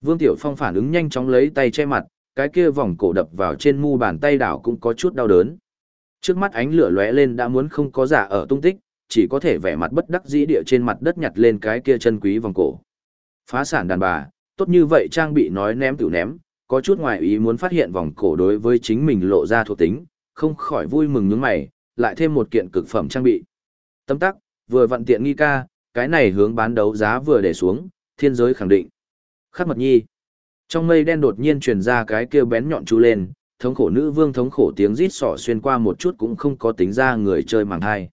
Vương Tiểu Phong phản ứng nhanh chóng lấy tay che mặt, cái kia vòng cổ đập vào trên mu bàn tay đảo cũng có chút đau đớn. Trước mắt ánh lửa lóe lên đã muốn không có giả ở tung tích, chỉ có thể vẻ mặt bất đắc dĩ địa trên mặt đất nhặt lên cái kia chân quý vòng cổ. Phá sản đàn bà, tốt như vậy trang bị nói ném tiểu ném, có chút ngoài ý muốn phát hiện vòng cổ đối với chính mình lộ ra thuộc tính, không khỏi vui mừng nhướng mày, lại thêm một kiện cực phẩm trang bị. Tâm tắc, vừa vận tiện nghi ca, cái này hướng bán đấu giá vừa để xuống, thiên giới khẳng định. Khắc mật nhi. Trong mây đen đột nhiên truyền ra cái kêu bén nhọn chú lên, thống khổ nữ vương thống khổ tiếng rít sỏ xuyên qua một chút cũng không có tính ra người chơi màng hai.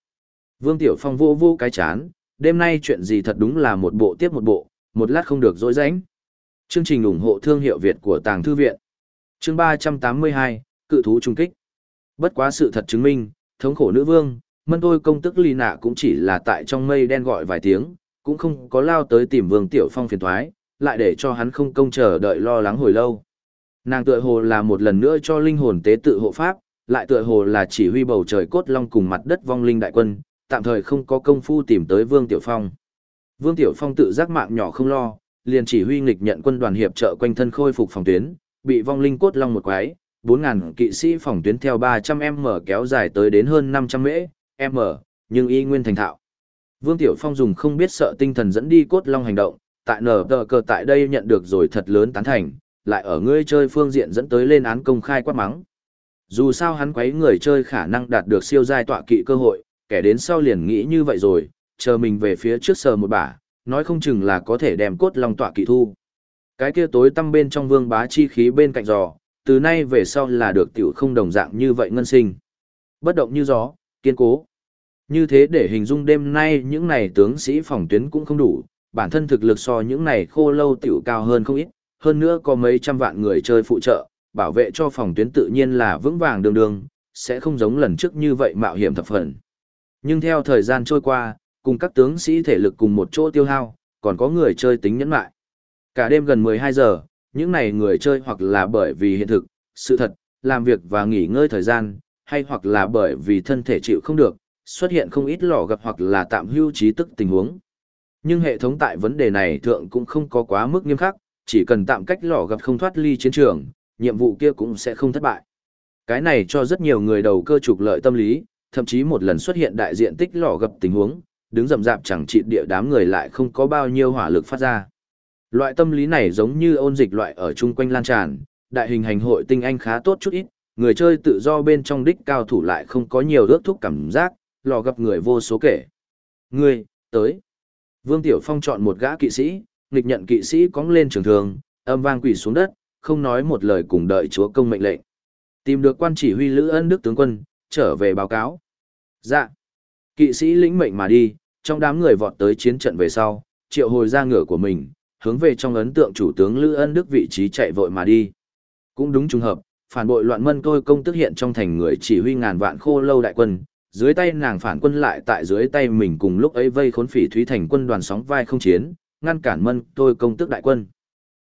Vương Tiểu Phong vô vô cái chán, đêm nay chuyện gì thật đúng là một bộ tiếp một bộ, một lát không được dối rãnh. Chương trình ủng hộ thương hiệu Việt của Tàng Thư Viện. Chương 382, Cự thú trung kích. Bất quá sự thật chứng minh, thống khổ nữ vương, mân tôi công tức ly nạ cũng chỉ là tại trong mây đen gọi vài tiếng, cũng không có lao tới tìm Vương Tiểu Phong phiền thoái, lại để cho hắn không công chờ đợi lo lắng hồi lâu. Nàng tựa hồ là một lần nữa cho linh hồn tế tự hộ pháp, lại tựa hồ là chỉ huy bầu trời cốt long cùng mặt đất vong linh đại quân, tạm thời không có công phu tìm tới Vương Tiểu Phong. Vương Tiểu Phong tự giác mạng nhỏ không lo, liền chỉ huy nghịch nhận quân đoàn hiệp trợ quanh thân khôi phục phòng tuyến, bị vong linh cốt long một quái, 4000 kỵ sĩ phòng tuyến theo 300m kéo dài tới đến hơn 500m, m, nhưng y nguyên thành thạo. Vương Tiểu Phong dùng không biết sợ tinh thần dẫn đi cốt long hành động, tại nở tờ cờ tại đây nhận được rồi thật lớn tán thành, lại ở ngươi chơi phương diện dẫn tới lên án công khai quát mắng. Dù sao hắn quấy người chơi khả năng đạt được siêu giai tọa kỵ cơ hội, kẻ đến sau liền nghĩ như vậy rồi, chờ mình về phía trước sờ một bả, nói không chừng là có thể đem cốt long tọa kỵ thu. Cái kia tối tăm bên trong vương bá chi khí bên cạnh giò, từ nay về sau là được tiểu không đồng dạng như vậy ngân sinh. Bất động như gió, kiên cố. Như thế để hình dung đêm nay những này tướng sĩ phòng tuyến cũng không đủ, bản thân thực lực so những này khô lâu tiểu cao hơn không ít, hơn nữa có mấy trăm vạn người chơi phụ trợ, bảo vệ cho phòng tuyến tự nhiên là vững vàng đường đường, sẽ không giống lần trước như vậy mạo hiểm thập phần. Nhưng theo thời gian trôi qua, cùng các tướng sĩ thể lực cùng một chỗ tiêu hao, còn có người chơi tính nhẫn lại. Cả đêm gần 12 giờ, những này người chơi hoặc là bởi vì hiện thực, sự thật, làm việc và nghỉ ngơi thời gian, hay hoặc là bởi vì thân thể chịu không được, xuất hiện không ít lò gặp hoặc là tạm hưu trí tức tình huống. Nhưng hệ thống tại vấn đề này thượng cũng không có quá mức nghiêm khắc, chỉ cần tạm cách lò gặp không thoát ly chiến trường, nhiệm vụ kia cũng sẽ không thất bại. Cái này cho rất nhiều người đầu cơ trục lợi tâm lý, thậm chí một lần xuất hiện đại diện tích lò gặp tình huống, đứng rậm rạp chẳng trị địa đám người lại không có bao nhiêu hỏa lực phát ra. Loại tâm lý này giống như ôn dịch loại ở chung quanh lan tràn, đại hình hành hội tinh anh khá tốt chút ít, người chơi tự do bên trong đích cao thủ lại không có nhiều ước thúc cảm giác, lò gặp người vô số kể. Ngươi, tới. Vương Tiểu Phong chọn một gã kỵ sĩ, nghịch nhận kỵ sĩ cóng lên trường thường, âm vang quỳ xuống đất, không nói một lời cùng đợi chúa công mệnh lệnh. Tìm được quan chỉ huy Lữ Ân Đức tướng quân, trở về báo cáo. Dạ. Kỵ sĩ lĩnh mệnh mà đi, trong đám người vọt tới chiến trận về sau, triệu hồi ra ngựa của mình, hướng về trong ấn tượng chủ tướng Lữ Ân Đức vị trí chạy vội mà đi. Cũng đúng trùng hợp, phản bội loạn mân tôi công tức hiện trong thành người chỉ huy ngàn vạn khô lâu đại quân, dưới tay nàng phản quân lại tại dưới tay mình cùng lúc ấy vây khốn phỉ thúy thành quân đoàn sóng vai không chiến, ngăn cản mân tôi công tức đại quân.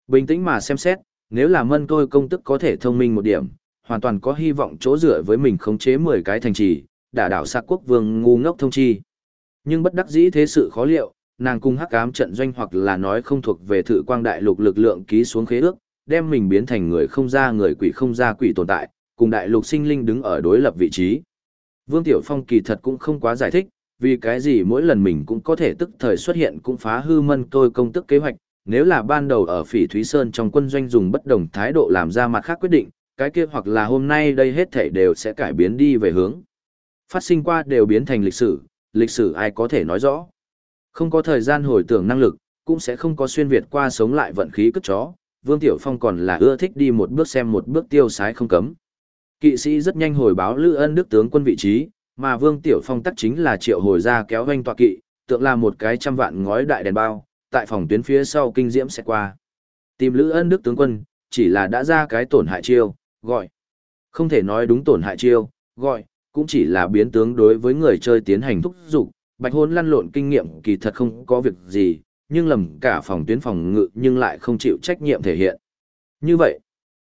Bình tĩnh mà xem xét, nếu là mân tôi công tức có thể thông minh một điểm, hoàn toàn có hy vọng chỗ dựa với mình khống chế 10 cái thành trì, đả đảo sạc quốc vương ngu ngốc thông chi. Nhưng bất đắc dĩ thế sự khó liệu, nàng cung hắc ám trận doanh hoặc là nói không thuộc về thự quang đại lục lực lượng ký xuống khế ước, đem mình biến thành người không ra người quỷ không ra quỷ tồn tại, cùng đại lục sinh linh đứng ở đối lập vị trí. Vương Tiểu Phong kỳ thật cũng không quá giải thích, vì cái gì mỗi lần mình cũng có thể tức thời xuất hiện cũng phá hư mân tôi công tức kế hoạch, nếu là ban đầu ở Phỉ Thúy Sơn trong quân doanh dùng bất đồng thái độ làm ra mặt khác quyết định, cái kia hoặc là hôm nay đây hết thảy đều sẽ cải biến đi về hướng. Phát sinh qua đều biến thành lịch sử, lịch sử ai có thể nói rõ. Không có thời gian hồi tưởng năng lực, cũng sẽ không có xuyên Việt qua sống lại vận khí cất chó, Vương Tiểu Phong còn là ưa thích đi một bước xem một bước tiêu sái không cấm. Kỵ sĩ rất nhanh hồi báo Lữ Ân Đức tướng quân vị trí, mà Vương Tiểu Phong tắc chính là triệu hồi ra kéo doanh tọa kỵ, tượng là một cái trăm vạn ngói đại đèn bao, tại phòng tuyến phía sau kinh diễm sẽ qua. Tìm Lữ Ân Đức tướng quân, chỉ là đã ra cái tổn hại chiêu, gọi. Không thể nói đúng tổn hại chiêu, gọi, cũng chỉ là biến tướng đối với người chơi tiến hành thúc dục bạch hôn lăn lộn kinh nghiệm kỳ thật không có việc gì, nhưng lầm cả phòng tuyến phòng ngự nhưng lại không chịu trách nhiệm thể hiện. Như vậy,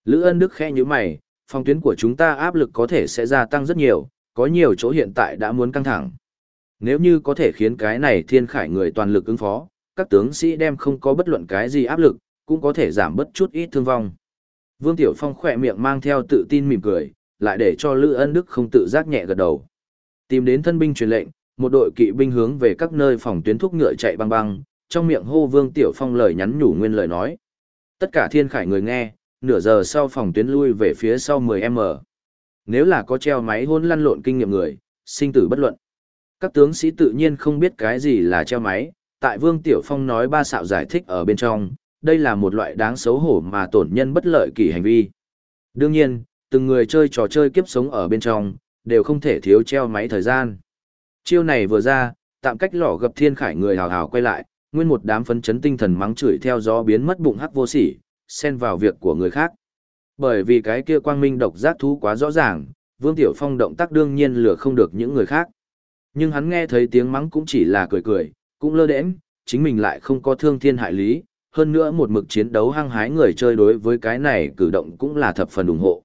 Lữ Ân Đức khẽ như mày, phòng tuyến của chúng ta áp lực có thể sẽ gia tăng rất nhiều, có nhiều chỗ hiện tại đã muốn căng thẳng. Nếu như có thể khiến cái này thiên khải người toàn lực ứng phó, các tướng sĩ đem không có bất luận cái gì áp lực, cũng có thể giảm bớt chút ít thương vong. Vương Tiểu Phong khỏe miệng mang theo tự tin mỉm cười, lại để cho Lữ Ân Đức không tự giác nhẹ gật đầu. Tìm đến thân binh truyền lệnh, một đội kỵ binh hướng về các nơi phòng tuyến thuốc ngựa chạy băng băng, trong miệng hô Vương Tiểu Phong lời nhắn nhủ nguyên lời nói. Tất cả thiên khải người nghe, nửa giờ sau phòng tuyến lui về phía sau 10m. Nếu là có treo máy hôn lăn lộn kinh nghiệm người, sinh tử bất luận. Các tướng sĩ tự nhiên không biết cái gì là treo máy, tại Vương Tiểu Phong nói ba xạo giải thích ở bên trong, đây là một loại đáng xấu hổ mà tổn nhân bất lợi kỳ hành vi. Đương nhiên, từng người chơi trò chơi kiếp sống ở bên trong, đều không thể thiếu treo máy thời gian. Chiêu này vừa ra, tạm cách lỏ gặp thiên khải người hào hào quay lại, nguyên một đám phấn chấn tinh thần mắng chửi theo gió biến mất bụng hắc vô sỉ, xen vào việc của người khác. Bởi vì cái kia quang minh độc giác thú quá rõ ràng, Vương Tiểu Phong động tác đương nhiên lừa không được những người khác. Nhưng hắn nghe thấy tiếng mắng cũng chỉ là cười cười, cũng lơ đễnh, chính mình lại không có thương thiên hại lý, hơn nữa một mực chiến đấu hăng hái người chơi đối với cái này cử động cũng là thập phần ủng hộ.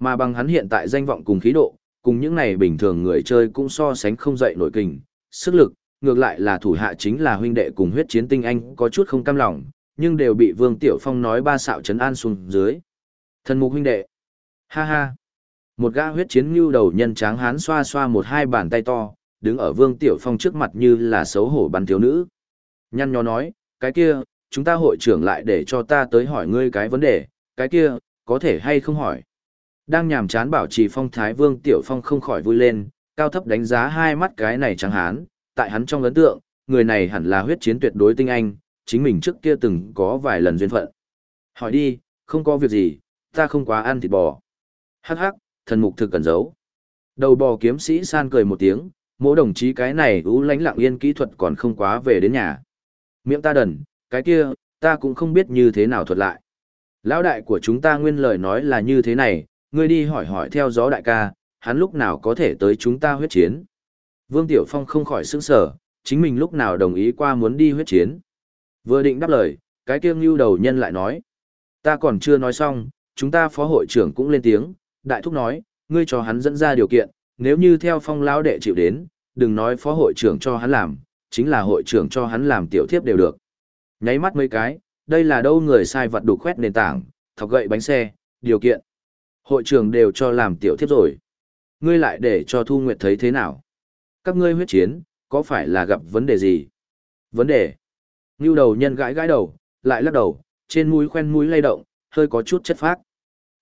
Mà bằng hắn hiện tại danh vọng cùng khí độ, cùng những này bình thường người chơi cũng so sánh không dậy nổi kình, sức lực, ngược lại là thủ hạ chính là huynh đệ cùng huyết chiến tinh anh có chút không cam lòng, nhưng đều bị Vương Tiểu Phong nói ba xạo trấn an xuống dưới. Thần mục huynh đệ. Ha ha. Một gã huyết chiến như đầu nhân tráng hán xoa xoa một hai bàn tay to, đứng ở Vương Tiểu Phong trước mặt như là xấu hổ bắn thiếu nữ. Nhăn nhó nói, cái kia, chúng ta hội trưởng lại để cho ta tới hỏi ngươi cái vấn đề, cái kia, có thể hay không hỏi. Đang nhàm chán bảo trì phong thái Vương Tiểu Phong không khỏi vui lên, cao thấp đánh giá hai mắt cái này trắng hán, tại hắn trong ấn tượng, người này hẳn là huyết chiến tuyệt đối tinh anh, chính mình trước kia từng có vài lần duyên phận. Hỏi đi, không có việc gì, ta không quá ăn thịt bò. Hắc hắc, thần mục thực cần giấu. Đầu bò kiếm sĩ san cười một tiếng, mỗi đồng chí cái này ú lánh lặng yên kỹ thuật còn không quá về đến nhà. Miệng ta đần, cái kia, ta cũng không biết như thế nào thuật lại. Lão đại của chúng ta nguyên lời nói là như thế này, ngươi đi hỏi hỏi theo gió đại ca, hắn lúc nào có thể tới chúng ta huyết chiến. Vương Tiểu Phong không khỏi sững sở, chính mình lúc nào đồng ý qua muốn đi huyết chiến. Vừa định đáp lời, cái kia ngưu đầu nhân lại nói. Ta còn chưa nói xong, chúng ta phó hội trưởng cũng lên tiếng, đại thúc nói, ngươi cho hắn dẫn ra điều kiện, nếu như theo phong lão đệ chịu đến, đừng nói phó hội trưởng cho hắn làm, chính là hội trưởng cho hắn làm tiểu thiếp đều được. Nháy mắt mấy cái, đây là đâu người sai vật đục khoét nền tảng, thọc gậy bánh xe, điều kiện. Hội trưởng đều cho làm tiểu thiếp rồi. Ngươi lại để cho Thu Nguyệt thấy thế nào? Các ngươi huyết chiến, có phải là gặp vấn đề gì? Vấn đề? Ngưu đầu nhân gãi gãi đầu, lại lắc đầu, trên mũi khoen mũi lay động, hơi có chút chất phác.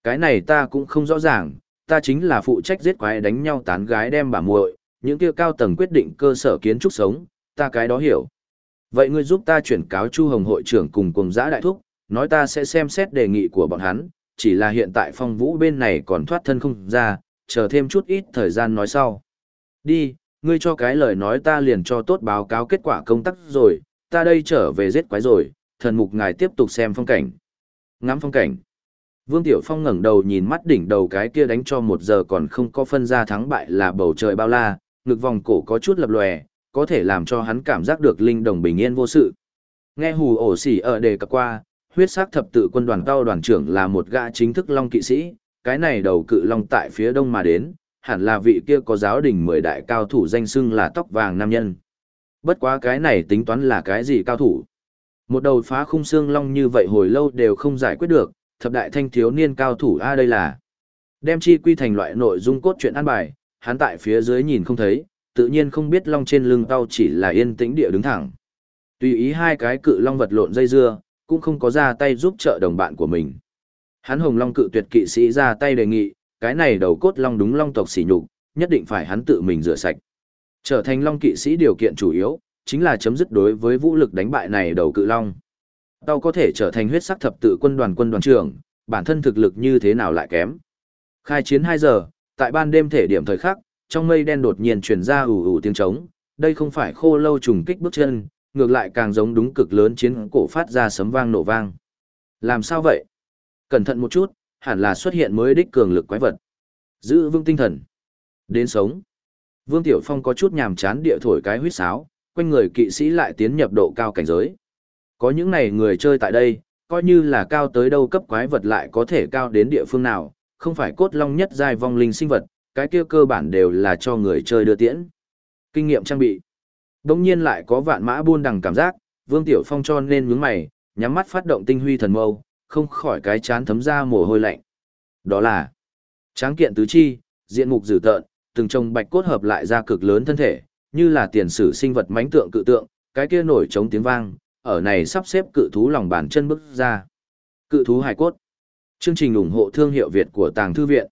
Cái này ta cũng không rõ ràng, ta chính là phụ trách giết quái đánh nhau tán gái đem bà muội, những kia cao tầng quyết định cơ sở kiến trúc sống, ta cái đó hiểu. Vậy ngươi giúp ta chuyển cáo Chu Hồng hội trưởng cùng cùng giã đại thúc, nói ta sẽ xem xét đề nghị của bọn hắn, chỉ là hiện tại phong vũ bên này còn thoát thân không ra, chờ thêm chút ít thời gian nói sau. Đi, ngươi cho cái lời nói ta liền cho tốt báo cáo kết quả công tác rồi, ta đây trở về giết quái rồi, thần mục ngài tiếp tục xem phong cảnh. Ngắm phong cảnh. Vương Tiểu Phong ngẩng đầu nhìn mắt đỉnh đầu cái kia đánh cho một giờ còn không có phân ra thắng bại là bầu trời bao la, ngực vòng cổ có chút lập lòe, có thể làm cho hắn cảm giác được linh đồng bình yên vô sự. Nghe hù ổ xỉ ở đề cập qua, huyết sắc thập tự quân đoàn cao đoàn trưởng là một gã chính thức long kỵ sĩ, cái này đầu cự long tại phía đông mà đến, hẳn là vị kia có giáo đình mười đại cao thủ danh xưng là tóc vàng nam nhân. Bất quá cái này tính toán là cái gì cao thủ? Một đầu phá khung xương long như vậy hồi lâu đều không giải quyết được, thập đại thanh thiếu niên cao thủ a đây là. Đem chi quy thành loại nội dung cốt truyện an bài, hắn tại phía dưới nhìn không thấy, tự nhiên không biết long trên lưng tao chỉ là yên tĩnh địa đứng thẳng. Tùy ý hai cái cự long vật lộn dây dưa, cũng không có ra tay giúp trợ đồng bạn của mình. Hắn hồng long cự tuyệt kỵ sĩ ra tay đề nghị, cái này đầu cốt long đúng long tộc xỉ nhục, nhất định phải hắn tự mình rửa sạch. Trở thành long kỵ sĩ điều kiện chủ yếu, chính là chấm dứt đối với vũ lực đánh bại này đầu cự long. Tao có thể trở thành huyết sắc thập tự quân đoàn quân đoàn trưởng, bản thân thực lực như thế nào lại kém. Khai chiến 2 giờ, tại ban đêm thể điểm thời khắc, trong mây đen đột nhiên truyền ra ủ ủ tiếng trống, đây không phải khô lâu trùng kích bước chân, ngược lại càng giống đúng cực lớn chiến cổ phát ra sấm vang nổ vang. Làm sao vậy? Cẩn thận một chút, hẳn là xuất hiện mới đích cường lực quái vật. Giữ vững tinh thần. Đến sống. Vương Tiểu Phong có chút nhàm chán địa thổi cái huyết sáo, quanh người kỵ sĩ lại tiến nhập độ cao cảnh giới. Có những này người chơi tại đây, coi như là cao tới đâu cấp quái vật lại có thể cao đến địa phương nào, không phải cốt long nhất giai vong linh sinh vật, cái kia cơ bản đều là cho người chơi đưa tiễn. Kinh nghiệm trang bị. Đông nhiên lại có vạn mã buôn đằng cảm giác, Vương Tiểu Phong cho nên nhướng mày, nhắm mắt phát động tinh huy thần mâu, không khỏi cái chán thấm ra mồ hôi lạnh. Đó là tráng kiện tứ chi, diện mục dữ tợn, từng trồng bạch cốt hợp lại ra cực lớn thân thể, như là tiền sử sinh vật mãnh tượng cự tượng, cái kia nổi trống tiếng vang, ở này sắp xếp cự thú lòng bàn chân bước ra. Cự thú hải cốt. Chương trình ủng hộ thương hiệu Việt của Tàng Thư Viện.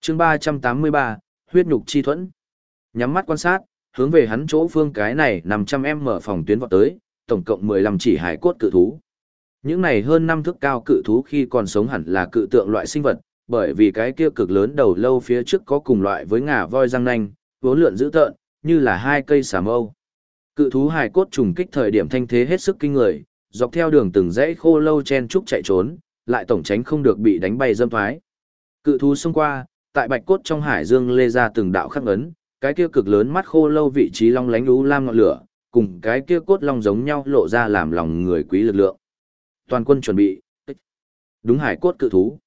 Chương 383, huyết nhục chi thuẫn. Nhắm mắt quan sát, hướng về hắn chỗ phương cái này 500m mở phòng tuyến vọt tới, tổng cộng 15 chỉ hải cốt cự thú. Những này hơn năm thước cao cự thú khi còn sống hẳn là cự tượng loại sinh vật, bởi vì cái kia cực lớn đầu lâu phía trước có cùng loại với ngà voi răng nanh, vốn lượn dữ tợn, như là hai cây xà mâu. Cự thú hải cốt trùng kích thời điểm thanh thế hết sức kinh người, dọc theo đường từng dãy khô lâu chen trúc chạy trốn, lại tổng tránh không được bị đánh bay dâm thoái. Cự thú xông qua, tại bạch cốt trong hải dương lê ra từng đạo khắc ấn, cái kia cực lớn mắt khô lâu vị trí long lánh lú lam ngọn lửa, cùng cái kia cốt long giống nhau lộ ra làm lòng người quý lực lượng. Toàn quân chuẩn bị. Đúng hải cốt cự thú.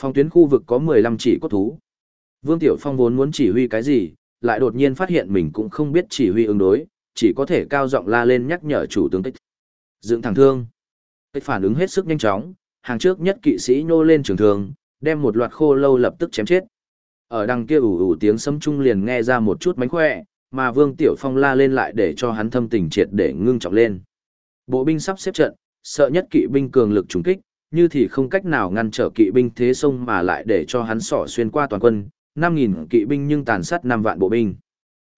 Phong tuyến khu vực có 15 chỉ cốt thú. Vương Tiểu Phong vốn muốn chỉ huy cái gì, lại đột nhiên phát hiện mình cũng không biết chỉ huy ứng đối, chỉ có thể cao giọng la lên nhắc nhở chủ tướng tích. Dựng thẳng thương. Tích phản ứng hết sức nhanh chóng, hàng trước nhất kỵ sĩ nhô lên trường thương, đem một loạt khô lâu lập tức chém chết. Ở đằng kia ủ ủ tiếng sấm trung liền nghe ra một chút mánh khỏe, mà Vương Tiểu Phong la lên lại để cho hắn thâm tình triệt để ngưng trọng lên. Bộ binh sắp xếp trận, sợ nhất kỵ binh cường lực trùng kích, như thì không cách nào ngăn trở kỵ binh thế sông mà lại để cho hắn sỏ xuyên qua toàn quân, 5.000 kỵ binh nhưng tàn sát 5 vạn bộ binh.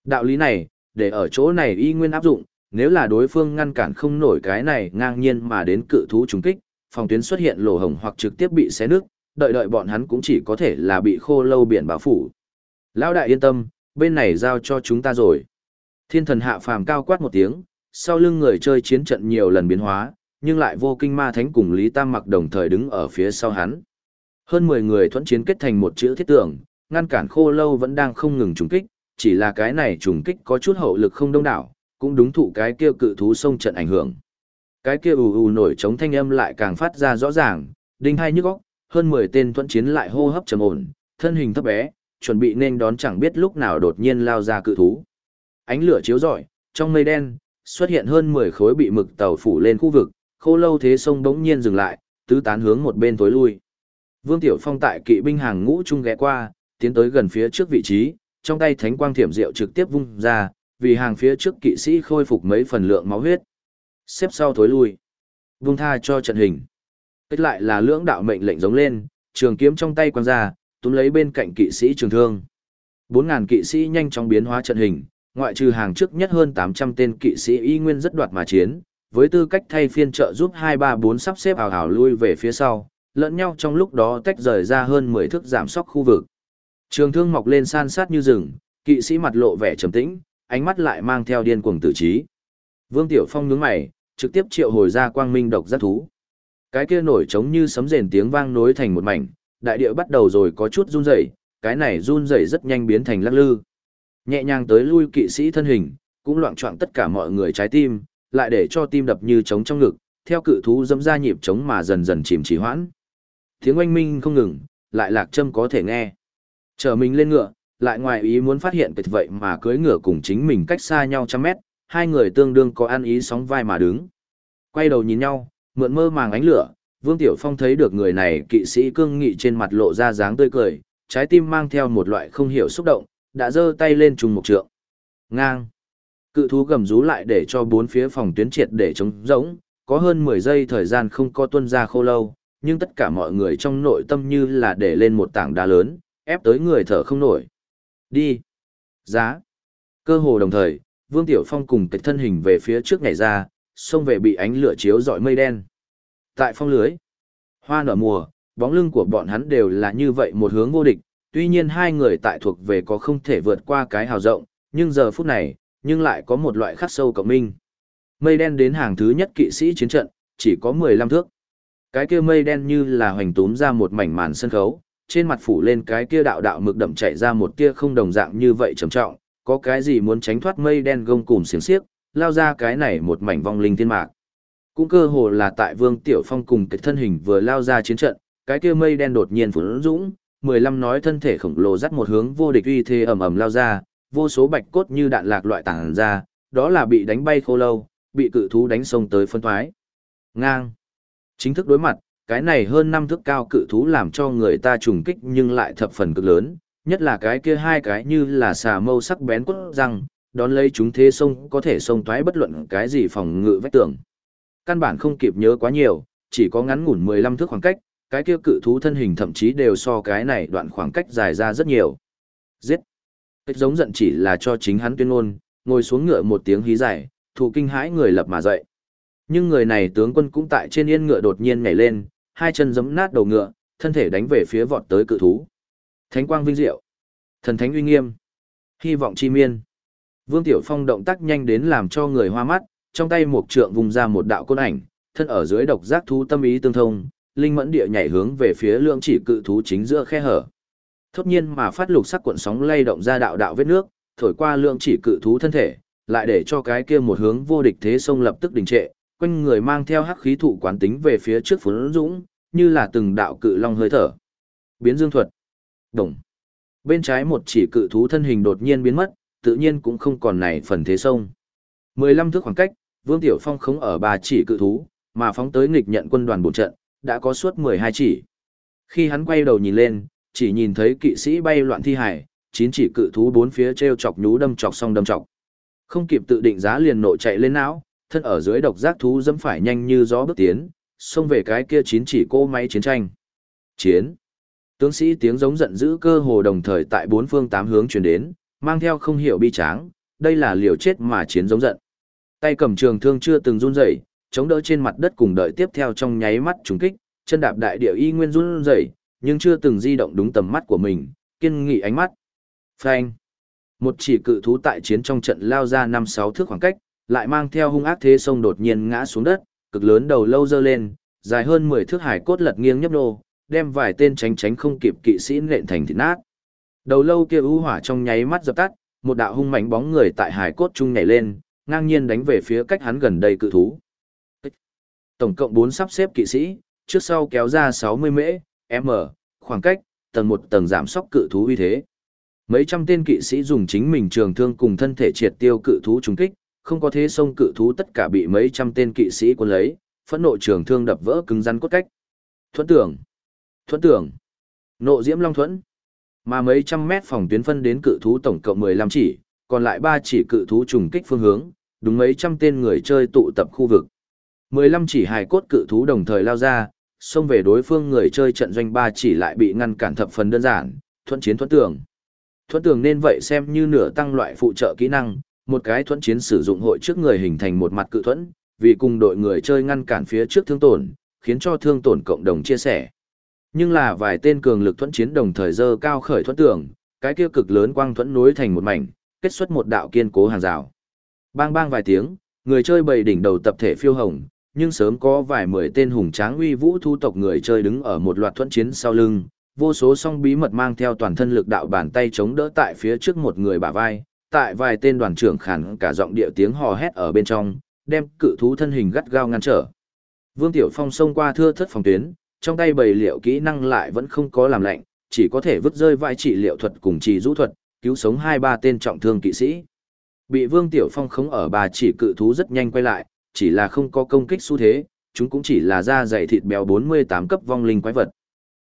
Đạo lý này, để ở chỗ này y nguyên áp dụng, nếu là đối phương ngăn cản không nổi cái này ngang nhiên mà đến cự thú trùng kích, phòng tuyến xuất hiện lỗ hổng hoặc trực tiếp bị xé nước, đợi đợi bọn hắn cũng chỉ có thể là bị khô lâu biển bao phủ. Lão đại yên tâm, bên này giao cho chúng ta rồi. Thiên thần hạ phàm cao quát một tiếng, sau lưng người chơi chiến trận nhiều lần biến hóa, nhưng lại vô kinh ma thánh cùng Lý Tam mặc đồng thời đứng ở phía sau hắn. Hơn 10 người thuẫn chiến kết thành một chữ thiết tưởng, ngăn cản khô lâu vẫn đang không ngừng trùng kích, chỉ là cái này trùng kích có chút hậu lực không đông đảo, cũng đúng thụ cái kia cự thú sông trận ảnh hưởng. Cái kia ù ù nổi chống thanh âm lại càng phát ra rõ ràng, đinh hai nhức óc, hơn 10 tên thuẫn chiến lại hô hấp trầm ổn, thân hình thấp bé, chuẩn bị nên đón chẳng biết lúc nào đột nhiên lao ra cự thú. Ánh lửa chiếu rọi, trong mây đen xuất hiện hơn 10 khối bị mực tàu phủ lên khu vực, khô lâu thế sông bỗng nhiên dừng lại, tứ tán hướng một bên tối lui. Vương Tiểu Phong tại kỵ binh hàng ngũ trung ghé qua, tiến tới gần phía trước vị trí, trong tay thánh quang thiểm diệu trực tiếp vung ra, vì hàng phía trước kỵ sĩ khôi phục mấy phần lượng máu huyết. Xếp sau thối lui. Vung tha cho trận hình. Kết lại là lưỡng đạo mệnh lệnh giống lên, trường kiếm trong tay quăng ra, túm lấy bên cạnh kỵ sĩ trường thương. 4000 kỵ sĩ nhanh chóng biến hóa trận hình, ngoại trừ hàng trước nhất hơn 800 tên kỵ sĩ y nguyên rất đoạt mà chiến, với tư cách thay phiên trợ giúp 234 sắp xếp hào hào lui về phía sau, lẫn nhau trong lúc đó tách rời ra hơn 10 thước giảm sóc khu vực. Trường thương mọc lên san sát như rừng, kỵ sĩ mặt lộ vẻ trầm tĩnh, ánh mắt lại mang theo điên cuồng tử trí. Vương Tiểu Phong nhướng mày, trực tiếp triệu hồi ra quang minh độc giác thú. Cái kia nổi trống như sấm rền tiếng vang nối thành một mảnh, đại địa bắt đầu rồi có chút run rẩy, cái này run rẩy rất nhanh biến thành lắc lư. Nhẹ nhàng tới lui kỵ sĩ thân hình, cũng loạn choạng tất cả mọi người trái tim, lại để cho tim đập như trống trong ngực, theo cự thú dẫm ra nhịp trống mà dần dần chìm trì hoãn. Tiếng oanh minh không ngừng, lại lạc châm có thể nghe. chờ mình lên ngựa, lại ngoài ý muốn phát hiện kịch vậy mà cưới ngựa cùng chính mình cách xa nhau trăm mét, hai người tương đương có ăn ý sóng vai mà đứng. Quay đầu nhìn nhau, mượn mơ màng ánh lửa, Vương Tiểu Phong thấy được người này kỵ sĩ cương nghị trên mặt lộ ra dáng tươi cười, trái tim mang theo một loại không hiểu xúc động, đã giơ tay lên trùng một trượng. Ngang. Cự thú gầm rú lại để cho bốn phía phòng tuyến triệt để chống rỗng, có hơn 10 giây thời gian không có tuân ra khô lâu, nhưng tất cả mọi người trong nội tâm như là để lên một tảng đá lớn, ép tới người thở không nổi. Đi. Giá. Cơ hồ đồng thời, Vương Tiểu Phong cùng cái thân hình về phía trước nhảy ra, xông về bị ánh lửa chiếu dọi mây đen. Tại phong lưới, hoa nở mùa, bóng lưng của bọn hắn đều là như vậy một hướng vô địch, tuy nhiên hai người tại thuộc về có không thể vượt qua cái hào rộng, nhưng giờ phút này, nhưng lại có một loại khắc sâu cộng minh. Mây đen đến hàng thứ nhất kỵ sĩ chiến trận, chỉ có 15 thước. Cái kia mây đen như là hoành túm ra một mảnh màn sân khấu, trên mặt phủ lên cái kia đạo đạo mực đậm chạy ra một tia không đồng dạng như vậy trầm trọng, có cái gì muốn tránh thoát mây đen gông cùm xiềng xiếc, lao ra cái này một mảnh vong linh thiên mạc. Cũng cơ hồ là tại Vương Tiểu Phong cùng cái thân hình vừa lao ra chiến trận, cái kia mây đen đột nhiên phủ dũng, 15 nói thân thể khổng lồ dắt một hướng vô địch uy thế ầm ầm lao ra, vô số bạch cốt như đạn lạc loại tảng ra, đó là bị đánh bay khô lâu, bị cự thú đánh sông tới phân thoái. Ngang. Chính thức đối mặt, cái này hơn năm thước cao cự thú làm cho người ta trùng kích nhưng lại thập phần cực lớn, nhất là cái kia hai cái như là xà mâu sắc bén cốt răng, đón lấy chúng thế sông có thể sông thoái bất luận cái gì phòng ngự vách tường. Căn bản không kịp nhớ quá nhiều, chỉ có ngắn ngủn 15 thước khoảng cách, cái kia cự thú thân hình thậm chí đều so cái này đoạn khoảng cách dài ra rất nhiều. Giết! Cách giống giận chỉ là cho chính hắn tuyên ngôn, ngồi xuống ngựa một tiếng hí dài, thủ kinh hãi người lập mà dậy. Nhưng người này tướng quân cũng tại trên yên ngựa đột nhiên nhảy lên, hai chân giẫm nát đầu ngựa, thân thể đánh về phía vọt tới cự thú. Thánh quang vinh diệu, thần thánh uy nghiêm, hy vọng chi miên. Vương Tiểu Phong động tác nhanh đến làm cho người hoa mắt, trong tay một trượng vùng ra một đạo côn ảnh, thân ở dưới độc giác thú tâm ý tương thông, linh mẫn địa nhảy hướng về phía lượng chỉ cự thú chính giữa khe hở. Thốt nhiên mà phát lục sắc cuộn sóng lay động ra đạo đạo vết nước, thổi qua lượng chỉ cự thú thân thể, lại để cho cái kia một hướng vô địch thế sông lập tức đình trệ, quanh người mang theo hắc khí thụ quán tính về phía trước phấn dũng, như là từng đạo cự long hơi thở. Biến dương thuật. Đồng. Bên trái một chỉ cự thú thân hình đột nhiên biến mất, tự nhiên cũng không còn này phần thế sông. 15 thước khoảng cách, Vương Tiểu Phong không ở ba chỉ cự thú, mà phóng tới nghịch nhận quân đoàn bổ trận, đã có suốt 12 chỉ. Khi hắn quay đầu nhìn lên, chỉ nhìn thấy kỵ sĩ bay loạn thi hải, chín chỉ cự thú bốn phía treo chọc nhú đâm chọc xong đâm chọc. Không kịp tự định giá liền nộ chạy lên não, thân ở dưới độc giác thú dẫm phải nhanh như gió bước tiến, xông về cái kia chín chỉ cô máy chiến tranh. Chiến. Tướng sĩ tiếng giống giận dữ cơ hồ đồng thời tại bốn phương tám hướng truyền đến, mang theo không hiểu bi tráng, đây là liều chết mà chiến giống giận. Tay cầm trường thương chưa từng run rẩy, chống đỡ trên mặt đất cùng đợi tiếp theo trong nháy mắt trúng kích, chân đạp đại địa y nguyên run rẩy, nhưng chưa từng di động đúng tầm mắt của mình, kiên nghị ánh mắt. Phanh. Một chỉ cự thú tại chiến trong trận lao ra năm sáu thước khoảng cách, lại mang theo hung ác thế sông đột nhiên ngã xuống đất, cực lớn đầu lâu dơ lên, dài hơn 10 thước hải cốt lật nghiêng nhấp nô, đem vài tên tránh tránh không kịp kỵ sĩ nện thành thịt nát. Đầu lâu kia u hỏa trong nháy mắt dập tắt, một đạo hung mảnh bóng người tại hải cốt trung nhảy lên, ngang nhiên đánh về phía cách hắn gần đây cự thú. Tổng cộng 4 sắp xếp kỵ sĩ, trước sau kéo ra 60 mễ, m, khoảng cách, tầng một tầng giảm sóc cự thú uy thế. Mấy trăm tên kỵ sĩ dùng chính mình trường thương cùng thân thể triệt tiêu cự thú trùng kích, không có thế sông cự thú tất cả bị mấy trăm tên kỵ sĩ quân lấy, phẫn nộ trường thương đập vỡ cứng rắn cốt cách. Thuẫn tưởng, thuẫn tưởng, nộ diễm long thuẫn. Mà mấy trăm mét phòng tuyến phân đến cự thú tổng cộng 15 chỉ, còn lại ba chỉ cự thú trùng kích phương hướng, đúng mấy trăm tên người chơi tụ tập khu vực. 15 chỉ hài cốt cự thú đồng thời lao ra, xông về đối phương người chơi trận doanh ba chỉ lại bị ngăn cản thập phần đơn giản, thuận chiến thuận tưởng. thuận tưởng nên vậy xem như nửa tăng loại phụ trợ kỹ năng, một cái thuận chiến sử dụng hội trước người hình thành một mặt cự thuẫn, vì cùng đội người chơi ngăn cản phía trước thương tổn, khiến cho thương tổn cộng đồng chia sẻ. Nhưng là vài tên cường lực thuẫn chiến đồng thời dơ cao khởi thuẫn tưởng, cái kia cực lớn quang thuẫn nối thành một mảnh, kết xuất một đạo kiên cố hàng rào. Bang bang vài tiếng, người chơi bầy đỉnh đầu tập thể phiêu hồng, nhưng sớm có vài mười tên hùng tráng uy vũ thu tộc người chơi đứng ở một loạt thuẫn chiến sau lưng, vô số song bí mật mang theo toàn thân lực đạo bàn tay chống đỡ tại phía trước một người bả vai, tại vài tên đoàn trưởng khản cả giọng địa tiếng hò hét ở bên trong, đem cự thú thân hình gắt gao ngăn trở. Vương Tiểu Phong xông qua thưa thất phòng tuyến, trong tay bầy liệu kỹ năng lại vẫn không có làm lạnh, chỉ có thể vứt rơi vài trị liệu thuật cùng trì rũ thuật, cứu sống hai ba tên trọng thương kỵ sĩ. Bị Vương Tiểu Phong khống ở bà chỉ cự thú rất nhanh quay lại, chỉ là không có công kích xu thế, chúng cũng chỉ là da dày thịt béo 48 cấp vong linh quái vật.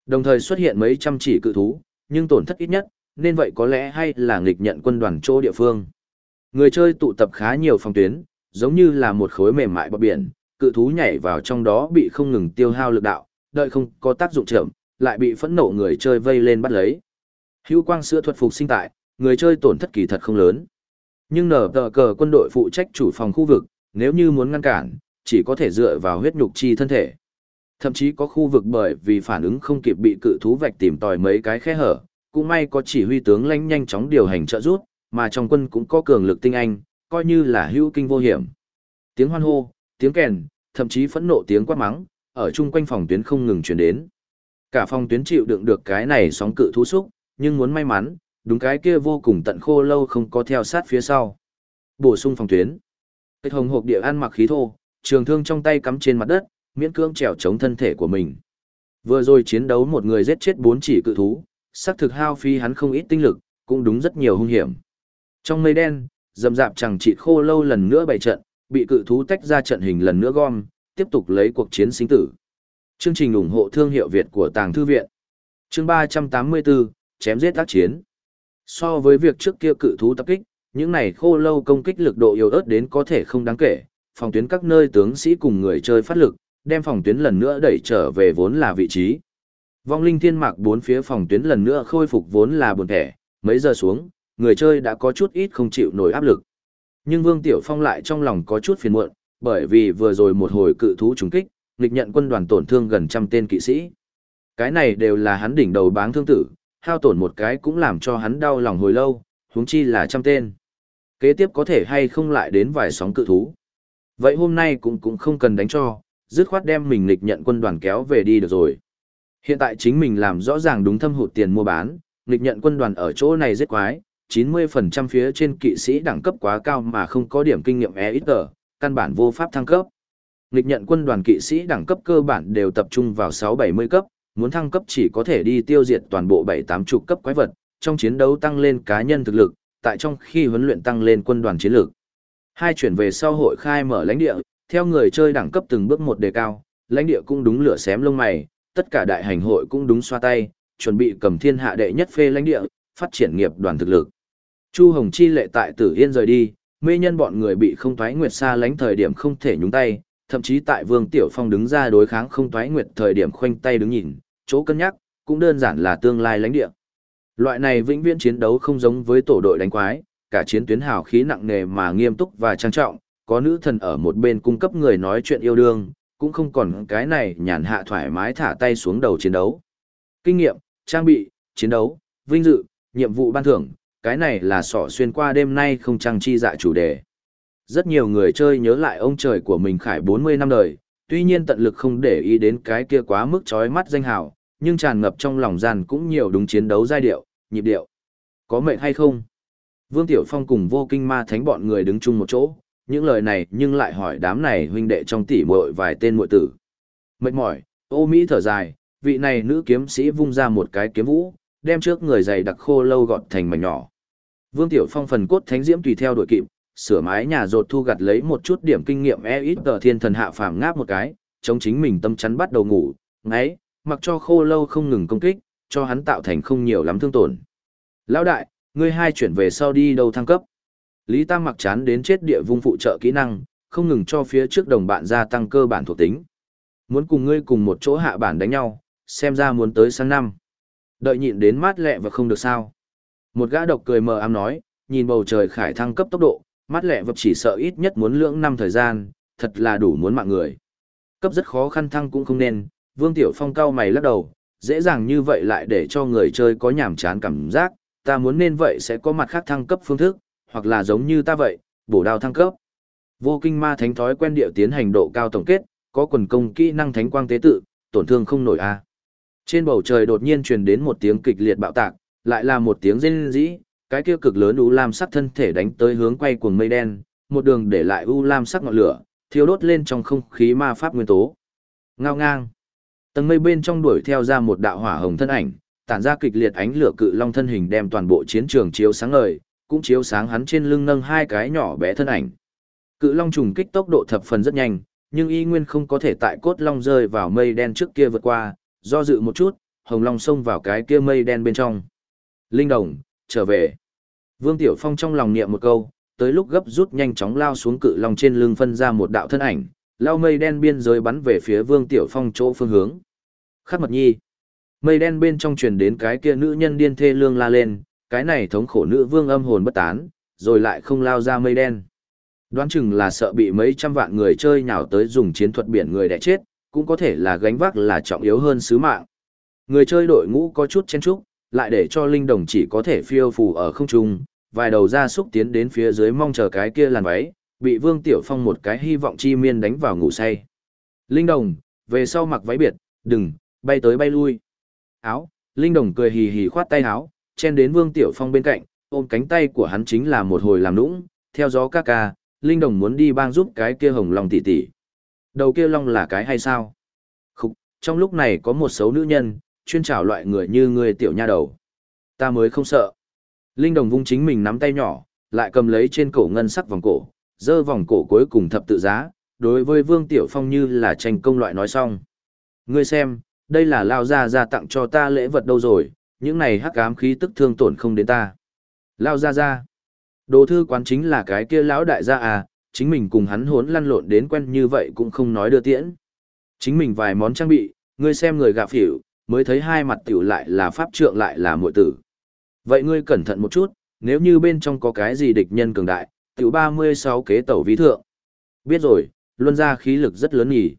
Đồng thời xuất hiện mấy trăm chỉ cự thú, nhưng tổn thất ít nhất, nên vậy có lẽ hay là nghịch nhận quân đoàn chỗ địa phương. Người chơi tụ tập khá nhiều phòng tuyến, giống như là một khối mềm mại bọt biển, cự thú nhảy vào trong đó bị không ngừng tiêu hao lực đạo, đợi không có tác dụng chậm, lại bị phẫn nộ người chơi vây lên bắt lấy. Hữu quang sữa thuật phục sinh tại, người chơi tổn thất kỳ thật không lớn. Nhưng nở tờ cờ quân đội phụ trách chủ phòng khu vực, nếu như muốn ngăn cản, chỉ có thể dựa vào huyết nhục chi thân thể. Thậm chí có khu vực bởi vì phản ứng không kịp bị cự thú vạch tìm tòi mấy cái khe hở, cũng may có chỉ huy tướng lãnh nhanh chóng điều hành trợ rút, mà trong quân cũng có cường lực tinh anh, coi như là hữu kinh vô hiểm. Tiếng hoan hô, tiếng kèn, thậm chí phẫn nộ tiếng quát mắng, ở chung quanh phòng tuyến không ngừng truyền đến. Cả phòng tuyến chịu đựng được cái này sóng cự thú xúc, nhưng muốn may mắn, đúng cái kia vô cùng tận khô lâu không có theo sát phía sau. Bổ sung phòng tuyến. Kết hồng hộp địa ăn mặc khí thô, trường thương trong tay cắm trên mặt đất, miễn cưỡng trèo chống thân thể của mình. Vừa rồi chiến đấu một người giết chết bốn chỉ cự thú, xác thực hao phi hắn không ít tinh lực, cũng đúng rất nhiều hung hiểm. Trong mây đen, dầm dạp chẳng trị khô lâu lần nữa bày trận, bị cự thú tách ra trận hình lần nữa gom, tiếp tục lấy cuộc chiến sinh tử. Chương trình ủng hộ thương hiệu Việt của Tàng Thư Viện. Chương 384, chém giết tác chiến. So với việc trước kia cự thú tập kích, những này khô lâu công kích lực độ yếu ớt đến có thể không đáng kể, phòng tuyến các nơi tướng sĩ cùng người chơi phát lực, đem phòng tuyến lần nữa đẩy trở về vốn là vị trí. Vong linh thiên mạc bốn phía phòng tuyến lần nữa khôi phục vốn là buồn thẻ, mấy giờ xuống, người chơi đã có chút ít không chịu nổi áp lực. Nhưng Vương Tiểu Phong lại trong lòng có chút phiền muộn, bởi vì vừa rồi một hồi cự thú trúng kích, nghịch nhận quân đoàn tổn thương gần trăm tên kỵ sĩ. Cái này đều là hắn đỉnh đầu báng thương tử, hao tổn một cái cũng làm cho hắn đau lòng hồi lâu, huống chi là trăm tên. Kế tiếp có thể hay không lại đến vài sóng cự thú. Vậy hôm nay cũng cũng không cần đánh cho, dứt khoát đem mình lịch nhận quân đoàn kéo về đi được rồi. Hiện tại chính mình làm rõ ràng đúng thâm hụt tiền mua bán, lịch nhận quân đoàn ở chỗ này rất quái, 90% phía trên kỵ sĩ đẳng cấp quá cao mà không có điểm kinh nghiệm e ít tờ, căn bản vô pháp thăng cấp. Lịch nhận quân đoàn kỵ sĩ đẳng cấp cơ bản đều tập trung vào 6-70 cấp, muốn thăng cấp chỉ có thể đi tiêu diệt toàn bộ 7-8 chục cấp quái vật, trong chiến đấu tăng lên cá nhân thực lực, tại trong khi huấn luyện tăng lên quân đoàn chiến lược. Hai chuyển về sau hội khai mở lãnh địa, theo người chơi đẳng cấp từng bước một đề cao, lãnh địa cũng đúng lửa xém lông mày, tất cả đại hành hội cũng đúng xoa tay, chuẩn bị cầm thiên hạ đệ nhất phê lãnh địa, phát triển nghiệp đoàn thực lực. Chu Hồng Chi lệ tại Tử Yên rời đi, mê nhân bọn người bị không thoái nguyệt xa lánh thời điểm không thể nhúng tay, thậm chí tại Vương Tiểu Phong đứng ra đối kháng không thoái nguyệt thời điểm khoanh tay đứng nhìn, chỗ cân nhắc, cũng đơn giản là tương lai lãnh địa. Loại này vĩnh viễn chiến đấu không giống với tổ đội đánh quái, cả chiến tuyến hào khí nặng nề mà nghiêm túc và trang trọng, có nữ thần ở một bên cung cấp người nói chuyện yêu đương, cũng không còn cái này nhàn hạ thoải mái thả tay xuống đầu chiến đấu. Kinh nghiệm, trang bị, chiến đấu, vinh dự, nhiệm vụ ban thưởng, cái này là sỏ xuyên qua đêm nay không trăng chi dạ chủ đề. Rất nhiều người chơi nhớ lại ông trời của mình khải 40 năm đời, tuy nhiên tận lực không để ý đến cái kia quá mức chói mắt danh hào, nhưng tràn ngập trong lòng gian cũng nhiều đúng chiến đấu giai điệu, nhịp điệu. Có mệnh hay không? Vương Tiểu Phong cùng vô kinh ma thánh bọn người đứng chung một chỗ, những lời này nhưng lại hỏi đám này huynh đệ trong tỉ muội vài tên muội tử. Mệt mỏi, ô Mỹ thở dài, vị này nữ kiếm sĩ vung ra một cái kiếm vũ, đem trước người dày đặc khô lâu gọt thành mảnh nhỏ. Vương Tiểu Phong phần cốt thánh diễm tùy theo đuổi kịp, sửa mái nhà rột thu gặt lấy một chút điểm kinh nghiệm e ít tờ thiên thần hạ phàm ngáp một cái, chống chính mình tâm chắn bắt đầu ngủ, ngáy, mặc cho khô lâu không ngừng công kích, cho hắn tạo thành không nhiều lắm thương tổn. Lão đại, ngươi hai chuyển về sau đi đâu thăng cấp? Lý Tam mặc chán đến chết địa vung phụ trợ kỹ năng, không ngừng cho phía trước đồng bạn gia tăng cơ bản thuộc tính. Muốn cùng ngươi cùng một chỗ hạ bản đánh nhau, xem ra muốn tới sang năm. Đợi nhịn đến mát lẹ và không được sao. Một gã độc cười mờ ám nói, nhìn bầu trời khải thăng cấp tốc độ, mát lẹ vật chỉ sợ ít nhất muốn lưỡng năm thời gian, thật là đủ muốn mạng người. Cấp rất khó khăn thăng cũng không nên, Vương Tiểu Phong cao mày lắc đầu, dễ dàng như vậy lại để cho người chơi có nhảm chán cảm giác, ta muốn nên vậy sẽ có mặt khác thăng cấp phương thức, hoặc là giống như ta vậy, bổ đao thăng cấp. Vô kinh ma thánh thói quen điệu tiến hành độ cao tổng kết, có quần công kỹ năng thánh quang tế tự, tổn thương không nổi a. Trên bầu trời đột nhiên truyền đến một tiếng kịch liệt bạo tạc, lại là một tiếng rên rỉ, cái kia cực lớn u lam sắc thân thể đánh tới hướng quay cuồng mây đen, một đường để lại u lam sắc ngọn lửa, thiêu đốt lên trong không khí ma pháp nguyên tố. Ngao ngang. Tầng mây bên trong đuổi theo ra một đạo hỏa hồng thân ảnh, tản ra kịch liệt ánh lửa cự long thân hình đem toàn bộ chiến trường chiếu sáng ngời, cũng chiếu sáng hắn trên lưng nâng hai cái nhỏ bé thân ảnh. Cự long trùng kích tốc độ thập phần rất nhanh, nhưng y nguyên không có thể tại cốt long rơi vào mây đen trước kia vượt qua, do dự một chút, hồng long xông vào cái kia mây đen bên trong. Linh đồng, trở về. Vương Tiểu Phong trong lòng niệm một câu, tới lúc gấp rút nhanh chóng lao xuống cự long trên lưng phân ra một đạo thân ảnh, lao mây đen biên giới bắn về phía Vương Tiểu Phong chỗ phương hướng. Khắc mật nhi. Mây đen bên trong truyền đến cái kia nữ nhân điên thê lương la lên, cái này thống khổ nữ vương âm hồn bất tán, rồi lại không lao ra mây đen. Đoán chừng là sợ bị mấy trăm vạn người chơi nhào tới dùng chiến thuật biển người đẻ chết, cũng có thể là gánh vác là trọng yếu hơn sứ mạng. Người chơi đội ngũ có chút chen chúc, lại để cho linh đồng chỉ có thể phiêu phù ở không trung, vài đầu ra xúc tiến đến phía dưới mong chờ cái kia làn váy, bị Vương Tiểu Phong một cái hy vọng chi miên đánh vào ngủ say. Linh đồng, về sau mặc váy biệt, đừng, bay tới bay lui. Áo, Linh đồng cười hì hì khoát tay áo, chen đến Vương Tiểu Phong bên cạnh, ôm cánh tay của hắn chính là một hồi làm nũng, theo gió ca ca, Linh đồng muốn đi bang giúp cái kia hồng long tỷ tỷ. Đầu kia long là cái hay sao? Khúc, trong lúc này có một số nữ nhân, chuyên trảo loại người như người tiểu nha đầu. Ta mới không sợ. Linh đồng vung chính mình nắm tay nhỏ, lại cầm lấy trên cổ ngân sắc vòng cổ, dơ vòng cổ cuối cùng thập tự giá, đối với Vương Tiểu Phong như là tranh công loại nói xong. Ngươi xem, đây là lao gia gia tặng cho ta lễ vật đâu rồi, những này hắc ám khí tức thương tổn không đến ta. Lao gia gia. Đồ thư quán chính là cái kia lão đại gia à, chính mình cùng hắn hốn lăn lộn đến quen như vậy cũng không nói đưa tiễn. Chính mình vài món trang bị, ngươi xem người gạ phỉu, mới thấy hai mặt tiểu lại là pháp trượng lại là muội tử. Vậy ngươi cẩn thận một chút, nếu như bên trong có cái gì địch nhân cường đại, tiểu 36 kế tẩu vi thượng. Biết rồi, luân ra khí lực rất lớn nhỉ.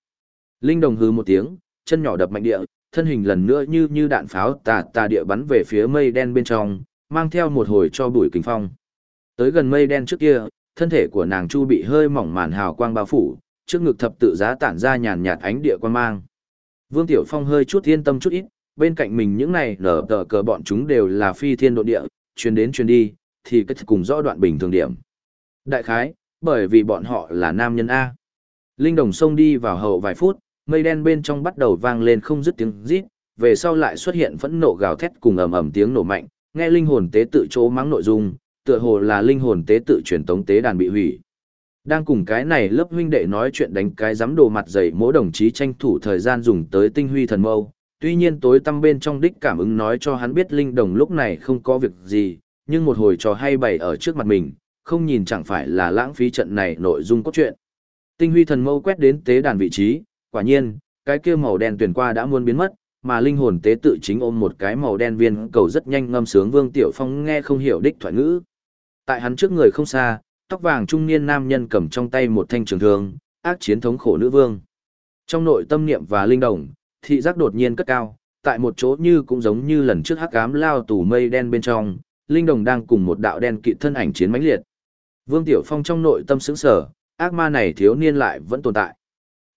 Linh đồng hừ một tiếng, chân nhỏ đập mạnh địa, thân hình lần nữa như như đạn pháo tà tà địa bắn về phía mây đen bên trong, mang theo một hồi cho bụi kinh phong. Tới gần mây đen trước kia, thân thể của nàng chu bị hơi mỏng màn hào quang bao phủ, trước ngực thập tự giá tản ra nhàn nhạt ánh địa quang mang. Vương Tiểu Phong hơi chút yên tâm chút ít, bên cạnh mình những này nở tờ cờ bọn chúng đều là phi thiên độ địa, truyền đến truyền đi, thì cách cùng rõ đoạn bình thường điểm. Đại khái, bởi vì bọn họ là nam nhân A. Linh đồng sông đi vào hậu vài phút, mây đen bên trong bắt đầu vang lên không dứt tiếng rít, về sau lại xuất hiện phẫn nộ gào thét cùng ầm ầm tiếng nổ mạnh, nghe linh hồn tế tự chỗ mắng nội dung, tựa hồ là linh hồn tế tự truyền tống tế đàn bị hủy. Đang cùng cái này lớp huynh đệ nói chuyện đánh cái giám đồ mặt dày mỗi đồng chí tranh thủ thời gian dùng tới tinh huy thần mâu. Tuy nhiên tối tăm bên trong đích cảm ứng nói cho hắn biết linh đồng lúc này không có việc gì, nhưng một hồi trò hay bày ở trước mặt mình, không nhìn chẳng phải là lãng phí trận này nội dung cốt truyện. Tinh huy thần mâu quét đến tế đàn vị trí, quả nhiên, cái kia màu đen tuyển qua đã muốn biến mất, mà linh hồn tế tự chính ôm một cái màu đen viên cầu rất nhanh ngâm sướng Vương Tiểu Phong nghe không hiểu đích thoại ngữ. Tại hắn trước người không xa, tóc vàng trung niên nam nhân cầm trong tay một thanh trường thương, ác chiến thống khổ nữ vương. Trong nội tâm niệm và linh đồng, thị giác đột nhiên cất cao, tại một chỗ như cũng giống như lần trước hắc ám lao tù mây đen bên trong, linh đồng đang cùng một đạo đen kịt thân ảnh chiến mãnh liệt. Vương Tiểu Phong trong nội tâm sững sở, ác ma này thiếu niên lại vẫn tồn tại.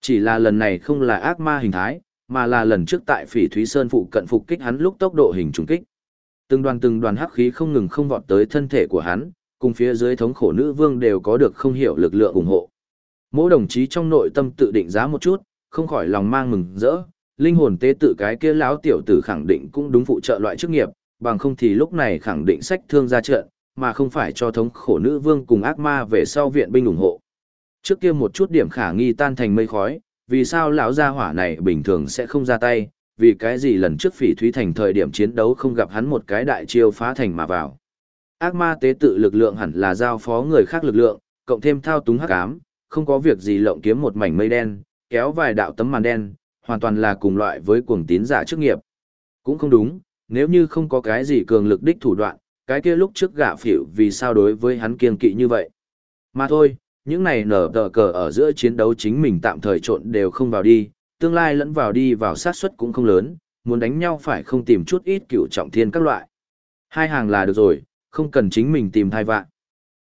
Chỉ là lần này không là ác ma hình thái, mà là lần trước tại Phỉ Thúy Sơn phụ cận phục kích hắn lúc tốc độ hình trùng kích. Từng đoàn từng đoàn hắc khí không ngừng không vọt tới thân thể của hắn, cùng phía dưới thống khổ nữ vương đều có được không hiểu lực lượng ủng hộ. Mỗi đồng chí trong nội tâm tự định giá một chút, không khỏi lòng mang mừng rỡ, linh hồn tế tự cái kia lão tiểu tử khẳng định cũng đúng phụ trợ loại chức nghiệp, bằng không thì lúc này khẳng định sách thương ra trận, mà không phải cho thống khổ nữ vương cùng ác ma về sau viện binh ủng hộ. Trước kia một chút điểm khả nghi tan thành mây khói, vì sao lão gia hỏa này bình thường sẽ không ra tay, vì cái gì lần trước phỉ thúy thành thời điểm chiến đấu không gặp hắn một cái đại chiêu phá thành mà vào. Ác ma tế tự lực lượng hẳn là giao phó người khác lực lượng, cộng thêm thao túng hắc ám, không có việc gì lộng kiếm một mảnh mây đen, kéo vài đạo tấm màn đen, hoàn toàn là cùng loại với cuồng tín giả chức nghiệp. Cũng không đúng, nếu như không có cái gì cường lực đích thủ đoạn, cái kia lúc trước gạ phỉu vì sao đối với hắn kiên kỵ như vậy. Mà thôi, những này nở tờ cờ ở giữa chiến đấu chính mình tạm thời trộn đều không vào đi, tương lai lẫn vào đi vào sát suất cũng không lớn, muốn đánh nhau phải không tìm chút ít cựu trọng thiên các loại. Hai hàng là được rồi, không cần chính mình tìm thai vạn.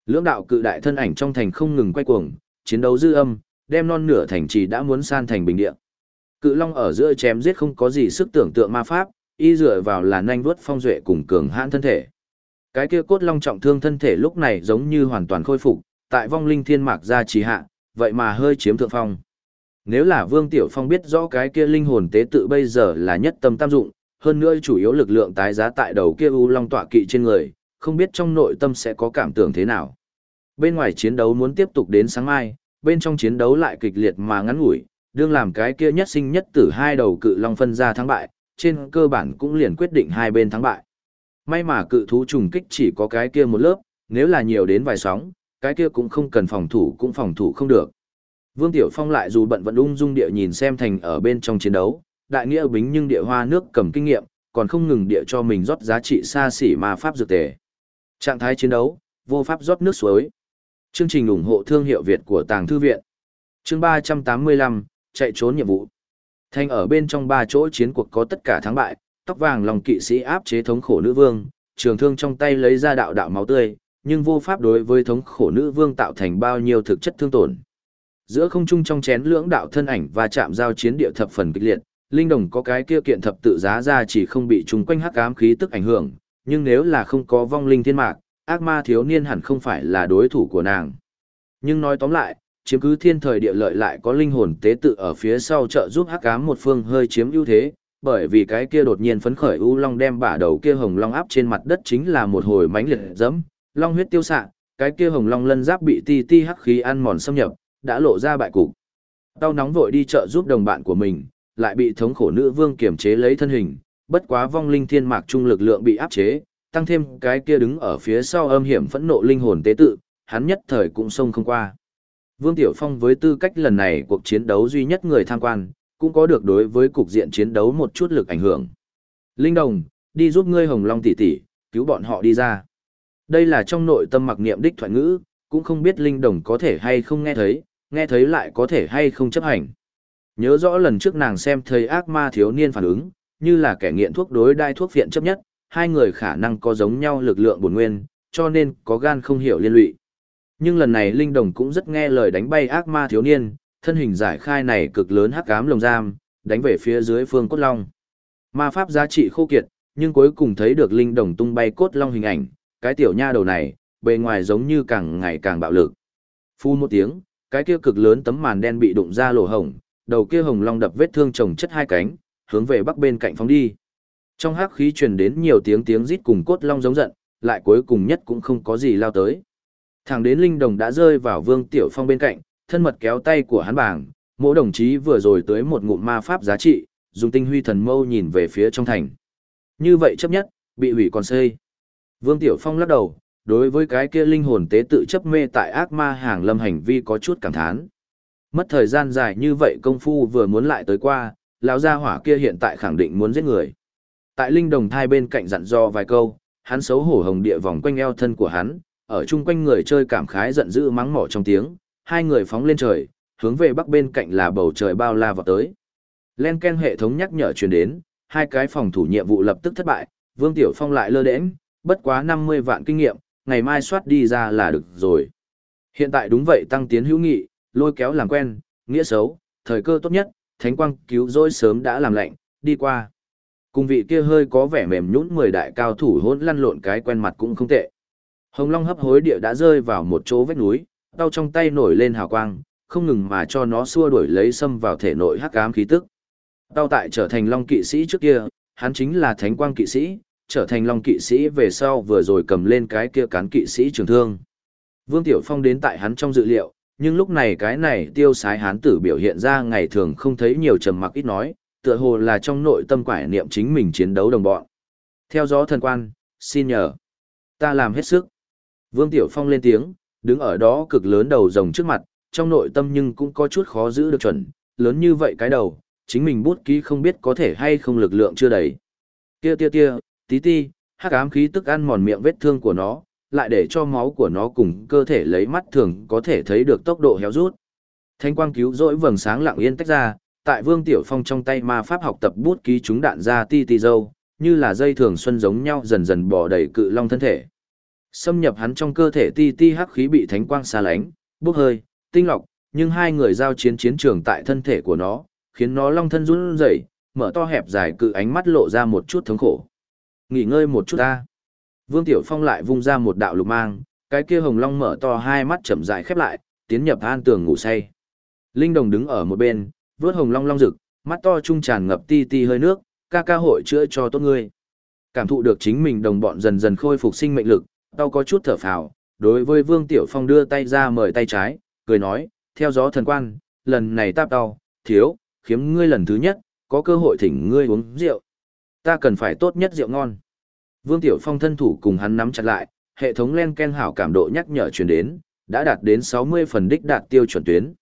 Lưỡng đạo cự đại thân ảnh trong thành không ngừng quay cuồng, chiến đấu dư âm, đem non nửa thành trì đã muốn san thành bình địa. Cự long ở giữa chém giết không có gì sức tưởng tượng ma pháp, y dựa vào là nhanh vuốt phong duệ cùng cường hãn thân thể. Cái kia cốt long trọng thương thân thể lúc này giống như hoàn toàn khôi phục, tại vong linh thiên mạc ra trì hạ, vậy mà hơi chiếm thượng phong. Nếu là Vương Tiểu Phong biết rõ cái kia linh hồn tế tự bây giờ là nhất tâm tam dụng, hơn nữa chủ yếu lực lượng tái giá tại đầu kia u long tọa kỵ trên người, không biết trong nội tâm sẽ có cảm tưởng thế nào. Bên ngoài chiến đấu muốn tiếp tục đến sáng mai, bên trong chiến đấu lại kịch liệt mà ngắn ngủi, đương làm cái kia nhất sinh nhất tử hai đầu cự long phân ra thắng bại, trên cơ bản cũng liền quyết định hai bên thắng bại. May mà cự thú trùng kích chỉ có cái kia một lớp, nếu là nhiều đến vài sóng, cái kia cũng không cần phòng thủ cũng phòng thủ không được. Vương Tiểu Phong lại dù bận vẫn ung dung địa nhìn xem thành ở bên trong chiến đấu, đại nghĩa bính nhưng địa hoa nước cầm kinh nghiệm, còn không ngừng địa cho mình rót giá trị xa xỉ ma pháp dược tề. Trạng thái chiến đấu, vô pháp rót nước suối. Chương trình ủng hộ thương hiệu Việt của Tàng Thư Viện. Chương 385, chạy trốn nhiệm vụ. Thành ở bên trong ba chỗ chiến cuộc có tất cả thắng bại, tóc vàng lòng kỵ sĩ áp chế thống khổ nữ vương, trường thương trong tay lấy ra đạo đạo máu tươi, nhưng vô pháp đối với thống khổ nữ vương tạo thành bao nhiêu thực chất thương tổn. Giữa không trung trong chén lưỡng đạo thân ảnh và chạm giao chiến địa thập phần kịch liệt, linh đồng có cái kia kiện thập tự giá ra chỉ không bị chúng quanh hắc ám khí tức ảnh hưởng, nhưng nếu là không có vong linh thiên mạc, ác ma thiếu niên hẳn không phải là đối thủ của nàng. Nhưng nói tóm lại, chiếm cứ thiên thời địa lợi lại có linh hồn tế tự ở phía sau trợ giúp hắc ám một phương hơi chiếm ưu thế, bởi vì cái kia đột nhiên phấn khởi u long đem bả đầu kia hồng long áp trên mặt đất chính là một hồi mánh liệt dẫm, long huyết tiêu xạ, cái kia hồng long lân giáp bị ti ti hắc khí ăn mòn xâm nhập, đã lộ ra bại cục. Tao nóng vội đi chợ giúp đồng bạn của mình, lại bị thống khổ nữ vương kiềm chế lấy thân hình, bất quá vong linh thiên mạc trung lực lượng bị áp chế, tăng thêm cái kia đứng ở phía sau âm hiểm phẫn nộ linh hồn tế tự, hắn nhất thời cũng xông không qua. Vương Tiểu Phong với tư cách lần này cuộc chiến đấu duy nhất người tham quan, cũng có được đối với cục diện chiến đấu một chút lực ảnh hưởng. Linh Đồng, đi giúp ngươi Hồng Long tỷ tỷ, cứu bọn họ đi ra. Đây là trong nội tâm mặc niệm đích thoại ngữ, cũng không biết Linh Đồng có thể hay không nghe thấy, nghe thấy lại có thể hay không chấp hành. Nhớ rõ lần trước nàng xem thấy ác ma thiếu niên phản ứng, như là kẻ nghiện thuốc đối đai thuốc viện chấp nhất, hai người khả năng có giống nhau lực lượng bổn nguyên, cho nên có gan không hiểu liên lụy. Nhưng lần này Linh Đồng cũng rất nghe lời đánh bay ác ma thiếu niên, thân hình giải khai này cực lớn hắc ám lồng giam, đánh về phía dưới phương cốt long. Ma pháp giá trị khô kiệt, nhưng cuối cùng thấy được Linh Đồng tung bay cốt long hình ảnh, cái tiểu nha đầu này, bề ngoài giống như càng ngày càng bạo lực. Phun một tiếng, cái kia cực lớn tấm màn đen bị đụng ra lỗ hổng, đầu kia hồng long đập vết thương chồng chất hai cánh, hướng về bắc bên cạnh phóng đi. Trong hắc khí truyền đến nhiều tiếng tiếng rít cùng cốt long giống giận, lại cuối cùng nhất cũng không có gì lao tới. Thẳng đến linh đồng đã rơi vào Vương Tiểu Phong bên cạnh, thân mật kéo tay của hắn bảng, mỗi đồng chí vừa rồi tới một ngụm ma pháp giá trị, dùng tinh huy thần mâu nhìn về phía trong thành. Như vậy chấp nhất, bị hủy còn xây. Vương Tiểu Phong lắc đầu, đối với cái kia linh hồn tế tự chấp mê tại ác ma hàng lâm hành vi có chút cảm thán. Mất thời gian dài như vậy công phu vừa muốn lại tới qua, lão gia hỏa kia hiện tại khẳng định muốn giết người. Tại linh đồng thai bên cạnh dặn dò vài câu, hắn xấu hổ hồng địa vòng quanh eo thân của hắn, ở chung quanh người chơi cảm khái giận dữ mắng mỏ trong tiếng, hai người phóng lên trời, hướng về bắc bên cạnh là bầu trời bao la vào tới. Len Ken hệ thống nhắc nhở truyền đến, hai cái phòng thủ nhiệm vụ lập tức thất bại, Vương Tiểu Phong lại lơ đễnh, bất quá 50 vạn kinh nghiệm, ngày mai soát đi ra là được rồi. Hiện tại đúng vậy tăng tiến hữu nghị, lôi kéo làm quen, nghĩa xấu, thời cơ tốt nhất, thánh quang cứu rỗi sớm đã làm lạnh, đi qua. Cùng vị kia hơi có vẻ mềm nhũn mười đại cao thủ hỗn lăn lộn cái quen mặt cũng không tệ. Hồng Long hấp hối địa đã rơi vào một chỗ vách núi, đau trong tay nổi lên hào quang, không ngừng mà cho nó xua đuổi lấy xâm vào thể nội hắc ám khí tức. Đau tại trở thành Long kỵ sĩ trước kia, hắn chính là thánh quang kỵ sĩ, trở thành Long kỵ sĩ về sau vừa rồi cầm lên cái kia cán kỵ sĩ trường thương. Vương Tiểu Phong đến tại hắn trong dự liệu, nhưng lúc này cái này tiêu sái hán tử biểu hiện ra ngày thường không thấy nhiều trầm mặc ít nói, tựa hồ là trong nội tâm quải niệm chính mình chiến đấu đồng bọn. Theo gió thần quan, xin nhờ. Ta làm hết sức. Vương Tiểu Phong lên tiếng, đứng ở đó cực lớn đầu rồng trước mặt, trong nội tâm nhưng cũng có chút khó giữ được chuẩn, lớn như vậy cái đầu, chính mình bút ký không biết có thể hay không lực lượng chưa đầy. Tia tia tia, tí ti, hắc ám khí tức ăn mòn miệng vết thương của nó, lại để cho máu của nó cùng cơ thể lấy mắt thường có thể thấy được tốc độ héo rút. Thanh quang cứu rỗi vầng sáng lặng yên tách ra, tại Vương Tiểu Phong trong tay ma pháp học tập bút ký chúng đạn ra ti ti dâu, như là dây thường xuân giống nhau dần dần bỏ đầy cự long thân thể. Xâm nhập hắn trong cơ thể ti ti hắc khí bị thánh quang xa lánh, bốc hơi, tinh lọc, nhưng hai người giao chiến chiến trường tại thân thể của nó, khiến nó long thân run rẩy, mở to hẹp dài cự ánh mắt lộ ra một chút thống khổ. Nghỉ ngơi một chút ta. Vương Tiểu Phong lại vung ra một đạo lục mang, cái kia hồng long mở to hai mắt chậm rãi khép lại, tiến nhập an tường ngủ say. Linh Đồng đứng ở một bên, vớt hồng long long rực, mắt to trung tràn ngập ti ti hơi nước, ca ca hội chữa cho tốt ngươi. Cảm thụ được chính mình đồng bọn dần dần khôi phục sinh mệnh lực, tao có chút thở phào, đối với Vương Tiểu Phong đưa tay ra mời tay trái, cười nói, theo gió thần quan, lần này táp tao, thiếu, khiếm ngươi lần thứ nhất, có cơ hội thỉnh ngươi uống rượu. Ta cần phải tốt nhất rượu ngon. Vương Tiểu Phong thân thủ cùng hắn nắm chặt lại, hệ thống len ken hảo cảm độ nhắc nhở truyền đến, đã đạt đến 60 phần đích đạt tiêu chuẩn tuyến.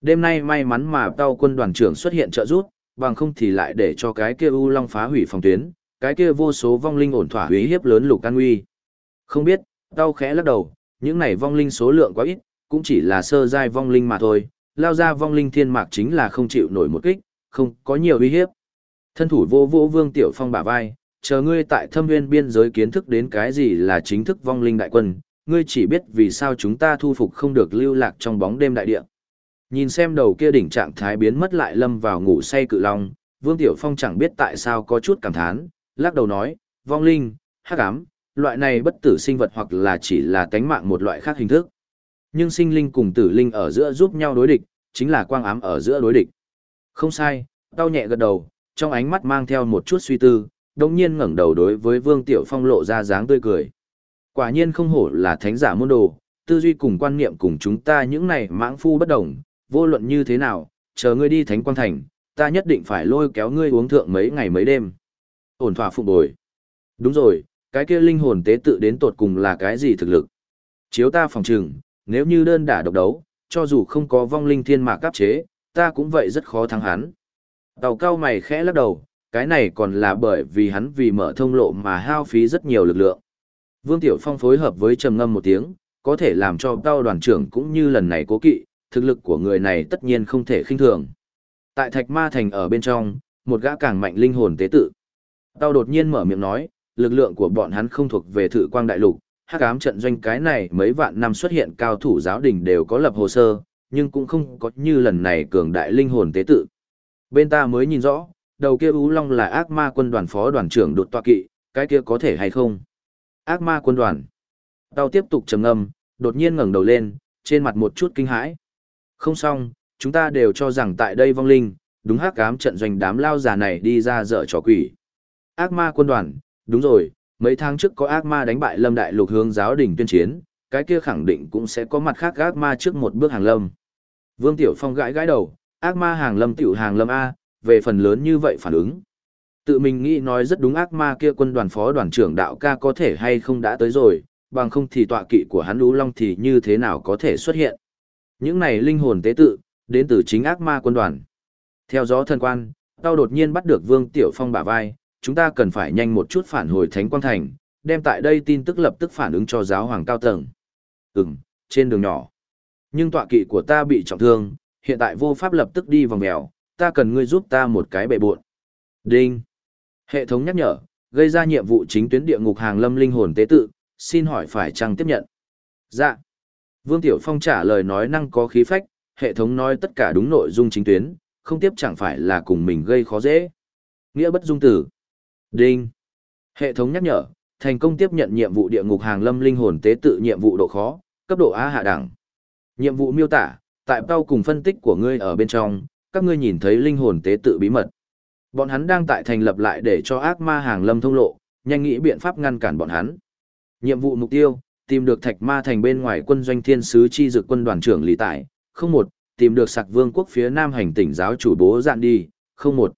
Đêm nay may mắn mà tao quân đoàn trưởng xuất hiện trợ giúp, bằng không thì lại để cho cái kia U Long phá hủy phòng tuyến, cái kia vô số vong linh ổn thỏa uy hiếp lớn lục an uy. Không biết, tao khẽ lắc đầu, những này vong linh số lượng quá ít, cũng chỉ là sơ giai vong linh mà thôi, lao ra vong linh thiên mạc chính là không chịu nổi một kích, không có nhiều uy hiếp. Thân thủ vô vô Vương Tiểu Phong bả vai, chờ ngươi tại thâm nguyên biên giới kiến thức đến cái gì là chính thức vong linh đại quân, ngươi chỉ biết vì sao chúng ta thu phục không được lưu lạc trong bóng đêm đại địa. Nhìn xem đầu kia đỉnh trạng thái biến mất lại lâm vào ngủ say cự long, Vương Tiểu Phong chẳng biết tại sao có chút cảm thán, lắc đầu nói, vong linh, hắc ám, loại này bất tử sinh vật hoặc là chỉ là tánh mạng một loại khác hình thức. Nhưng sinh linh cùng tử linh ở giữa giúp nhau đối địch, chính là quang ám ở giữa đối địch. Không sai, đau nhẹ gật đầu, trong ánh mắt mang theo một chút suy tư, đồng nhiên ngẩng đầu đối với Vương Tiểu Phong lộ ra dáng tươi cười. Quả nhiên không hổ là thánh giả môn đồ, tư duy cùng quan niệm cùng chúng ta những này mãng phu bất đồng, vô luận như thế nào, chờ ngươi đi thánh quang thành, ta nhất định phải lôi kéo ngươi uống thượng mấy ngày mấy đêm. Ổn thỏa phục bồi. Đúng rồi, cái kia linh hồn tế tự đến tột cùng là cái gì thực lực? Chiếu ta phòng trừng, nếu như đơn đả độc đấu, cho dù không có vong linh thiên mạc cấp chế, ta cũng vậy rất khó thắng hắn. Tàu cao mày khẽ lắc đầu, cái này còn là bởi vì hắn vì mở thông lộ mà hao phí rất nhiều lực lượng. Vương Tiểu Phong phối hợp với trầm ngâm một tiếng, có thể làm cho cao đoàn trưởng cũng như lần này cố kỵ, thực lực của người này tất nhiên không thể khinh thường. Tại Thạch Ma Thành ở bên trong, một gã càng mạnh linh hồn tế tự. Tao đột nhiên mở miệng nói, lực lượng của bọn hắn không thuộc về thự quang đại lục, hắc ám trận doanh cái này mấy vạn năm xuất hiện cao thủ giáo đình đều có lập hồ sơ, nhưng cũng không có như lần này cường đại linh hồn tế tự. Bên ta mới nhìn rõ, đầu kia Ú Long là ác ma quân đoàn phó đoàn trưởng đột tọa kỵ, cái kia có thể hay không? Ác ma quân đoàn. Tao tiếp tục trầm ngâm, đột nhiên ngẩng đầu lên, trên mặt một chút kinh hãi. Không xong, chúng ta đều cho rằng tại đây vong linh, đúng hắc ám trận doanh đám lao già này đi ra dở trò quỷ. Ác ma quân đoàn, đúng rồi, mấy tháng trước có ác ma đánh bại lâm đại lục hướng giáo đình tuyên chiến, cái kia khẳng định cũng sẽ có mặt khác ác ma trước một bước hàng lâm. Vương Tiểu Phong gãi gãi đầu, ác ma hàng lâm tiểu hàng lâm A, về phần lớn như vậy phản ứng. Tự mình nghĩ nói rất đúng ác ma kia quân đoàn phó đoàn trưởng đạo ca có thể hay không đã tới rồi, bằng không thì tọa kỵ của hắn lũ long thì như thế nào có thể xuất hiện. Những này linh hồn tế tự, đến từ chính ác ma quân đoàn. Theo gió thần quan, tao đột nhiên bắt được Vương Tiểu Phong bả vai, chúng ta cần phải nhanh một chút phản hồi Thánh Quang Thành, đem tại đây tin tức lập tức phản ứng cho giáo hoàng cao tầng. Ừm, trên đường nhỏ. Nhưng tọa kỵ của ta bị trọng thương, hiện tại vô pháp lập tức đi vòng mèo, ta cần ngươi giúp ta một cái bệ buộn. Đinh. Hệ thống nhắc nhở, gây ra nhiệm vụ chính tuyến địa ngục hàng lâm linh hồn tế tự, xin hỏi phải chăng tiếp nhận? Dạ. Vương Tiểu Phong trả lời nói năng có khí phách, hệ thống nói tất cả đúng nội dung chính tuyến, không tiếp chẳng phải là cùng mình gây khó dễ. Nghĩa bất dung tử. Đinh. Hệ thống nhắc nhở, thành công tiếp nhận nhiệm vụ địa ngục hàng lâm linh hồn tế tự nhiệm vụ độ khó, cấp độ A hạ đẳng. Nhiệm vụ miêu tả, tại bao cùng phân tích của ngươi ở bên trong, các ngươi nhìn thấy linh hồn tế tự bí mật. Bọn hắn đang tại thành lập lại để cho ác ma hàng lâm thông lộ, nhanh nghĩ biện pháp ngăn cản bọn hắn. Nhiệm vụ mục tiêu, tìm được thạch ma thành bên ngoài quân doanh thiên sứ chi dực quân đoàn trưởng lý tải, không một, tìm được sạc vương quốc phía nam hành tỉnh giáo chủ bố dạn đi, không một.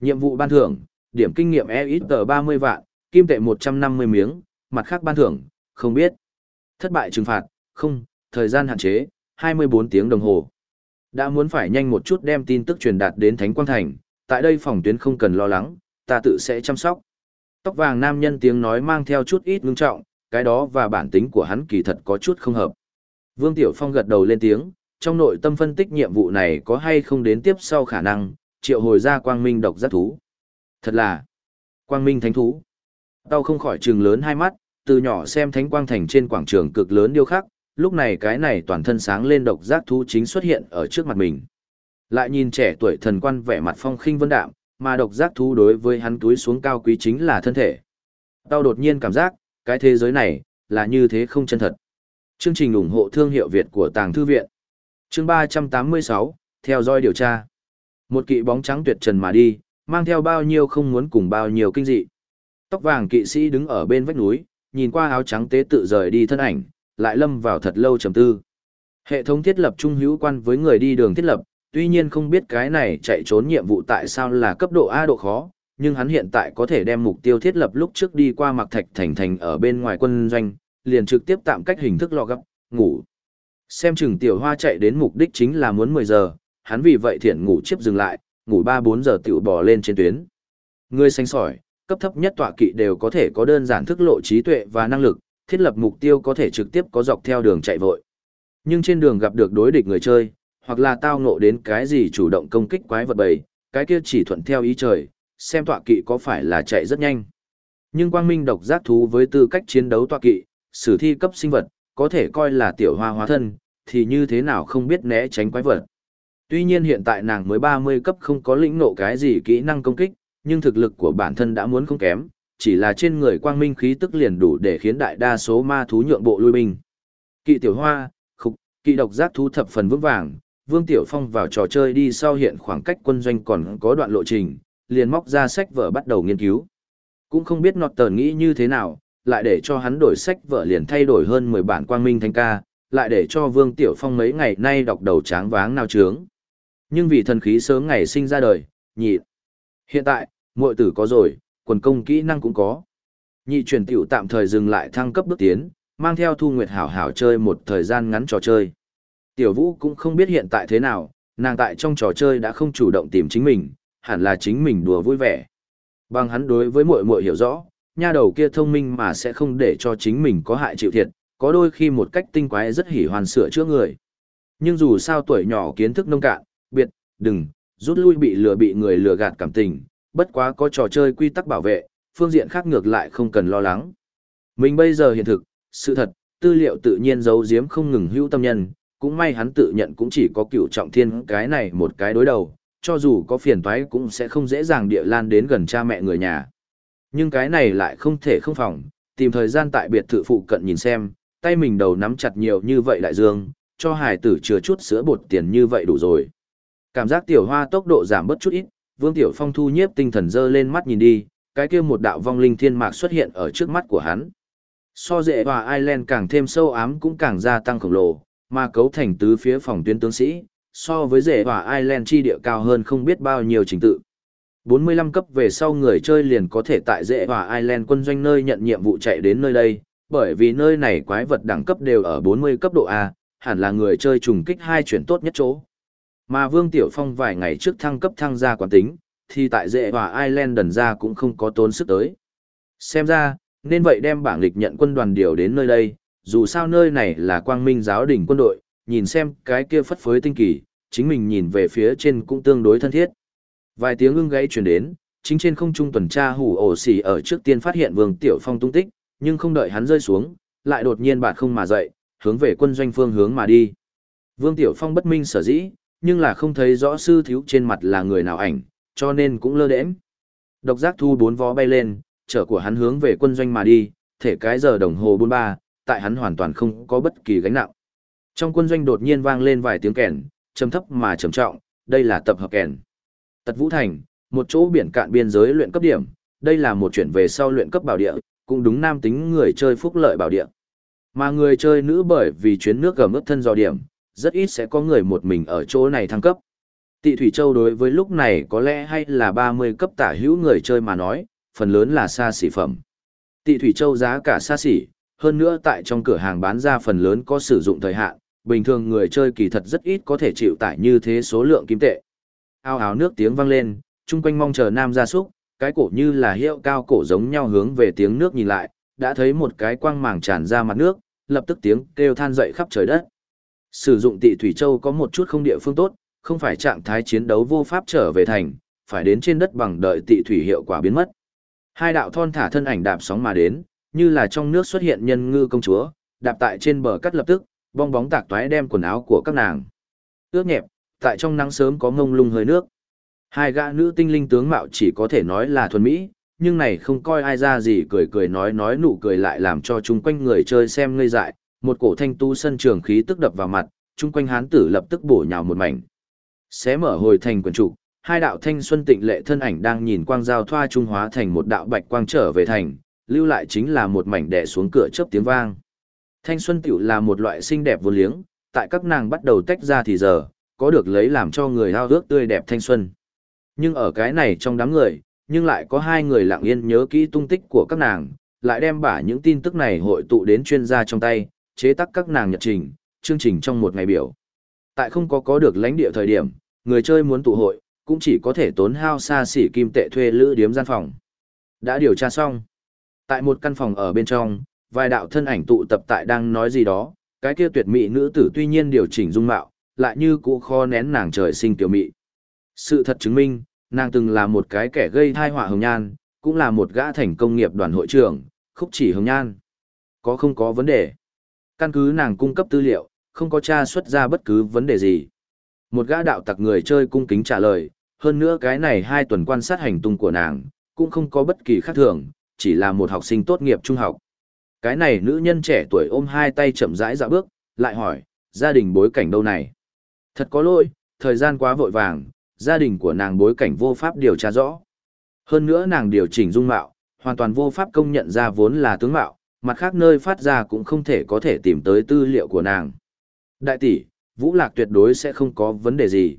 Nhiệm vụ ban thưởng, điểm kinh nghiệm e ít tờ 30 vạn, kim tệ 150 miếng, mặt khác ban thưởng, không biết. Thất bại trừng phạt, không, thời gian hạn chế, 24 tiếng đồng hồ. Đã muốn phải nhanh một chút đem tin tức truyền đạt đến Thánh Quang Thành, tại đây phòng tuyến không cần lo lắng, ta tự sẽ chăm sóc. Tóc vàng nam nhân tiếng nói mang theo chút ít ngưng trọng, cái đó và bản tính của hắn kỳ thật có chút không hợp. Vương Tiểu Phong gật đầu lên tiếng, trong nội tâm phân tích nhiệm vụ này có hay không đến tiếp sau khả năng, triệu hồi ra quang minh độc giác thú. Thật là, quang minh thánh thú. Tao không khỏi trừng lớn hai mắt, từ nhỏ xem thánh quang thành trên quảng trường cực lớn điêu khắc, lúc này cái này toàn thân sáng lên độc giác thú chính xuất hiện ở trước mặt mình. Lại nhìn trẻ tuổi thần quan vẻ mặt phong khinh vân đạm, mà độc giác thú đối với hắn túi xuống cao quý chính là thân thể. Tao đột nhiên cảm giác, cái thế giới này, là như thế không chân thật. Chương trình ủng hộ thương hiệu Việt của Tàng Thư Viện. Chương 386, theo dõi điều tra. Một kỵ bóng trắng tuyệt trần mà đi, mang theo bao nhiêu không muốn cùng bao nhiêu kinh dị. Tóc vàng kỵ sĩ đứng ở bên vách núi, nhìn qua áo trắng tế tự rời đi thân ảnh, lại lâm vào thật lâu trầm tư. Hệ thống thiết lập trung hữu quan với người đi đường thiết lập, tuy nhiên không biết cái này chạy trốn nhiệm vụ tại sao là cấp độ A độ khó, nhưng hắn hiện tại có thể đem mục tiêu thiết lập lúc trước đi qua mặc thạch thành thành ở bên ngoài quân doanh, liền trực tiếp tạm cách hình thức lò gấp, ngủ. Xem chừng tiểu hoa chạy đến mục đích chính là muốn 10 giờ, hắn vì vậy thiện ngủ chiếp dừng lại, ngủ 3-4 giờ tiểu bò lên trên tuyến. Người xanh sỏi, cấp thấp nhất tọa kỵ đều có thể có đơn giản thức lộ trí tuệ và năng lực, thiết lập mục tiêu có thể trực tiếp có dọc theo đường chạy vội. Nhưng trên đường gặp được đối địch người chơi, hoặc là tao ngộ đến cái gì chủ động công kích quái vật bầy, cái kia chỉ thuận theo ý trời, xem tọa kỵ có phải là chạy rất nhanh. Nhưng quang minh độc giác thú với tư cách chiến đấu tọa kỵ, sử thi cấp sinh vật, có thể coi là tiểu hoa hóa thân, thì như thế nào không biết né tránh quái vật. Tuy nhiên hiện tại nàng mới 30 cấp không có lĩnh nộ cái gì kỹ năng công kích, nhưng thực lực của bản thân đã muốn không kém, chỉ là trên người quang minh khí tức liền đủ để khiến đại đa số ma thú nhượng bộ lui binh. Kỵ tiểu hoa, khục, kỵ độc giác thú thập phần vững vàng, Vương Tiểu Phong vào trò chơi đi sau hiện khoảng cách quân doanh còn có đoạn lộ trình, liền móc ra sách vở bắt đầu nghiên cứu. Cũng không biết nọt tờn nghĩ như thế nào, lại để cho hắn đổi sách vở liền thay đổi hơn 10 bản quang minh thanh ca, lại để cho Vương Tiểu Phong mấy ngày nay đọc đầu tráng váng nào trướng. Nhưng vì thần khí sớm ngày sinh ra đời, nhị. Hiện tại, muội tử có rồi, quần công kỹ năng cũng có. Nhị truyền tiểu tạm thời dừng lại thăng cấp bước tiến, mang theo Thu Nguyệt hảo hảo chơi một thời gian ngắn trò chơi. Tiểu Vũ cũng không biết hiện tại thế nào, nàng tại trong trò chơi đã không chủ động tìm chính mình, hẳn là chính mình đùa vui vẻ. Bằng hắn đối với muội muội hiểu rõ, nha đầu kia thông minh mà sẽ không để cho chính mình có hại chịu thiệt, có đôi khi một cách tinh quái rất hỉ hoàn sửa chữa người. Nhưng dù sao tuổi nhỏ kiến thức nông cạn, biệt, đừng, rút lui bị lừa bị người lừa gạt cảm tình, bất quá có trò chơi quy tắc bảo vệ, phương diện khác ngược lại không cần lo lắng. Mình bây giờ hiện thực, sự thật, tư liệu tự nhiên giấu giếm không ngừng hữu tâm nhân, cũng may hắn tự nhận cũng chỉ có cựu trọng thiên cái này một cái đối đầu, cho dù có phiền toái cũng sẽ không dễ dàng địa lan đến gần cha mẹ người nhà. Nhưng cái này lại không thể không phòng, tìm thời gian tại biệt thự phụ cận nhìn xem, tay mình đầu nắm chặt nhiều như vậy đại dương, cho hải tử chừa chút sữa bột tiền như vậy đủ rồi. Cảm giác tiểu hoa tốc độ giảm bớt chút ít, Vương Tiểu Phong thu nhiếp tinh thần dơ lên mắt nhìn đi, cái kia một đạo vong linh thiên mạc xuất hiện ở trước mắt của hắn. So dễ và Ireland càng thêm sâu ám cũng càng gia tăng khổng lồ, mà cấu thành tứ phía phòng tuyến tướng sĩ, so với dễ và Ireland chi địa cao hơn không biết bao nhiêu trình tự. 45 cấp về sau người chơi liền có thể tại dễ và Ireland quân doanh nơi nhận nhiệm vụ chạy đến nơi đây, bởi vì nơi này quái vật đẳng cấp đều ở 40 cấp độ A, hẳn là người chơi trùng kích hai chuyển tốt nhất chỗ. Mà Vương Tiểu Phong vài ngày trước thăng cấp thăng ra quán tính, thì tại dễ và Ireland đần ra cũng không có tốn sức tới. Xem ra, nên vậy đem bảng lịch nhận quân đoàn điều đến nơi đây, dù sao nơi này là quang minh giáo đình quân đội, nhìn xem cái kia phất phới tinh kỳ, chính mình nhìn về phía trên cũng tương đối thân thiết. Vài tiếng ưng gãy truyền đến, chính trên không trung tuần tra hủ ổ xỉ ở trước tiên phát hiện Vương Tiểu Phong tung tích, nhưng không đợi hắn rơi xuống, lại đột nhiên bạt không mà dậy, hướng về quân doanh phương hướng mà đi. Vương Tiểu Phong bất minh sở dĩ, nhưng là không thấy rõ sư thiếu trên mặt là người nào ảnh, cho nên cũng lơ đễnh. Độc giác thu bốn vó bay lên, chở của hắn hướng về quân doanh mà đi, thể cái giờ đồng hồ 43, tại hắn hoàn toàn không có bất kỳ gánh nặng. Trong quân doanh đột nhiên vang lên vài tiếng kèn, trầm thấp mà trầm trọng, đây là tập hợp kèn. Tật Vũ Thành, một chỗ biển cạn biên giới luyện cấp điểm, đây là một chuyển về sau luyện cấp bảo địa, cũng đúng nam tính người chơi phúc lợi bảo địa. Mà người chơi nữ bởi vì chuyến nước gầm ướt thân dò điểm, rất ít sẽ có người một mình ở chỗ này thăng cấp. Tị Thủy Châu đối với lúc này có lẽ hay là 30 cấp tả hữu người chơi mà nói, phần lớn là xa xỉ phẩm. Tị Thủy Châu giá cả xa xỉ, hơn nữa tại trong cửa hàng bán ra phần lớn có sử dụng thời hạn, bình thường người chơi kỳ thật rất ít có thể chịu tải như thế số lượng kim tệ. Ao áo nước tiếng vang lên, chung quanh mong chờ nam gia súc, cái cổ như là hiệu cao cổ giống nhau hướng về tiếng nước nhìn lại, đã thấy một cái quang màng tràn ra mặt nước, lập tức tiếng kêu than dậy khắp trời đất. Sử dụng tị Thủy Châu có một chút không địa phương tốt, không phải trạng thái chiến đấu vô pháp trở về thành, phải đến trên đất bằng đợi tị thủy hiệu quả biến mất. Hai đạo thon thả thân ảnh đạp sóng mà đến, như là trong nước xuất hiện nhân ngư công chúa, đạp tại trên bờ cắt lập tức, bong bóng tạc toái đem quần áo của các nàng. Ước nhẹp, tại trong nắng sớm có ngông lung hơi nước. Hai gã nữ tinh linh tướng mạo chỉ có thể nói là thuần mỹ, nhưng này không coi ai ra gì cười cười nói nói nụ cười lại làm cho chung quanh người chơi xem ngây dại, một cổ thanh tu sân trường khí tức đập vào mặt, chung quanh hán tử lập tức bổ nhào một mảnh. Xé mở hồi thành quần trụ, hai đạo thanh xuân tịnh lệ thân ảnh đang nhìn quang giao thoa trung hóa thành một đạo bạch quang trở về thành, lưu lại chính là một mảnh đè xuống cửa chớp tiếng vang. Thanh xuân tiểu là một loại xinh đẹp vô liếng, tại các nàng bắt đầu tách ra thì giờ, có được lấy làm cho người hao ước tươi đẹp thanh xuân. Nhưng ở cái này trong đám người, nhưng lại có hai người lặng yên nhớ kỹ tung tích của các nàng, lại đem bả những tin tức này hội tụ đến chuyên gia trong tay, chế tác các nàng nhật trình, chương trình trong một ngày biểu. Tại không có có được lãnh địa thời điểm, người chơi muốn tụ hội, cũng chỉ có thể tốn hao xa xỉ kim tệ thuê lữ điếm gian phòng. Đã điều tra xong. Tại một căn phòng ở bên trong, vài đạo thân ảnh tụ tập tại đang nói gì đó, cái kia tuyệt mỹ nữ tử tuy nhiên điều chỉnh dung mạo, lại như cũ kho nén nàng trời sinh tiểu mỹ. Sự thật chứng minh, nàng từng là một cái kẻ gây thai họa hồng nhan, cũng là một gã thành công nghiệp đoàn hội trưởng, khúc chỉ hồng nhan. Có không có vấn đề. Căn cứ nàng cung cấp tư liệu, không có tra xuất ra bất cứ vấn đề gì. Một gã đạo tặc người chơi cung kính trả lời, hơn nữa cái này hai tuần quan sát hành tung của nàng, cũng không có bất kỳ khác thường, chỉ là một học sinh tốt nghiệp trung học. Cái này nữ nhân trẻ tuổi ôm hai tay chậm rãi dạo bước, lại hỏi, gia đình bối cảnh đâu này? Thật có lỗi, thời gian quá vội vàng, gia đình của nàng bối cảnh vô pháp điều tra rõ. Hơn nữa nàng điều chỉnh dung mạo, hoàn toàn vô pháp công nhận ra vốn là tướng mạo, mặt khác nơi phát ra cũng không thể có thể tìm tới tư liệu của nàng. Đại tỷ, Vũ Lạc tuyệt đối sẽ không có vấn đề gì.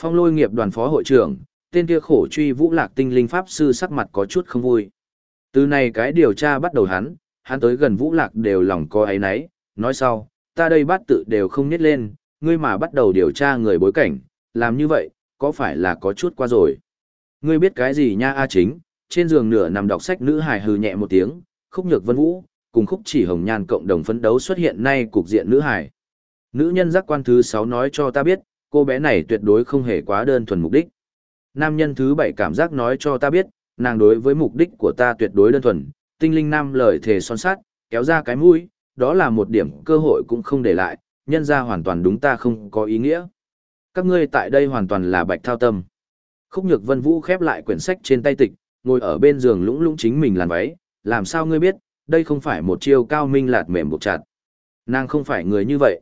Phong lôi nghiệp đoàn phó hội trưởng, tên kia khổ truy vũ lạc tinh linh pháp sư sắc mặt có chút không vui. Từ này cái điều tra bắt đầu hắn, hắn tới gần vũ lạc đều lòng coi ấy nấy, nói sau, ta đây bắt tự đều không nhét lên, ngươi mà bắt đầu điều tra người bối cảnh, làm như vậy, có phải là có chút qua rồi. Ngươi biết cái gì nha A chính, trên giường nửa nằm đọc sách nữ hài hừ nhẹ một tiếng, khúc nhược vân vũ, cùng khúc chỉ hồng nhan cộng đồng phấn đấu xuất hiện nay cục diện nữ hải Nữ nhân giác quan thứ 6 nói cho ta biết, cô bé này tuyệt đối không hề quá đơn thuần mục đích. Nam nhân thứ 7 cảm giác nói cho ta biết, nàng đối với mục đích của ta tuyệt đối đơn thuần, tinh linh nam lời thề son sát, kéo ra cái mũi, đó là một điểm cơ hội cũng không để lại, nhân ra hoàn toàn đúng ta không có ý nghĩa. Các ngươi tại đây hoàn toàn là bạch thao tâm. Khúc nhược vân vũ khép lại quyển sách trên tay tịch, ngồi ở bên giường lũng lũng chính mình làn váy, làm sao ngươi biết, đây không phải một chiêu cao minh lạt mềm buộc chặt. Nàng không phải người như vậy.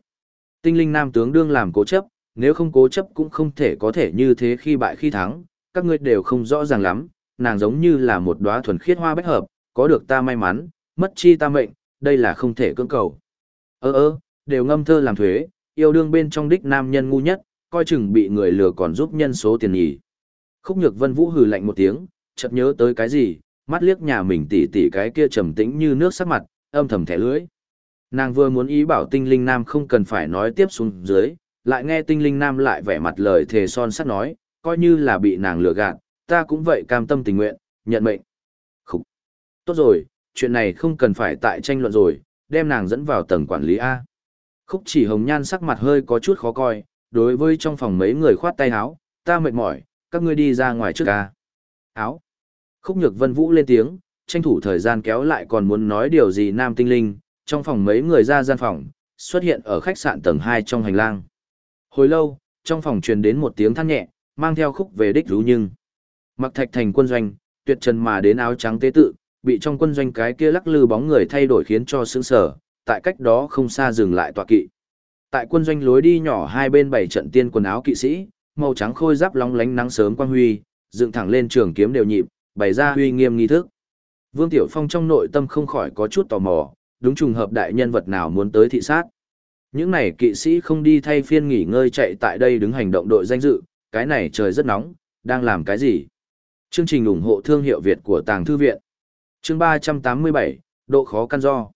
Tinh linh nam tướng đương làm cố chấp, nếu không cố chấp cũng không thể có thể như thế khi bại khi thắng, các ngươi đều không rõ ràng lắm, nàng giống như là một đóa thuần khiết hoa bách hợp, có được ta may mắn, mất chi ta mệnh, đây là không thể cưỡng cầu. Ơ ơ, đều ngâm thơ làm thuế, yêu đương bên trong đích nam nhân ngu nhất, coi chừng bị người lừa còn giúp nhân số tiền nhỉ. Khúc Nhược Vân Vũ hừ lạnh một tiếng, chợt nhớ tới cái gì, mắt liếc nhà mình tỉ tỉ cái kia trầm tĩnh như nước sắc mặt, âm thầm thẻ lưỡi. Nàng vừa muốn ý bảo tinh linh nam không cần phải nói tiếp xuống dưới, lại nghe tinh linh nam lại vẻ mặt lời thề son sắt nói, coi như là bị nàng lừa gạt, ta cũng vậy cam tâm tình nguyện, nhận mệnh. Khúc. Tốt rồi, chuyện này không cần phải tại tranh luận rồi, đem nàng dẫn vào tầng quản lý A. Khúc chỉ hồng nhan sắc mặt hơi có chút khó coi, đối với trong phòng mấy người khoát tay áo, ta mệt mỏi, các ngươi đi ra ngoài trước A. Áo. Khúc nhược vân vũ lên tiếng, tranh thủ thời gian kéo lại còn muốn nói điều gì nam tinh linh, trong phòng mấy người ra gian phòng, xuất hiện ở khách sạn tầng 2 trong hành lang. Hồi lâu, trong phòng truyền đến một tiếng than nhẹ, mang theo khúc về đích rú nhưng. Mặc thạch thành quân doanh, tuyệt trần mà đến áo trắng tế tự, bị trong quân doanh cái kia lắc lư bóng người thay đổi khiến cho sững sờ, tại cách đó không xa dừng lại tọa kỵ. Tại quân doanh lối đi nhỏ hai bên bảy trận tiên quần áo kỵ sĩ, màu trắng khôi giáp long lánh nắng sớm quang huy, dựng thẳng lên trường kiếm đều nhịp, bày ra huy nghiêm nghi thức. Vương Tiểu Phong trong nội tâm không khỏi có chút tò mò, đúng trùng hợp đại nhân vật nào muốn tới thị sát. Những này kỵ sĩ không đi thay phiên nghỉ ngơi chạy tại đây đứng hành động đội danh dự, cái này trời rất nóng, đang làm cái gì? Chương trình ủng hộ thương hiệu Việt của Tàng Thư Viện. Chương 387, độ khó căn do.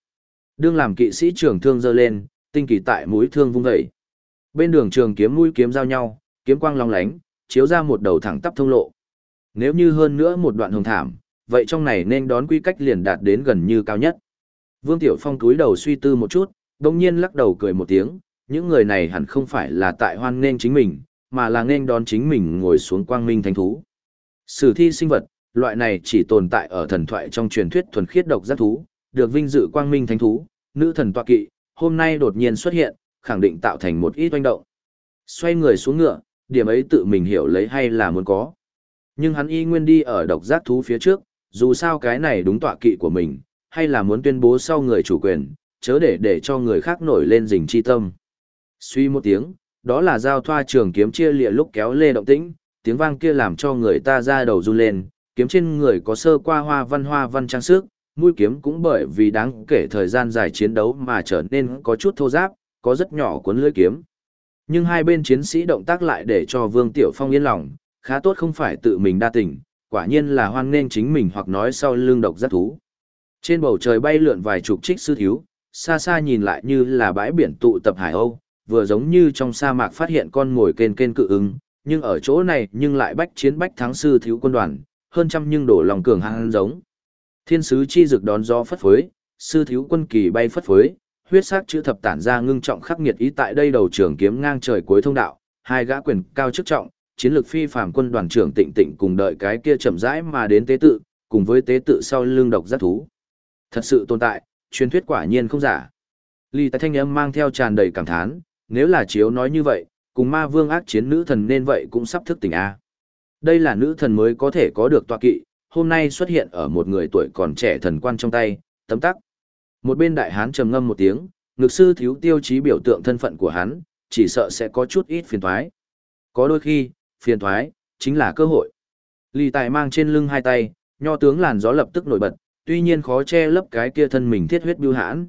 Đương làm kỵ sĩ trưởng thương dơ lên, tinh kỳ tại mũi thương vung dậy. Bên đường trường kiếm mũi kiếm giao nhau, kiếm quang long lánh, chiếu ra một đầu thẳng tắp thông lộ. Nếu như hơn nữa một đoạn hồng thảm, vậy trong này nên đón quy cách liền đạt đến gần như cao nhất. Vương Tiểu Phong túi đầu suy tư một chút, đồng nhiên lắc đầu cười một tiếng, những người này hẳn không phải là tại hoan nên chính mình, mà là nên đón chính mình ngồi xuống quang minh thánh thú. Sử thi sinh vật, loại này chỉ tồn tại ở thần thoại trong truyền thuyết thuần khiết độc giác thú, được vinh dự quang minh thánh thú, nữ thần tọa kỵ, hôm nay đột nhiên xuất hiện, khẳng định tạo thành một ít oanh động. Xoay người xuống ngựa, điểm ấy tự mình hiểu lấy hay là muốn có. Nhưng hắn y nguyên đi ở độc giác thú phía trước, dù sao cái này đúng tọa kỵ của mình, hay là muốn tuyên bố sau người chủ quyền, chớ để để cho người khác nổi lên rình chi tâm. Suy một tiếng, đó là giao thoa trường kiếm chia lịa lúc kéo lê động tĩnh, tiếng vang kia làm cho người ta ra đầu run lên, kiếm trên người có sơ qua hoa văn hoa văn trang sức, mũi kiếm cũng bởi vì đáng kể thời gian dài chiến đấu mà trở nên có chút thô giáp, có rất nhỏ cuốn lưỡi kiếm. Nhưng hai bên chiến sĩ động tác lại để cho Vương Tiểu Phong yên lòng, khá tốt không phải tự mình đa tình, quả nhiên là hoan nên chính mình hoặc nói sau lưng độc giác thú. Trên bầu trời bay lượn vài chục trích sư thiếu, xa xa nhìn lại như là bãi biển tụ tập hải âu, vừa giống như trong sa mạc phát hiện con ngồi kên kên cự ứng, nhưng ở chỗ này nhưng lại bách chiến bách thắng sư thiếu quân đoàn, hơn trăm nhưng đổ lòng cường hăng giống. Thiên sứ chi dực đón gió phất phới, sư thiếu quân kỳ bay phất phới, huyết sắc chữ thập tản ra ngưng trọng khắc nghiệt ý tại đây đầu trường kiếm ngang trời cuối thông đạo, hai gã quyền cao chức trọng, chiến lược phi phàm quân đoàn trưởng Tịnh Tịnh cùng đợi cái kia chậm rãi mà đến tế tự, cùng với tế tự sau lưng độc giác thú. Thật sự tồn tại, truyền thuyết quả nhiên không giả. Ly tại thanh âm mang theo tràn đầy cảm thán, nếu là chiếu nói như vậy, cùng ma vương ác chiến nữ thần nên vậy cũng sắp thức tỉnh a. Đây là nữ thần mới có thể có được tọa kỵ, hôm nay xuất hiện ở một người tuổi còn trẻ thần quan trong tay, tấm tắc. Một bên đại hán trầm ngâm một tiếng, ngực sư thiếu tiêu chí biểu tượng thân phận của hắn, chỉ sợ sẽ có chút ít phiền toái. Có đôi khi, phiền thoái, chính là cơ hội. Lì tài mang trên lưng hai tay, nho tướng làn gió lập tức nổi bật, tuy nhiên khó che lấp cái kia thân mình thiết huyết bưu hãn.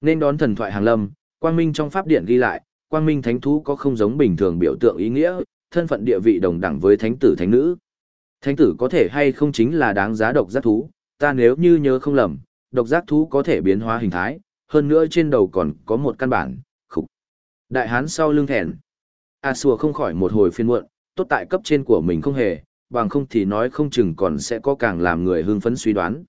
Nên đón thần thoại hàng lâm, quang minh trong pháp điện ghi lại, quang minh thánh thú có không giống bình thường biểu tượng ý nghĩa, thân phận địa vị đồng đẳng với thánh tử thánh nữ. Thánh tử có thể hay không chính là đáng giá độc giác thú, ta nếu như nhớ không lầm, độc giác thú có thể biến hóa hình thái, hơn nữa trên đầu còn có một căn bản, khục. Đại hán sau lưng thèn. A à, không khỏi một hồi phiên muộn, tốt tại cấp trên của mình không hề, bằng không thì nói không chừng còn sẽ có càng làm người hưng phấn suy đoán.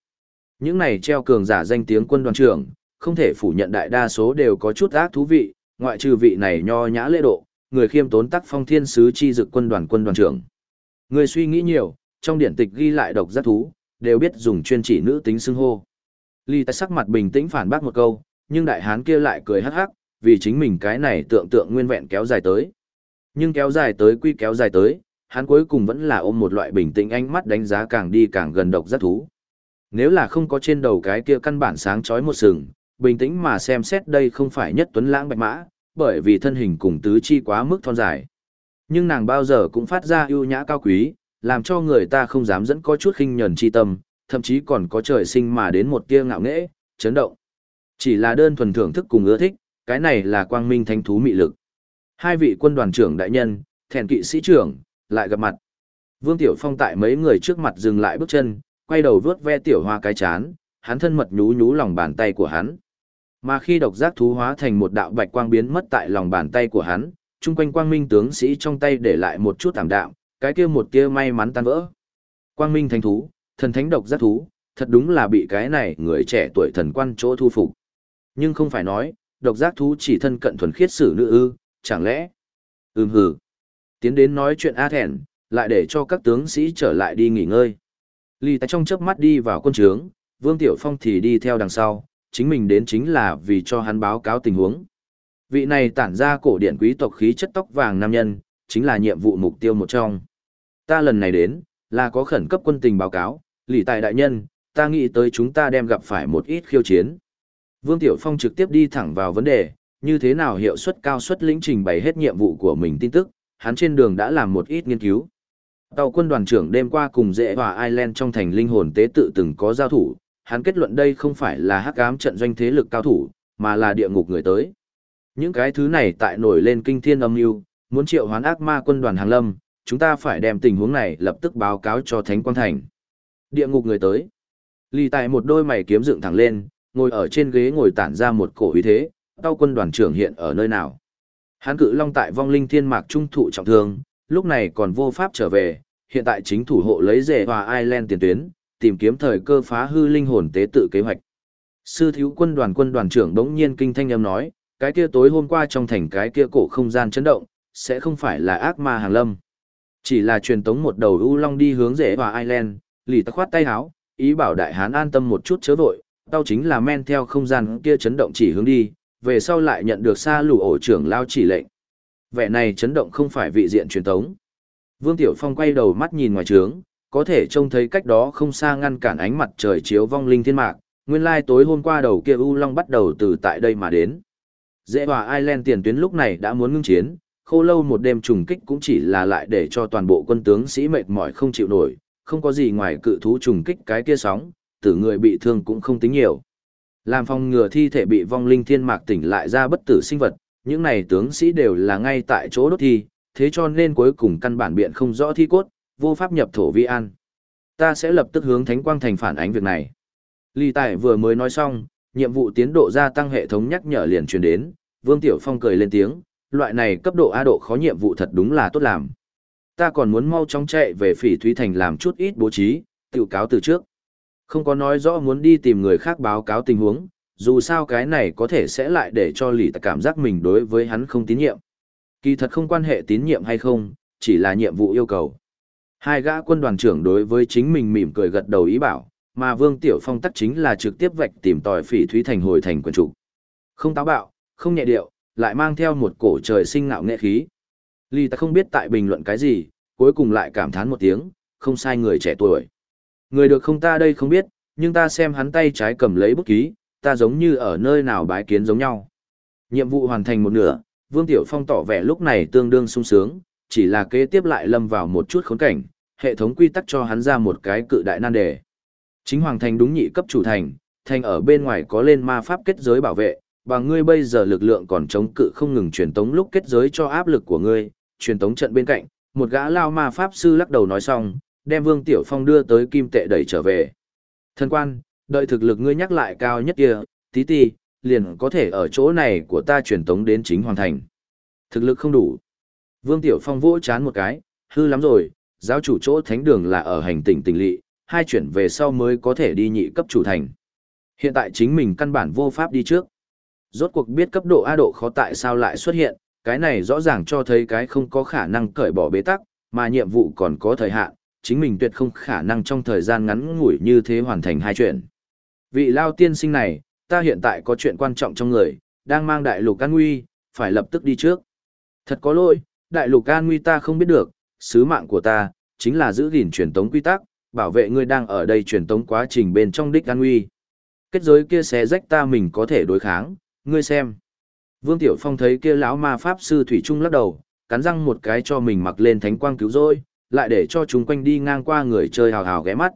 Những này treo cường giả danh tiếng quân đoàn trưởng, không thể phủ nhận đại đa số đều có chút ác thú vị, ngoại trừ vị này nho nhã lễ độ, người khiêm tốn tắc phong thiên sứ chi dực quân đoàn quân đoàn trưởng. Người suy nghĩ nhiều, trong điển tịch ghi lại độc giác thú, đều biết dùng chuyên chỉ nữ tính xưng hô. Ly tại sắc mặt bình tĩnh phản bác một câu, nhưng đại hán kia lại cười hắc hắc, vì chính mình cái này tượng tượng nguyên vẹn kéo dài tới. Nhưng kéo dài tới quy kéo dài tới, hắn cuối cùng vẫn là ôm một loại bình tĩnh ánh mắt đánh giá càng đi càng gần độc giác thú. Nếu là không có trên đầu cái kia căn bản sáng chói một sừng, bình tĩnh mà xem xét đây không phải nhất tuấn lãng bạch mã, bởi vì thân hình cùng tứ chi quá mức thon dài. Nhưng nàng bao giờ cũng phát ra ưu nhã cao quý, làm cho người ta không dám dẫn có chút khinh nhẫn chi tâm, thậm chí còn có trời sinh mà đến một tia ngạo nghễ, chấn động. Chỉ là đơn thuần thưởng thức cùng ưa thích, cái này là quang minh thánh thú mị lực. Hai vị quân đoàn trưởng đại nhân, thèn kỵ sĩ trưởng, lại gặp mặt. Vương Tiểu Phong tại mấy người trước mặt dừng lại bước chân, quay đầu vớt ve Tiểu Hoa cái chán, hắn thân mật nhú nhú lòng bàn tay của hắn. Mà khi độc giác thú hóa thành một đạo bạch quang biến mất tại lòng bàn tay của hắn, chung quanh quang minh tướng sĩ trong tay để lại một chút tạm đạm, cái kia một kia may mắn tan vỡ. Quang minh thánh thú, thần thánh độc giác thú, thật đúng là bị cái này người trẻ tuổi thần quan chỗ thu phục. Nhưng không phải nói, độc giác thú chỉ thân cận thuần khiết sử nữ ư, chẳng lẽ? Ừm hừ. Tiến đến nói chuyện A thẹn, lại để cho các tướng sĩ trở lại đi nghỉ ngơi. Ly tại trong chớp mắt đi vào quân trướng, Vương Tiểu Phong thì đi theo đằng sau, chính mình đến chính là vì cho hắn báo cáo tình huống. Vị này tản ra cổ điển quý tộc khí chất tóc vàng nam nhân, chính là nhiệm vụ mục tiêu một trong. Ta lần này đến, là có khẩn cấp quân tình báo cáo, lì tài đại nhân, ta nghĩ tới chúng ta đem gặp phải một ít khiêu chiến. Vương Tiểu Phong trực tiếp đi thẳng vào vấn đề, như thế nào hiệu suất cao suất lĩnh trình bày hết nhiệm vụ của mình tin tức, hắn trên đường đã làm một ít nghiên cứu. Tàu quân đoàn trưởng đêm qua cùng dễ và Ireland trong thành linh hồn tế tự từng có giao thủ, hắn kết luận đây không phải là hắc ám trận doanh thế lực cao thủ, mà là địa ngục người tới. Những cái thứ này tại nổi lên kinh thiên âm mưu, muốn triệu hoán ác ma quân đoàn hàng lâm, chúng ta phải đem tình huống này lập tức báo cáo cho Thánh Quang Thành. Địa ngục người tới. Lì tại một đôi mày kiếm dựng thẳng lên, ngồi ở trên ghế ngồi tản ra một cổ uy thế, tao quân đoàn trưởng hiện ở nơi nào. Hắn cự long tại vong linh thiên mạc trung thụ trọng thương, lúc này còn vô pháp trở về, hiện tại chính thủ hộ lấy rể hòa Ireland tiền tuyến, tìm kiếm thời cơ phá hư linh hồn tế tự kế hoạch. Sư thiếu quân đoàn quân đoàn trưởng đống nhiên kinh thanh âm nói, cái kia tối hôm qua trong thành cái kia cổ không gian chấn động, sẽ không phải là ác ma hàng lâm. Chỉ là truyền tống một đầu u long đi hướng rể hòa Ireland, lì tắc khoát tay háo, ý bảo đại hán an tâm một chút chớ vội, tao chính là men theo không gian kia chấn động chỉ hướng đi, về sau lại nhận được xa lù ổ trưởng lao chỉ lệnh. Vẻ này chấn động không phải vị diện truyền tống. Vương Tiểu Phong quay đầu mắt nhìn ngoài trướng, có thể trông thấy cách đó không xa ngăn cản ánh mặt trời chiếu vong linh thiên mạc, nguyên lai tối hôm qua đầu kia U Long bắt đầu từ tại đây mà đến. Dễ hòa Ireland tiền tuyến lúc này đã muốn ngưng chiến, khô lâu một đêm trùng kích cũng chỉ là lại để cho toàn bộ quân tướng sĩ mệt mỏi không chịu nổi, không có gì ngoài cự thú trùng kích cái kia sóng, tử người bị thương cũng không tính nhiều. Làm phòng ngừa thi thể bị vong linh thiên mạc tỉnh lại ra bất tử sinh vật, những này tướng sĩ đều là ngay tại chỗ đốt thi, thế cho nên cuối cùng căn bản biện không rõ thi cốt, vô pháp nhập thổ vi an. Ta sẽ lập tức hướng Thánh Quang Thành phản ánh việc này. Ly Tài vừa mới nói xong, nhiệm vụ tiến độ gia tăng hệ thống nhắc nhở liền truyền đến, Vương Tiểu Phong cười lên tiếng, loại này cấp độ A độ khó nhiệm vụ thật đúng là tốt làm. Ta còn muốn mau chóng chạy về Phỉ Thúy Thành làm chút ít bố trí, tiểu cáo từ trước. Không có nói rõ muốn đi tìm người khác báo cáo tình huống, dù sao cái này có thể sẽ lại để cho lì tạc cảm giác mình đối với hắn không tín nhiệm. Kỳ thật không quan hệ tín nhiệm hay không, chỉ là nhiệm vụ yêu cầu. Hai gã quân đoàn trưởng đối với chính mình mỉm cười gật đầu ý bảo, mà Vương Tiểu Phong tắc chính là trực tiếp vạch tìm tòi phỉ thúy thành hồi thành quân chủ. Không táo bạo, không nhẹ điệu, lại mang theo một cổ trời sinh ngạo nghệ khí. Ly ta không biết tại bình luận cái gì, cuối cùng lại cảm thán một tiếng, không sai người trẻ tuổi. Người được không ta đây không biết, nhưng ta xem hắn tay trái cầm lấy bút ký, ta giống như ở nơi nào bái kiến giống nhau. Nhiệm vụ hoàn thành một nửa, Vương Tiểu Phong tỏ vẻ lúc này tương đương sung sướng, chỉ là kế tiếp lại lâm vào một chút khốn cảnh, hệ thống quy tắc cho hắn ra một cái cự đại nan đề. Chính hoàng thành đúng nhị cấp chủ thành, thành ở bên ngoài có lên ma pháp kết giới bảo vệ, bằng ngươi bây giờ lực lượng còn chống cự không ngừng truyền tống lúc kết giới cho áp lực của ngươi, truyền tống trận bên cạnh, một gã lao ma pháp sư lắc đầu nói xong, đem Vương Tiểu Phong đưa tới kim tệ đẩy trở về. Thần quan, đợi thực lực ngươi nhắc lại cao nhất kia, tí ti, liền có thể ở chỗ này của ta truyền tống đến chính hoàn thành. Thực lực không đủ. Vương Tiểu Phong vỗ chán một cái, hư lắm rồi, giáo chủ chỗ thánh đường là ở hành tỉnh tỉnh lỵ, hai chuyển về sau mới có thể đi nhị cấp chủ thành. Hiện tại chính mình căn bản vô pháp đi trước. Rốt cuộc biết cấp độ A độ khó tại sao lại xuất hiện, cái này rõ ràng cho thấy cái không có khả năng cởi bỏ bế tắc, mà nhiệm vụ còn có thời hạn, chính mình tuyệt không khả năng trong thời gian ngắn ngủi như thế hoàn thành hai chuyện. Vị lao tiên sinh này, ta hiện tại có chuyện quan trọng trong người, đang mang đại lục an nguy, phải lập tức đi trước. Thật có lỗi, đại lục an nguy ta không biết được, sứ mạng của ta, chính là giữ gìn truyền tống quy tắc, bảo vệ ngươi đang ở đây truyền tống quá trình bên trong đích an nguy. Kết giới kia xé rách ta mình có thể đối kháng, ngươi xem. Vương Tiểu Phong thấy kia lão ma pháp sư thủy trung lắc đầu, cắn răng một cái cho mình mặc lên thánh quang cứu rỗi, lại để cho chúng quanh đi ngang qua người chơi hào hào ghé mắt.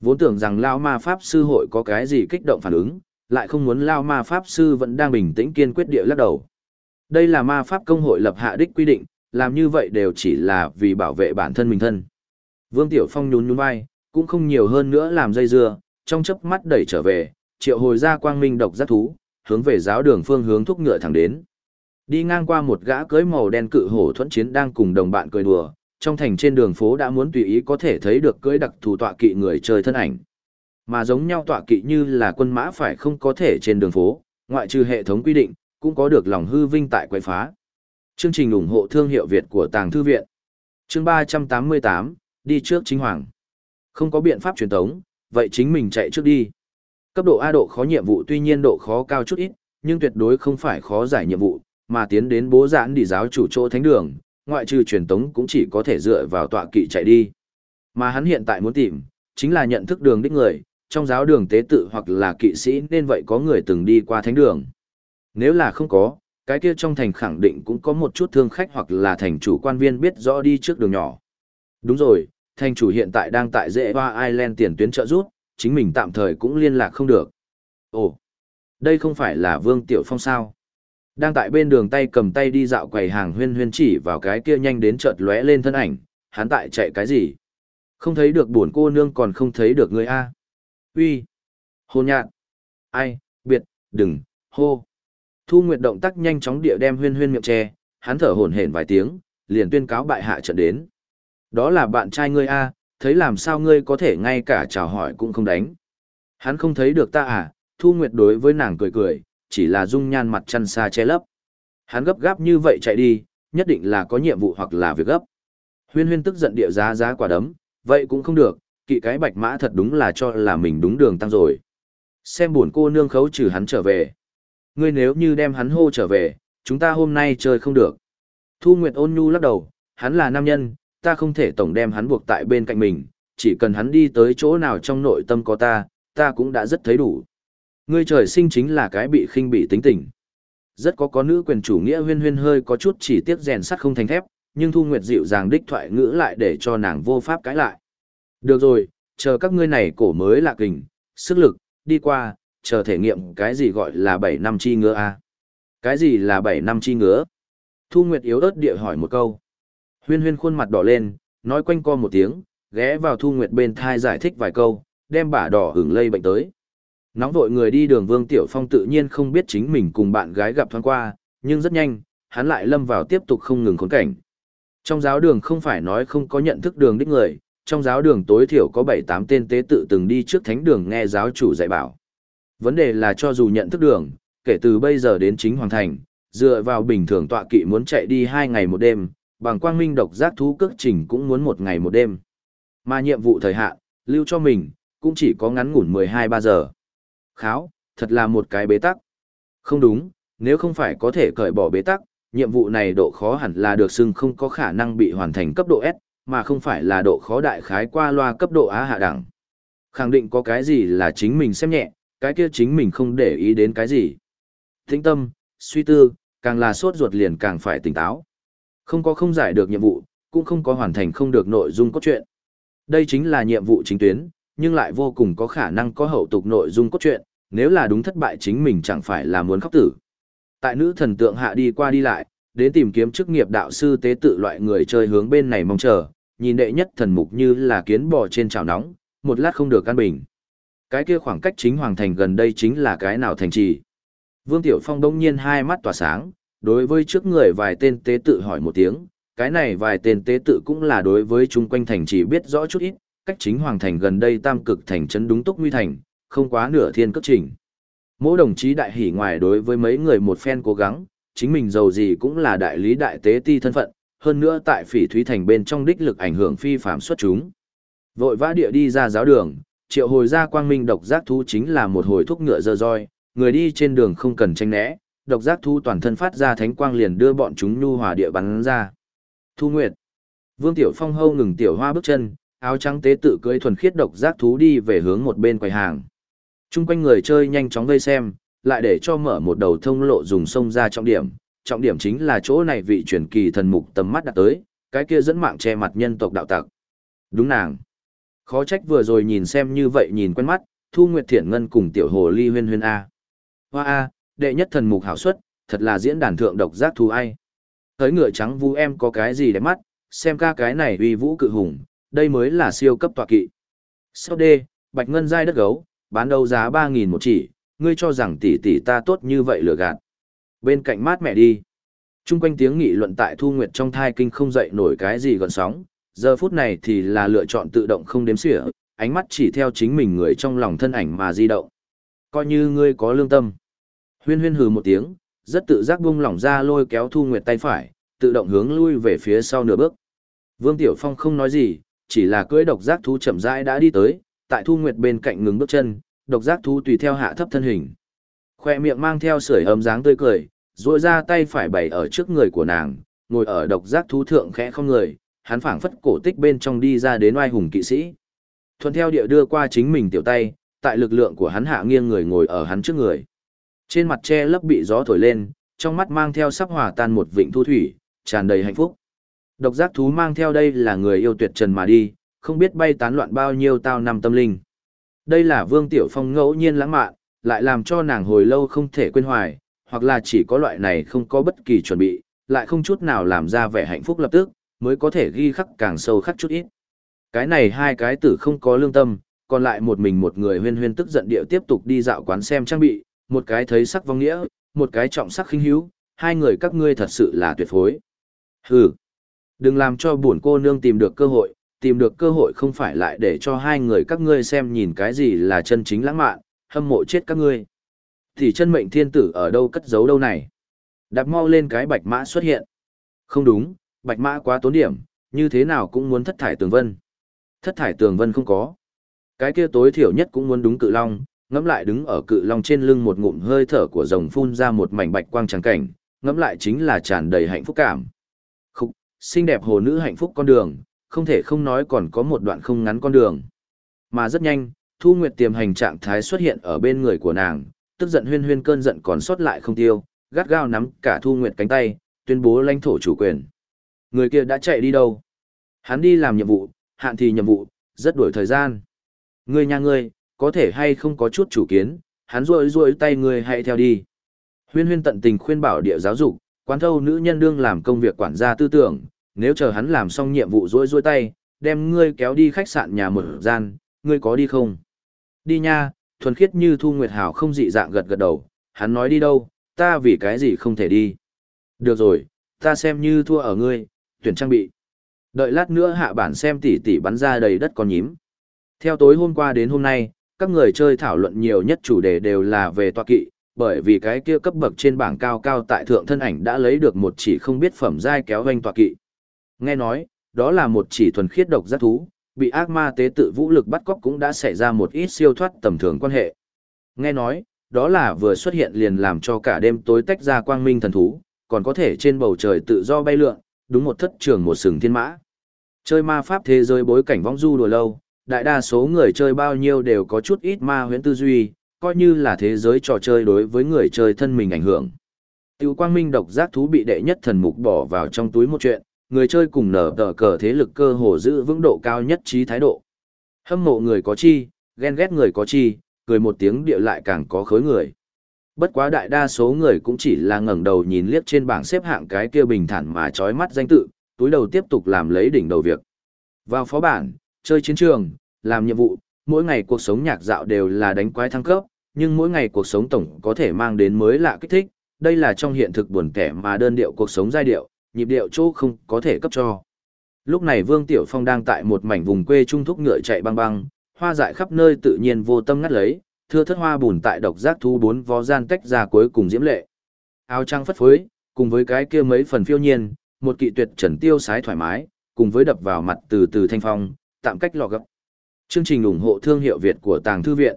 Vốn tưởng rằng lão ma pháp sư hội có cái gì kích động phản ứng, lại không muốn lão ma pháp sư vẫn đang bình tĩnh kiên quyết địa lắc đầu. Đây là ma pháp công hội lập hạ đích quy định, làm như vậy đều chỉ là vì bảo vệ bản thân mình thân. Vương Tiểu Phong nhún nhún vai, cũng không nhiều hơn nữa làm dây dưa, trong chớp mắt đẩy trở về, triệu hồi ra quang minh độc giác thú, hướng về giáo đường phương hướng thúc ngựa thẳng đến. Đi ngang qua một gã cưới màu đen cự hổ thuẫn chiến đang cùng đồng bạn cười đùa, trong thành trên đường phố đã muốn tùy ý có thể thấy được cưới đặc thù tọa kỵ người chơi thân ảnh. Mà giống nhau tọa kỵ như là quân mã phải không có thể trên đường phố, ngoại trừ hệ thống quy định, cũng có được lòng hư vinh tại quậy phá. Chương trình ủng hộ thương hiệu Việt của Tàng Thư Viện. Chương 388, đi trước chính hoàng. Không có biện pháp truyền tống, vậy chính mình chạy trước đi. Cấp độ A độ khó nhiệm vụ tuy nhiên độ khó cao chút ít, nhưng tuyệt đối không phải khó giải nhiệm vụ, mà tiến đến bố giãn đi giáo chủ chỗ thánh đường, ngoại trừ truyền tống cũng chỉ có thể dựa vào tọa kỵ chạy đi. Mà hắn hiện tại muốn tìm, chính là nhận thức đường đích người, trong giáo đường tế tự hoặc là kỵ sĩ nên vậy có người từng đi qua thánh đường. Nếu là không có, cái kia trong thành khẳng định cũng có một chút thương khách hoặc là thành chủ quan viên biết rõ đi trước đường nhỏ. Đúng rồi, thành chủ hiện tại đang tại dễ hoa Island tiền tuyến trợ rút, chính mình tạm thời cũng liên lạc không được. Ồ, đây không phải là Vương Tiểu Phong sao? Đang tại bên đường tay cầm tay đi dạo quầy hàng huyên huyên chỉ vào cái kia nhanh đến chợt lóe lên thân ảnh, hắn tại chạy cái gì? Không thấy được buồn cô nương còn không thấy được người A. Uy, Hôn nhạn! Ai, biệt, đừng, hô! Thu Nguyệt động tác nhanh chóng địa đem huyên huyên miệng che, hắn thở hổn hển vài tiếng, liền tuyên cáo bại hạ trận đến. Đó là bạn trai ngươi A, thấy làm sao ngươi có thể ngay cả chào hỏi cũng không đánh. Hắn không thấy được ta à, Thu Nguyệt đối với nàng cười cười, chỉ là dung nhan mặt chăn xa che lấp. Hắn gấp gáp như vậy chạy đi, nhất định là có nhiệm vụ hoặc là việc gấp. Huyên huyên tức giận địa giá giá quả đấm, vậy cũng không được, kỵ cái bạch mã thật đúng là cho là mình đúng đường tăng rồi. Xem buồn cô nương khấu trừ hắn trở về. Ngươi nếu như đem hắn hô trở về, chúng ta hôm nay chơi không được. Thu Nguyệt ôn nhu lắc đầu, hắn là nam nhân, ta không thể tổng đem hắn buộc tại bên cạnh mình, chỉ cần hắn đi tới chỗ nào trong nội tâm có ta, ta cũng đã rất thấy đủ. Ngươi trời sinh chính là cái bị khinh bị tính tình. Rất có có nữ quyền chủ nghĩa huyên huyên hơi có chút chỉ tiếc rèn sắt không thành thép, nhưng Thu Nguyệt dịu dàng đích thoại ngữ lại để cho nàng vô pháp cãi lại. Được rồi, chờ các ngươi này cổ mới lạ kình, sức lực, đi qua, chờ thể nghiệm cái gì gọi là 7 năm chi ngứa a Cái gì là 7 năm chi ngứa? Thu Nguyệt yếu ớt địa hỏi một câu. Huyên huyên khuôn mặt đỏ lên, nói quanh co một tiếng, ghé vào Thu Nguyệt bên thai giải thích vài câu, đem bả đỏ hưởng lây bệnh tới. Nóng vội người đi đường Vương Tiểu Phong tự nhiên không biết chính mình cùng bạn gái gặp thoáng qua, nhưng rất nhanh, hắn lại lâm vào tiếp tục không ngừng khốn cảnh. Trong giáo đường không phải nói không có nhận thức đường đích người, trong giáo đường tối thiểu có 7-8 tên tế tự từng đi trước thánh đường nghe giáo chủ dạy bảo. Vấn đề là cho dù nhận thức đường, kể từ bây giờ đến chính hoàng thành, dựa vào bình thường tọa kỵ muốn chạy đi 2 ngày một đêm, bằng quang minh độc giác thú cước trình cũng muốn một ngày một đêm. Mà nhiệm vụ thời hạn, lưu cho mình, cũng chỉ có ngắn ngủn 12-3 giờ. Kháo, thật là một cái bế tắc. Không đúng, nếu không phải có thể cởi bỏ bế tắc, nhiệm vụ này độ khó hẳn là được xưng không có khả năng bị hoàn thành cấp độ S, mà không phải là độ khó đại khái qua loa cấp độ Á hạ đẳng. Khẳng định có cái gì là chính mình xem nhẹ, cái kia chính mình không để ý đến cái gì. Tĩnh tâm, suy tư, càng là sốt ruột liền càng phải tỉnh táo. Không có không giải được nhiệm vụ, cũng không có hoàn thành không được nội dung cốt truyện. Đây chính là nhiệm vụ chính tuyến, nhưng lại vô cùng có khả năng có hậu tục nội dung cốt truyện, nếu là đúng thất bại chính mình chẳng phải là muốn khóc tử. Tại nữ thần tượng hạ đi qua đi lại, đến tìm kiếm chức nghiệp đạo sư tế tự loại người chơi hướng bên này mong chờ, nhìn đệ nhất thần mục như là kiến bò trên chảo nóng, một lát không được căn bình. Cái kia khoảng cách chính hoàng thành gần đây chính là cái nào thành trì. Vương Tiểu Phong đông nhiên hai mắt tỏa sáng, đối với trước người vài tên tế tự hỏi một tiếng, cái này vài tên tế tự cũng là đối với chung quanh thành trì biết rõ chút ít, cách chính hoàng thành gần đây tam cực thành trấn đúng túc nguy thành, không quá nửa thiên cấp trình. Mỗi đồng chí đại hỉ ngoài đối với mấy người một phen cố gắng, chính mình giàu gì cũng là đại lý đại tế ti thân phận, hơn nữa tại phỉ thúy thành bên trong đích lực ảnh hưởng phi phạm xuất chúng. Vội vã địa đi ra giáo đường, triệu hồi ra quang minh độc giác thú chính là một hồi thuốc ngựa dơ roi, người đi trên đường không cần tranh né, độc giác thú toàn thân phát ra thánh quang liền đưa bọn chúng nhu hòa địa bắn ra. Thu Nguyệt. Vương Tiểu Phong hâu ngừng tiểu hoa bước chân, áo trắng tế tự cưỡi thuần khiết độc giác thú đi về hướng một bên quầy hàng. Trung quanh người chơi nhanh chóng vây xem, lại để cho mở một đầu thông lộ dùng sông ra trọng điểm. Trọng điểm chính là chỗ này vị truyền kỳ thần mục tầm mắt đặt tới, cái kia dẫn mạng che mặt nhân tộc đạo tặc. Đúng nàng. Khó trách vừa rồi nhìn xem như vậy nhìn quen mắt, Thu Nguyệt Thiển Ngân cùng tiểu hồ ly huyên huyên A. Hoa A, đệ nhất thần mục hảo xuất, thật là diễn đàn thượng độc giác thú ai. Tới ngựa trắng vu em có cái gì đẹp mắt, xem ca cái này uy vũ cự hùng, đây mới là siêu cấp tọa kỵ. Sau đê, bạch ngân dai đất gấu, bán đấu giá 3.000 một chỉ, ngươi cho rằng tỷ tỷ ta tốt như vậy lừa gạt. Bên cạnh mát mẹ đi. Trung quanh tiếng nghị luận tại Thu Nguyệt trong thai kinh không dậy nổi cái gì gần sóng, giờ phút này thì là lựa chọn tự động không đếm xỉa, ánh mắt chỉ theo chính mình người trong lòng thân ảnh mà di động. Coi như ngươi có lương tâm. Huyên huyên hừ một tiếng, rất tự giác bung lỏng ra lôi kéo Thu Nguyệt tay phải, tự động hướng lui về phía sau nửa bước. Vương Tiểu Phong không nói gì, chỉ là cưỡi độc giác thú chậm rãi đã đi tới, tại Thu Nguyệt bên cạnh ngừng bước chân, độc giác thú tùy theo hạ thấp thân hình. Khoe miệng mang theo sưởi ấm dáng tươi cười, duỗi ra tay phải bày ở trước người của nàng, ngồi ở độc giác thú thượng khẽ không người, hắn phảng phất cổ tích bên trong đi ra đến oai hùng kỵ sĩ. Thuận theo địa đưa qua chính mình tiểu tay, tại lực lượng của hắn hạ nghiêng người ngồi ở hắn trước người. Trên mặt che lấp bị gió thổi lên, trong mắt mang theo sắp hòa tan một vịnh thu thủy, tràn đầy hạnh phúc. Độc giác thú mang theo đây là người yêu tuyệt trần mà đi, không biết bay tán loạn bao nhiêu tao năm tâm linh. Đây là Vương Tiểu Phong ngẫu nhiên lãng mạn, lại làm cho nàng hồi lâu không thể quên hoài, hoặc là chỉ có loại này không có bất kỳ chuẩn bị, lại không chút nào làm ra vẻ hạnh phúc lập tức, mới có thể ghi khắc càng sâu khắc chút ít. Cái này hai cái tử không có lương tâm, còn lại một mình một người huyên huyên tức giận điệu tiếp tục đi dạo quán xem trang bị, một cái thấy sắc vong nghĩa, một cái trọng sắc khinh hiếu, hai người các ngươi thật sự là tuyệt phối. Hừ, đừng làm cho buồn cô nương tìm được cơ hội, tìm được cơ hội không phải lại để cho hai người các ngươi xem nhìn cái gì là chân chính lãng mạn, hâm mộ chết các ngươi. Thì chân mệnh thiên tử ở đâu cất giấu đâu này? Đạp mau lên cái bạch mã xuất hiện. Không đúng, bạch mã quá tốn điểm, như thế nào cũng muốn thất thải tường vân. Thất thải tường vân không có. Cái kia tối thiểu nhất cũng muốn đúng cự long, ngẫm lại đứng ở cự long trên lưng một ngụm hơi thở của rồng phun ra một mảnh bạch quang trắng cảnh, ngẫm lại chính là tràn đầy hạnh phúc cảm. Xinh đẹp hồ nữ hạnh phúc con đường, không thể không nói còn có một đoạn không ngắn con đường. Mà rất nhanh, Thu Nguyệt tiềm hành trạng thái xuất hiện ở bên người của nàng, tức giận huyên huyên cơn giận còn sót lại không tiêu, gắt gao nắm cả Thu Nguyệt cánh tay, tuyên bố lãnh thổ chủ quyền. Người kia đã chạy đi đâu? Hắn đi làm nhiệm vụ, hạn thì nhiệm vụ, rất đuổi thời gian. Ngươi nhà ngươi, có thể hay không có chút chủ kiến, hắn rôi rôi tay ngươi hãy theo đi. Huyên huyên tận tình khuyên bảo địa giáo dục, quán thâu nữ nhân đương làm công việc quản gia tư tưởng, nếu chờ hắn làm xong nhiệm vụ rối rối tay, đem ngươi kéo đi khách sạn nhà mở gian, ngươi có đi không? Đi nha, thuần khiết như Thu Nguyệt Hảo không dị dạng gật gật đầu, hắn nói đi đâu, ta vì cái gì không thể đi. Được rồi, ta xem như thua ở ngươi, tuyển trang bị. Đợi lát nữa hạ bản xem tỷ tỷ bắn ra đầy đất con nhím. Theo tối hôm qua đến hôm nay, các người chơi thảo luận nhiều nhất chủ đề đều là về toa kỵ, bởi vì cái kia cấp bậc trên bảng cao cao tại thượng thân ảnh đã lấy được một chỉ không biết phẩm giai kéo vanh toa kỵ. Nghe nói, đó là một chỉ thuần khiết độc giác thú, bị ác ma tế tự vũ lực bắt cóc cũng đã xảy ra một ít siêu thoát tầm thường quan hệ. Nghe nói, đó là vừa xuất hiện liền làm cho cả đêm tối tách ra quang minh thần thú, còn có thể trên bầu trời tự do bay lượn, đúng một thất trường một sừng thiên mã. Chơi ma pháp thế giới bối cảnh vong du đùa lâu, đại đa số người chơi bao nhiêu đều có chút ít ma huyễn tư duy, coi như là thế giới trò chơi đối với người chơi thân mình ảnh hưởng. Tiêu quang minh độc giác thú bị đệ nhất thần mục bỏ vào trong túi một chuyện, người chơi cùng nở tờ cờ thế lực cơ hồ giữ vững độ cao nhất trí thái độ. Hâm mộ người có chi, ghen ghét người có chi, cười một tiếng địa lại càng có khối người. Bất quá đại đa số người cũng chỉ là ngẩng đầu nhìn liếc trên bảng xếp hạng cái kia bình thản mà chói mắt danh tự, túi đầu tiếp tục làm lấy đỉnh đầu việc. Vào phó bản, chơi chiến trường, làm nhiệm vụ, mỗi ngày cuộc sống nhạc dạo đều là đánh quái thăng cấp, nhưng mỗi ngày cuộc sống tổng có thể mang đến mới lạ kích thích, đây là trong hiện thực buồn kẻ mà đơn điệu cuộc sống giai điệu, nhịp điệu chỗ không có thể cấp cho. Lúc này Vương Tiểu Phong đang tại một mảnh vùng quê trung thúc ngựa chạy băng băng, hoa dại khắp nơi tự nhiên vô tâm ngắt lấy, thưa thất hoa bùn tại độc giác thu bốn vó gian tách ra cuối cùng diễm lệ. Áo trang phất phới, cùng với cái kia mấy phần phiêu nhiên, một kỵ tuyệt trần tiêu sái thoải mái, cùng với đập vào mặt từ từ thanh phong, tạm cách lò gấp. Chương trình ủng hộ thương hiệu Việt của Tàng Thư Viện.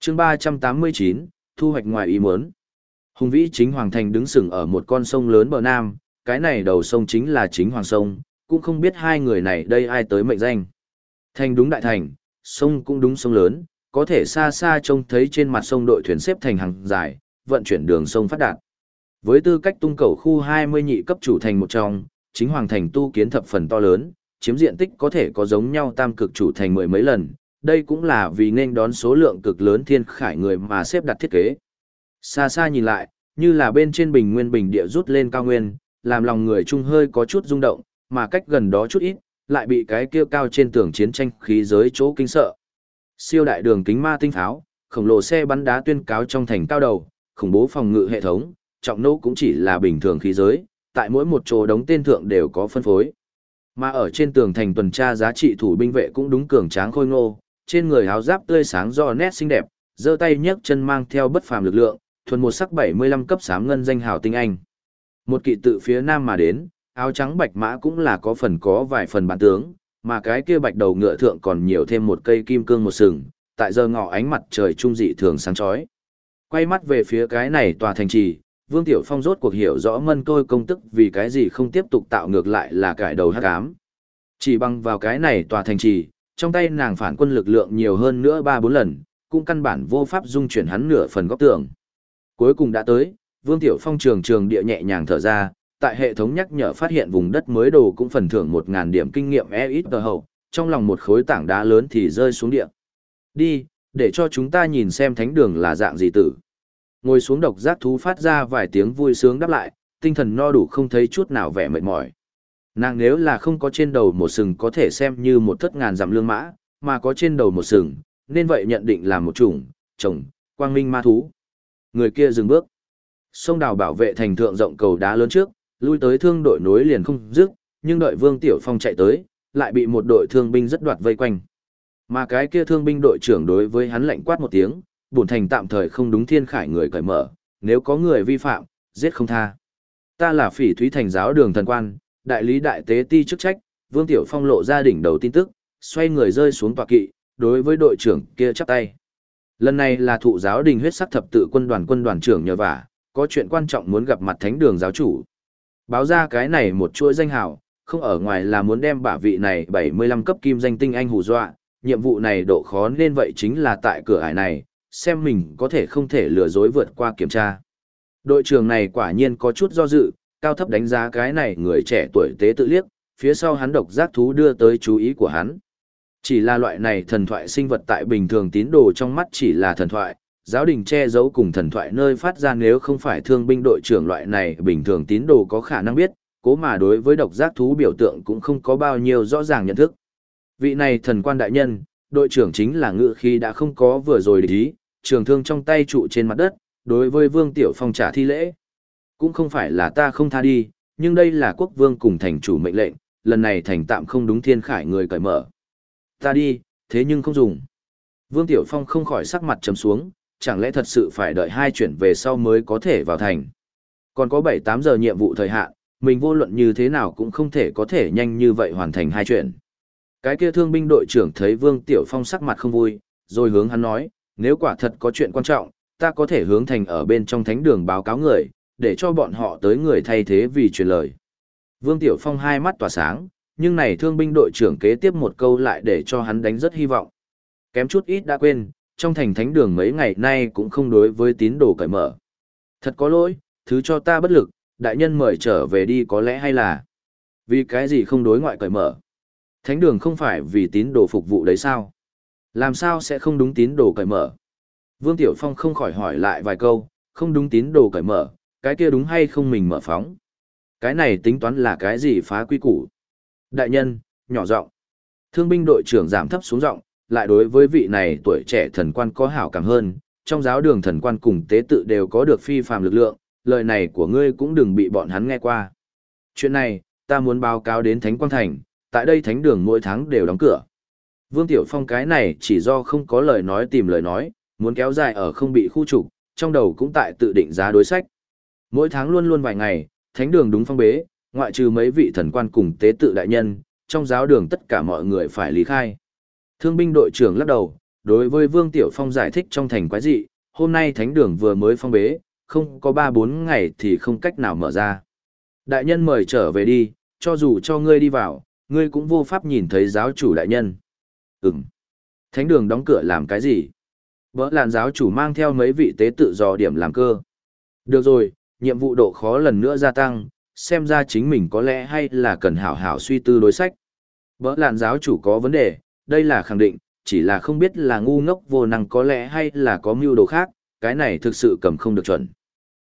Chương 389, thu hoạch ngoài ý muốn. Hùng vĩ chính hoàng thành đứng sừng ở một con sông lớn bờ nam, cái này đầu sông chính là chính hoàng sông, cũng không biết hai người này đây ai tới mệnh danh. Thành đúng đại thành, sông cũng đúng sông lớn, có thể xa xa trông thấy trên mặt sông đội thuyền xếp thành hàng dài, vận chuyển đường sông phát đạt. Với tư cách tung cầu khu 20 nhị cấp chủ thành một trong, chính hoàng thành tu kiến thập phần to lớn, chiếm diện tích có thể có giống nhau tam cực chủ thành mười mấy lần, đây cũng là vì nên đón số lượng cực lớn thiên khải người mà xếp đặt thiết kế. Xa xa nhìn lại, như là bên trên bình nguyên bình địa rút lên cao nguyên, làm lòng người trung hơi có chút rung động, mà cách gần đó chút ít, lại bị cái kia cao trên tường chiến tranh khí giới chỗ kinh sợ. Siêu đại đường kính ma tinh pháo, khổng lồ xe bắn đá tuyên cáo trong thành cao đầu, khủng bố phòng ngự hệ thống, trọng nỗ cũng chỉ là bình thường khí giới, tại mỗi một chỗ đống tên thượng đều có phân phối. Mà ở trên tường thành tuần tra giá trị thủ binh vệ cũng đúng cường tráng khôi ngô, trên người áo giáp tươi sáng do nét xinh đẹp, giơ tay nhấc chân mang theo bất phàm lực lượng, thuần một sắc 75 cấp sám ngân danh hào tinh anh. Một kỵ tự phía nam mà đến, áo trắng bạch mã cũng là có phần có vài phần bản tướng, mà cái kia bạch đầu ngựa thượng còn nhiều thêm một cây kim cương một sừng, tại giờ ngọ ánh mặt trời trung dị thường sáng chói. Quay mắt về phía cái này tòa thành trì, Vương Tiểu Phong rốt cuộc hiểu rõ mân tôi công tức vì cái gì không tiếp tục tạo ngược lại là cải đầu hắc ám. Chỉ bằng vào cái này tòa thành trì, trong tay nàng phản quân lực lượng nhiều hơn nữa ba bốn lần, cũng căn bản vô pháp dung chuyển hắn nửa phần góc tường. Cuối cùng đã tới, Vương Tiểu Phong trường trường địa nhẹ nhàng thở ra, tại hệ thống nhắc nhở phát hiện vùng đất mới đồ cũng phần thưởng 1000 điểm kinh nghiệm e ít tờ hậu, trong lòng một khối tảng đá lớn thì rơi xuống địa. Đi, để cho chúng ta nhìn xem thánh đường là dạng gì tử. Ngồi xuống độc giác thú phát ra vài tiếng vui sướng đáp lại, tinh thần no đủ không thấy chút nào vẻ mệt mỏi. Nàng nếu là không có trên đầu một sừng có thể xem như một thất ngàn dặm lương mã, mà có trên đầu một sừng, nên vậy nhận định là một chủng, chồng, quang minh ma thú. Người kia dừng bước. Sông đào bảo vệ thành thượng rộng cầu đá lớn trước, lui tới thương đội nối liền không dứt, nhưng đợi Vương Tiểu Phong chạy tới, lại bị một đội thương binh rất đoạt vây quanh. Mà cái kia thương binh đội trưởng đối với hắn lạnh quát một tiếng, bổn thành tạm thời không đúng thiên khải người cởi mở, nếu có người vi phạm, giết không tha. Ta là phỉ thúy thành giáo đường thần quan, đại lý đại tế ti chức trách, Vương Tiểu Phong lộ ra đỉnh đầu tin tức, xoay người rơi xuống tòa kỵ, đối với đội trưởng kia chắp tay. Lần này là thụ giáo đình huyết sắc thập tự quân đoàn quân đoàn trưởng nhờ vả, có chuyện quan trọng muốn gặp mặt thánh đường giáo chủ. Báo ra cái này một chuỗi danh hào, không ở ngoài là muốn đem bả vị này 75 cấp kim danh tinh anh hù dọa, nhiệm vụ này độ khó nên vậy chính là tại cửa ải này, xem mình có thể không thể lừa dối vượt qua kiểm tra. Đội trưởng này quả nhiên có chút do dự, cao thấp đánh giá cái này người trẻ tuổi tế tự liếc, phía sau hắn độc giác thú đưa tới chú ý của hắn. Chỉ là loại này thần thoại sinh vật tại bình thường tín đồ trong mắt chỉ là thần thoại, giáo đình che giấu cùng thần thoại nơi phát ra nếu không phải thương binh đội trưởng loại này bình thường tín đồ có khả năng biết, cố mà đối với độc giác thú biểu tượng cũng không có bao nhiêu rõ ràng nhận thức. Vị này thần quan đại nhân, đội trưởng chính là ngự khi đã không có vừa rồi để ý, trường thương trong tay trụ trên mặt đất, đối với Vương Tiểu Phong trả thi lễ. Cũng không phải là ta không tha đi, nhưng đây là quốc vương cùng thành chủ mệnh lệnh, lần này thành tạm không đúng thiên khải người cởi mở. Ta đi, thế nhưng không dùng. Vương Tiểu Phong không khỏi sắc mặt trầm xuống, chẳng lẽ thật sự phải đợi hai chuyển về sau mới có thể vào thành. Còn có 7-8 giờ nhiệm vụ thời hạn, mình vô luận như thế nào cũng không thể có thể nhanh như vậy hoàn thành hai chuyện. Cái kia thương binh đội trưởng thấy Vương Tiểu Phong sắc mặt không vui, rồi hướng hắn nói, nếu quả thật có chuyện quan trọng, ta có thể hướng thành ở bên trong thánh đường báo cáo người, để cho bọn họ tới người thay thế vì truyền lời. Vương Tiểu Phong hai mắt tỏa sáng, nhưng này thương binh đội trưởng kế tiếp một câu lại để cho hắn đánh rất hy vọng. Kém chút ít đã quên, trong thành thánh đường mấy ngày nay cũng không đối với tín đồ cởi mở. Thật có lỗi, thứ cho ta bất lực, đại nhân mời trở về đi có lẽ hay là vì cái gì không đối ngoại cởi mở. Thánh đường không phải vì tín đồ phục vụ đấy sao? Làm sao sẽ không đúng tín đồ cởi mở? Vương Tiểu Phong không khỏi hỏi lại vài câu, không đúng tín đồ cởi mở, cái kia đúng hay không mình mở phóng. Cái này tính toán là cái gì phá quy củ. Đại nhân, nhỏ giọng Thương binh đội trưởng giảm thấp xuống giọng lại đối với vị này tuổi trẻ thần quan có hảo cảm hơn, trong giáo đường thần quan cùng tế tự đều có được phi phàm lực lượng, lời này của ngươi cũng đừng bị bọn hắn nghe qua. Chuyện này, ta muốn báo cáo đến Thánh Quang Thành, tại đây thánh đường mỗi tháng đều đóng cửa. Vương Tiểu Phong cái này chỉ do không có lời nói tìm lời nói, muốn kéo dài ở không bị khu trục, trong đầu cũng tại tự định giá đối sách. Mỗi tháng luôn luôn vài ngày, thánh đường đúng phong bế, ngoại trừ mấy vị thần quan cùng tế tự đại nhân, trong giáo đường tất cả mọi người phải lý khai. Thương binh đội trưởng lắc đầu, đối với Vương Tiểu Phong giải thích trong thành quái dị, hôm nay thánh đường vừa mới phong bế, không có 3-4 ngày thì không cách nào mở ra. Đại nhân mời trở về đi, cho dù cho ngươi đi vào, ngươi cũng vô pháp nhìn thấy giáo chủ đại nhân. Ừm. Thánh đường đóng cửa làm cái gì? Vỡ làn giáo chủ mang theo mấy vị tế tự dò điểm làm cơ. Được rồi, nhiệm vụ độ khó lần nữa gia tăng, xem ra chính mình có lẽ hay là cần hảo hảo suy tư đối sách. Vỡ làn giáo chủ có vấn đề, đây là khẳng định, chỉ là không biết là ngu ngốc vô năng có lẽ hay là có mưu đồ khác, cái này thực sự cầm không được chuẩn.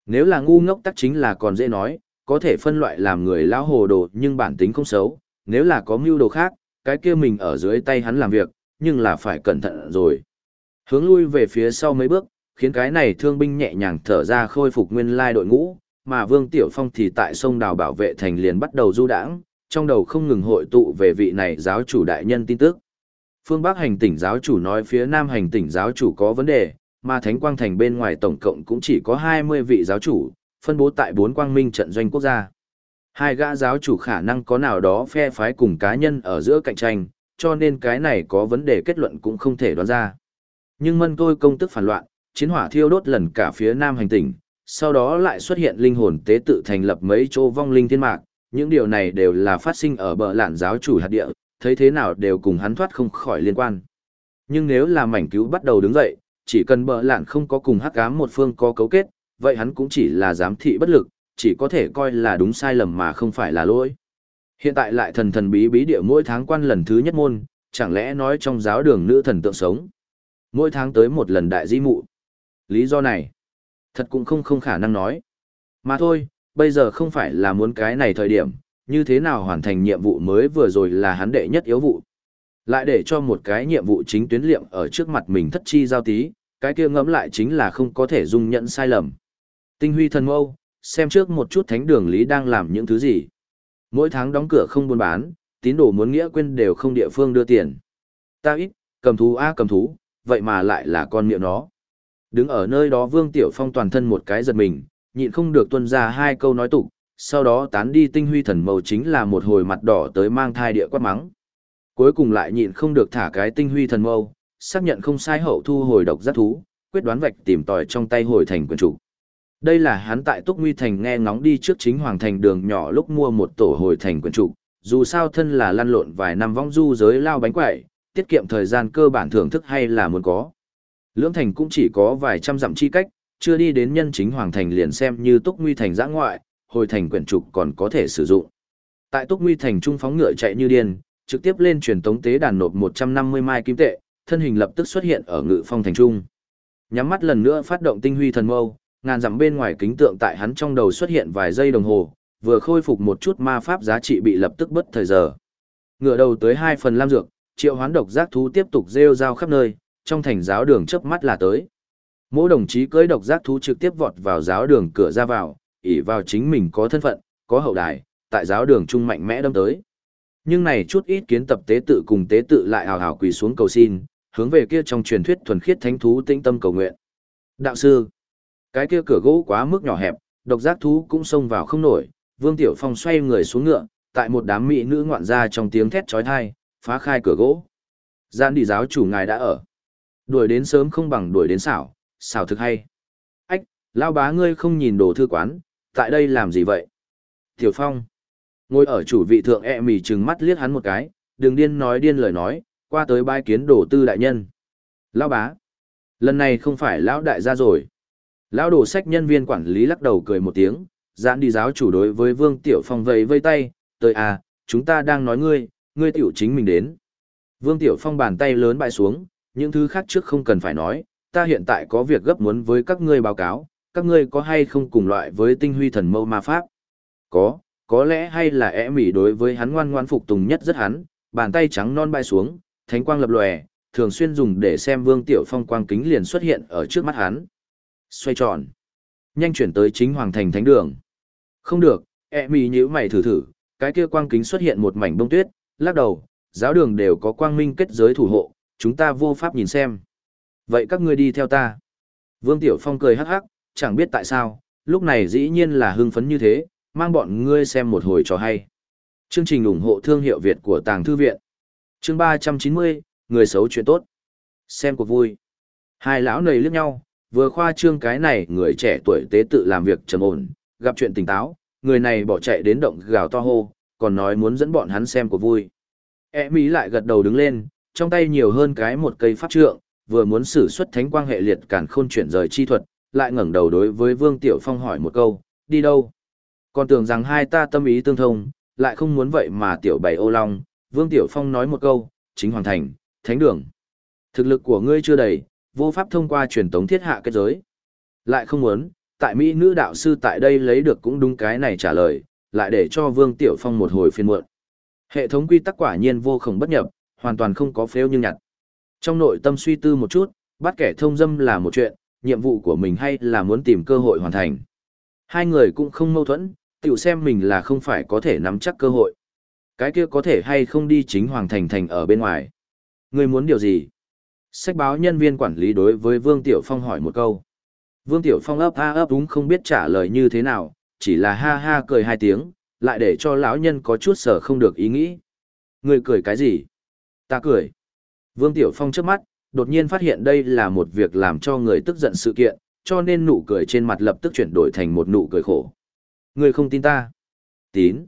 Nếu là ngu ngốc tắc chính là còn dễ nói, có thể phân loại làm người lão hồ đồ nhưng bản tính không xấu, nếu là có mưu đồ khác, cái kia mình ở dưới tay hắn làm việc, nhưng là phải cẩn thận rồi. Hướng lui về phía sau mấy bước, khiến cái này thương binh nhẹ nhàng thở ra khôi phục nguyên lai đội ngũ, mà Vương Tiểu Phong thì tại sông đào bảo vệ thành liền bắt đầu du đãng, trong đầu không ngừng hội tụ về vị này giáo chủ đại nhân tin tức. Phương Bắc hành tỉnh giáo chủ nói phía Nam hành tỉnh giáo chủ có vấn đề, mà Thánh Quang Thành bên ngoài tổng cộng cũng chỉ có 20 vị giáo chủ, phân bố tại bốn quang minh trận doanh quốc gia. Hai gã giáo chủ khả năng có nào đó phe phái cùng cá nhân ở giữa cạnh tranh, cho nên cái này có vấn đề kết luận cũng không thể đoán ra. Nhưng mân tôi công tức phản loạn, chiến hỏa thiêu đốt lần cả phía Nam hành tỉnh, sau đó lại xuất hiện linh hồn tế tự thành lập mấy chỗ vong linh thiên mạc, những điều này đều là phát sinh ở bờ lạn giáo chủ hạt địa, thấy thế nào đều cùng hắn thoát không khỏi liên quan. Nhưng nếu là mảnh cứu bắt đầu đứng dậy, chỉ cần bờ lạn không có cùng hắc ám một phương có cấu kết, vậy hắn cũng chỉ là giám thị bất lực, chỉ có thể coi là đúng sai lầm mà không phải là lỗi. Hiện tại lại thần thần bí bí địa mỗi tháng quan lần thứ nhất môn, chẳng lẽ nói trong giáo đường nữ thần tượng sống. Mỗi tháng tới một lần đại di mụ. Lý do này, thật cũng không không khả năng nói. Mà thôi, bây giờ không phải là muốn cái này thời điểm, như thế nào hoàn thành nhiệm vụ mới vừa rồi là hắn đệ nhất yếu vụ. Lại để cho một cái nhiệm vụ chính tuyến liệm ở trước mặt mình thất chi giao tí, cái kia ngẫm lại chính là không có thể dung nhận sai lầm. Tinh huy thần mâu, xem trước một chút thánh đường lý đang làm những thứ gì. Mỗi tháng đóng cửa không buôn bán, tín đồ muốn nghĩa quên đều không địa phương đưa tiền. Ta ít, cầm thú a cầm thú, vậy mà lại là con miệng nó. Đứng ở nơi đó Vương Tiểu Phong toàn thân một cái giật mình, nhịn không được tuân ra hai câu nói tục, sau đó tán đi tinh huy thần màu chính là một hồi mặt đỏ tới mang thai địa quát mắng. Cuối cùng lại nhịn không được thả cái tinh huy thần mâu, xác nhận không sai hậu thu hồi độc giác thú, quyết đoán vạch tìm tòi trong tay hồi thành quân chủ. Đây là hắn tại Túc Nguy Thành nghe ngóng đi trước chính hoàng thành đường nhỏ lúc mua một tổ hồi thành quân chủ, dù sao thân là lăn lộn vài năm vong du giới lao bánh quẩy, tiết kiệm thời gian cơ bản thưởng thức hay là muốn có. Lưỡng thành cũng chỉ có vài trăm dặm chi cách, chưa đi đến nhân chính hoàng thành liền xem như Túc Nguy Thành giã ngoại, hồi thành quyển trục còn có thể sử dụng. Tại Túc Nguy Thành trung phóng ngựa chạy như điên, trực tiếp lên truyền tống tế đàn nộp 150 mai kim tệ, thân hình lập tức xuất hiện ở ngự phong thành trung. Nhắm mắt lần nữa phát động tinh huy thần mâu, ngàn dặm bên ngoài kính tượng tại hắn trong đầu xuất hiện vài giây đồng hồ, vừa khôi phục một chút ma pháp giá trị bị lập tức bất thời giờ. Ngựa đầu tới 2 phần lam dược, triệu hoán độc giác thú tiếp tục rêu rao khắp nơi, trong thành giáo đường chớp mắt là tới. Mỗi đồng chí cưỡi độc giác thú trực tiếp vọt vào giáo đường cửa ra vào, ỷ vào chính mình có thân phận, có hậu đài, tại giáo đường trung mạnh mẽ đâm tới. Nhưng này chút ít kiến tập tế tự cùng tế tự lại hào hào quỳ xuống cầu xin, hướng về kia trong truyền thuyết thuần khiết thánh thú tĩnh tâm cầu nguyện. Đạo sư, cái kia cửa gỗ quá mức nhỏ hẹp, độc giác thú cũng xông vào không nổi, Vương Tiểu Phong xoay người xuống ngựa, tại một đám mỹ nữ ngoạn ra trong tiếng thét chói tai, phá khai cửa gỗ. Gian đi giáo chủ ngài đã ở. Đuổi đến sớm không bằng đuổi đến xảo, xảo thực hay. Ách, lao bá ngươi không nhìn đồ thư quán, tại đây làm gì vậy? Tiểu Phong, ngồi ở chủ vị thượng e mì trừng mắt liếc hắn một cái, đừng điên nói điên lời nói, qua tới bái kiến đồ tư đại nhân. Lão bá, lần này không phải lão đại gia rồi. Lão đồ sách nhân viên quản lý lắc đầu cười một tiếng, giãn đi giáo chủ đối với Vương Tiểu Phong vẫy vây tay, tới à, chúng ta đang nói ngươi, ngươi tiểu chính mình đến. Vương Tiểu Phong bàn tay lớn bại xuống, những thứ khác trước không cần phải nói, ta hiện tại có việc gấp muốn với các ngươi báo cáo, các ngươi có hay không cùng loại với tinh huy thần mâu ma pháp? Có, có lẽ hay là ẻ mỉ đối với hắn ngoan ngoan phục tùng nhất rất hắn, bàn tay trắng non bay xuống, thánh quang lập lòe, thường xuyên dùng để xem Vương Tiểu Phong quang kính liền xuất hiện ở trước mắt hắn. Xoay tròn, nhanh chuyển tới chính hoàng thành thánh đường. Không được, ẻ mỉ nhữ mày thử thử, cái kia quang kính xuất hiện một mảnh bông tuyết, lắc đầu, giáo đường đều có quang minh kết giới thủ hộ, chúng ta vô pháp nhìn xem. Vậy các ngươi đi theo ta. Vương Tiểu Phong cười hắc hắc, chẳng biết tại sao, lúc này dĩ nhiên là hưng phấn như thế, mang bọn ngươi xem một hồi trò hay. Chương trình ủng hộ thương hiệu Việt của Tàng Thư Viện. Chương 390, Người xấu chuyện tốt. Xem cuộc vui. Hai lão nầy liếc nhau, vừa khoa trương cái này người trẻ tuổi tế tự làm việc trầm ổn, gặp chuyện tỉnh táo, người này bỏ chạy đến động gào to hô, còn nói muốn dẫn bọn hắn xem cuộc vui. E Mỹ lại gật đầu đứng lên, trong tay nhiều hơn cái một cây pháp trượng, vừa muốn sử xuất thánh quang hệ liệt cản khôn chuyển rời chi thuật, lại ngẩng đầu đối với Vương Tiểu Phong hỏi một câu, đi đâu? Còn tưởng rằng hai ta tâm ý tương thông, lại không muốn vậy mà Tiểu Bảy ô long, Vương Tiểu Phong nói một câu, chính hoàn thành, thánh đường. Thực lực của ngươi chưa đầy, vô pháp thông qua truyền tống thiết hạ kết giới. Lại không muốn, tại Mỹ nữ đạo sư tại đây lấy được cũng đúng cái này trả lời, lại để cho Vương Tiểu Phong một hồi phiên muộn. Hệ thống quy tắc quả nhiên vô khổng bất nhập, hoàn toàn không có phếu nhưng nhặt. Trong nội tâm suy tư một chút, bắt kẻ thông dâm là một chuyện, nhiệm vụ của mình hay là muốn tìm cơ hội hoàn thành. Hai người cũng không mâu thuẫn, tiểu xem mình là không phải có thể nắm chắc cơ hội. Cái kia có thể hay không đi chính Hoàng Thành Thành ở bên ngoài. Người muốn điều gì? Sách báo nhân viên quản lý đối với Vương Tiểu Phong hỏi một câu. Vương Tiểu Phong ấp a ấp đúng không biết trả lời như thế nào, chỉ là ha ha cười hai tiếng, lại để cho lão nhân có chút sở không được ý nghĩ. Người cười cái gì? Ta cười. Vương Tiểu Phong trước mắt, đột nhiên phát hiện đây là một việc làm cho người tức giận sự kiện, cho nên nụ cười trên mặt lập tức chuyển đổi thành một nụ cười khổ. Người không tin ta. Tín.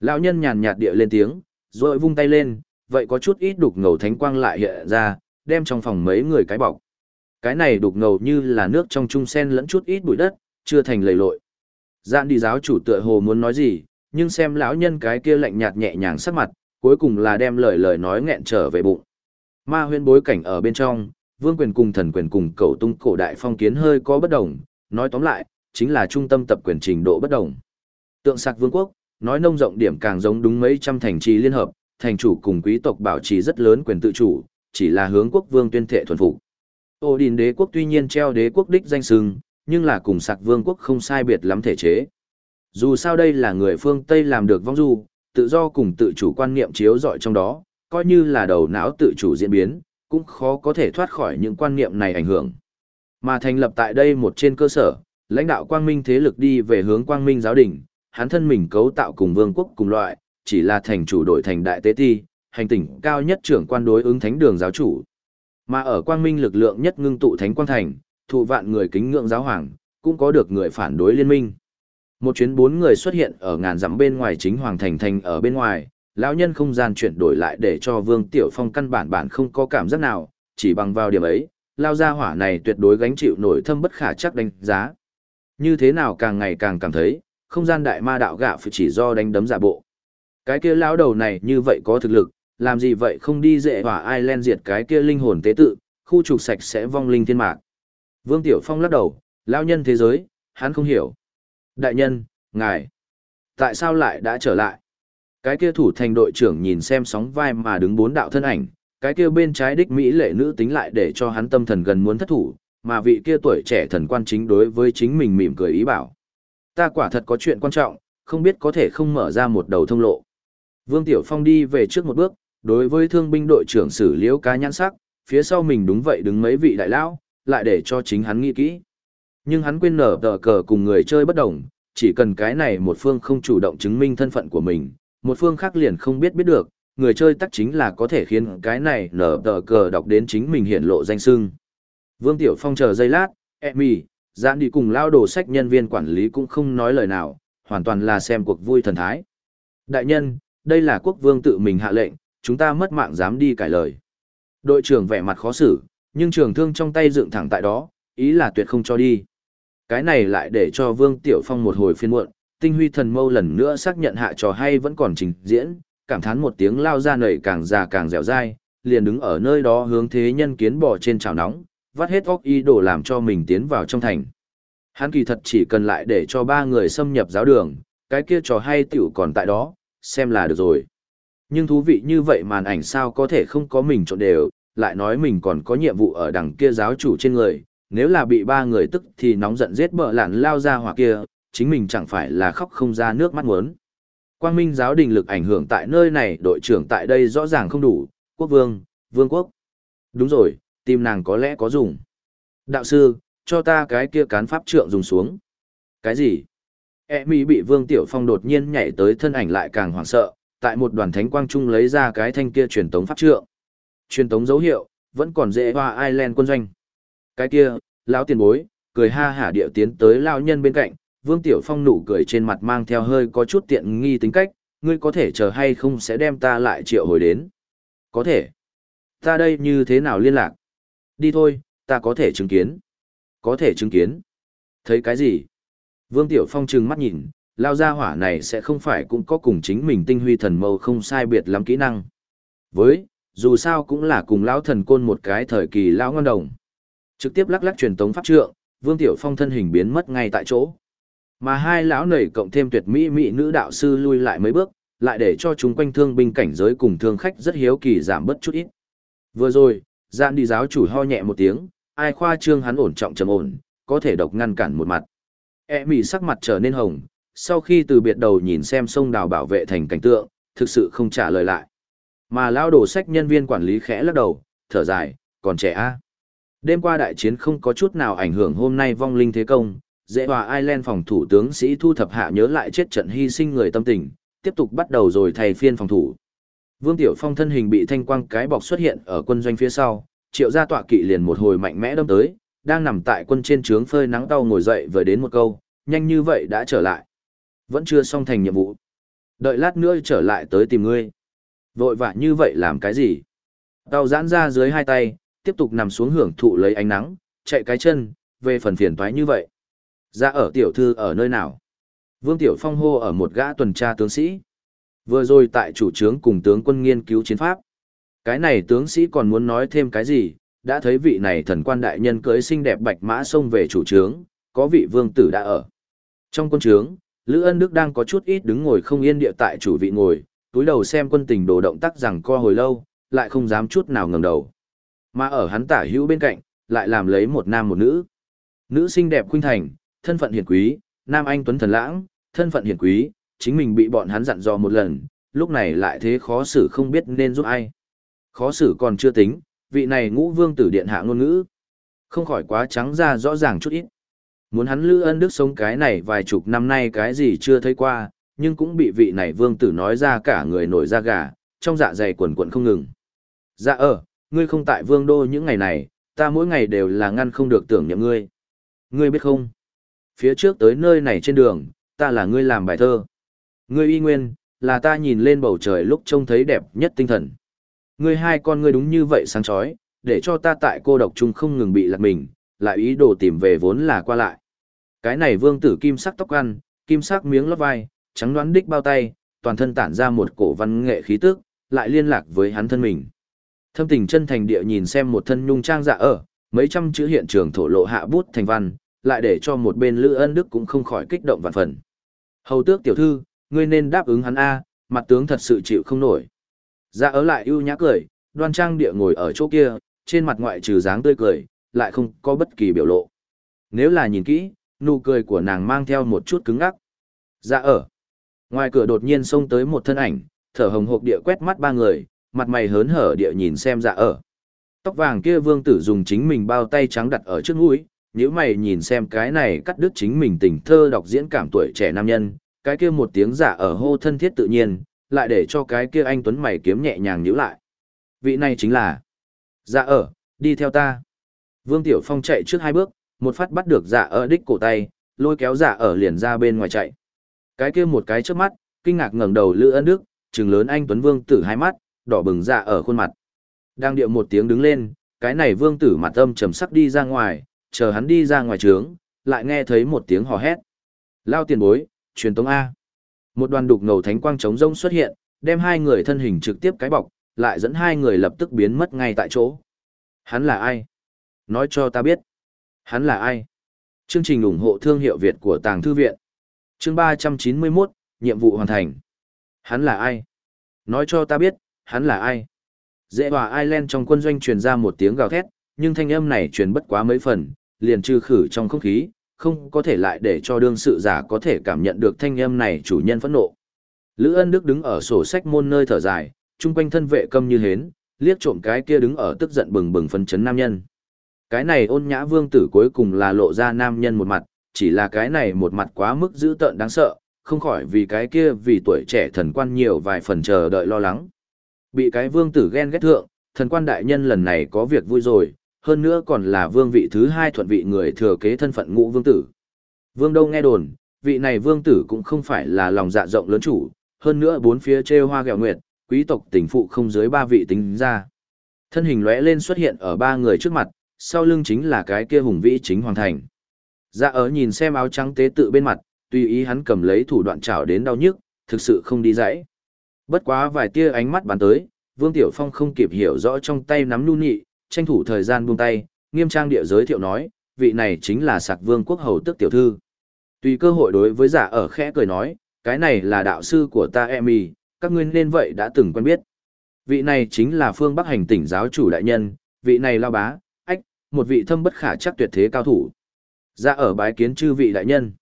Lão nhân nhàn nhạt địa lên tiếng, rồi vung tay lên, vậy có chút ít đục ngầu thánh quang lại hiện ra, đem trong phòng mấy người cái bọc. Cái này đục ngầu như là nước trong trung sen lẫn chút ít bụi đất, chưa thành lầy lội. Dạn đi giáo chủ tựa hồ muốn nói gì, nhưng xem lão nhân cái kia lạnh nhạt nhẹ nhàng sắc mặt, cuối cùng là đem lời lời nói nghẹn trở về bụng. Ma huyên bối cảnh ở bên trong, vương quyền cùng thần quyền cùng cầu tung cổ đại phong kiến hơi có bất đồng, nói tóm lại, chính là trung tâm tập quyền trình độ bất đồng. Tượng sạc vương quốc, nói nông rộng điểm càng giống đúng mấy trăm thành trì liên hợp, thành chủ cùng quý tộc bảo trì rất lớn quyền tự chủ, chỉ là hướng quốc vương tuyên thệ thuần phục. Ô đình đế quốc tuy nhiên treo đế quốc đích danh sừng, nhưng là cùng sạc vương quốc không sai biệt lắm thể chế. Dù sao đây là người phương Tây làm được vong du, tự do cùng tự chủ quan niệm chiếu dọi trong đó, coi như là đầu não tự chủ diễn biến, cũng khó có thể thoát khỏi những quan niệm này ảnh hưởng. Mà thành lập tại đây một trên cơ sở, lãnh đạo quang minh thế lực đi về hướng quang minh giáo đình, hắn thân mình cấu tạo cùng vương quốc cùng loại, chỉ là thành chủ đổi thành đại tế ti, hành tỉnh cao nhất trưởng quan đối ứng thánh đường giáo chủ. Mà ở quang minh lực lượng nhất ngưng tụ thánh quang thành, thụ vạn người kính ngưỡng giáo hoàng, cũng có được người phản đối liên minh. Một chuyến bốn người xuất hiện ở ngàn dặm bên ngoài chính hoàng thành thành ở bên ngoài, lão nhân không gian chuyển đổi lại để cho Vương Tiểu Phong căn bản bản không có cảm giác nào, chỉ bằng vào điểm ấy, lao ra hỏa này tuyệt đối gánh chịu nổi thâm bất khả chắc đánh giá. Như thế nào càng ngày càng cảm thấy, không gian đại ma đạo gạo phải chỉ do đánh đấm giả bộ. Cái kia lão đầu này như vậy có thực lực, làm gì vậy không đi dễ hỏa Ireland diệt cái kia linh hồn tế tự, khu trục sạch sẽ vong linh thiên mạc. Vương Tiểu Phong lắc đầu, lão nhân thế giới, hắn không hiểu. Đại nhân, ngài, tại sao lại đã trở lại? Cái kia thủ thành đội trưởng nhìn xem sóng vai mà đứng bốn đạo thân ảnh, cái kia bên trái đích Mỹ lệ nữ tính lại để cho hắn tâm thần gần muốn thất thủ, mà vị kia tuổi trẻ thần quan chính đối với chính mình mỉm cười ý bảo. Ta quả thật có chuyện quan trọng, không biết có thể không mở ra một đầu thông lộ. Vương Tiểu Phong đi về trước một bước, đối với thương binh đội trưởng xử liễu cá nhãn sắc, phía sau mình đúng vậy đứng mấy vị đại lão, lại để cho chính hắn nghĩ kỹ. Nhưng hắn quên nở tờ cờ cùng người chơi bất đồng, chỉ cần cái này một phương không chủ động chứng minh thân phận của mình, một phương khác liền không biết biết được, người chơi tắc chính là có thể khiến cái này nở tờ cờ đọc đến chính mình hiện lộ danh sưng. Vương Tiểu Phong chờ giây lát, Emmy, giãn đi cùng lao đồ sách nhân viên quản lý cũng không nói lời nào, hoàn toàn là xem cuộc vui thần thái. Đại nhân, đây là quốc vương tự mình hạ lệnh, chúng ta mất mạng dám đi cải lời. Đội trưởng vẻ mặt khó xử, nhưng trường thương trong tay dựng thẳng tại đó, ý là tuyệt không cho đi. Cái này lại để cho Vương Tiểu Phong một hồi phiên muộn, tinh huy thần mâu lần nữa xác nhận hạ trò hay vẫn còn trình diễn, cảm thán một tiếng lao ra nảy càng già càng dẻo dai, liền đứng ở nơi đó hướng thế nhân kiến bò trên chảo nóng, vắt hết óc y đổ làm cho mình tiến vào trong thành. Hắn kỳ thật chỉ cần lại để cho ba người xâm nhập giáo đường, cái kia trò hay tiểu còn tại đó, xem là được rồi. Nhưng thú vị như vậy màn ảnh sao có thể không có mình trộn đều, lại nói mình còn có nhiệm vụ ở đằng kia giáo chủ trên người, nếu là bị ba người tức thì nóng giận giết bợ lạn lao ra hỏa kia, chính mình chẳng phải là khóc không ra nước mắt muốn. Quang Minh giáo đình lực ảnh hưởng tại nơi này đội trưởng tại đây rõ ràng không đủ, quốc vương, vương quốc. Đúng rồi, tim nàng có lẽ có dùng. Đạo sư, cho ta cái kia cán pháp trượng dùng xuống. Cái gì? E mỹ bị vương tiểu phong đột nhiên nhảy tới thân ảnh lại càng hoảng sợ, tại một đoàn thánh quang trung lấy ra cái thanh kia truyền tống pháp trượng. Truyền tống dấu hiệu, vẫn còn dễ hoa Ireland quân doanh. Cái kia, lão tiền bối, cười ha hả điệu tiến tới lao nhân bên cạnh, Vương Tiểu Phong nụ cười trên mặt mang theo hơi có chút tiện nghi tính cách, ngươi có thể chờ hay không sẽ đem ta lại triệu hồi đến. Có thể. Ta đây như thế nào liên lạc? Đi thôi, ta có thể chứng kiến. Có thể chứng kiến. Thấy cái gì? Vương Tiểu Phong trừng mắt nhìn, lao ra hỏa này sẽ không phải cũng có cùng chính mình tinh huy thần mâu không sai biệt lắm kỹ năng. Với, dù sao cũng là cùng lão thần côn một cái thời kỳ lão ngon đồng. Trực tiếp lắc lắc truyền tống pháp trượng, Vương Tiểu Phong thân hình biến mất ngay tại chỗ. Mà hai lão nảy cộng thêm tuyệt mỹ mỹ nữ đạo sư lui lại mấy bước, lại để cho chúng quanh thương binh cảnh giới cùng thương khách rất hiếu kỳ giảm bớt chút ít. Vừa rồi, gian đi giáo chủ ho nhẹ một tiếng, ai khoa trương hắn ổn trọng trầm ổn, có thể độc ngăn cản một mặt. E mỉ sắc mặt trở nên hồng, sau khi từ biệt đầu nhìn xem sông đào bảo vệ thành cảnh tượng, thực sự không trả lời lại. Mà lao đổ sách nhân viên quản lý khẽ lắc đầu, thở dài, còn trẻ a. Đêm qua đại chiến không có chút nào ảnh hưởng hôm nay vong linh thế công, dễ hòa Ireland phòng thủ tướng sĩ thu thập hạ nhớ lại chết trận hy sinh người tâm tình, tiếp tục bắt đầu rồi thay phiên phòng thủ. Vương Tiểu Phong thân hình bị thanh quang cái bọc xuất hiện ở quân doanh phía sau, triệu gia tọa kỵ liền một hồi mạnh mẽ đâm tới, đang nằm tại quân trên trướng phơi nắng đau ngồi dậy vừa đến một câu, nhanh như vậy đã trở lại. Vẫn chưa xong thành nhiệm vụ. Đợi lát nữa trở lại tới tìm ngươi. Vội vã như vậy làm cái gì? tao giãn ra dưới hai tay, tiếp tục nằm xuống hưởng thụ lấy ánh nắng, chạy cái chân, về phần phiền toái như vậy. Dạ ở tiểu thư ở nơi nào? Vương Tiểu Phong hô ở một gã tuần tra tướng sĩ. Vừa rồi tại chủ trướng cùng tướng quân nghiên cứu chiến pháp. Cái này tướng sĩ còn muốn nói thêm cái gì, đã thấy vị này thần quan đại nhân cưới xinh đẹp bạch mã xông về chủ trướng, có vị vương tử đã ở. Trong quân trướng, Lữ Ân Đức đang có chút ít đứng ngồi không yên địa tại chủ vị ngồi, túi đầu xem quân tình đồ động tác rằng co hồi lâu, lại không dám chút nào ngẩng đầu. Mà ở hắn tả hữu bên cạnh, lại làm lấy một nam một nữ. Nữ xinh đẹp khuynh thành, thân phận hiển quý, nam anh tuấn thần lãng, thân phận hiển quý, chính mình bị bọn hắn dặn dò một lần, lúc này lại thế khó xử không biết nên giúp ai. Khó xử còn chưa tính, vị này ngũ vương tử điện hạ ngôn ngữ. Không khỏi quá trắng ra rõ ràng chút ít. Muốn hắn Lữ Ân Đức sống cái này vài chục năm nay cái gì chưa thấy qua, nhưng cũng bị vị này vương tử nói ra cả người nổi da gà, trong dạ dày quần quần không ngừng. Dạ ờ, ngươi không tại vương đô những ngày này, ta mỗi ngày đều là ngăn không được tưởng nhậm ngươi. Ngươi biết không? Phía trước tới nơi này trên đường, ta là ngươi làm bài thơ. Ngươi y nguyên, là ta nhìn lên bầu trời lúc trông thấy đẹp nhất tinh thần. Ngươi hai con ngươi đúng như vậy sáng chói, để cho ta tại cô độc chung không ngừng bị lạc mình, lại ý đồ tìm về vốn là qua lại. Cái này vương tử kim sắc tóc ăn, kim sắc miếng lót vai, trắng đoán đích bao tay, toàn thân tản ra một cổ văn nghệ khí tức, lại liên lạc với hắn thân mình. Thâm tình chân thành địa nhìn xem một thân nhung trang dạ ở, mấy trăm chữ hiện trường thổ lộ hạ bút thành văn, lại để cho một bên Lữ Ân Đức cũng không khỏi kích động vạn phần. Hầu tước tiểu thư, ngươi nên đáp ứng hắn A, mặt tướng thật sự chịu không nổi. Dạ ở lại ưu nhã cười, đoan trang địa ngồi ở chỗ kia, trên mặt ngoại trừ dáng tươi cười, lại không có bất kỳ biểu lộ. Nếu là nhìn kỹ, nụ cười của nàng mang theo một chút cứng ngắc. Dạ ở. Ngoài cửa đột nhiên xông tới một thân ảnh, thở hồng hộc địa quét mắt ba người, mặt mày hớn hở địa nhìn xem dạ ở. Tóc vàng kia vương tử dùng chính mình bao tay trắng đặt ở trước mũi, nếu mày nhìn xem cái này cắt đứt chính mình tình thơ đọc diễn cảm tuổi trẻ nam nhân, cái kia một tiếng giả ở hô thân thiết tự nhiên, lại để cho cái kia anh Tuấn mày kiếm nhẹ nhàng nhíu lại. Vị này chính là Dạ ở, đi theo ta. Vương Tiểu Phong chạy trước hai bước, một phát bắt được giả ở đích cổ tay, lôi kéo giả ở liền ra bên ngoài chạy. Cái kia một cái trước mắt, kinh ngạc ngẩng đầu Lữ Ân Đức, trừng lớn anh Tuấn Vương tử hai mắt, đỏ bừng dạ ở khuôn mặt. Đang điệu một tiếng đứng lên, cái này Vương tử mặt âm trầm sắc đi ra ngoài, chờ hắn đi ra ngoài trướng, lại nghe thấy một tiếng hò hét. Lao tiền bối, truyền tống A. Một đoàn đục ngầu thánh quang trống rông xuất hiện, đem hai người thân hình trực tiếp cái bọc, lại dẫn hai người lập tức biến mất ngay tại chỗ. Hắn là ai? Nói cho ta biết. Hắn là ai? Chương trình ủng hộ thương hiệu Việt của Tàng Thư Viện. Chương 391, nhiệm vụ hoàn thành. Hắn là ai? Nói cho ta biết, hắn là ai? Dễ hòa Ireland trong quân doanh truyền ra một tiếng gào thét, nhưng thanh âm này truyền bất quá mấy phần, liền trừ khử trong không khí, không có thể lại để cho đương sự giả có thể cảm nhận được thanh âm này chủ nhân phẫn nộ. Lữ Ân Đức đứng ở sổ sách môn nơi thở dài, chung quanh thân vệ câm như hến, liếc trộm cái kia đứng ở tức giận bừng bừng phân chấn nam nhân. Cái này ôn nhã vương tử cuối cùng là lộ ra nam nhân một mặt, chỉ là cái này một mặt quá mức dữ tợn đáng sợ, không khỏi vì cái kia vì tuổi trẻ thần quan nhiều vài phần chờ đợi lo lắng. Bị cái vương tử ghen ghét thượng, thần quan đại nhân lần này có việc vui rồi, hơn nữa còn là vương vị thứ hai thuận vị người thừa kế thân phận ngũ vương tử. Vương Đâu nghe đồn, vị này vương tử cũng không phải là lòng dạ rộng lớn chủ, hơn nữa bốn phía treo hoa gẹo nguyệt, quý tộc tình phụ không dưới ba vị tính ra. Thân hình lóe lên xuất hiện ở ba người trước mặt, sau lưng chính là cái kia hùng vĩ chính hoàng thành. Dạ ở nhìn xem áo trắng tế tự bên mặt, tùy ý hắn cầm lấy thủ đoạn chảo đến đau nhức, thực sự không đi dãy. Bất quá vài tia ánh mắt bắn tới, Vương Tiểu Phong không kịp hiểu rõ trong tay nắm nu nhị, tranh thủ thời gian buông tay, nghiêm trang địa giới thiệu nói, vị này chính là sạc vương quốc hầu tức tiểu thư. Tùy cơ hội đối với giả ở khẽ cười nói, cái này là đạo sư của ta Emmy, các ngươi nên vậy đã từng quen biết. Vị này chính là phương Bắc hành tỉnh giáo chủ đại nhân, vị này lao bá, ách, một vị thâm bất khả chắc tuyệt thế cao thủ. giả ở bái kiến chư vị đại nhân.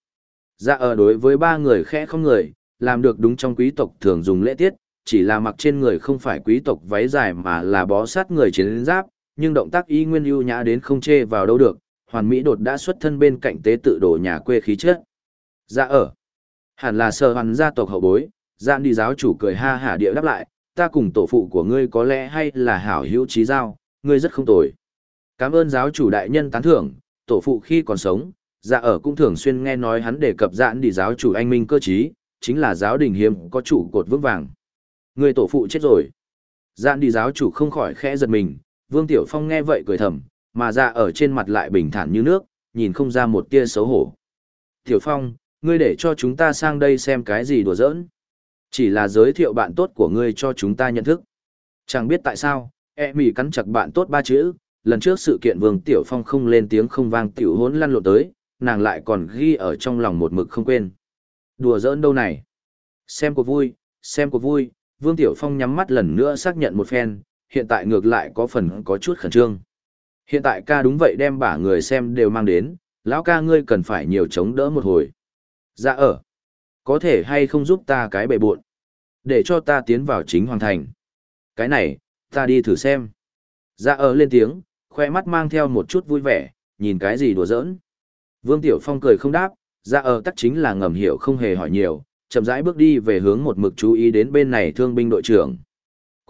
giả ở đối với ba người khẽ không người, làm được đúng trong quý tộc thường dùng lễ tiết, chỉ là mặc trên người không phải quý tộc váy dài mà là bó sát người chiến giáp, nhưng động tác y nguyên ưu nhã đến không chê vào đâu được, hoàn mỹ đột đã xuất thân bên cạnh tế tự đồ nhà quê khí chất. Ra ở. Hẳn là sơ hoàn gia tộc hậu bối, gian đi giáo chủ cười ha hả địa đáp lại, ta cùng tổ phụ của ngươi có lẽ hay là hảo hữu trí giao, ngươi rất không tồi. Cảm ơn giáo chủ đại nhân tán thưởng, tổ phụ khi còn sống, dạ ở cũng thường xuyên nghe nói hắn đề cập dạn đi giáo chủ anh minh cơ trí, chính là giáo đình hiếm có chủ cột vững vàng. Người tổ phụ chết rồi. Dạn đi giáo chủ không khỏi khẽ giật mình, Vương Tiểu Phong nghe vậy cười thầm, mà ra ở trên mặt lại bình thản như nước, nhìn không ra một tia xấu hổ. Tiểu Phong, ngươi để cho chúng ta sang đây xem cái gì đùa giỡn. Chỉ là giới thiệu bạn tốt của ngươi cho chúng ta nhận thức. Chẳng biết tại sao, e mỉ cắn chặt bạn tốt ba chữ, lần trước sự kiện Vương Tiểu Phong không lên tiếng không vang tiểu hốn lăn lộn tới, nàng lại còn ghi ở trong lòng một mực không quên. Đùa giỡn đâu này? Xem cuộc vui, xem cuộc vui, Vương Tiểu Phong nhắm mắt lần nữa xác nhận một phen, hiện tại ngược lại có phần có chút khẩn trương. Hiện tại ca đúng vậy đem bả người xem đều mang đến, lão ca ngươi cần phải nhiều chống đỡ một hồi. Dạ ở có thể hay không giúp ta cái bệ buộn, để cho ta tiến vào chính hoàng thành. Cái này, ta đi thử xem. Dạ ở lên tiếng, khoe mắt mang theo một chút vui vẻ, nhìn cái gì đùa giỡn. Vương Tiểu Phong cười không đáp, dạ ở tắc chính là ngầm hiểu không hề hỏi nhiều, chậm rãi bước đi về hướng một mực chú ý đến bên này thương binh đội trưởng.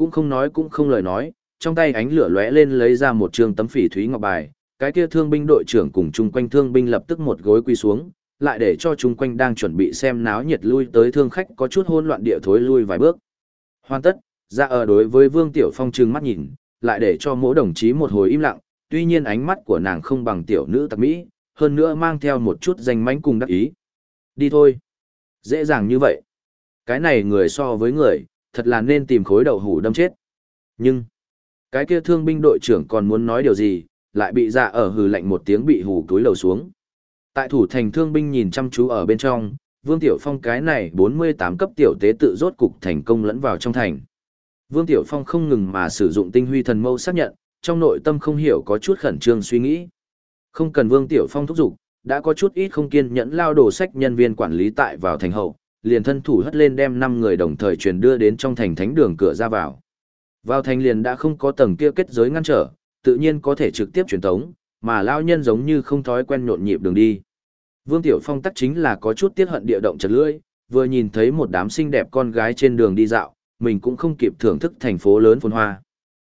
Cũng không nói cũng không lời nói, trong tay ánh lửa lóe lên lấy ra một trường tấm phỉ thúy ngọc bài, cái kia thương binh đội trưởng cùng chung quanh thương binh lập tức một gối quy xuống, lại để cho chung quanh đang chuẩn bị xem náo nhiệt lui tới thương khách có chút hỗn loạn địa thối lui vài bước. Hoàn tất, ra ở đối với Vương Tiểu Phong trừng mắt nhìn, lại để cho mỗi đồng chí một hồi im lặng, tuy nhiên ánh mắt của nàng không bằng tiểu nữ tặc mỹ, hơn nữa mang theo một chút danh mánh cùng đắc ý. Đi thôi. Dễ dàng như vậy. Cái này người so với người, thật là nên tìm khối đầu hủ đâm chết. Nhưng, cái kia thương binh đội trưởng còn muốn nói điều gì, lại bị dạ ở hừ lạnh một tiếng bị hủ túi lầu xuống. Tại thủ thành thương binh nhìn chăm chú ở bên trong, Vương Tiểu Phong cái này 48 cấp tiểu tế tự rốt cục thành công lẫn vào trong thành. Vương Tiểu Phong không ngừng mà sử dụng tinh huy thần mâu xác nhận, trong nội tâm không hiểu có chút khẩn trương suy nghĩ. Không cần Vương Tiểu Phong thúc giục, đã có chút ít không kiên nhẫn lao đồ sách nhân viên quản lý tại vào thành hậu, liền thân thủ hất lên đem 5 người đồng thời truyền đưa đến trong thành thánh đường cửa ra vào. Vào thành liền đã không có tầng kia kết giới ngăn trở, tự nhiên có thể trực tiếp truyền tống, mà lao nhân giống như không thói quen nhộn nhịp đường đi. Vương Tiểu Phong tắc chính là có chút tiết hận địa động chật lưỡi, vừa nhìn thấy một đám xinh đẹp con gái trên đường đi dạo, mình cũng không kịp thưởng thức thành phố lớn phồn hoa.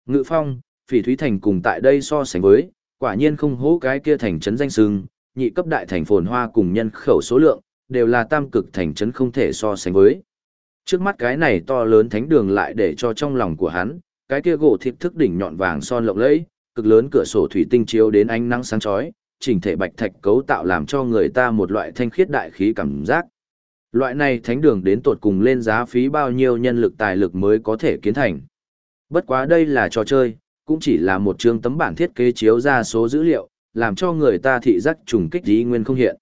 Ngự Phong, Phỉ Thúy Thành cùng tại đây so sánh với, quả nhiên không hố cái kia thành trấn danh sưng, nhị cấp đại thành phồn hoa cùng nhân khẩu số lượng, đều là tam cực thành trấn không thể so sánh với. Trước mắt cái này to lớn thánh đường lại để cho trong lòng của hắn, cái kia gỗ thịt thức đỉnh nhọn vàng son lộng lẫy, cực lớn cửa sổ thủy tinh chiếu đến ánh nắng sáng chói, chỉnh thể bạch thạch cấu tạo làm cho người ta một loại thanh khiết đại khí cảm giác. Loại này thánh đường đến tột cùng lên giá phí bao nhiêu nhân lực tài lực mới có thể kiến thành. Bất quá đây là trò chơi, cũng chỉ là một chương tấm bản thiết kế chiếu ra số dữ liệu, làm cho người ta thị giác trùng kích ý nguyên không hiện.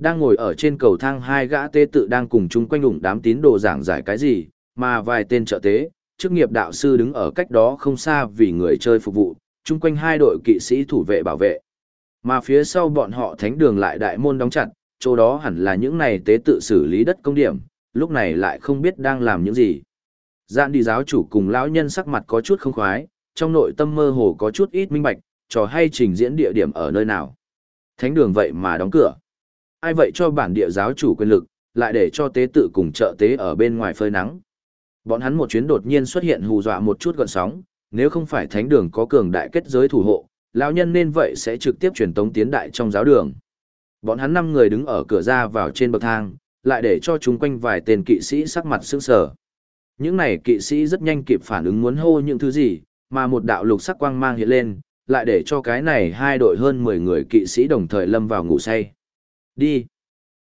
Đang ngồi ở trên cầu thang hai gã tế tự đang cùng chung quanh ủng đám tín đồ giảng giải cái gì, mà vài tên trợ tế, chức nghiệp đạo sư đứng ở cách đó không xa vì người chơi phục vụ, chung quanh hai đội kỵ sĩ thủ vệ bảo vệ. Mà phía sau bọn họ thánh đường lại đại môn đóng chặt, chỗ đó hẳn là những này tế tự xử lý đất công điểm, lúc này lại không biết đang làm những gì. Giạn đi giáo chủ cùng lão nhân sắc mặt có chút không khoái, trong nội tâm mơ hồ có chút ít minh bạch, trò hay trình diễn địa điểm ở nơi nào. Thánh đường vậy mà đóng cửa. Ai vậy cho bản địa giáo chủ quyền lực, lại để cho tế tự cùng trợ tế ở bên ngoài phơi nắng. Bọn hắn một chuyến đột nhiên xuất hiện hù dọa một chút gọn sóng, nếu không phải thánh đường có cường đại kết giới thủ hộ, lão nhân nên vậy sẽ trực tiếp truyền tống tiến đại trong giáo đường. Bọn hắn năm người đứng ở cửa ra vào trên bậc thang, lại để cho chúng quanh vài tên kỵ sĩ sắc mặt sững sờ. Những này kỵ sĩ rất nhanh kịp phản ứng muốn hô những thứ gì, mà một đạo lục sắc quang mang hiện lên, lại để cho cái này hai đội hơn 10 người kỵ sĩ đồng thời lâm vào ngủ say. Đi.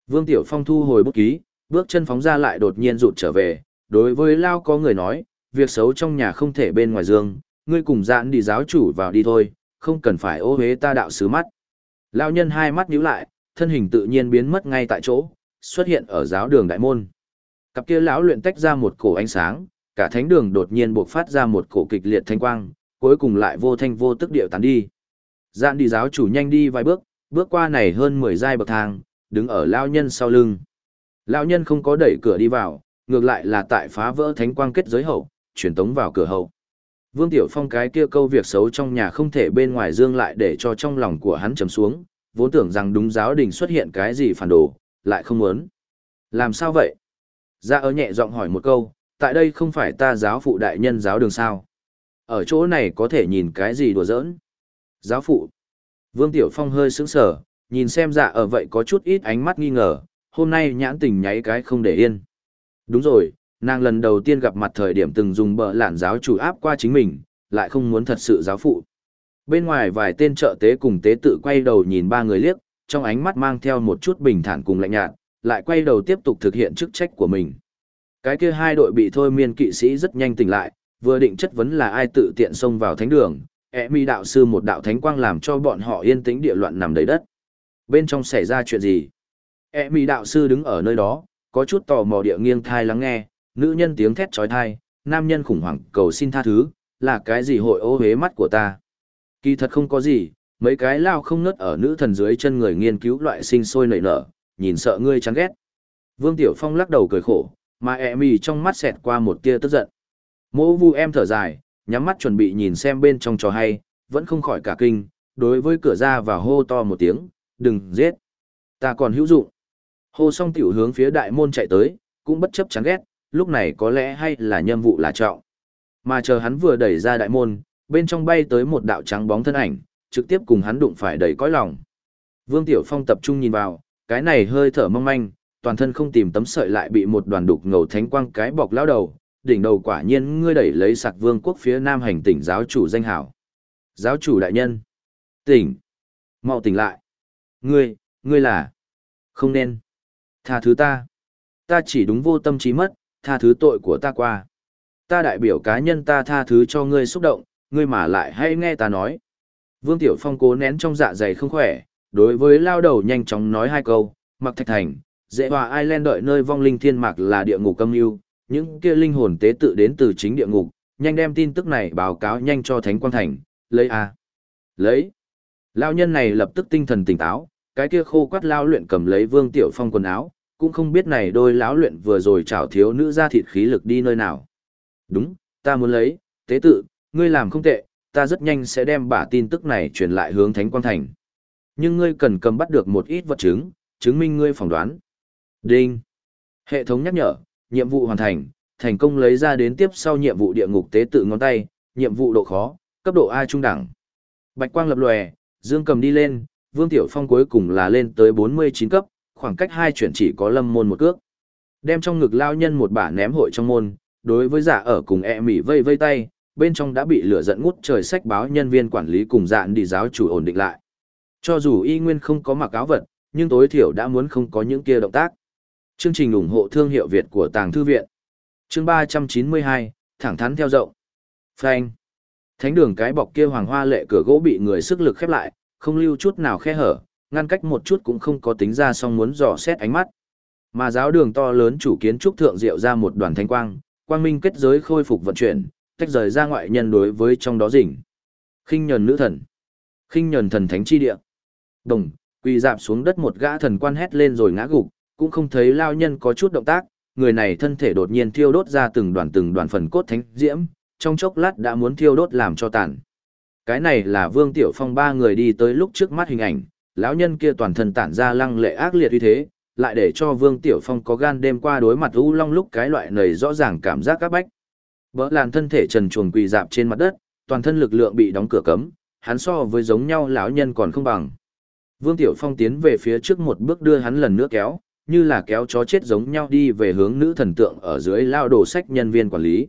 Vương Tiểu Phong thu hồi bút ký, bước chân phóng ra lại đột nhiên rụt trở về, đối với Lao có người nói, việc xấu trong nhà không thể bên ngoài dương, ngươi cùng dạn đi giáo chủ vào đi thôi, không cần phải ô hế ta đạo sứ mắt. Lao nhân hai mắt nhíu lại, thân hình tự nhiên biến mất ngay tại chỗ, xuất hiện ở giáo đường đại môn. Cặp kia lão luyện tách ra một cổ ánh sáng, cả thánh đường đột nhiên bộc phát ra một cổ kịch liệt thanh quang, cuối cùng lại vô thanh vô tức điệu tán đi. Dạn đi giáo chủ nhanh đi vài bước, bước qua này hơn 10 giai bậc thang, đứng ở lão nhân sau lưng. Lão nhân không có đẩy cửa đi vào, ngược lại là tại phá vỡ thánh quang kết giới hậu, chuyển tống vào cửa hậu. Vương Tiểu Phong cái kia câu việc xấu trong nhà không thể bên ngoài dương lại để cho trong lòng của hắn trầm xuống, vốn tưởng rằng đúng giáo đình xuất hiện cái gì phản đồ, lại không muốn. Làm sao vậy? Ra ở nhẹ giọng hỏi một câu, tại đây không phải ta giáo phụ đại nhân giáo đường sao? Ở chỗ này có thể nhìn cái gì đùa giỡn? Giáo phụ. Vương Tiểu Phong hơi sững sờ, nhìn xem dạ ở vậy có chút ít ánh mắt nghi ngờ, hôm nay nhãn tình nháy cái không để yên. Đúng rồi, nàng lần đầu tiên gặp mặt thời điểm từng dùng bờ lạn giáo chủ áp qua chính mình, lại không muốn thật sự giáo phụ. Bên ngoài vài tên trợ tế cùng tế tự quay đầu nhìn ba người liếc, trong ánh mắt mang theo một chút bình thản cùng lạnh nhạt, lại quay đầu tiếp tục thực hiện chức trách của mình. Cái kia hai đội bị thôi miên kỵ sĩ rất nhanh tỉnh lại, vừa định chất vấn là ai tự tiện xông vào thánh đường, ẻ mi đạo sư một đạo thánh quang làm cho bọn họ yên tĩnh địa loạn nằm đầy đất. Bên trong xảy ra chuyện gì? E mi đạo sư đứng ở nơi đó, có chút tò mò địa nghiêng thai lắng nghe, nữ nhân tiếng thét trói thai, nam nhân khủng hoảng cầu xin tha thứ, là cái gì hội ô hế mắt của ta? Kỳ thật không có gì, mấy cái lao không nứt ở nữ thần dưới chân người nghiên cứu loại sinh sôi nảy nở, nhìn sợ ngươi chán ghét. Vương Tiểu Phong lắc đầu cười khổ, mà e mỹ trong mắt xẹt qua một tia tức giận. mỗ vu em thở dài, nhắm mắt chuẩn bị nhìn xem bên trong trò hay, vẫn không khỏi cả kinh, đối với cửa ra và hô to một tiếng, đừng giết. Ta còn hữu dụng. Hồ Song tiểu hướng phía đại môn chạy tới, cũng bất chấp chán ghét, lúc này có lẽ hay là nhiệm vụ là trọng. Mà chờ hắn vừa đẩy ra đại môn, bên trong bay tới một đạo trắng bóng thân ảnh, trực tiếp cùng hắn đụng phải đầy cõi lòng. Vương Tiểu Phong tập trung nhìn vào, cái này hơi thở mong manh, toàn thân không tìm tấm sợi lại bị một đoàn đục ngầu thánh quang cái bọc lao đầu, đỉnh đầu quả nhiên ngươi đẩy lấy sạc vương quốc phía nam hành tỉnh giáo chủ danh hảo. Giáo chủ đại nhân. Tỉnh. mau tỉnh lại. Ngươi, ngươi là. Không nên. Tha thứ ta. Ta chỉ đúng vô tâm trí mất, tha thứ tội của ta qua. Ta đại biểu cá nhân ta tha thứ cho ngươi xúc động, ngươi mà lại hay nghe ta nói. Vương Tiểu Phong cố nén trong dạ dày không khỏe, đối với lao đầu nhanh chóng nói hai câu, mặc thạch thành, dễ hòa Ireland đợi nơi vong linh thiên mạc là địa ngục âm mưu những kia linh hồn tế tự đến từ chính địa ngục, nhanh đem tin tức này báo cáo nhanh cho Thánh Quang Thành, lấy a Lấy. Lao nhân này lập tức tinh thần tỉnh táo, cái kia khô quắt lao luyện cầm lấy Vương Tiểu Phong quần áo, cũng không biết này đôi lão luyện vừa rồi chảo thiếu nữ ra thịt khí lực đi nơi nào. Đúng, ta muốn lấy, tế tự, ngươi làm không tệ, ta rất nhanh sẽ đem bả tin tức này truyền lại hướng Thánh Quang Thành. Nhưng ngươi cần cầm bắt được một ít vật chứng, chứng minh ngươi phỏng đoán. Đinh. Hệ thống nhắc nhở, nhiệm vụ hoàn thành, thành công lấy ra đến tiếp sau nhiệm vụ địa ngục tế tự ngón tay, nhiệm vụ độ khó, cấp độ A trung đẳng. Bạch quang lập lòe, dương cầm đi lên, Vương Tiểu Phong cuối cùng là lên tới 49 cấp, khoảng cách hai chuyển chỉ có lâm môn một cước. Đem trong ngực lao nhân một bả ném hội trong môn, đối với giả ở cùng e mỉ vây vây tay, bên trong đã bị lửa giận ngút trời sách báo nhân viên quản lý cùng dạn đi giáo chủ ổn định lại. Cho dù y nguyên không có mặc áo vật, nhưng tối thiểu đã muốn không có những kia động tác. Chương trình ủng hộ thương hiệu Việt của Tàng Thư Viện. Chương 392, thẳng thắn theo rộng. Frank. Thánh đường cái bọc kia hoàng hoa lệ cửa gỗ bị người sức lực khép lại, không lưu chút nào khe hở, ngăn cách một chút cũng không có tính ra song muốn dò xét ánh mắt. Mà giáo đường to lớn chủ kiến trúc thượng diệu ra một đoàn thanh quang, quang minh kết giới khôi phục vận chuyển, tách rời ra ngoại nhân đối với trong đó rỉnh. Khinh nhẫn nữ thần, khinh nhẫn thần thánh chi địa. Đồng, quỳ dạp xuống đất một gã thần quan hét lên rồi ngã gục, cũng không thấy lao nhân có chút động tác, người này thân thể đột nhiên thiêu đốt ra từng đoàn từng đoàn phần cốt thánh diễm, trong chốc lát đã muốn thiêu đốt làm cho tàn. Cái này là Vương Tiểu Phong ba người đi tới lúc trước mắt hình ảnh, lão nhân kia toàn thân tản ra lăng lệ ác liệt uy thế, lại để cho Vương Tiểu Phong có gan đêm qua đối mặt U Long lúc cái loại này rõ ràng cảm giác các bách. Bỡ làn thân thể trần truồng quỳ dạp trên mặt đất, toàn thân lực lượng bị đóng cửa cấm, hắn so với giống nhau lão nhân còn không bằng. Vương Tiểu Phong tiến về phía trước một bước đưa hắn lần nữa kéo, như là kéo chó chết giống nhau đi về hướng nữ thần tượng ở dưới lao đồ sách nhân viên quản lý.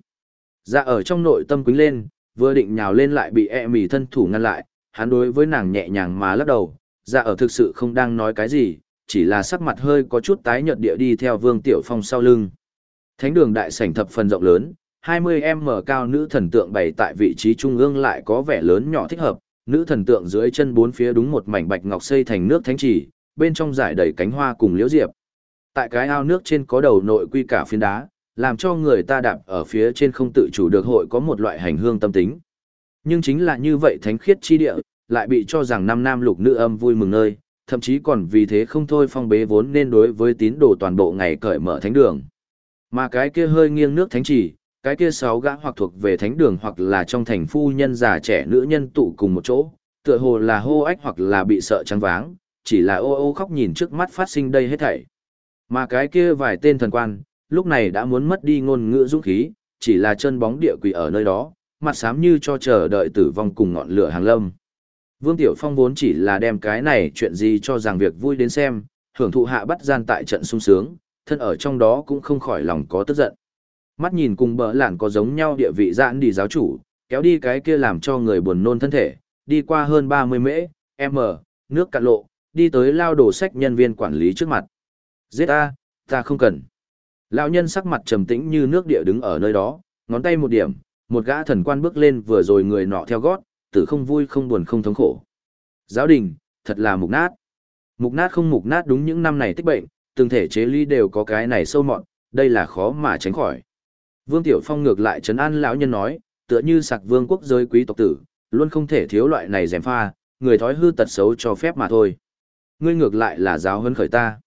Dạ ở trong nội tâm quính lên, vừa định nhào lên lại bị e mì thân thủ ngăn lại, hắn đối với nàng nhẹ nhàng mà lắc đầu, dạ ở thực sự không đang nói cái gì, chỉ là sắc mặt hơi có chút tái nhợt địa đi theo Vương Tiểu Phong sau lưng. Thánh đường đại sảnh thập phần rộng lớn, 20m cao nữ thần tượng bày tại vị trí trung ương lại có vẻ lớn nhỏ thích hợp, nữ thần tượng dưới chân bốn phía đúng một mảnh bạch ngọc xây thành nước thánh chỉ, bên trong giải đầy cánh hoa cùng liễu diệp. Tại cái ao nước trên có đầu nội quy cả phiến đá, làm cho người ta đạp ở phía trên không tự chủ được hội có một loại hành hương tâm tính. Nhưng chính là như vậy thánh khiết chi địa, lại bị cho rằng năm nam lục nữ âm vui mừng nơi, thậm chí còn vì thế không thôi phong bế vốn nên đối với tín đồ toàn bộ ngày cởi mở thánh đường. Mà cái kia hơi nghiêng nước thánh chỉ, cái kia sáu gã hoặc thuộc về thánh đường hoặc là trong thành phu nhân già trẻ nữ nhân tụ cùng một chỗ, tựa hồ là hô ách hoặc là bị sợ trắng váng, chỉ là ô ô khóc nhìn trước mắt phát sinh đây hết thảy. Mà cái kia vài tên thần quan, lúc này đã muốn mất đi ngôn ngữ dũng khí, chỉ là chân bóng địa quỷ ở nơi đó, mặt xám như cho chờ đợi tử vong cùng ngọn lửa hàng lâm. Vương Tiểu Phong vốn chỉ là đem cái này chuyện gì cho rằng việc vui đến xem, hưởng thụ hạ bắt gian tại trận sung sướng, thân ở trong đó cũng không khỏi lòng có tức giận. Mắt nhìn cùng bờ lạn có giống nhau địa vị dạn đi giáo chủ, kéo đi cái kia làm cho người buồn nôn thân thể, đi qua hơn 30 mễ, m, nước cạn lộ, đi tới lao đổ sách nhân viên quản lý trước mặt. Giết ta, ta không cần. Lão nhân sắc mặt trầm tĩnh như nước địa đứng ở nơi đó, ngón tay một điểm, một gã thần quan bước lên vừa rồi người nọ theo gót, tử không vui không buồn không thống khổ. Giáo đình, thật là mục nát. Mục nát không mục nát đúng những năm này tích bệnh, từng thể chế ly đều có cái này sâu mọn, đây là khó mà tránh khỏi. Vương Tiểu Phong ngược lại trấn an lão nhân nói, tựa như sạc vương quốc giới quý tộc tử, luôn không thể thiếu loại này dèm pha, người thói hư tật xấu cho phép mà thôi. Ngươi ngược lại là giáo hơn khởi ta.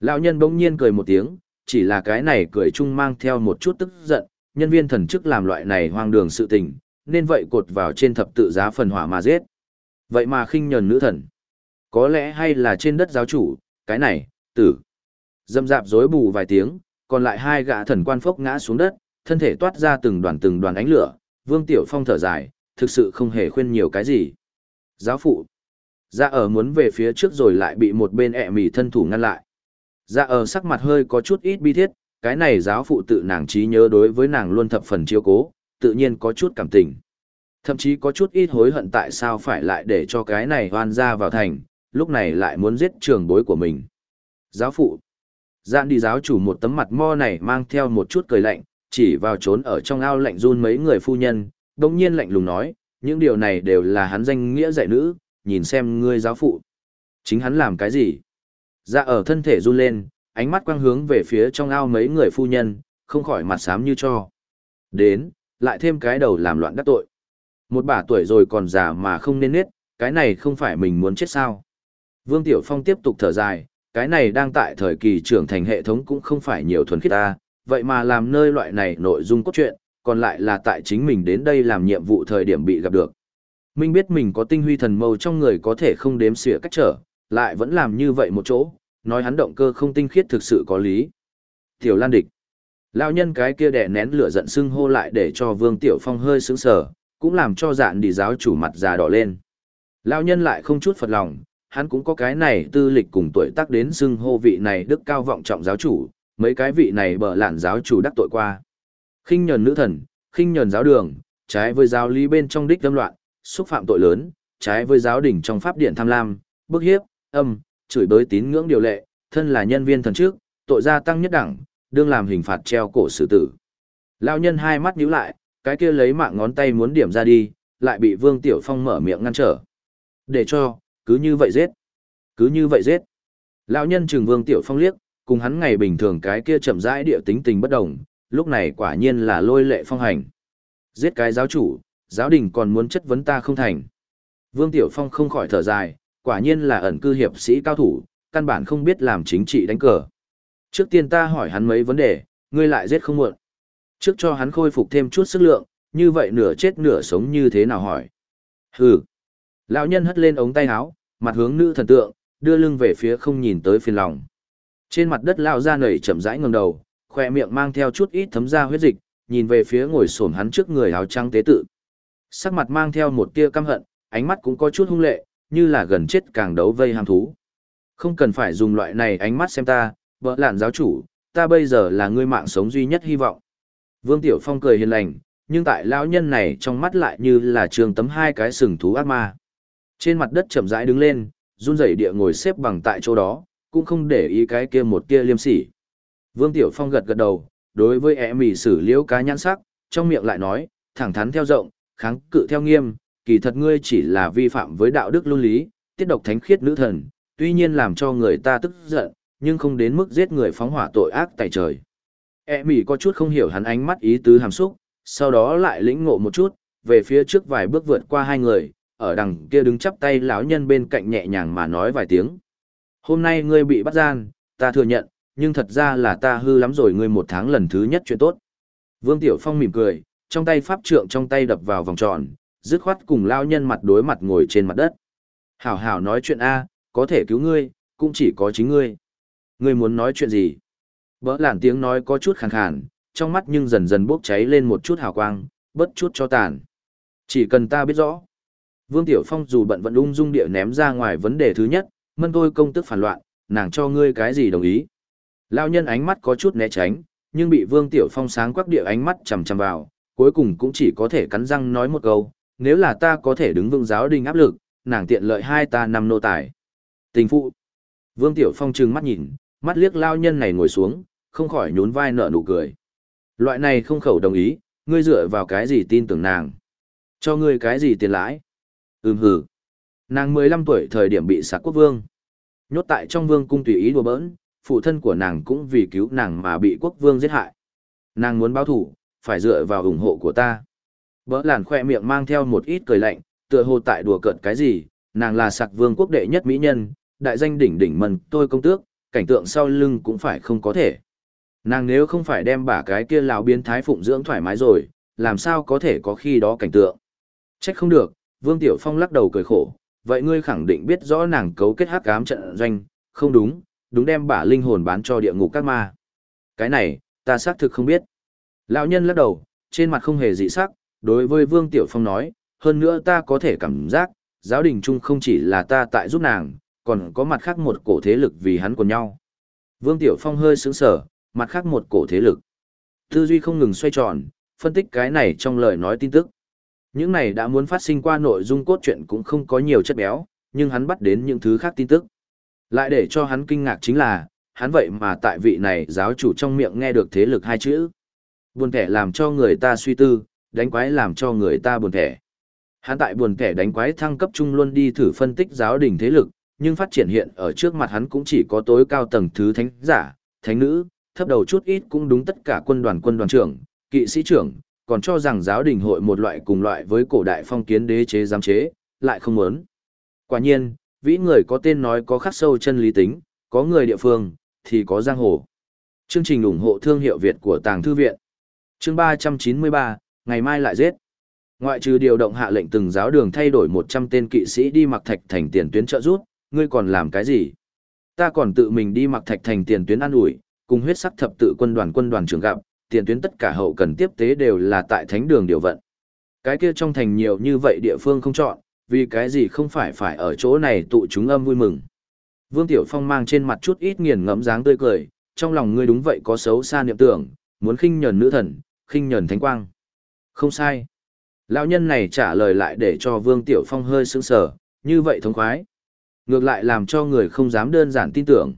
Lão nhân bỗng nhiên cười một tiếng, chỉ là cái này cười chung mang theo một chút tức giận, nhân viên thần chức làm loại này hoang đường sự tình, nên vậy cột vào trên thập tự giá phần hỏa mà giết. Vậy mà khinh nhờn nữ thần. Có lẽ hay là trên đất giáo chủ, cái này, tử. Dâm dạp rối bù vài tiếng, còn lại hai gã thần quan phốc ngã xuống đất, thân thể toát ra từng đoàn từng đoàn ánh lửa, Vương Tiểu Phong thở dài, thực sự không hề khuyên nhiều cái gì. Giáo phụ. Ra ở muốn về phía trước rồi lại bị một bên ẹ mì thân thủ ngăn lại. Ra ở sắc mặt hơi có chút ít bi thiết, cái này giáo phụ tự nàng trí nhớ đối với nàng luôn thập phần chiếu cố, tự nhiên có chút cảm tình. Thậm chí có chút ít hối hận tại sao phải lại để cho cái này hoan ra vào thành, lúc này lại muốn giết trường bối của mình. Giáo phụ. Giãn đi giáo chủ một tấm mặt mo này mang theo một chút cười lạnh, chỉ vào trốn ở trong ao lạnh run mấy người phu nhân, đồng nhiên lạnh lùng nói, những điều này đều là hắn danh nghĩa dạy nữ, nhìn xem ngươi giáo phụ. Chính hắn làm cái gì? Dạ ở thân thể run lên, ánh mắt quang hướng về phía trong ao mấy người phu nhân, không khỏi mặt xám như cho. Đến, lại thêm cái đầu làm loạn đắc tội. Một bà tuổi rồi còn già mà không nên nết, cái này không phải mình muốn chết sao. Vương Tiểu Phong tiếp tục thở dài, cái này đang tại thời kỳ trưởng thành hệ thống cũng không phải nhiều thuần khiết ta, vậy mà làm nơi loại này nội dung cốt truyện, còn lại là tại chính mình đến đây làm nhiệm vụ thời điểm bị gặp được. Minh biết mình có tinh huy thần mâu trong người có thể không đếm xỉa cách trở, lại vẫn làm như vậy một chỗ, nói hắn động cơ không tinh khiết thực sự có lý. Tiểu Lan Địch Lão nhân cái kia đè nén lửa giận sưng hô lại để cho Vương Tiểu Phong hơi sững sờ, cũng làm cho dạn đi giáo chủ mặt già đỏ lên. Lão nhân lại không chút phật lòng, hắn cũng có cái này tư lịch cùng tuổi tác đến sưng hô vị này đức cao vọng trọng giáo chủ, mấy cái vị này bở lạn giáo chủ đắc tội qua. khinh nhờn nữ thần, khinh nhờn giáo đường, trái với giáo lý bên trong đích tâm loạn, xúc phạm tội lớn, trái với giáo đỉnh trong pháp điện tham lam, bức hiếp, âm, chửi bới tín ngưỡng điều lệ, thân là nhân viên thần trước, tội gia tăng nhất đẳng, đương làm hình phạt treo cổ xử tử. Lão nhân hai mắt nhíu lại, cái kia lấy mạng ngón tay muốn điểm ra đi, lại bị Vương Tiểu Phong mở miệng ngăn trở. Để cho, cứ như vậy giết. Cứ như vậy giết. Lão nhân trừng Vương Tiểu Phong liếc, cùng hắn ngày bình thường cái kia chậm rãi địa tính tình bất đồng, lúc này quả nhiên là lôi lệ phong hành. Giết cái giáo chủ, giáo đình còn muốn chất vấn ta không thành. Vương Tiểu Phong không khỏi thở dài, quả nhiên là ẩn cư hiệp sĩ cao thủ, căn bản không biết làm chính trị đánh cờ. Trước tiên ta hỏi hắn mấy vấn đề, ngươi lại giết không muộn. Trước cho hắn khôi phục thêm chút sức lượng, như vậy nửa chết nửa sống như thế nào hỏi. Hừ. Lão nhân hất lên ống tay áo, mặt hướng nữ thần tượng, đưa lưng về phía không nhìn tới phiền lòng. Trên mặt đất lão ra nảy chậm rãi ngẩng đầu, khỏe miệng mang theo chút ít thấm ra huyết dịch, nhìn về phía ngồi xổm hắn trước người áo trắng tế tự. Sắc mặt mang theo một tia căm hận, ánh mắt cũng có chút hung lệ, như là gần chết càng đấu vây ham thú. Không cần phải dùng loại này ánh mắt xem ta, vợ lạn giáo chủ, ta bây giờ là người mạng sống duy nhất hy vọng. Vương Tiểu Phong cười hiền lành, nhưng tại lão nhân này trong mắt lại như là trường tấm hai cái sừng thú ác ma. Trên mặt đất chậm rãi đứng lên, run rẩy địa ngồi xếp bằng tại chỗ đó, cũng không để ý cái kia một kia liêm sỉ. Vương Tiểu Phong gật gật đầu, đối với ẻ mì xử liễu cá nhãn sắc, trong miệng lại nói, thẳng thắn theo rộng, kháng cự theo nghiêm, kỳ thật ngươi chỉ là vi phạm với đạo đức luân lý, tiết độc thánh khiết nữ thần, tuy nhiên làm cho người ta tức giận, nhưng không đến mức giết người phóng hỏa tội ác tại trời. E mỉ có chút không hiểu hắn ánh mắt ý tứ hàm xúc, sau đó lại lĩnh ngộ một chút, về phía trước vài bước vượt qua hai người, ở đằng kia đứng chắp tay lão nhân bên cạnh nhẹ nhàng mà nói vài tiếng. Hôm nay ngươi bị bắt gian, ta thừa nhận, nhưng thật ra là ta hư lắm rồi ngươi một tháng lần thứ nhất chuyện tốt. Vương Tiểu Phong mỉm cười, trong tay pháp trượng trong tay đập vào vòng tròn, dứt khoát cùng lão nhân mặt đối mặt ngồi trên mặt đất. Hảo hảo nói chuyện A, có thể cứu ngươi, cũng chỉ có chính ngươi. Ngươi muốn nói chuyện gì? Bỡ làn tiếng nói có chút khàn khàn, trong mắt nhưng dần dần bốc cháy lên một chút hào quang, bất chút cho tàn. Chỉ cần ta biết rõ. Vương Tiểu Phong dù bận vẫn ung dung địa ném ra ngoài vấn đề thứ nhất, mân tôi công tức phản loạn, nàng cho ngươi cái gì đồng ý. Lao nhân ánh mắt có chút né tránh, nhưng bị Vương Tiểu Phong sáng quắc địa ánh mắt chầm chầm vào, cuối cùng cũng chỉ có thể cắn răng nói một câu, nếu là ta có thể đứng vững giáo đình áp lực, nàng tiện lợi hai ta năm nô tài. Tình phụ. Vương Tiểu Phong trừng mắt nhìn, mắt liếc lao nhân này ngồi xuống, không khỏi nhún vai nở nụ cười. Loại này không khẩu đồng ý, ngươi dựa vào cái gì tin tưởng nàng? Cho ngươi cái gì tiền lãi? Ừm hử. Nàng 15 tuổi thời điểm bị sạc quốc vương. Nhốt tại trong vương cung tùy ý đùa bỡn, phụ thân của nàng cũng vì cứu nàng mà bị quốc vương giết hại. Nàng muốn báo thủ, phải dựa vào ủng hộ của ta. Bỡ làn khoe miệng mang theo một ít cười lạnh, tựa hồ tại đùa cợt cái gì, nàng là sạc vương quốc đệ nhất mỹ nhân, đại danh đỉnh đỉnh mần tôi công tước, cảnh tượng sau lưng cũng phải không có thể. Nàng nếu không phải đem bả cái kia lão biến thái phụng dưỡng thoải mái rồi, làm sao có thể có khi đó cảnh tượng. Trách không được, Vương Tiểu Phong lắc đầu cười khổ, vậy ngươi khẳng định biết rõ nàng cấu kết hắc ám trận doanh, không đúng, đúng đem bả linh hồn bán cho địa ngục các ma. Cái này, ta xác thực không biết. Lão nhân lắc đầu, trên mặt không hề dị sắc, đối với Vương Tiểu Phong nói, hơn nữa ta có thể cảm giác, giáo đình chung không chỉ là ta tại giúp nàng, còn có mặt khác một cổ thế lực vì hắn còn nhau. Vương Tiểu Phong hơi sững sở, mặt khác một cổ thế lực. Tư duy không ngừng xoay tròn, phân tích cái này trong lời nói tin tức. Những này đã muốn phát sinh qua nội dung cốt truyện cũng không có nhiều chất béo, nhưng hắn bắt đến những thứ khác tin tức. Lại để cho hắn kinh ngạc chính là, hắn vậy mà tại vị này giáo chủ trong miệng nghe được thế lực hai chữ. Buồn kẻ làm cho người ta suy tư, đánh quái làm cho người ta buồn thẻ. Hắn tại buồn thẻ đánh quái thăng cấp trung luôn đi thử phân tích giáo đình thế lực, nhưng phát triển hiện ở trước mặt hắn cũng chỉ có tối cao tầng thứ thánh giả, thánh nữ, thấp đầu chút ít cũng đúng tất cả quân đoàn quân đoàn trưởng, kỵ sĩ trưởng, còn cho rằng giáo đình hội một loại cùng loại với cổ đại phong kiến đế chế giám chế, lại không muốn. Quả nhiên, vĩ người có tên nói có khắc sâu chân lý tính, có người địa phương, thì có giang hồ. Chương trình ủng hộ thương hiệu Việt của Tàng Thư Viện. Chương 393, ngày mai lại giết. Ngoại trừ điều động hạ lệnh từng giáo đường thay đổi 100 tên kỵ sĩ đi mặc thạch thành tiền tuyến trợ rút, ngươi còn làm cái gì? Ta còn tự mình đi mặc thạch thành tiền tuyến ăn ủi, cùng huyết sắc thập tự quân đoàn quân đoàn trưởng gặp, tiền tuyến tất cả hậu cần tiếp tế đều là tại thánh đường điều vận. Cái kia trong thành nhiều như vậy địa phương không chọn, vì cái gì không phải phải ở chỗ này tụ chúng âm vui mừng. Vương Tiểu Phong mang trên mặt chút ít nghiền ngẫm dáng tươi cười, trong lòng ngươi đúng vậy có xấu xa niệm tưởng, muốn khinh nhờn nữ thần, khinh nhờn thánh quang. Không sai. Lão nhân này trả lời lại để cho Vương Tiểu Phong hơi sững sờ, như vậy thống khoái. Ngược lại làm cho người không dám đơn giản tin tưởng.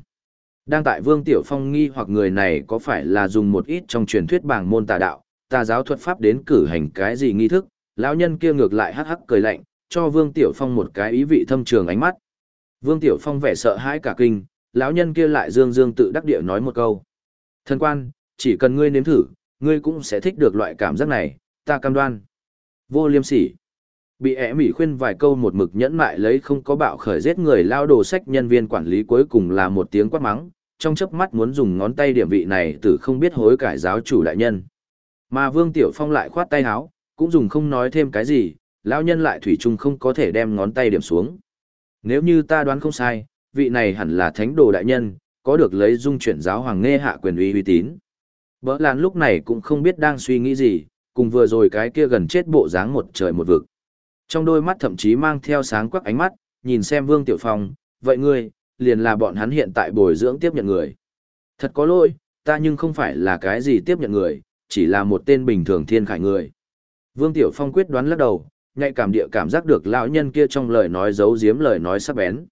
Đang tại Vương Tiểu Phong nghi hoặc người này có phải là dùng một ít trong truyền thuyết bảng môn tà đạo, tà giáo thuật pháp đến cử hành cái gì nghi thức, lão nhân kia ngược lại hắc hắc cười lạnh, cho Vương Tiểu Phong một cái ý vị thâm trường ánh mắt. Vương Tiểu Phong vẻ sợ hãi cả kinh, lão nhân kia lại dương dương tự đắc địa nói một câu. Thần quan, chỉ cần ngươi nếm thử, ngươi cũng sẽ thích được loại cảm giác này, ta cam đoan. Vô liêm sỉ. Bị ẻ mỉ khuyên vài câu một mực nhẫn mại lấy không có bạo khởi giết người lao đồ sách nhân viên quản lý cuối cùng là một tiếng quát mắng, trong chớp mắt muốn dùng ngón tay điểm vị này từ không biết hối cải giáo chủ đại nhân. Mà Vương Tiểu Phong lại khoát tay áo, cũng dùng không nói thêm cái gì, lão nhân lại thủy chung không có thể đem ngón tay điểm xuống. Nếu như ta đoán không sai, vị này hẳn là thánh đồ đại nhân, có được lấy dung chuyển giáo hoàng nghe hạ quyền uy uy tín. Bỡ làn lúc này cũng không biết đang suy nghĩ gì, cùng vừa rồi cái kia gần chết bộ dáng một trời một vực. Trong đôi mắt thậm chí mang theo sáng quắc ánh mắt, nhìn xem Vương Tiểu Phong, vậy ngươi, liền là bọn hắn hiện tại bồi dưỡng tiếp nhận người. Thật có lỗi, ta nhưng không phải là cái gì tiếp nhận người, chỉ là một tên bình thường thiên khải người. Vương Tiểu Phong quyết đoán lắc đầu, nhạy cảm địa cảm giác được lão nhân kia trong lời nói giấu giếm lời nói sắc bén.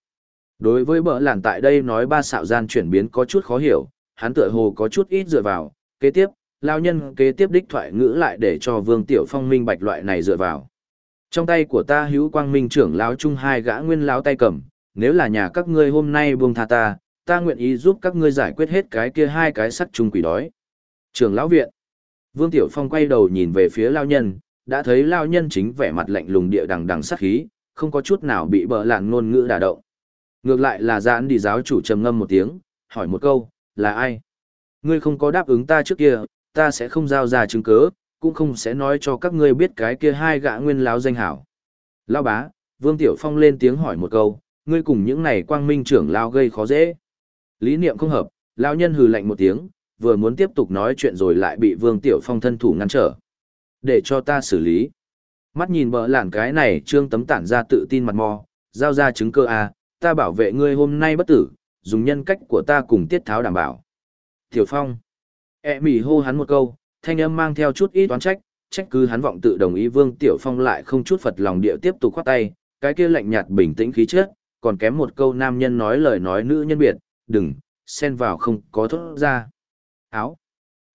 Đối với bỡ làn tại đây nói ba xạo gian chuyển biến có chút khó hiểu, hắn tựa hồ có chút ít dựa vào, kế tiếp, lão nhân kế tiếp đích thoại ngữ lại để cho Vương Tiểu Phong minh bạch loại này dựa vào. Trong tay của ta hữu quang minh trưởng lão chung hai gã nguyên lão tay cầm, nếu là nhà các ngươi hôm nay buông tha ta, ta nguyện ý giúp các ngươi giải quyết hết cái kia hai cái sắt chung quỷ đói. Trưởng lão viện. Vương Tiểu Phong quay đầu nhìn về phía lão nhân, đã thấy lão nhân chính vẻ mặt lạnh lùng địa đằng đằng sát khí, không có chút nào bị bỡ lạn ngôn ngữ đả động. Ngược lại là giãn đi giáo chủ trầm ngâm một tiếng, hỏi một câu, là ai? Ngươi không có đáp ứng ta trước kia, ta sẽ không giao ra chứng cứ, cũng không sẽ nói cho các ngươi biết cái kia hai gã nguyên láo danh hảo. Lão bá, Vương Tiểu Phong lên tiếng hỏi một câu, ngươi cùng những này quang minh trưởng lao gây khó dễ. Lý niệm không hợp, lão nhân hừ lạnh một tiếng, vừa muốn tiếp tục nói chuyện rồi lại bị Vương Tiểu Phong thân thủ ngăn trở. Để cho ta xử lý. Mắt nhìn bỡ lản cái này trương tấm tản ra tự tin mặt mò, giao ra chứng cơ à, ta bảo vệ ngươi hôm nay bất tử, dùng nhân cách của ta cùng tiết tháo đảm bảo. Tiểu Phong. E mỉ hô hắn một câu, thanh âm mang theo chút ít toán trách, trách cứ hắn vọng tự đồng ý Vương Tiểu Phong lại không chút phật lòng địa tiếp tục khoát tay, cái kia lạnh nhạt bình tĩnh khí chất, còn kém một câu nam nhân nói lời nói nữ nhân biệt, đừng, xen vào không có thốt ra. Áo.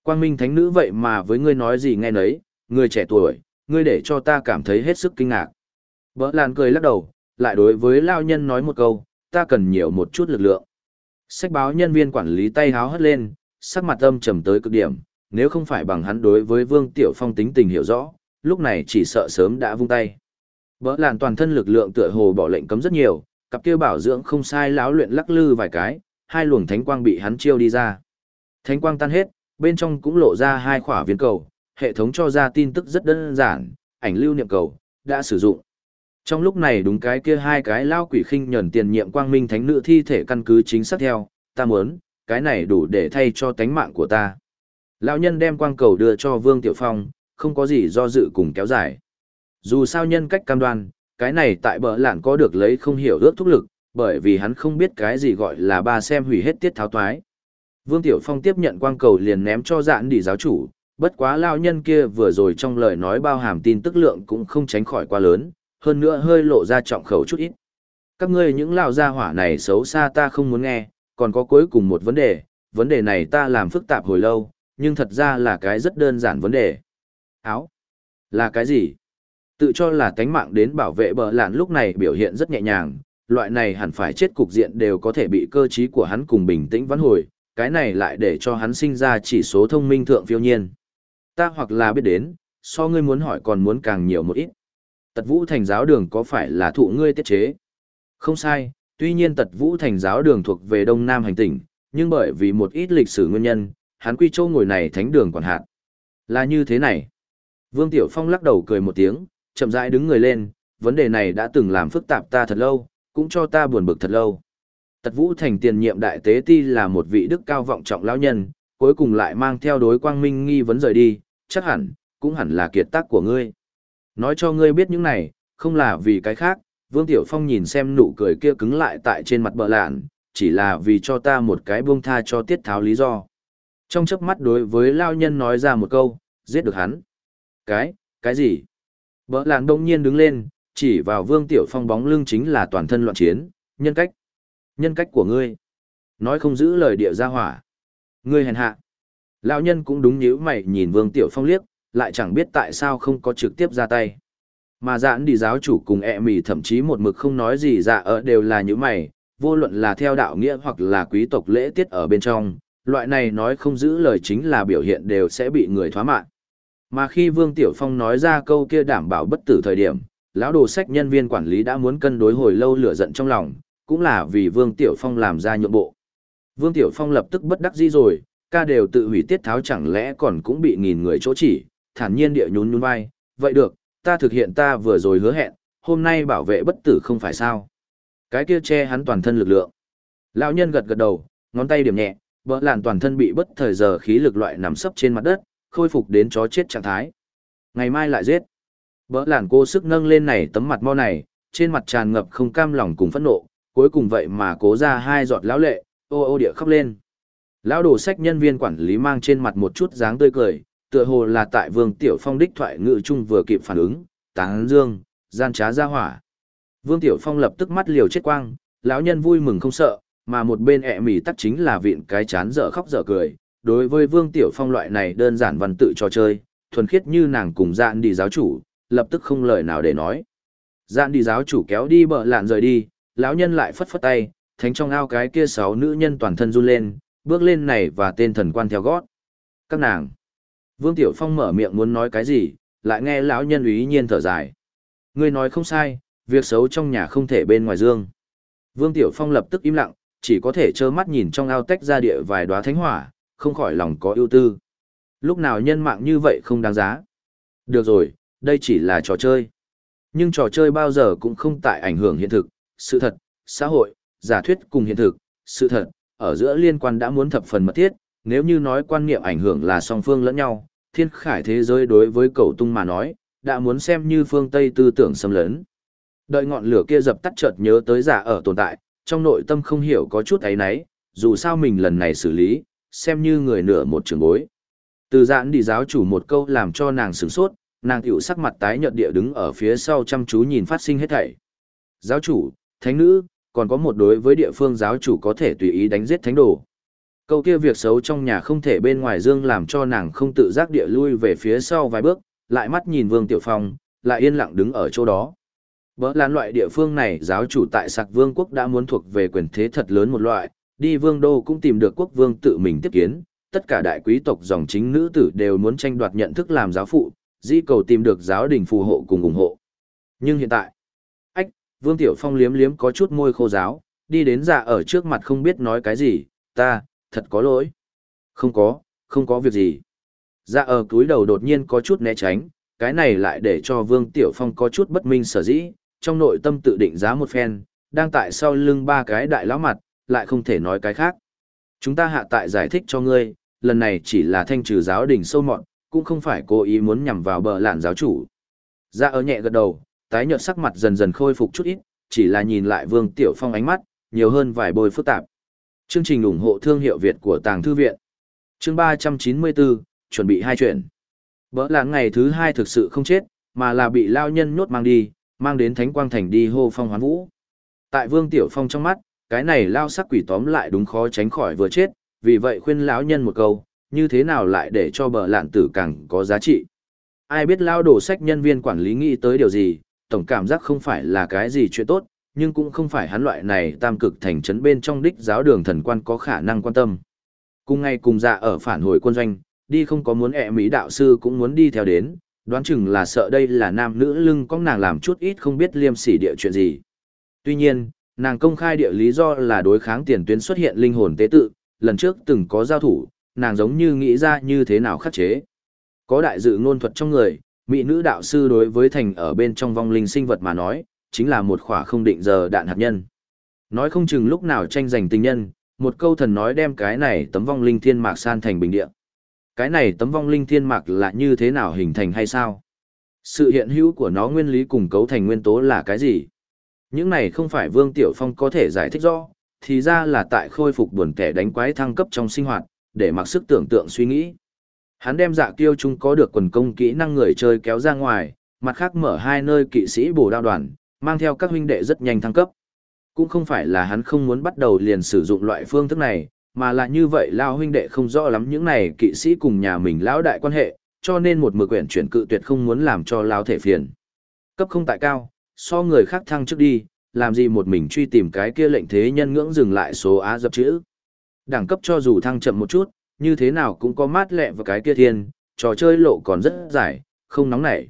Quang Minh Thánh Nữ vậy mà với ngươi nói gì nghe nấy, người trẻ tuổi, ngươi để cho ta cảm thấy hết sức kinh ngạc. Bỡ Lan cười lắc đầu, lại đối với lao nhân nói một câu, ta cần nhiều một chút lực lượng. Sách báo nhân viên quản lý tay háo hất lên, sắc mặt âm trầm tới cực điểm, nếu không phải bằng hắn đối với Vương Tiểu Phong tính tình hiểu rõ, lúc này chỉ sợ sớm đã vung tay. Bỡ làn toàn thân lực lượng tựa hồ bỏ lệnh cấm rất nhiều, cặp kia bảo dưỡng không sai láo luyện lắc lư vài cái, hai luồng thánh quang bị hắn chiêu đi ra. Thánh quang tan hết, bên trong cũng lộ ra hai khỏa viên cầu, hệ thống cho ra tin tức rất đơn giản, ảnh lưu niệm cầu, đã sử dụng. Trong lúc này đúng cái kia hai cái lao quỷ khinh nhẫn tiền nhiệm quang minh thánh nữ thi thể căn cứ chính xác theo, ta muốn, cái này đủ để thay cho tánh mạng của ta. Lão nhân đem quang cầu đưa cho Vương Tiểu Phong, không có gì do dự cùng kéo dài. Dù sao nhân cách cam đoan, cái này tại bờ lạn có được lấy không hiểu ước thúc lực, bởi vì hắn không biết cái gì gọi là ba xem hủy hết tiết tháo toái. Vương Tiểu Phong tiếp nhận quang cầu liền ném cho dạn đi giáo chủ, bất quá lão nhân kia vừa rồi trong lời nói bao hàm tin tức lượng cũng không tránh khỏi quá lớn, hơn nữa hơi lộ ra trọng khẩu chút ít. Các ngươi những lão gia hỏa này xấu xa ta không muốn nghe, còn có cuối cùng một vấn đề, vấn đề này ta làm phức tạp hồi lâu, nhưng thật ra là cái rất đơn giản vấn đề. Áo. Là cái gì? Tự cho là cánh mạng đến bảo vệ bờ lạn lúc này biểu hiện rất nhẹ nhàng, loại này hẳn phải chết cục diện đều có thể bị cơ trí của hắn cùng bình tĩnh vãn hồi, cái này lại để cho hắn sinh ra chỉ số thông minh thượng phiêu nhiên. Ta hoặc là biết đến, so ngươi muốn hỏi còn muốn càng nhiều một ít. Tật vũ thành giáo đường có phải là thụ ngươi tiết chế? Không sai, tuy nhiên tật vũ thành giáo đường thuộc về đông nam hành tỉnh, nhưng bởi vì một ít lịch sử nguyên nhân, hắn quy châu ngồi này thánh đường quản hạt. Là như thế này. Vương Tiểu Phong lắc đầu cười một tiếng, chậm rãi đứng người lên, vấn đề này đã từng làm phức tạp ta thật lâu, cũng cho ta buồn bực thật lâu. Tật Vũ Thành tiền nhiệm đại tế ti là một vị đức cao vọng trọng lão nhân, cuối cùng lại mang theo đối quang minh nghi vấn rời đi, chắc hẳn, cũng hẳn là kiệt tác của ngươi. Nói cho ngươi biết những này, không là vì cái khác, Vương Tiểu Phong nhìn xem nụ cười kia cứng lại tại trên mặt bờ lạn, chỉ là vì cho ta một cái buông tha cho tiết tháo lý do. Trong chớp mắt đối với lao nhân nói ra một câu, giết được hắn. Cái, cái gì? Bờ lạn đông nhiên đứng lên, chỉ vào vương tiểu phong bóng lưng chính là toàn thân loạn chiến, nhân cách. Nhân cách của ngươi. Nói không giữ lời địa ra hỏa. Ngươi hèn hạ. Lão nhân cũng đúng nhíu mày nhìn vương tiểu phong liếc, lại chẳng biết tại sao không có trực tiếp ra tay. Mà dạn đi giáo chủ cùng ẹ mì thậm chí một mực không nói gì dạ ở đều là những mày, vô luận là theo đạo nghĩa hoặc là quý tộc lễ tiết ở bên trong, loại này nói không giữ lời chính là biểu hiện đều sẽ bị người thoá mạng. Mà khi Vương Tiểu Phong nói ra câu kia đảm bảo bất tử thời điểm, lão đồ sách nhân viên quản lý đã muốn cân đối hồi lâu lửa giận trong lòng, cũng là vì Vương Tiểu Phong làm ra nhượng bộ. Vương Tiểu Phong lập tức bất đắc dĩ rồi, ca đều tự hủy tiết tháo chẳng lẽ còn cũng bị nghìn người chỗ chỉ, thản nhiên địa nhún nhún vai, vậy được, ta thực hiện ta vừa rồi hứa hẹn, hôm nay bảo vệ bất tử không phải sao. Cái kia che hắn toàn thân lực lượng. Lão nhân gật gật đầu, ngón tay điểm nhẹ, bỡ làn toàn thân bị bất thời giờ khí lực loại nằm sấp trên mặt đất, khôi phục đến chó chết trạng thái. Ngày mai lại giết. Bỡ làn cô sức nâng lên này tấm mặt mau này, trên mặt tràn ngập không cam lòng cùng phẫn nộ, cuối cùng vậy mà cố ra hai giọt lão lệ, ô ô địa khóc lên. Lão đồ sách nhân viên quản lý mang trên mặt một chút dáng tươi cười, tựa hồ là tại Vương Tiểu Phong đích thoại ngự trung vừa kịp phản ứng, táng dương, gian trá ra hỏa. Vương Tiểu Phong lập tức mắt liều chết quang, lão nhân vui mừng không sợ, mà một bên ẹ mỉ tắc chính là viện cái chán dở khóc dở cười. Đối với Vương Tiểu Phong loại này đơn giản văn tự trò chơi, thuần khiết như nàng cùng dạn đi giáo chủ, lập tức không lời nào để nói. Dạn đi giáo chủ kéo đi bờ lạn rời đi, lão nhân lại phất phất tay, thánh trong ao cái kia sáu nữ nhân toàn thân run lên, bước lên này và tên thần quan theo gót. Các nàng. Vương Tiểu Phong mở miệng muốn nói cái gì, lại nghe lão nhân ý nhiên thở dài. Ngươi nói không sai, việc xấu trong nhà không thể bên ngoài dương. Vương Tiểu Phong lập tức im lặng, chỉ có thể trơ mắt nhìn trong ao tách ra địa vài đóa thánh hỏa, không khỏi lòng có ưu tư. Lúc nào nhân mạng như vậy không đáng giá. Được rồi, đây chỉ là trò chơi. Nhưng trò chơi bao giờ cũng không tại ảnh hưởng hiện thực, sự thật, xã hội, giả thuyết cùng hiện thực, sự thật, ở giữa liên quan đã muốn thập phần mật thiết, nếu như nói quan niệm ảnh hưởng là song phương lẫn nhau, thiên khải thế giới đối với cầu tung mà nói, đã muốn xem như phương Tây tư tưởng xâm lấn. Đợi ngọn lửa kia dập tắt chợt nhớ tới giả ở tồn tại, trong nội tâm không hiểu có chút ấy nấy, dù sao mình lần này xử lý, xem như người nửa một trường bối. Từ giãn đi giáo chủ một câu làm cho nàng sửng sốt, nàng tiểu sắc mặt tái nhợt địa đứng ở phía sau chăm chú nhìn phát sinh hết thảy. Giáo chủ, thánh nữ, còn có một đối với địa phương giáo chủ có thể tùy ý đánh giết thánh đồ. Câu kia việc xấu trong nhà không thể bên ngoài dương làm cho nàng không tự giác địa lui về phía sau vài bước, lại mắt nhìn Vương Tiểu Phong, lại yên lặng đứng ở chỗ đó. Bỡ lán loại địa phương này giáo chủ tại sạc vương quốc đã muốn thuộc về quyền thế thật lớn một loại, đi vương đô cũng tìm được quốc vương tự mình tiếp kiến, tất cả đại quý tộc dòng chính nữ tử đều muốn tranh đoạt nhận thức làm giáo phụ, di cầu tìm được giáo đình phù hộ cùng ủng hộ. Nhưng hiện tại, ách, vương tiểu phong liếm liếm có chút môi khô giáo, đi đến dạ ở trước mặt không biết nói cái gì, ta, thật có lỗi. Không có, không có việc gì. Dạ ở túi đầu đột nhiên có chút né tránh, cái này lại để cho Vương Tiểu Phong có chút bất minh sở dĩ, trong nội tâm tự định giá một phen, đang tại sau lưng ba cái đại lão mặt, lại không thể nói cái khác. Chúng ta hạ tại giải thích cho ngươi, lần này chỉ là thanh trừ giáo đình sâu mọn, cũng không phải cố ý muốn nhằm vào bờ lạn giáo chủ. Dạ ở nhẹ gật đầu, tái nhợt sắc mặt dần dần khôi phục chút ít, chỉ là nhìn lại Vương Tiểu Phong ánh mắt, nhiều hơn vài bôi phức tạp. Chương trình ủng hộ thương hiệu Việt của Tàng Thư Viện. Chương 394, chuẩn bị hai chuyện. Bỡ là ngày thứ hai thực sự không chết, mà là bị lao nhân nhốt mang đi, mang đến Thánh Quang Thành đi hô phong hoán vũ. Tại Vương Tiểu Phong trong mắt, cái này lao sắc quỷ tóm lại đúng khó tránh khỏi vừa chết, vì vậy khuyên lão nhân một câu, như thế nào lại để cho bờ lạn tử càng có giá trị. Ai biết lao đổ sách nhân viên quản lý nghĩ tới điều gì, tổng cảm giác không phải là cái gì chuyện tốt, nhưng cũng không phải hắn loại này tam cực thành trấn bên trong đích giáo đường thần quan có khả năng quan tâm. Cùng ngay cùng dạ ở phản hồi quân doanh, đi không có muốn ẹ mỹ đạo sư cũng muốn đi theo đến, đoán chừng là sợ đây là nam nữ lưng có nàng làm chút ít không biết liêm sỉ địa chuyện gì. Tuy nhiên, nàng công khai địa lý do là đối kháng tiền tuyến xuất hiện linh hồn tế tự, lần trước từng có giao thủ, nàng giống như nghĩ ra như thế nào khắc chế. Có đại dự ngôn thuật trong người, mỹ nữ đạo sư đối với thành ở bên trong vong linh sinh vật mà nói, chính là một khỏa không định giờ đạn hạt nhân. Nói không chừng lúc nào tranh giành tình nhân, một câu thần nói đem cái này tấm vong linh thiên mạc san thành bình địa. Cái này tấm vong linh thiên mạc là như thế nào hình thành hay sao? Sự hiện hữu của nó nguyên lý cùng cấu thành nguyên tố là cái gì? Những này không phải Vương Tiểu Phong có thể giải thích rõ, thì ra là tại khôi phục buồn kẻ đánh quái thăng cấp trong sinh hoạt, để mặc sức tưởng tượng suy nghĩ. Hắn đem dạ kiêu chung có được quần công kỹ năng người chơi kéo ra ngoài, mặt khác mở hai nơi kỵ sĩ bổ đao đoàn, mang theo các huynh đệ rất nhanh thăng cấp. Cũng không phải là hắn không muốn bắt đầu liền sử dụng loại phương thức này, mà là như vậy lao huynh đệ không rõ lắm những này kỵ sĩ cùng nhà mình lão đại quan hệ, cho nên một mực quyển chuyển cự tuyệt không muốn làm cho lao thể phiền. Cấp không tại cao, so người khác thăng trước đi, làm gì một mình truy tìm cái kia lệnh thế nhân ngưỡng dừng lại số á dập chữ. Đẳng cấp cho dù thăng chậm một chút, như thế nào cũng có mát lẹ và cái kia thiên, trò chơi lộ còn rất dài, không nóng nảy.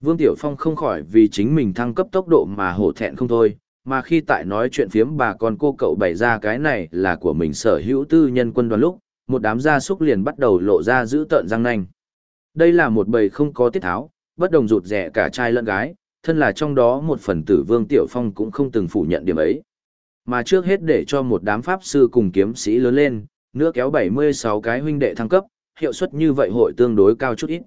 Vương Tiểu Phong không khỏi vì chính mình thăng cấp tốc độ mà hổ thẹn không thôi, mà khi tại nói chuyện phiếm bà con cô cậu bày ra cái này là của mình sở hữu tư nhân quân đoàn lúc, một đám gia súc liền bắt đầu lộ ra giữ tợn răng nanh. Đây là một bầy không có tiết tháo, bất đồng rụt rẻ cả trai lẫn gái, thân là trong đó một phần tử Vương Tiểu Phong cũng không từng phủ nhận điểm ấy. Mà trước hết để cho một đám pháp sư cùng kiếm sĩ lớn lên, nữa kéo 76 cái huynh đệ thăng cấp, hiệu suất như vậy hội tương đối cao chút ít.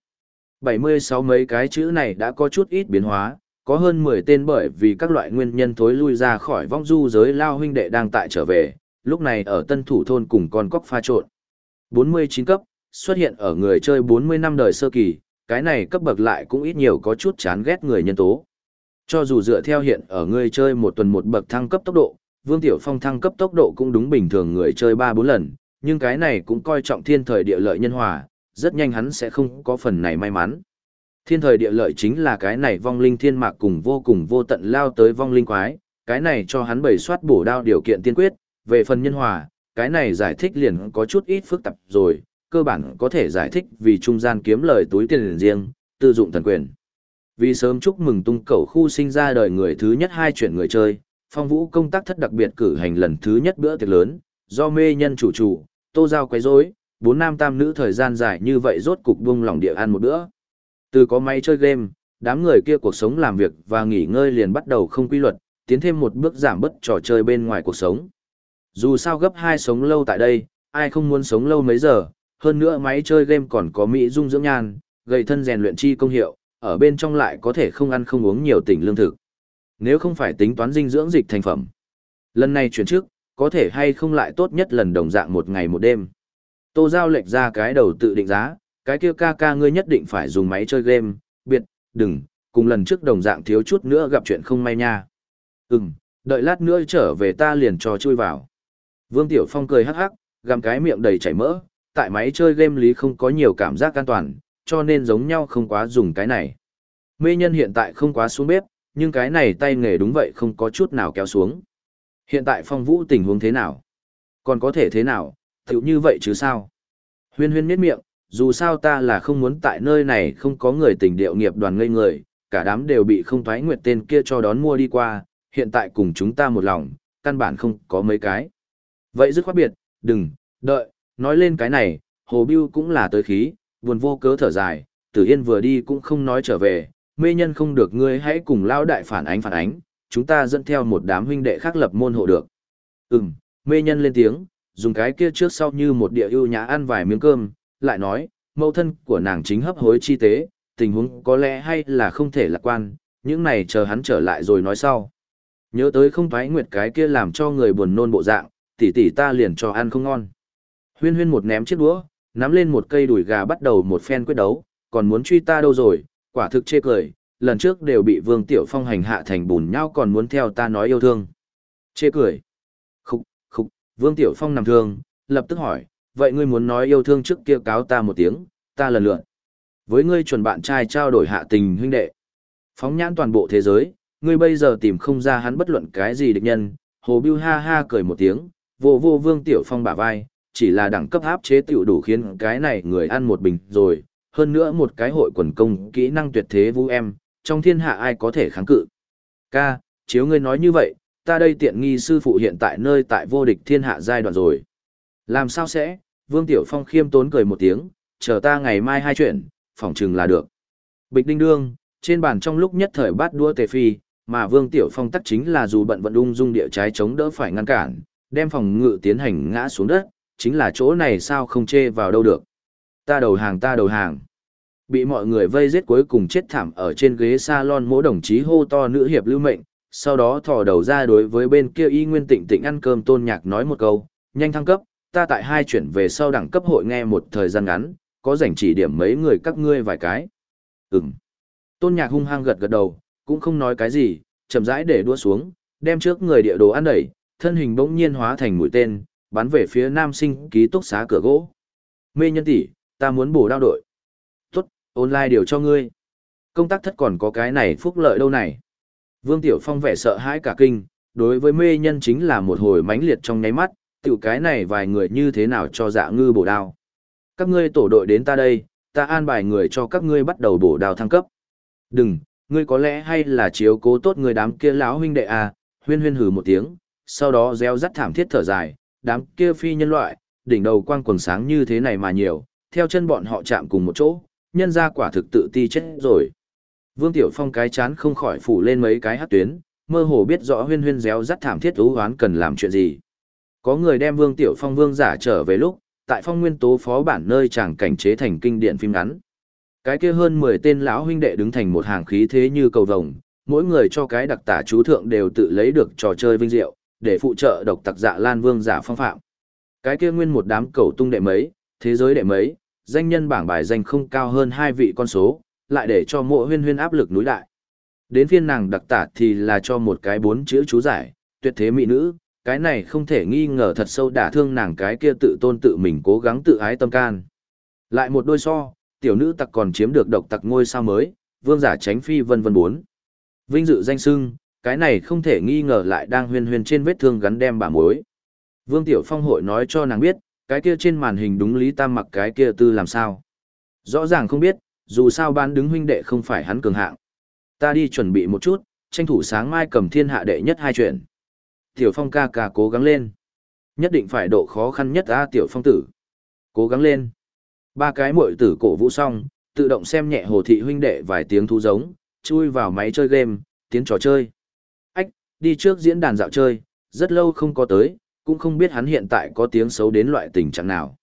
76 mấy cái chữ này đã có chút ít biến hóa, có hơn 10 tên bởi vì các loại nguyên nhân thối lui ra khỏi vong du giới lao huynh đệ đang tại trở về, lúc này ở tân thủ thôn cùng con cóc pha trộn. 49 cấp, xuất hiện ở người chơi 40 năm đời sơ kỳ, cái này cấp bậc lại cũng ít nhiều có chút chán ghét người nhân tố. Cho dù dựa theo hiện ở người chơi một tuần một bậc thăng cấp tốc độ, Vương Tiểu Phong thăng cấp tốc độ cũng đúng bình thường người chơi 3-4 lần, nhưng cái này cũng coi trọng thiên thời địa lợi nhân hòa, rất nhanh hắn sẽ không có phần này may mắn. Thiên thời địa lợi chính là cái này vong linh thiên mạc cùng vô cùng vô tận lao tới vong linh quái, cái này cho hắn bày soát bổ đao điều kiện tiên quyết, về phần nhân hòa, cái này giải thích liền có chút ít phức tạp rồi, cơ bản có thể giải thích vì trung gian kiếm lời túi tiền riêng, tư dụng thần quyền. Vì sớm chúc mừng tung cầu khu sinh ra đời người thứ nhất hai chuyển người chơi, phong vũ công tác thất đặc biệt cử hành lần thứ nhất bữa tiệc lớn, do mê nhân chủ chủ, tô giao quấy rối, bốn nam tam nữ thời gian dài như vậy rốt cục buông lỏng địa ăn một bữa. Từ có máy chơi game, đám người kia cuộc sống làm việc và nghỉ ngơi liền bắt đầu không quy luật, tiến thêm một bước giảm bớt trò chơi bên ngoài cuộc sống. Dù sao gấp hai sống lâu tại đây, ai không muốn sống lâu mấy giờ, hơn nữa máy chơi game còn có mỹ dung dưỡng nhan, gây thân rèn luyện chi công hiệu, ở bên trong lại có thể không ăn không uống nhiều tỉnh lương thực. Nếu không phải tính toán dinh dưỡng dịch thành phẩm. Lần này chuyển trước, có thể hay không lại tốt nhất lần đồng dạng một ngày một đêm. Tô Giao lệch ra cái đầu tự định giá, cái kia ca ca ngươi nhất định phải dùng máy chơi game, biệt, đừng, cùng lần trước đồng dạng thiếu chút nữa gặp chuyện không may nha. Ừm, đợi lát nữa trở về ta liền cho chui vào. Vương Tiểu Phong cười hắc hắc, gặm cái miệng đầy chảy mỡ, tại máy chơi game lý không có nhiều cảm giác an toàn, cho nên giống nhau không quá dùng cái này. Mê nhân hiện tại không quá xuống bếp, nhưng cái này tay nghề đúng vậy không có chút nào kéo xuống. Hiện tại phong vũ tình huống thế nào? Còn có thể thế nào, tiểu như vậy chứ sao? Huyên huyên miết miệng, dù sao ta là không muốn tại nơi này không có người tình điệu nghiệp đoàn ngây người, cả đám đều bị không thoái nguyệt tên kia cho đón mua đi qua, hiện tại cùng chúng ta một lòng, căn bản không có mấy cái. Vậy dứt khoát biệt, đừng, đợi, nói lên cái này, Hồ Biêu cũng là tới khí, buồn vô cớ thở dài, Tử Yên vừa đi cũng không nói trở về, mê nhân không được ngươi hãy cùng lao đại phản ánh phản ánh, chúng ta dẫn theo một đám huynh đệ khác lập môn hộ được. Ừm, mê nhân lên tiếng, dùng cái kia trước sau như một địa ưu nhã ăn vài miếng cơm, lại nói, mẫu thân của nàng chính hấp hối chi tế, tình huống có lẽ hay là không thể lạc quan, những này chờ hắn trở lại rồi nói sau. Nhớ tới không thoái nguyệt cái kia làm cho người buồn nôn bộ dạng, tỷ tỷ ta liền cho ăn không ngon. Huyên huyên một ném chiếc đũa, nắm lên một cây đùi gà bắt đầu một phen quyết đấu, còn muốn truy ta đâu rồi, quả thực chê cười, lần trước đều bị Vương Tiểu Phong hành hạ thành bùn nhau còn muốn theo ta nói yêu thương. Chê cười. Vương Tiểu Phong nằm thương, lập tức hỏi, vậy ngươi muốn nói yêu thương trước kia cáo ta một tiếng, ta lần lượt. Với ngươi chuẩn bạn trai trao đổi hạ tình huynh đệ. Phóng nhãn toàn bộ thế giới, ngươi bây giờ tìm không ra hắn bất luận cái gì địch nhân. Hồ Biêu ha ha cười một tiếng, vô vô Vương Tiểu Phong bả vai, chỉ là đẳng cấp áp chế tiểu đủ khiến cái này người ăn một bình rồi, hơn nữa một cái hội quần công kỹ năng tuyệt thế vũ em, trong thiên hạ ai có thể kháng cự. Ca, chiếu ngươi nói như vậy, ta đây tiện nghi sư phụ hiện tại nơi tại vô địch thiên hạ giai đoạn rồi. Làm sao sẽ, Vương Tiểu Phong khiêm tốn cười một tiếng, chờ ta ngày mai hai chuyện, phỏng chừng là được. Bịch đinh đương, trên bàn trong lúc nhất thời bát đua tề phi, mà Vương Tiểu Phong tắc chính là dù bận vận ung dung địa trái chống đỡ phải ngăn cản, đem phòng ngự tiến hành ngã xuống đất, chính là chỗ này sao không chê vào đâu được. Ta đầu hàng ta đầu hàng. Bị mọi người vây giết cuối cùng chết thảm ở trên ghế salon mỗi đồng chí hô to nữ hiệp lưu mệnh, sau đó thò đầu ra đối với bên kia y nguyên tịnh tịnh ăn cơm tôn nhạc nói một câu, nhanh thăng cấp, ta tại hai chuyển về sau đẳng cấp hội nghe một thời gian ngắn, có dành chỉ điểm mấy người các ngươi vài cái. Ừm. Tôn nhạc hung hăng gật gật đầu, cũng không nói cái gì, chậm rãi để đua xuống, đem trước người địa đồ ăn đẩy, thân hình bỗng nhiên hóa thành mũi tên, bắn về phía nam sinh ký túc xá cửa gỗ. Mê nhân tỷ, ta muốn bổ đao đội. Tốt, online điều cho ngươi. Công tác thất còn có cái này phúc lợi đâu này. Vương Tiểu Phong vẻ sợ hãi cả kinh, đối với mê nhân chính là một hồi mãnh liệt trong nháy mắt, tiểu cái này vài người như thế nào cho dạ ngư bổ đao. Các ngươi tổ đội đến ta đây, ta an bài người cho các ngươi bắt đầu bổ đao thăng cấp. Đừng, ngươi có lẽ hay là chiếu cố tốt người đám kia lão huynh đệ à, huyên huyên hừ một tiếng, sau đó reo rắt thảm thiết thở dài, đám kia phi nhân loại, đỉnh đầu quang quần sáng như thế này mà nhiều, theo chân bọn họ chạm cùng một chỗ, nhân ra quả thực tự ti chết rồi. Vương Tiểu Phong cái chán không khỏi phủ lên mấy cái hát tuyến, mơ hồ biết rõ huyên huyên réo rắt thảm thiết ú hoán cần làm chuyện gì. Có người đem Vương Tiểu Phong vương giả trở về lúc, tại phong nguyên tố phó bản nơi chàng cảnh chế thành kinh điện phim ngắn. Cái kia hơn 10 tên lão huynh đệ đứng thành một hàng khí thế như cầu vồng, mỗi người cho cái đặc tả chú thượng đều tự lấy được trò chơi vinh diệu, để phụ trợ độc tặc dạ lan vương giả phong phạm. Cái kia nguyên một đám cầu tung đệ mấy, thế giới đệ mấy, danh nhân bảng bài danh không cao hơn hai vị con số, lại để cho mộ huyên huyên áp lực núi đại. Đến phiên nàng đặc tả thì là cho một cái bốn chữ chú giải, tuyệt thế mỹ nữ, cái này không thể nghi ngờ thật sâu đả thương nàng cái kia tự tôn tự mình cố gắng tự ái tâm can. Lại một đôi so, tiểu nữ tặc còn chiếm được độc tặc ngôi sao mới, vương giả tránh phi vân vân bốn. Vinh dự danh sưng, cái này không thể nghi ngờ lại đang huyên huyên trên vết thương gắn đem bà mối. Vương Tiểu Phong hội nói cho nàng biết, cái kia trên màn hình đúng lý tam mặc cái kia tư làm sao. Rõ ràng không biết, dù sao bán đứng huynh đệ không phải hắn cường hạng. Ta đi chuẩn bị một chút, tranh thủ sáng mai cầm thiên hạ đệ nhất hai chuyện. Tiểu Phong ca ca cố gắng lên. Nhất định phải độ khó khăn nhất a Tiểu Phong tử. Cố gắng lên. Ba cái muội tử cổ vũ xong, tự động xem nhẹ hồ thị huynh đệ vài tiếng thu giống, chui vào máy chơi game, tiến trò chơi. Ách, đi trước diễn đàn dạo chơi, rất lâu không có tới, cũng không biết hắn hiện tại có tiếng xấu đến loại tình trạng nào.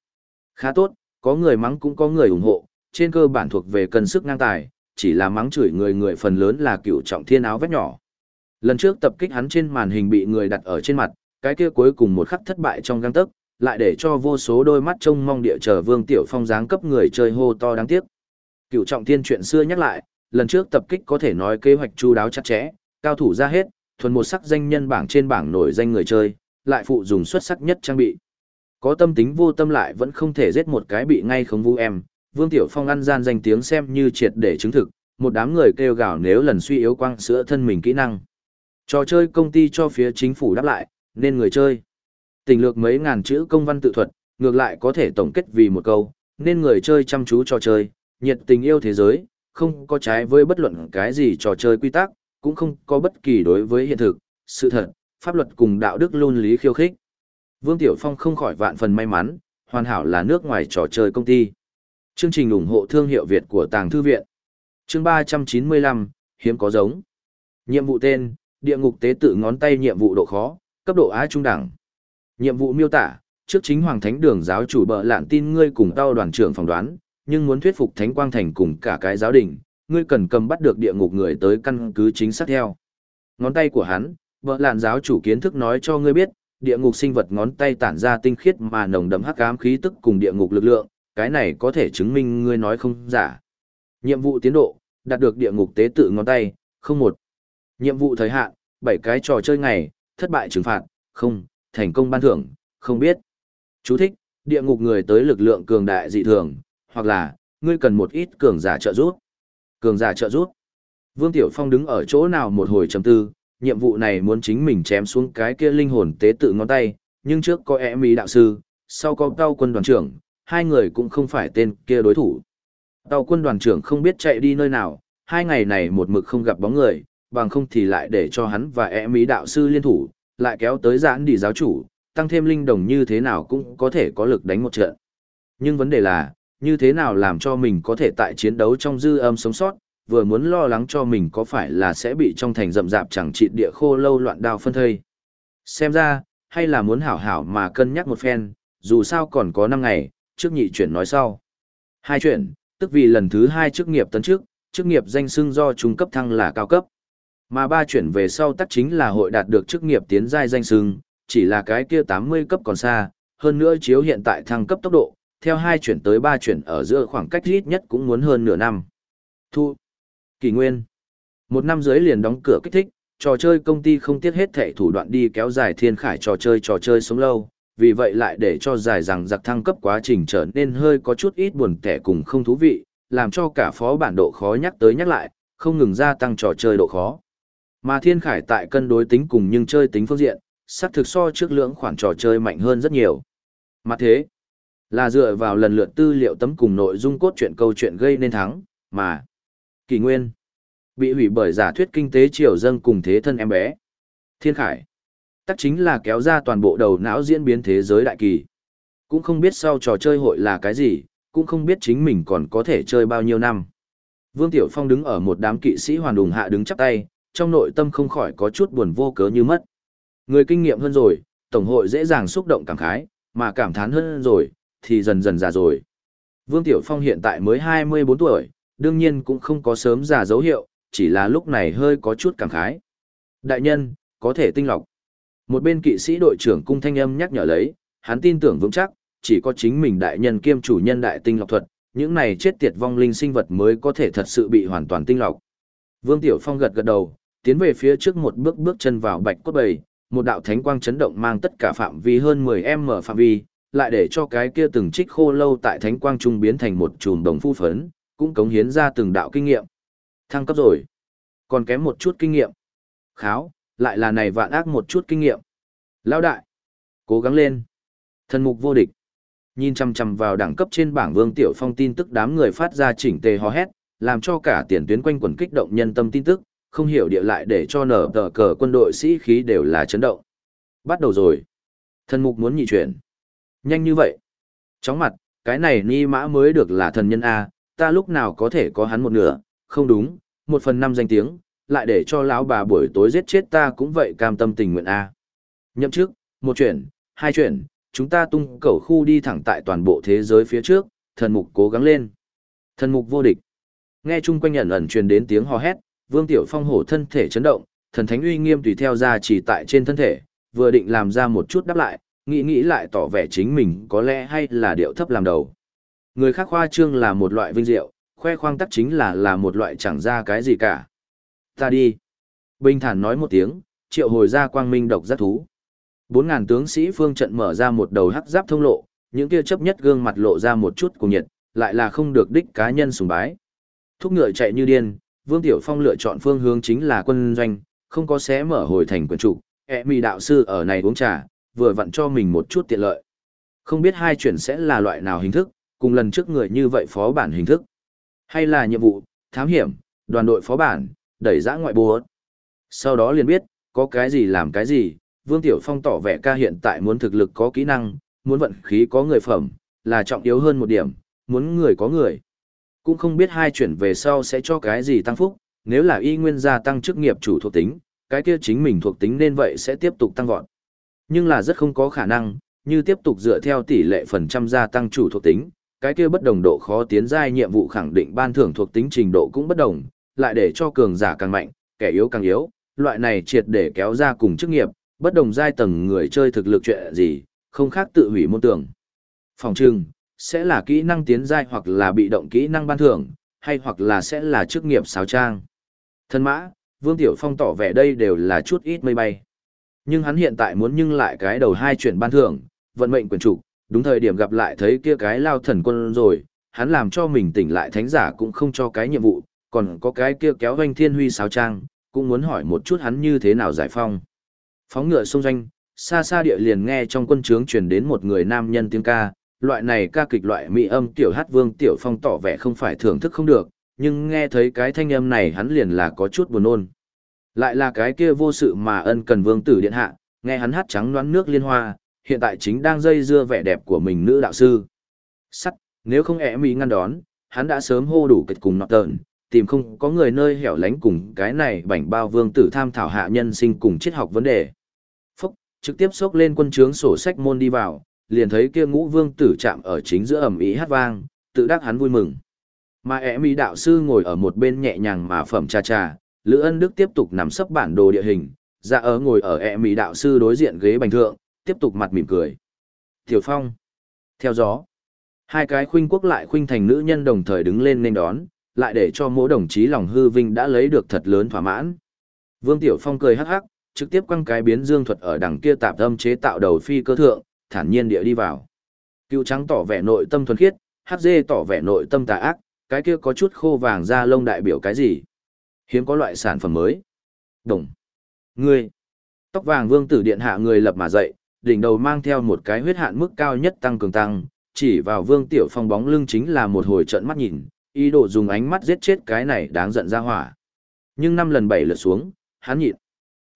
Khá tốt, có người mắng cũng có người ủng hộ, trên cơ bản thuộc về cân sức ngang tài, chỉ là mắng chửi người người phần lớn là cựu trọng thiên áo vét nhỏ. Lần trước tập kích hắn trên màn hình bị người đặt ở trên mặt, cái kia cuối cùng một khắc thất bại trong găng tấc, lại để cho vô số đôi mắt trông mong địa chờ Vương Tiểu Phong dáng cấp người chơi hô to đáng tiếc. Cựu trọng thiên chuyện xưa nhắc lại, lần trước tập kích có thể nói kế hoạch chu đáo chặt chẽ, cao thủ ra hết, thuần một sắc danh nhân bảng trên bảng nổi danh người chơi, lại phụ dùng xuất sắc nhất trang bị. Có tâm tính vô tâm lại vẫn không thể giết một cái bị ngay không vu em, Vương Tiểu Phong ăn gian danh tiếng xem như triệt để chứng thực, một đám người kêu gào nếu lần suy yếu quang sữa thân mình kỹ năng. Trò chơi công ty cho phía chính phủ đáp lại, nên người chơi. Tình lược mấy ngàn chữ công văn tự thuật, ngược lại có thể tổng kết vì một câu, nên người chơi chăm chú trò chơi, nhiệt tình yêu thế giới, không có trái với bất luận cái gì trò chơi quy tắc, cũng không có bất kỳ đối với hiện thực, sự thật, pháp luật cùng đạo đức luôn lý khiêu khích. Vương Tiểu Phong không khỏi vạn phần may mắn, hoàn hảo là nước ngoài trò chơi công ty. Chương trình ủng hộ thương hiệu Việt của Tàng Thư Viện. Chương 395, hiếm có giống. Nhiệm vụ tên, địa ngục tế tự ngón tay nhiệm vụ độ khó, cấp độ A trung đẳng. Nhiệm vụ miêu tả, trước chính Hoàng Thánh Đường giáo chủ bợ lạn tin ngươi cùng tao đoàn trưởng phỏng đoán, nhưng muốn thuyết phục Thánh Quang Thành cùng cả cái giáo đình, ngươi cần cầm bắt được địa ngục người tới căn cứ chính xác theo. Ngón tay của hắn, bợ lạn giáo chủ kiến thức nói cho ngươi biết, địa ngục sinh vật ngón tay tản ra tinh khiết mà nồng đậm hắc ám khí tức cùng địa ngục lực lượng, cái này có thể chứng minh ngươi nói không giả. Nhiệm vụ tiến độ, đạt được địa ngục tế tự ngón tay, không một. Nhiệm vụ thời hạn, 7 cái trò chơi ngày, thất bại trừng phạt, không, thành công ban thưởng, không biết. Chú thích, địa ngục người tới lực lượng cường đại dị thường, hoặc là, ngươi cần một ít cường giả trợ giúp. Cường giả trợ giúp. Vương Tiểu Phong đứng ở chỗ nào một hồi trầm tư, nhiệm vụ này muốn chính mình chém xuống cái kia linh hồn tế tự ngón tay, nhưng trước có e mỹ đạo sư, sau có cao quân đoàn trưởng, hai người cũng không phải tên kia đối thủ. Tàu quân đoàn trưởng không biết chạy đi nơi nào, hai ngày này một mực không gặp bóng người, bằng không thì lại để cho hắn và e mỹ đạo sư liên thủ, lại kéo tới giãn đi giáo chủ, tăng thêm linh đồng như thế nào cũng có thể có lực đánh một trận. Nhưng vấn đề là, như thế nào làm cho mình có thể tại chiến đấu trong dư âm sống sót, vừa muốn lo lắng cho mình có phải là sẽ bị trong thành rậm rạp chẳng trị địa khô lâu loạn đao phân thây. Xem ra, hay là muốn hảo hảo mà cân nhắc một phen, dù sao còn có 5 ngày, trước nhị chuyển nói sau. Hai chuyển, tức vì lần thứ hai chức nghiệp tấn trước, chức nghiệp danh xưng do trung cấp thăng là cao cấp. Mà ba chuyển về sau tắc chính là hội đạt được chức nghiệp tiến giai danh xưng, chỉ là cái kia 80 cấp còn xa, hơn nữa chiếu hiện tại thăng cấp tốc độ, theo hai chuyển tới ba chuyển ở giữa khoảng cách ít nhất cũng muốn hơn nửa năm. Thu. Kỳ nguyên. Một năm dưới liền đóng cửa kích thích, trò chơi công ty không tiếc hết thể thủ đoạn đi kéo dài thiên khải trò chơi trò chơi sống lâu, vì vậy lại để cho dài rằng giặc thăng cấp quá trình trở nên hơi có chút ít buồn tẻ cùng không thú vị, làm cho cả phó bản độ khó nhắc tới nhắc lại, không ngừng gia tăng trò chơi độ khó. Mà Thiên Khải tại cân đối tính cùng nhưng chơi tính phương diện, sắc thực so trước lưỡng khoản trò chơi mạnh hơn rất nhiều. Mà thế, là dựa vào lần lượt tư liệu tấm cùng nội dung cốt truyện câu chuyện gây nên thắng, mà kỳ nguyên bị hủy bởi giả thuyết kinh tế triều dâng cùng thế thân em bé. Thiên Khải, tắc chính là kéo ra toàn bộ đầu não diễn biến thế giới đại kỳ. Cũng không biết sau trò chơi hội là cái gì, cũng không biết chính mình còn có thể chơi bao nhiêu năm. Vương Tiểu Phong đứng ở một đám kỵ sĩ hoàn đùng hạ đứng chắp tay, trong nội tâm không khỏi có chút buồn vô cớ như mất. Người kinh nghiệm hơn rồi, Tổng hội dễ dàng xúc động cảm khái, mà cảm thán hơn rồi, thì dần dần già rồi. Vương Tiểu Phong hiện tại mới 24 tuổi, đương nhiên cũng không có sớm già dấu hiệu, chỉ là lúc này hơi có chút cảm khái. Đại nhân, có thể tinh lọc. Một bên kỵ sĩ đội trưởng cung thanh âm nhắc nhở lấy, hắn tin tưởng vững chắc, chỉ có chính mình đại nhân kiêm chủ nhân đại tinh lọc thuật, những này chết tiệt vong linh sinh vật mới có thể thật sự bị hoàn toàn tinh lọc. Vương Tiểu Phong gật gật đầu, tiến về phía trước một bước bước chân vào bạch cốt bầy, một đạo thánh quang chấn động mang tất cả phạm vi hơn 10m phạm vi, lại để cho cái kia từng trích khô lâu tại thánh quang trung biến thành một chùm đồng phu phấn, cũng cống hiến ra từng đạo kinh nghiệm. Thăng cấp rồi. Còn kém một chút kinh nghiệm. Kháo, lại là này vạn ác một chút kinh nghiệm. Lao đại. Cố gắng lên. Thần mục vô địch. Nhìn chăm chăm vào đẳng cấp trên bảng Vương Tiểu Phong tin tức đám người phát ra chỉnh tề hò hét, làm cho cả tiền tuyến quanh quần kích động nhân tâm tin tức, không hiểu địa lại để cho nở tờ cờ quân đội sĩ khí đều là chấn động. Bắt đầu rồi. Thần mục muốn nhị chuyển. Nhanh như vậy. Chóng mặt, cái này ni mã mới được là thần nhân A, ta lúc nào có thể có hắn một nửa, không đúng, một phần năm danh tiếng, lại để cho lão bà buổi tối giết chết ta cũng vậy cam tâm tình nguyện A. Nhậm chức, một chuyển, hai chuyển, chúng ta tung cầu khu đi thẳng tại toàn bộ thế giới phía trước, thần mục cố gắng lên. Thần mục vô địch. Nghe chung quanh ẩn ẩn truyền đến tiếng hò hét, Vương Tiểu Phong hổ thân thể chấn động, thần thánh uy nghiêm tùy theo ra chỉ tại trên thân thể, vừa định làm ra một chút đáp lại, nghĩ nghĩ lại tỏ vẻ chính mình có lẽ hay là điệu thấp làm đầu. Người khác khoa trương là một loại vinh diệu, khoe khoang tắc chính là là một loại chẳng ra cái gì cả. Ta đi. Bình thản nói một tiếng, triệu hồi ra quang minh độc giác thú. Bốn ngàn tướng sĩ phương trận mở ra một đầu hắc giáp thông lộ, những kia chấp nhất gương mặt lộ ra một chút cùng nhiệt, lại là không được đích cá nhân sùng bái. Thúc ngựa chạy như điên, Vương Tiểu Phong lựa chọn phương hướng chính là quân doanh, không có xé mở hồi thành quyền trụ, e ẹ mì đạo sư ở này uống trà, vừa vặn cho mình một chút tiện lợi. Không biết hai chuyển sẽ là loại nào hình thức, cùng lần trước người như vậy phó bản hình thức. Hay là nhiệm vụ, thám hiểm, đoàn đội phó bản, đẩy giã ngoại bố. Sau đó liền biết, có cái gì làm cái gì, Vương Tiểu Phong tỏ vẻ ca hiện tại muốn thực lực có kỹ năng, muốn vận khí có người phẩm, là trọng yếu hơn một điểm, muốn người có người. Cũng không biết hai chuyển về sau sẽ cho cái gì tăng phúc, nếu là y nguyên gia tăng chức nghiệp chủ thuộc tính, cái kia chính mình thuộc tính nên vậy sẽ tiếp tục tăng vọt. Nhưng là rất không có khả năng, như tiếp tục dựa theo tỷ lệ phần trăm gia tăng chủ thuộc tính, cái kia bất đồng độ khó tiến giai nhiệm vụ khẳng định ban thưởng thuộc tính trình độ cũng bất đồng, lại để cho cường giả càng mạnh, kẻ yếu càng yếu, loại này triệt để kéo ra cùng chức nghiệp, bất đồng giai tầng người chơi thực lực chuyện gì, không khác tự hủy môn tưởng. Phòng trưng sẽ là kỹ năng tiến giai hoặc là bị động kỹ năng ban thưởng, hay hoặc là sẽ là chức nghiệp xáo trang. Thân mã, Vương Tiểu Phong tỏ vẻ đây đều là chút ít mây bay. Nhưng hắn hiện tại muốn nhưng lại cái đầu hai chuyển ban thưởng, vận mệnh quyền trục, đúng thời điểm gặp lại thấy kia cái lao thần quân rồi, hắn làm cho mình tỉnh lại thánh giả cũng không cho cái nhiệm vụ, còn có cái kia kéo doanh thiên huy sáo trang, cũng muốn hỏi một chút hắn như thế nào giải phong. Phóng ngựa xung doanh, xa xa địa liền nghe trong quân trướng truyền đến một người nam nhân tiếng ca, loại này ca kịch loại mỹ âm tiểu hát vương tiểu phong tỏ vẻ không phải thưởng thức không được, nhưng nghe thấy cái thanh âm này hắn liền là có chút buồn nôn. Lại là cái kia vô sự mà ân cần vương tử điện hạ, nghe hắn hát trắng đoán nước liên hoa, hiện tại chính đang dây dưa vẻ đẹp của mình nữ đạo sư. Sắt, nếu không ẻ mỹ ngăn đón, hắn đã sớm hô đủ kịch cùng nọt tợn, tìm không có người nơi hẻo lánh cùng cái này bảnh bao vương tử tham thảo hạ nhân sinh cùng triết học vấn đề. Phúc, trực tiếp xốc lên quân trướng sổ sách môn đi vào, liền thấy kia ngũ vương tử chạm ở chính giữa ẩm ý hát vang, tự đắc hắn vui mừng. Mà ẻ mỹ đạo sư ngồi ở một bên nhẹ nhàng mà phẩm trà trà, Lữ Ân Đức tiếp tục nằm sấp bản đồ địa hình, ra ở ngồi ở ẻ mỹ đạo sư đối diện ghế bành thượng, tiếp tục mặt mỉm cười. Tiểu Phong. Theo gió. Hai cái khuynh quốc lại khuynh thành nữ nhân đồng thời đứng lên nên đón, lại để cho mỗi đồng chí lòng hư vinh đã lấy được thật lớn thỏa mãn. Vương Tiểu Phong cười hắc hắc, trực tiếp quăng cái biến dương thuật ở đằng kia tạp âm chế tạo đầu phi cơ thượng, thản nhiên địa đi vào. Cựu trắng tỏ vẻ nội tâm thuần khiết, hắc dê tỏ vẻ nội tâm tà ác, cái kia có chút khô vàng da lông đại biểu cái gì? Hiếm có loại sản phẩm mới. đồng. Ngươi. Tóc vàng vương tử điện hạ người lập mà dậy, đỉnh đầu mang theo một cái huyết hạn mức cao nhất tăng cường tăng, chỉ vào vương tiểu phong bóng lưng chính là một hồi trận mắt nhìn, ý đồ dùng ánh mắt giết chết cái này đáng giận ra hỏa. Nhưng năm lần bảy lượt xuống, hắn nhịn.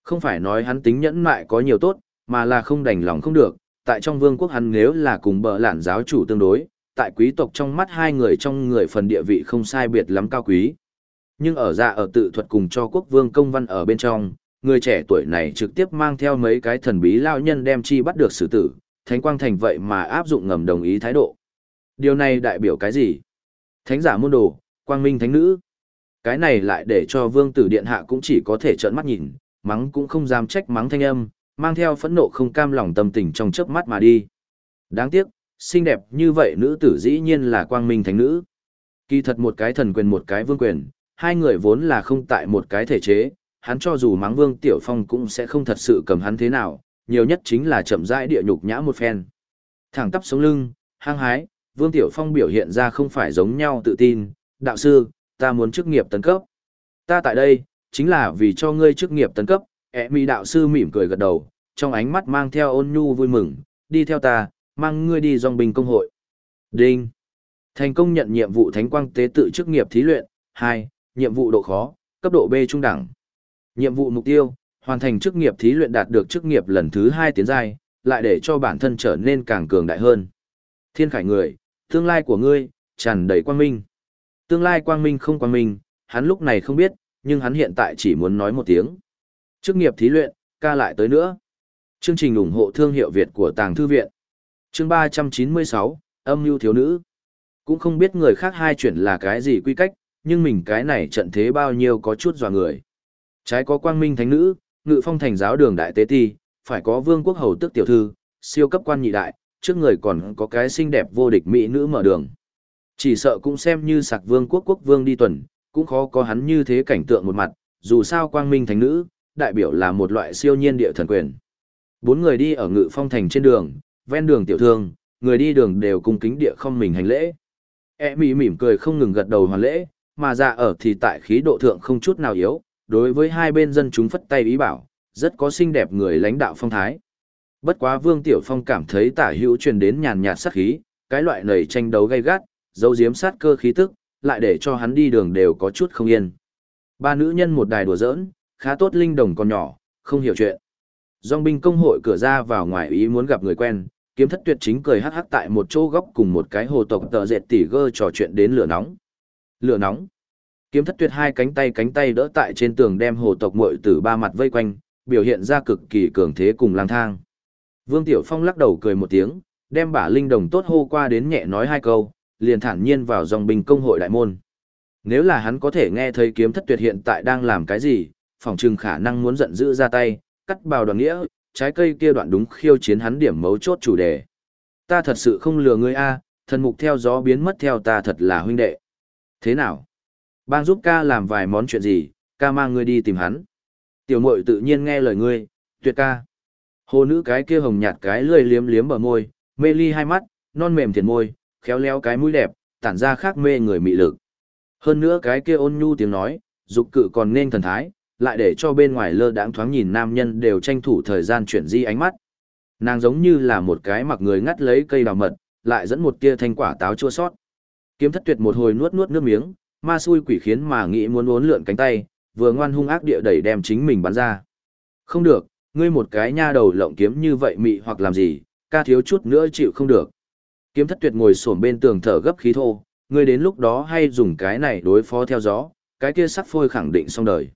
Không phải nói hắn tính nhẫn mại có nhiều tốt, mà là không đành lòng không được, tại trong vương quốc hắn nếu là cùng bờ lạn giáo chủ tương đối, tại quý tộc trong mắt hai người trong người phần địa vị không sai biệt lắm cao quý. Nhưng ở dạ ở tự thuật cùng cho quốc vương công văn ở bên trong, người trẻ tuổi này trực tiếp mang theo mấy cái thần bí lao nhân đem chi bắt được xử tử, Thánh Quang Thành vậy mà áp dụng ngầm đồng ý thái độ. Điều này đại biểu cái gì? Thánh giả môn đồ, quang minh thánh nữ. Cái này lại để cho vương tử điện hạ cũng chỉ có thể trợn mắt nhìn, mắng cũng không dám trách mắng thanh âm, mang theo phẫn nộ không cam lòng tâm tình trong chớp mắt mà đi. Đáng tiếc, xinh đẹp như vậy nữ tử dĩ nhiên là quang minh thánh nữ. Kỳ thật một cái thần quyền một cái vương quyền, hai người vốn là không tại một cái thể chế, hắn cho dù mắng vương tiểu phong cũng sẽ không thật sự cầm hắn thế nào, nhiều nhất chính là chậm rãi địa nhục nhã một phen. Thẳng tắp sống lưng, hăng hái, vương tiểu phong biểu hiện ra không phải giống nhau tự tin, đạo sư, ta muốn chức nghiệp tấn cấp. Ta tại đây, chính là vì cho ngươi chức nghiệp tấn cấp, e ẹ Mi đạo sư mỉm cười gật đầu, trong ánh mắt mang theo ôn nhu vui mừng, đi theo ta, mang ngươi đi dòng bình công hội. Đinh. Thành công nhận nhiệm vụ thánh quang tế tự chức nghiệp thí luyện, 2, nhiệm vụ độ khó, cấp độ B trung đẳng. Nhiệm vụ mục tiêu, hoàn thành chức nghiệp thí luyện đạt được chức nghiệp lần thứ 2 tiến giai, lại để cho bản thân trở nên càng cường đại hơn. Thiên khải người, tương lai của ngươi, tràn đầy quang minh. Tương lai quang minh không quang minh, hắn lúc này không biết, nhưng hắn hiện tại chỉ muốn nói một tiếng. Chức nghiệp thí luyện, ca lại tới nữa. Chương trình ủng hộ thương hiệu Việt của Tàng Thư Viện. Chương 396, âm mưu thiếu nữ. Cũng không biết người khác hai chuyện là cái gì quy cách, nhưng mình cái này trận thế bao nhiêu có chút dò người. Trái có quang minh thánh nữ, ngự phong thành giáo đường đại tế ti, phải có vương quốc hầu tức tiểu thư, siêu cấp quan nhị đại, trước người còn có cái xinh đẹp vô địch mỹ nữ mở đường. Chỉ sợ cũng xem như sạc vương quốc quốc vương đi tuần, cũng khó có hắn như thế cảnh tượng một mặt, dù sao quang minh thánh nữ, đại biểu là một loại siêu nhiên địa thần quyền. Bốn người đi ở ngự phong thành trên đường, ven đường tiểu thương, người đi đường đều cung kính địa không mình hành lễ. E mỉ mỉm cười không ngừng gật đầu hoàn lễ, mà ra ở thì tại khí độ thượng không chút nào yếu, đối với hai bên dân chúng phất tay ý bảo, rất có xinh đẹp người lãnh đạo phong thái. Bất quá Vương Tiểu Phong cảm thấy tả hữu truyền đến nhàn nhạt sát khí, cái loại nầy tranh đấu gay gắt, dấu diếm sát cơ khí tức, lại để cho hắn đi đường đều có chút không yên. Ba nữ nhân một đài đùa giỡn, khá tốt linh đồng còn nhỏ, không hiểu chuyện. Dòng binh công hội cửa ra vào ngoài ý muốn gặp người quen, kiếm thất tuyệt chính cười hắc hắc tại một chỗ góc cùng một cái hồ tộc tờ dệt tỉ gơ trò chuyện đến lửa nóng. Lửa nóng. Kiếm thất tuyệt hai cánh tay cánh tay đỡ tại trên tường đem hồ tộc muội tử ba mặt vây quanh, biểu hiện ra cực kỳ cường thế cùng lang thang. Vương Tiểu Phong lắc đầu cười một tiếng, đem bả linh đồng tốt hô qua đến nhẹ nói hai câu, liền thản nhiên vào dòng binh công hội đại môn. Nếu là hắn có thể nghe thấy kiếm thất tuyệt hiện tại đang làm cái gì, phòng trừng khả năng muốn giận dữ ra tay, cắt bào đoàn nghĩa, trái cây kia đoạn đúng khiêu chiến hắn điểm mấu chốt chủ đề. Ta thật sự không lừa ngươi a, thần mục theo gió biến mất theo ta thật là huynh đệ. Thế nào? Bang giúp ca làm vài món chuyện gì, ca mang ngươi đi tìm hắn. Tiểu muội tự nhiên nghe lời ngươi, tuyệt ca. Hồ nữ cái kia hồng nhạt cái lười liếm liếm bờ môi, mê ly hai mắt, non mềm thiền môi, khéo léo cái mũi đẹp, tản ra khác mê người mị lực. Hơn nữa cái kia ôn nhu tiếng nói, dục cự còn nên thần thái, lại để cho bên ngoài lơ đãng thoáng nhìn nam nhân đều tranh thủ thời gian chuyển di ánh mắt. Nàng giống như là một cái mặc người ngắt lấy cây đào mật, lại dẫn một tia thanh quả táo chua sót. Kiếm thất tuyệt một hồi nuốt nuốt nước miếng, ma xui quỷ khiến mà nghĩ muốn uốn lượn cánh tay, vừa ngoan hung ác địa đẩy đem chính mình bắn ra. Không được, ngươi một cái nha đầu lộng kiếm như vậy mị hoặc làm gì, ca thiếu chút nữa chịu không được. Kiếm thất tuyệt ngồi xổm bên tường thở gấp khí thô, ngươi đến lúc đó hay dùng cái này đối phó theo gió, cái kia sắc phôi khẳng định xong đời.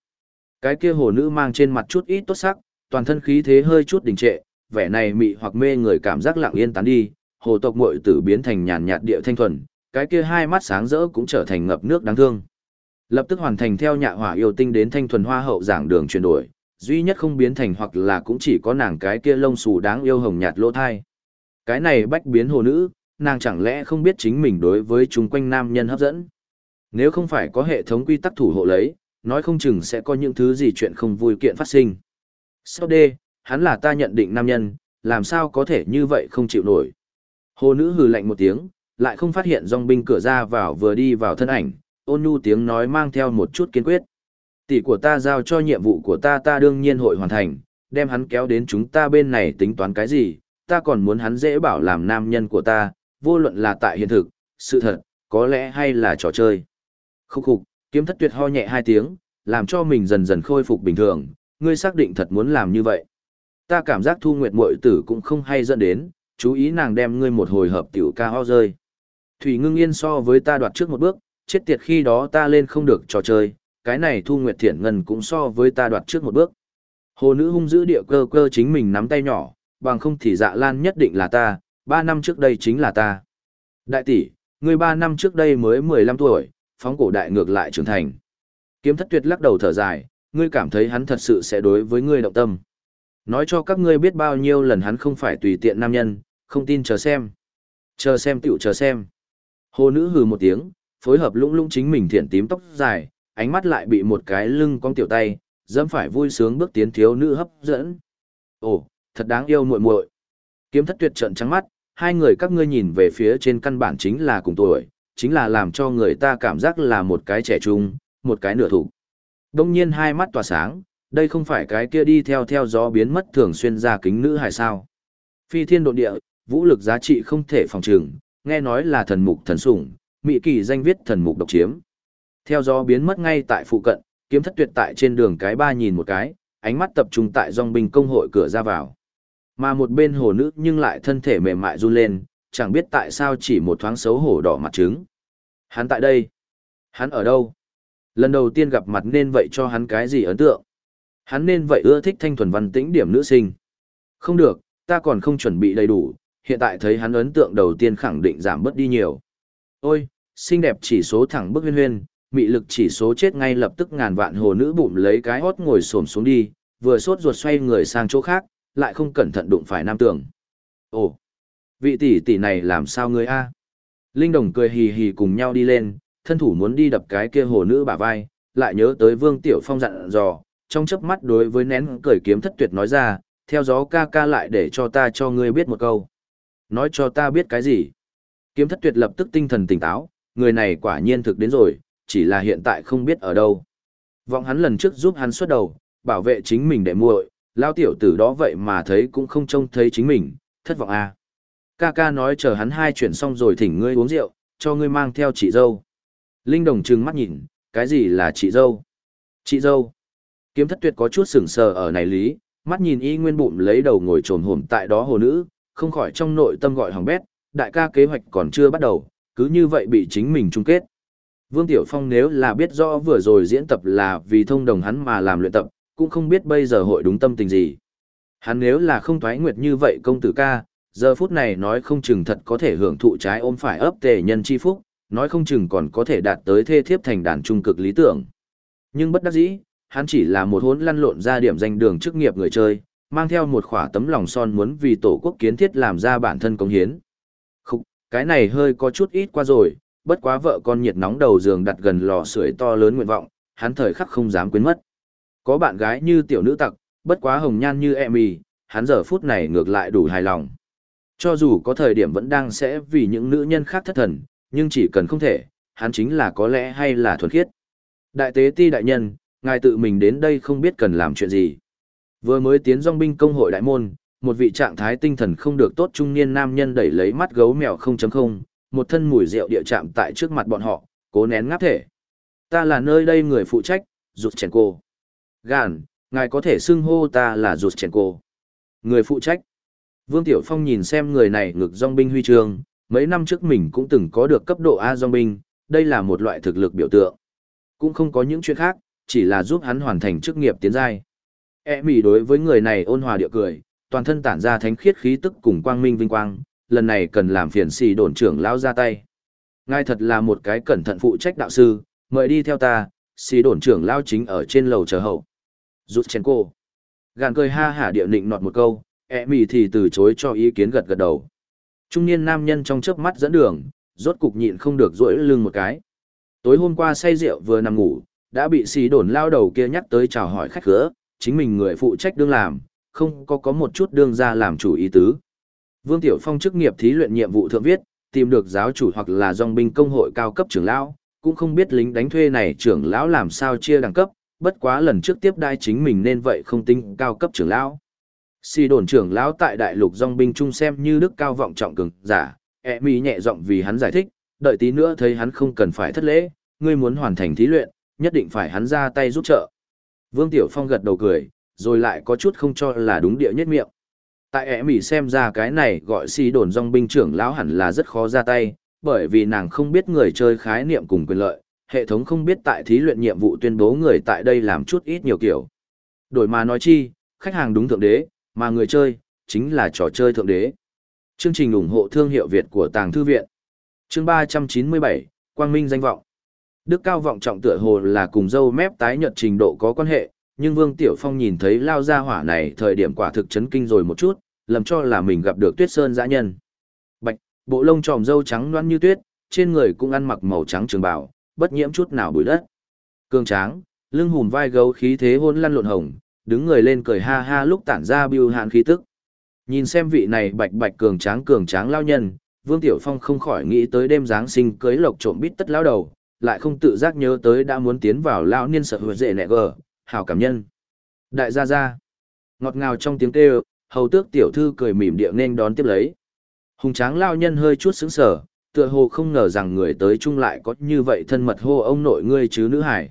Cái kia hồ nữ mang trên mặt chút ít tốt sắc, toàn thân khí thế hơi chút đình trệ, vẻ này mị hoặc mê người cảm giác lặng yên tán đi, hồ tộc muội tử biến thành nhàn nhạt địa thanh thuần, cái kia hai mắt sáng rỡ cũng trở thành ngập nước đáng thương. Lập tức hoàn thành theo nhạ hỏa yêu tinh đến thanh thuần hoa hậu giảng đường chuyển đổi, duy nhất không biến thành hoặc là cũng chỉ có nàng cái kia lông xù đáng yêu hồng nhạt lỗ thai. Cái này bách biến hồ nữ, nàng chẳng lẽ không biết chính mình đối với chúng quanh nam nhân hấp dẫn. Nếu không phải có hệ thống quy tắc thủ hộ lấy, nói không chừng sẽ có những thứ gì chuyện không vui kiện phát sinh. Sau đê, hắn là ta nhận định nam nhân, làm sao có thể như vậy không chịu nổi. Hồ nữ hừ lạnh một tiếng, lại không phát hiện dòng binh cửa ra vào vừa đi vào thân ảnh, ôn nhu tiếng nói mang theo một chút kiên quyết. Tỷ của ta giao cho nhiệm vụ của ta ta đương nhiên hội hoàn thành, đem hắn kéo đến chúng ta bên này tính toán cái gì, ta còn muốn hắn dễ bảo làm nam nhân của ta, vô luận là tại hiện thực, sự thật, có lẽ hay là trò chơi. Khúc khục, kiếm thất tuyệt ho nhẹ hai tiếng, làm cho mình dần dần khôi phục bình thường, ngươi xác định thật muốn làm như vậy. Ta cảm giác thu nguyệt muội tử cũng không hay dẫn đến, chú ý nàng đem ngươi một hồi hợp tiểu ca ho rơi. Thủy ngưng yên so với ta đoạt trước một bước, chết tiệt khi đó ta lên không được trò chơi, cái này thu nguyệt thiển ngân cũng so với ta đoạt trước một bước. Hồ nữ hung dữ địa cơ cơ chính mình nắm tay nhỏ, bằng không thì dạ lan nhất định là ta, ba năm trước đây chính là ta. Đại tỷ, ngươi ba năm trước đây mới 15 tuổi, phóng cổ đại ngược lại trưởng thành. Kiếm thất tuyệt lắc đầu thở dài, ngươi cảm thấy hắn thật sự sẽ đối với ngươi động tâm. Nói cho các ngươi biết bao nhiêu lần hắn không phải tùy tiện nam nhân, không tin chờ xem. Chờ xem tiểu chờ xem. Hồ nữ hừ một tiếng, phối hợp lũng lũng chính mình thiện tím tóc dài, ánh mắt lại bị một cái lưng cong tiểu tay, dẫm phải vui sướng bước tiến thiếu nữ hấp dẫn. Ồ, thật đáng yêu muội muội. Kiếm thất tuyệt trận trắng mắt, hai người các ngươi nhìn về phía trên căn bản chính là cùng tuổi, chính là làm cho người ta cảm giác là một cái trẻ trung, một cái nửa thủ. Đông nhiên hai mắt tỏa sáng, đây không phải cái kia đi theo theo gió biến mất thường xuyên ra kính nữ hay sao. Phi thiên độ địa, vũ lực giá trị không thể phòng trừng, nghe nói là thần mục thần sủng, mỹ kỳ danh viết thần mục độc chiếm. Theo gió biến mất ngay tại phụ cận, kiếm thất tuyệt tại trên đường cái ba nhìn một cái, ánh mắt tập trung tại dòng binh công hội cửa ra vào. Mà một bên hồ nữ nhưng lại thân thể mềm mại run lên, chẳng biết tại sao chỉ một thoáng xấu hổ đỏ mặt trứng. Hắn tại đây. Hắn ở đâu? Lần đầu tiên gặp mặt nên vậy cho hắn cái gì ấn tượng? Hắn nên vậy ưa thích thanh thuần văn tĩnh điểm nữ sinh. Không được, ta còn không chuẩn bị đầy đủ, hiện tại thấy hắn ấn tượng đầu tiên khẳng định giảm bớt đi nhiều. Ôi, xinh đẹp chỉ số thẳng bức huyên huyên, mị lực chỉ số chết ngay lập tức ngàn vạn hồ nữ bụng lấy cái hót ngồi xổm xuống đi, vừa sốt ruột xoay người sang chỗ khác, lại không cẩn thận đụng phải nam tường. Ồ, vị tỷ tỷ này làm sao ngươi a? Linh Đồng cười hì hì cùng nhau đi lên, thân thủ muốn đi đập cái kia hồ nữ bả vai, lại nhớ tới Vương Tiểu Phong dặn dò, trong chớp mắt đối với nén cười kiếm thất tuyệt nói ra, theo gió ca ca lại để cho ta cho ngươi biết một câu. Nói cho ta biết cái gì? Kiếm thất tuyệt lập tức tinh thần tỉnh táo, người này quả nhiên thực đến rồi, chỉ là hiện tại không biết ở đâu. Vọng hắn lần trước giúp hắn xuất đầu, bảo vệ chính mình để muội, lao tiểu tử đó vậy mà thấy cũng không trông thấy chính mình, thất vọng à. Ca ca nói chờ hắn hai chuyển xong rồi thỉnh ngươi uống rượu, cho ngươi mang theo chị dâu. Linh đồng trừng mắt nhìn, cái gì là chị dâu? Chị dâu. Kiếm thất tuyệt có chút sừng sờ ở này lý, mắt nhìn y nguyên bụng lấy đầu ngồi trồn hổm tại đó hồ nữ, không khỏi trong nội tâm gọi hỏng bét, đại ca kế hoạch còn chưa bắt đầu, cứ như vậy bị chính mình chung kết. Vương Tiểu Phong nếu là biết rõ vừa rồi diễn tập là vì thông đồng hắn mà làm luyện tập, cũng không biết bây giờ hội đúng tâm tình gì. Hắn nếu là không thoái nguyệt như vậy công tử ca, giờ phút này nói không chừng thật có thể hưởng thụ trái ôm phải ấp tề nhân chi phúc, nói không chừng còn có thể đạt tới thê thiếp thành đàn trung cực lý tưởng. Nhưng bất đắc dĩ, hắn chỉ là một hốn lăn lộn ra điểm danh đường chức nghiệp người chơi, mang theo một khỏa tấm lòng son muốn vì tổ quốc kiến thiết làm ra bản thân công hiến. Không, cái này hơi có chút ít qua rồi, bất quá vợ con nhiệt nóng đầu giường đặt gần lò sưởi to lớn nguyện vọng, hắn thời khắc không dám quên mất. Có bạn gái như tiểu nữ tặc, bất quá hồng nhan như Emmy, hắn giờ phút này ngược lại đủ hài lòng. Cho dù có thời điểm vẫn đang sẽ vì những nữ nhân khác thất thần, nhưng chỉ cần không thể, hắn chính là có lẽ hay là thuần khiết. Đại tế ti đại nhân, ngài tự mình đến đây không biết cần làm chuyện gì. Vừa mới tiến dòng binh công hội đại môn, một vị trạng thái tinh thần không được tốt trung niên nam nhân đẩy lấy mắt gấu mèo 0.0, một thân mùi rượu địa chạm tại trước mặt bọn họ, cố nén ngáp thể. Ta là nơi đây người phụ trách, rụt chèn cô. Gàn, ngài có thể xưng hô ta là rụt chèn cô. Người phụ trách. Vương Tiểu Phong nhìn xem người này ngực dòng binh huy trường mấy năm trước mình cũng từng có được cấp độ A dòng binh, đây là một loại thực lực biểu tượng. Cũng không có những chuyện khác, chỉ là giúp hắn hoàn thành chức nghiệp tiến giai. E mỉ đối với người này ôn hòa địa cười, toàn thân tản ra thánh khiết khí tức cùng quang minh vinh quang, lần này cần làm phiền xì đồn trưởng lão ra tay. Ngài thật là một cái cẩn thận phụ trách đạo sư, mời đi theo ta, xì đồn trưởng lão chính ở trên lầu chờ hậu. Rút chén cô. Gàn cười ha hả địa nịnh nọt một câu, ẹ mì thì từ chối cho ý kiến gật gật đầu. Trung niên nam nhân trong chớp mắt dẫn đường, rốt cục nhịn không được rỗi lưng một cái. Tối hôm qua say rượu vừa nằm ngủ, đã bị xì đồn lao đầu kia nhắc tới chào hỏi khách khứa, chính mình người phụ trách đương làm, không có có một chút đương ra làm chủ ý tứ. Vương Tiểu Phong chức nghiệp thí luyện nhiệm vụ thượng viết, tìm được giáo chủ hoặc là dòng binh công hội cao cấp trưởng lão, cũng không biết lính đánh thuê này trưởng lão làm sao chia đẳng cấp, bất quá lần trước tiếp đai chính mình nên vậy không tính cao cấp trưởng lão. Si đồn trưởng lão tại đại lục dòng binh trung xem như đức cao vọng trọng cường giả, e mi nhẹ giọng vì hắn giải thích, đợi tí nữa thấy hắn không cần phải thất lễ, ngươi muốn hoàn thành thí luyện, nhất định phải hắn ra tay giúp trợ. Vương Tiểu Phong gật đầu cười, rồi lại có chút không cho là đúng địa nhất miệng. Tại ẻ mỉ xem ra cái này gọi xì đồn dong binh trưởng lão hẳn là rất khó ra tay, bởi vì nàng không biết người chơi khái niệm cùng quyền lợi, hệ thống không biết tại thí luyện nhiệm vụ tuyên bố người tại đây làm chút ít nhiều kiểu. Đổi mà nói chi, khách hàng đúng thượng đế, mà người chơi, chính là trò chơi thượng đế. Chương trình ủng hộ thương hiệu Việt của Tàng Thư Viện. Chương 397, Quang Minh danh vọng. Đức cao vọng trọng tựa hồ là cùng dâu mép tái nhợt trình độ có quan hệ, nhưng Vương Tiểu Phong nhìn thấy lao gia hỏa này thời điểm quả thực chấn kinh rồi một chút, lầm cho là mình gặp được tuyết sơn dã nhân. Bạch, bộ lông tròm dâu trắng loãng như tuyết, trên người cũng ăn mặc màu trắng trường bào, bất nhiễm chút nào bụi đất. Cương tráng, lưng hùm vai gấu khí thế hôn lăn lộn hồng, đứng người lên cười ha ha lúc tản ra biêu hạn khí tức. Nhìn xem vị này bạch bạch cường tráng cường tráng lao nhân, Vương Tiểu Phong không khỏi nghĩ tới đêm Giáng sinh cưới lộc trộm bít tất lao đầu, lại không tự giác nhớ tới đã muốn tiến vào lao niên sợ hứa dệ nẹ gờ, hảo cảm nhân. Đại gia gia, ngọt ngào trong tiếng kêu, hầu tước tiểu thư cười mỉm địa nên đón tiếp lấy. Hùng tráng lao nhân hơi chút sững sờ, tựa hồ không ngờ rằng người tới chung lại có như vậy thân mật hô ông nội ngươi chứ nữ hải.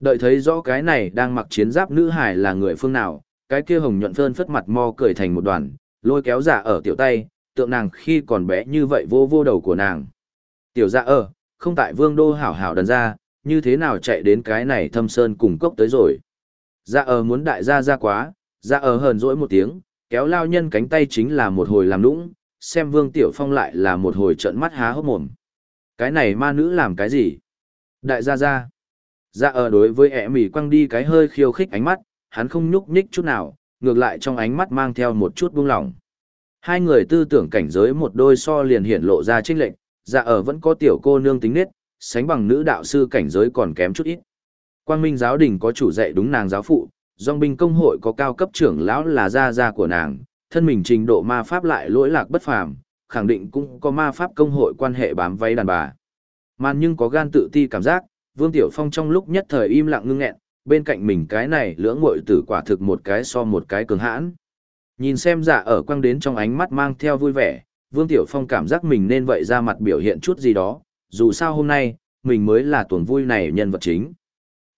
Đợi thấy rõ cái này đang mặc chiến giáp nữ hải là người phương nào, cái kia hồng nhuận phơn phất mặt mo cười thành một đoàn, lôi kéo giả ở tiểu tay, tượng nàng khi còn bé như vậy vô vô đầu của nàng. Tiểu dạ ở, không tại vương đô hảo hảo đần ra, như thế nào chạy đến cái này thâm sơn cùng cốc tới rồi. Dạ ở muốn đại gia ra quá, dạ ở hờn dỗi một tiếng, kéo lao nhân cánh tay chính là một hồi làm lũng, xem vương tiểu phong lại là một hồi trợn mắt há hốc mồm. Cái này ma nữ làm cái gì? Đại gia gia. Dạ ở đối với ẻ mỉ quăng đi cái hơi khiêu khích ánh mắt, hắn không nhúc nhích chút nào, ngược lại trong ánh mắt mang theo một chút buông lỏng. Hai người tư tưởng cảnh giới một đôi so liền hiện lộ ra trinh lệnh, dạ ở vẫn có tiểu cô nương tính nết, sánh bằng nữ đạo sư cảnh giới còn kém chút ít. Quang Minh giáo đình có chủ dạy đúng nàng giáo phụ, dòng binh công hội có cao cấp trưởng lão là gia gia của nàng, thân mình trình độ ma pháp lại lỗi lạc bất phàm, khẳng định cũng có ma pháp công hội quan hệ bám váy đàn bà. Man nhưng có gan tự ti cảm giác, Vương Tiểu Phong trong lúc nhất thời im lặng ngưng nghẹn, bên cạnh mình cái này lưỡng muội tử quả thực một cái so một cái cường hãn. Nhìn xem giả ở quang đến trong ánh mắt mang theo vui vẻ, Vương Tiểu Phong cảm giác mình nên vậy ra mặt biểu hiện chút gì đó, dù sao hôm nay, mình mới là tuần vui này nhân vật chính.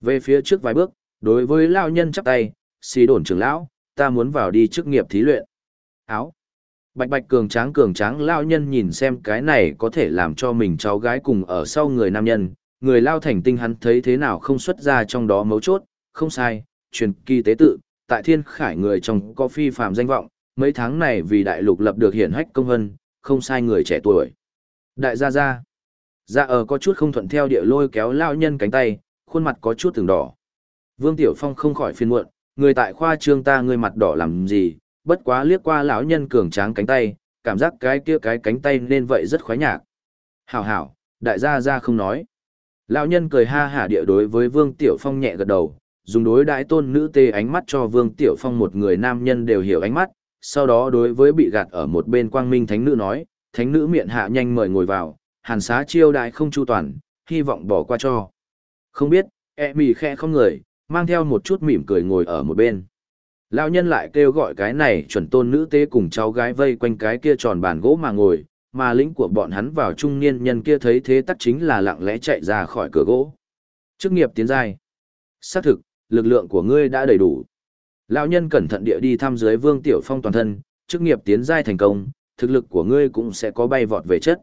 Về phía trước vài bước, đối với lao nhân chắp tay, xì đồn trưởng lão, ta muốn vào đi chức nghiệp thí luyện. Áo. Bạch bạch cường tráng cường tráng lao nhân nhìn xem cái này có thể làm cho mình cháu gái cùng ở sau người nam nhân, người lao thành tinh hắn thấy thế nào không xuất ra trong đó mấu chốt, không sai, truyền kỳ tế tự, tại thiên khải người trong có phi phàm danh vọng, mấy tháng này vì đại lục lập được hiển hách công vân, không sai người trẻ tuổi. Đại gia gia. Dạ ở có chút không thuận theo địa lôi kéo lao nhân cánh tay, khuôn mặt có chút từng đỏ. Vương Tiểu Phong không khỏi phiền muộn, người tại khoa trương ta người mặt đỏ làm gì, bất quá liếc qua lão nhân cường tráng cánh tay, cảm giác cái kia cái cánh tay nên vậy rất khoái nhạc. Hảo hảo, đại gia gia không nói. Lão nhân cười ha hả địa đối với Vương Tiểu Phong nhẹ gật đầu, dùng đối đãi tôn nữ tê ánh mắt cho Vương Tiểu Phong một người nam nhân đều hiểu ánh mắt, sau đó đối với bị gạt ở một bên quang minh thánh nữ nói, thánh nữ miệng hạ nhanh mời ngồi vào, hàn xá chiêu đại không chu toàn, hy vọng bỏ qua cho. Không biết, e mì khẽ không người, mang theo một chút mỉm cười ngồi ở một bên. Lão nhân lại kêu gọi cái này chuẩn tôn nữ tế cùng cháu gái vây quanh cái kia tròn bàn gỗ mà ngồi, mà lĩnh của bọn hắn vào trung niên nhân kia thấy thế tắc chính là lặng lẽ chạy ra khỏi cửa gỗ. Chức nghiệp tiến giai. Xác thực, lực lượng của ngươi đã đầy đủ. Lão nhân cẩn thận địa đi thăm dưới Vương Tiểu Phong toàn thân, chức nghiệp tiến giai thành công, thực lực của ngươi cũng sẽ có bay vọt về chất.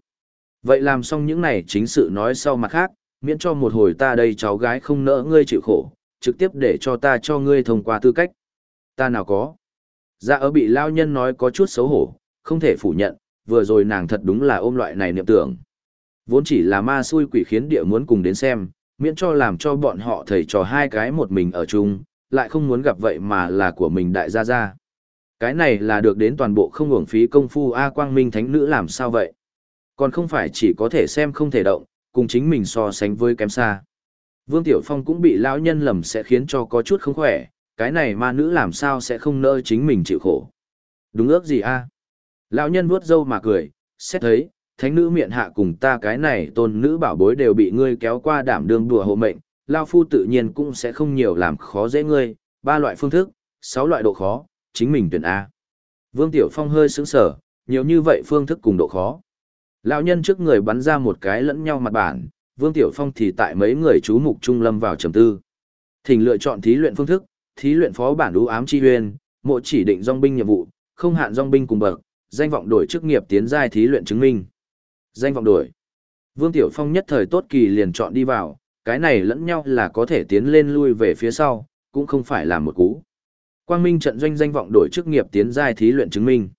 Vậy làm xong những này chính sự nói sau mặt khác, miễn cho một hồi ta đây cháu gái không nỡ ngươi chịu khổ, trực tiếp để cho ta cho ngươi thông qua tư cách. Ta nào có. Dạ ở bị lao nhân nói có chút xấu hổ, không thể phủ nhận, vừa rồi nàng thật đúng là ôm loại này niệm tưởng. Vốn chỉ là ma xui quỷ khiến địa muốn cùng đến xem, miễn cho làm cho bọn họ thầy trò hai cái một mình ở chung, lại không muốn gặp vậy mà là của mình đại gia gia. Cái này là được đến toàn bộ không hưởng phí công phu A Quang Minh Thánh Nữ làm sao vậy? Còn không phải chỉ có thể xem không thể động, cùng chính mình so sánh với kém xa. Vương Tiểu Phong cũng bị lão nhân lầm sẽ khiến cho có chút không khỏe, cái này ma nữ làm sao sẽ không nỡ chính mình chịu khổ. Đúng ước gì a? Lão nhân vuốt râu mà cười, xét thấy, thánh nữ miệng hạ cùng ta cái này tôn nữ bảo bối đều bị ngươi kéo qua đảm đương đùa hộ mệnh, Lao Phu tự nhiên cũng sẽ không nhiều làm khó dễ ngươi, ba loại phương thức, sáu loại độ khó, chính mình tuyển A. Vương Tiểu Phong hơi sững sờ, nhiều như vậy phương thức cùng độ khó. Lão nhân trước người bắn ra một cái lẫn nhau mặt bản, Vương Tiểu Phong thì tại mấy người chú mục trung lâm vào trầm tư. Thỉnh lựa chọn thí luyện phương thức, thí luyện phó bản đú ám chi huyền, mộ chỉ định dòng binh nhiệm vụ, không hạn dòng binh cùng bậc, danh vọng đổi chức nghiệp tiến giai thí luyện chứng minh. Danh vọng đổi. Vương Tiểu Phong nhất thời tốt kỳ liền chọn đi vào, cái này lẫn nhau là có thể tiến lên lui về phía sau, cũng không phải là một cú. Quang Minh trận doanh danh vọng đổi chức nghiệp tiến giai thí luyện chứng minh.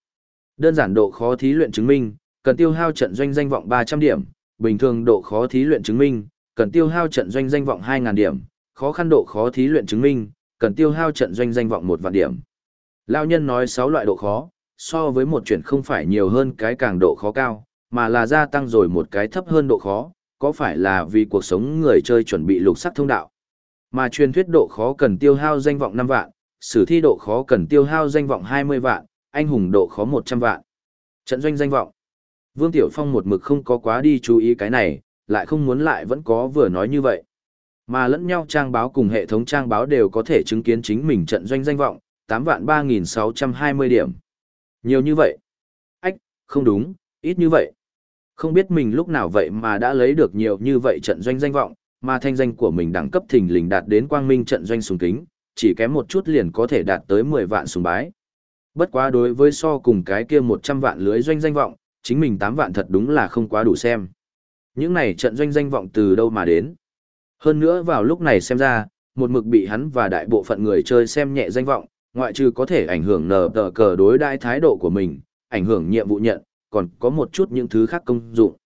Đơn giản độ khó thí luyện chứng minh, cần tiêu hao trận doanh danh vọng 300 điểm, bình thường độ khó thí luyện chứng minh, cần tiêu hao trận doanh danh vọng 2000 điểm, khó khăn độ khó thí luyện chứng minh, cần tiêu hao trận doanh danh vọng 1 vạn điểm. Lão nhân nói 6 loại độ khó, so với một chuyện không phải nhiều hơn cái càng độ khó cao, mà là gia tăng rồi một cái thấp hơn độ khó, có phải là vì cuộc sống người chơi chuẩn bị lục sắc thông đạo. Mà truyền thuyết độ khó cần tiêu hao danh vọng 5 vạn, sử thi độ khó cần tiêu hao danh vọng 20 vạn, anh hùng độ khó 100 vạn. Trận doanh danh vọng. Vương Tiểu Phong một mực không có quá đi chú ý cái này, lại không muốn lại vẫn có vừa nói như vậy. Mà lẫn nhau trang báo cùng hệ thống trang báo đều có thể chứng kiến chính mình trận doanh danh vọng, 8 vạn 3.620 điểm. Nhiều như vậy. Ách, không đúng, ít như vậy. Không biết mình lúc nào vậy mà đã lấy được nhiều như vậy trận doanh danh vọng, mà thanh danh của mình đẳng cấp thình lình đạt đến quang minh trận doanh sùng kính, chỉ kém một chút liền có thể đạt tới 10 vạn sùng bái. Bất quá đối với so cùng cái kia 100 vạn lưới doanh danh vọng, chính mình tám vạn thật đúng là không quá đủ xem. Những này trận doanh danh vọng từ đâu mà đến. Hơn nữa vào lúc này xem ra, một mực bị hắn và đại bộ phận người chơi xem nhẹ danh vọng, ngoại trừ có thể ảnh hưởng nở tờ cờ đối đai thái độ của mình, ảnh hưởng nhiệm vụ nhận, còn có một chút những thứ khác công dụng.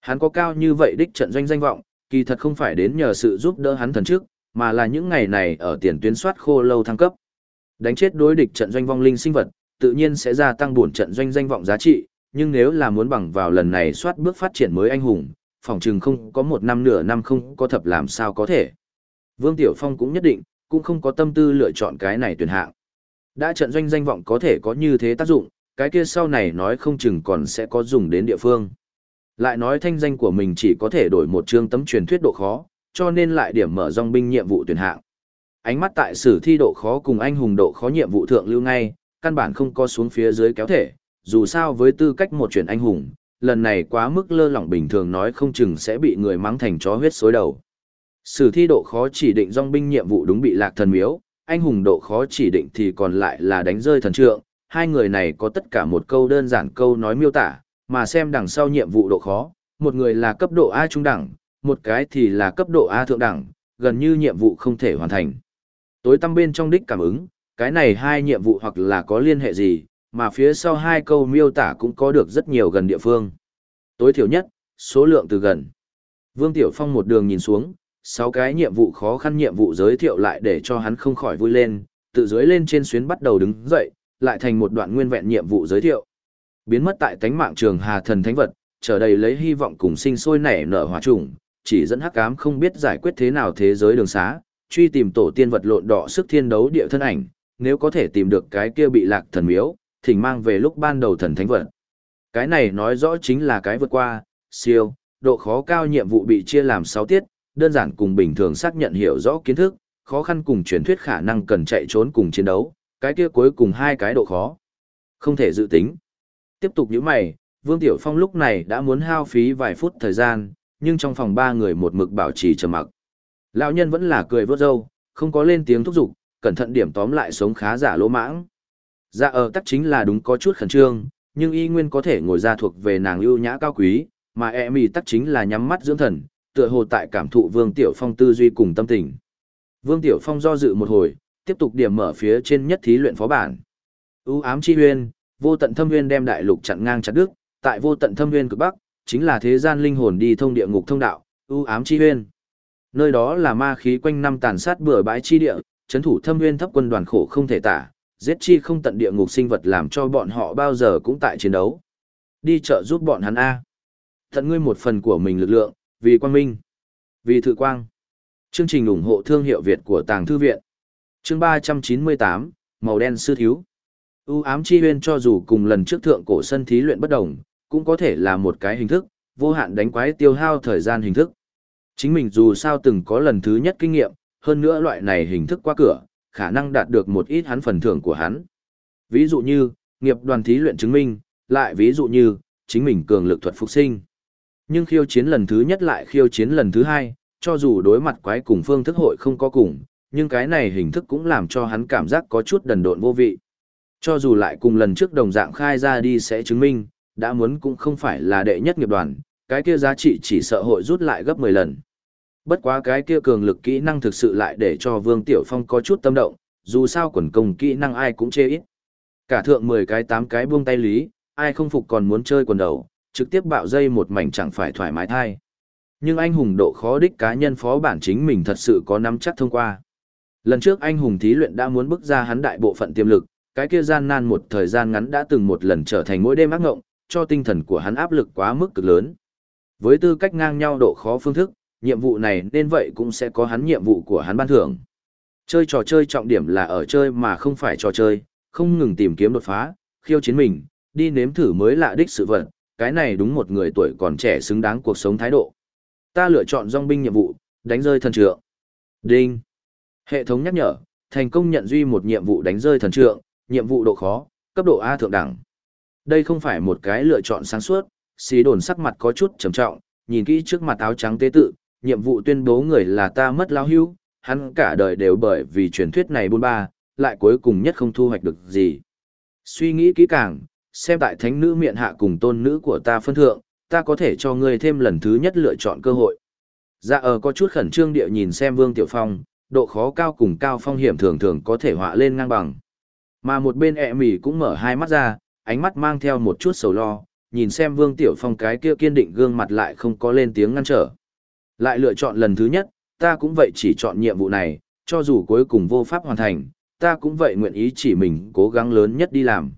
Hắn có cao như vậy đích trận doanh danh vọng, kỳ thật không phải đến nhờ sự giúp đỡ hắn thần trước, mà là những ngày này ở tiền tuyến soát khô lâu thăng cấp. Đánh chết đối địch trận doanh vong linh sinh vật, tự nhiên sẽ gia tăng bổn trận doanh danh vọng giá trị, nhưng nếu là muốn bằng vào lần này soát bước phát triển mới anh hùng, phòng trừng không có một năm nửa năm không có thập làm sao có thể. Vương Tiểu Phong cũng nhất định, cũng không có tâm tư lựa chọn cái này tuyển hạng. Đã trận doanh danh vọng có thể có như thế tác dụng, cái kia sau này nói không chừng còn sẽ có dùng đến địa phương. Lại nói thanh danh của mình chỉ có thể đổi một chương tấm truyền thuyết độ khó, cho nên lại điểm mở dòng binh nhiệm vụ tuyển hạng. Ánh mắt tại sử thi độ khó cùng anh hùng độ khó nhiệm vụ thượng lưu ngay, căn bản không có xuống phía dưới kéo thể, dù sao với tư cách một chuyện anh hùng, lần này quá mức lơ lỏng bình thường nói không chừng sẽ bị người mắng thành chó huyết xối đầu. Sử thi độ khó chỉ định dòng binh nhiệm vụ đúng bị lạc thần miếu, anh hùng độ khó chỉ định thì còn lại là đánh rơi thần trượng, hai người này có tất cả một câu đơn giản câu nói miêu tả, mà xem đằng sau nhiệm vụ độ khó, một người là cấp độ A trung đẳng, một cái thì là cấp độ A thượng đẳng, gần như nhiệm vụ không thể hoàn thành. Tối tâm bên trong đích cảm ứng, cái này hai nhiệm vụ hoặc là có liên hệ gì, mà phía sau hai câu miêu tả cũng có được rất nhiều gần địa phương. Tối thiểu nhất, số lượng từ gần. Vương Tiểu Phong một đường nhìn xuống, sáu cái nhiệm vụ khó khăn nhiệm vụ giới thiệu lại để cho hắn không khỏi vui lên, tự dưới lên trên xuyến bắt đầu đứng dậy, lại thành một đoạn nguyên vẹn nhiệm vụ giới thiệu. Biến mất tại tánh mạng trường Hà Thần Thánh Vật, trở đầy lấy hy vọng cùng sinh sôi nảy nở hỏa trùng, chỉ dẫn hắc ám không biết giải quyết thế nào thế giới đường xá, truy tìm tổ tiên vật lộn đỏ sức thiên đấu địa thân ảnh, nếu có thể tìm được cái kia bị lạc thần miếu, thỉnh mang về lúc ban đầu thần thánh vật. Cái này nói rõ chính là cái vượt qua, siêu, độ khó cao nhiệm vụ bị chia làm 6 tiết, đơn giản cùng bình thường xác nhận hiểu rõ kiến thức, khó khăn cùng truyền thuyết khả năng cần chạy trốn cùng chiến đấu, cái kia cuối cùng hai cái độ khó. Không thể dự tính. Tiếp tục những mày, Vương Tiểu Phong lúc này đã muốn hao phí vài phút thời gian, nhưng trong phòng ba người một mực bảo trì trầm mặc. Lão nhân vẫn là cười vớt râu, không có lên tiếng thúc giục, cẩn thận điểm tóm lại sống khá giả lỗ mãng. Dạ ở tắc chính là đúng có chút khẩn trương, nhưng y nguyên có thể ngồi ra thuộc về nàng ưu nhã cao quý, mà e mì tắc chính là nhắm mắt dưỡng thần, tựa hồ tại cảm thụ Vương Tiểu Phong tư duy cùng tâm tình. Vương Tiểu Phong do dự một hồi, tiếp tục điểm mở phía trên nhất thí luyện phó bản. U ám chi huyên, vô tận thâm huyên đem đại lục chặn ngang chặt đứt, tại vô tận thâm huyên cực bắc, chính là thế gian linh hồn đi thông địa ngục thông đạo, U ám chi huyên. Nơi đó là ma khí quanh năm tàn sát bừa bãi chi địa, chấn thủ thâm huyên thấp quân đoàn khổ không thể tả, giết chi không tận địa ngục sinh vật làm cho bọn họ bao giờ cũng tại chiến đấu. Đi chợ giúp bọn hắn A. Tận ngươi một phần của mình lực lượng, vì quang minh, vì thự quang. Chương trình ủng hộ thương hiệu Việt của Tàng Thư Viện. Chương 398, Màu đen sư thiếu. U ám chi huyên cho dù cùng lần trước thượng cổ sân thí luyện bất đồng, cũng có thể là một cái hình thức, vô hạn đánh quái tiêu hao thời gian hình thức. Chính mình dù sao từng có lần thứ nhất kinh nghiệm, hơn nữa loại này hình thức qua cửa, khả năng đạt được một ít hắn phần thưởng của hắn. Ví dụ như, nghiệp đoàn thí luyện chứng minh, lại ví dụ như, chính mình cường lực thuật phục sinh. Nhưng khiêu chiến lần thứ nhất lại khiêu chiến lần thứ hai, cho dù đối mặt quái cùng phương thức hội không có cùng, nhưng cái này hình thức cũng làm cho hắn cảm giác có chút đần độn vô vị. Cho dù lại cùng lần trước đồng dạng khai ra đi sẽ chứng minh, đã muốn cũng không phải là đệ nhất nghiệp đoàn, cái kia giá trị chỉ sợ hội rút lại gấp 10 lần. Bất quá cái kia cường lực kỹ năng thực sự lại để cho Vương Tiểu Phong có chút tâm động, dù sao quần công kỹ năng ai cũng chê ít. Cả thượng 10 cái 8 cái buông tay lý, ai không phục còn muốn chơi quần đầu, trực tiếp bạo dây một mảnh chẳng phải thoải mái thai. Nhưng anh hùng độ khó đích cá nhân phó bản chính mình thật sự có nắm chắc thông qua. Lần trước anh hùng thí luyện đã muốn bước ra hắn đại bộ phận tiềm lực, cái kia gian nan một thời gian ngắn đã từng một lần trở thành mỗi đêm ác ngộng, cho tinh thần của hắn áp lực quá mức cực lớn. Với tư cách ngang nhau độ khó phương thức, nhiệm vụ này nên vậy cũng sẽ có hắn nhiệm vụ của hắn ban thưởng. Chơi trò chơi trọng điểm là ở chơi mà không phải trò chơi, không ngừng tìm kiếm đột phá, khiêu chiến mình, đi nếm thử mới lạ đích sự vật, cái này đúng một người tuổi còn trẻ xứng đáng cuộc sống thái độ. Ta lựa chọn dòng binh nhiệm vụ, đánh rơi thần trượng. Đinh. Hệ thống nhắc nhở, thành công nhận duy một nhiệm vụ đánh rơi thần trượng, nhiệm vụ độ khó, cấp độ A thượng đẳng. Đây không phải một cái lựa chọn sáng suốt, xí đồn sắc mặt có chút trầm trọng, nhìn kỹ trước mặt áo trắng tế tự, nhiệm vụ tuyên bố người là ta mất lao hưu, hắn cả đời đều bởi vì truyền thuyết này buôn ba, lại cuối cùng nhất không thu hoạch được gì. Suy nghĩ kỹ càng, xem tại thánh nữ miệng hạ cùng tôn nữ của ta phân thượng, ta có thể cho ngươi thêm lần thứ nhất lựa chọn cơ hội. Dạ ở có chút khẩn trương địa nhìn xem Vương Tiểu Phong, độ khó cao cùng cao phong hiểm thường thường có thể họa lên ngang bằng. Mà một bên ẹ mỉ cũng mở hai mắt ra, ánh mắt mang theo một chút sầu lo, nhìn xem Vương Tiểu Phong cái kia kiên định gương mặt lại không có lên tiếng ngăn trở. Lại lựa chọn lần thứ nhất, ta cũng vậy chỉ chọn nhiệm vụ này, cho dù cuối cùng vô pháp hoàn thành, ta cũng vậy nguyện ý chỉ mình cố gắng lớn nhất đi làm.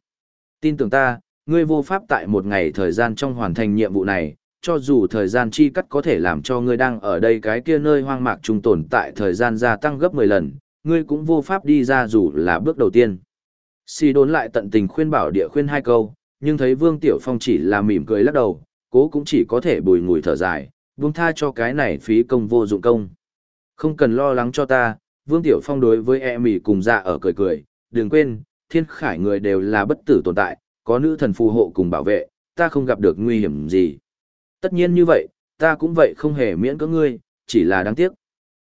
Tin tưởng ta, ngươi vô pháp tại một ngày thời gian trong hoàn thành nhiệm vụ này, cho dù thời gian chi cắt có thể làm cho ngươi đang ở đây cái kia nơi hoang mạc trung tồn tại thời gian gia tăng gấp 10 lần, ngươi cũng vô pháp đi ra dù là bước đầu tiên. Si đốn lại tận tình khuyên bảo địa khuyên hai câu, nhưng thấy Vương Tiểu Phong chỉ là mỉm cười lắc đầu, cố cũng chỉ có thể bùi ngùi thở dài, buông tha cho cái này phí công vô dụng công. Không cần lo lắng cho ta, Vương Tiểu Phong đối với e mỉ cùng dạ ở cười cười, đừng quên, thiên khải người đều là bất tử tồn tại, có nữ thần phù hộ cùng bảo vệ, ta không gặp được nguy hiểm gì. Tất nhiên như vậy, ta cũng vậy không hề miễn cưỡng ngươi, chỉ là đáng tiếc.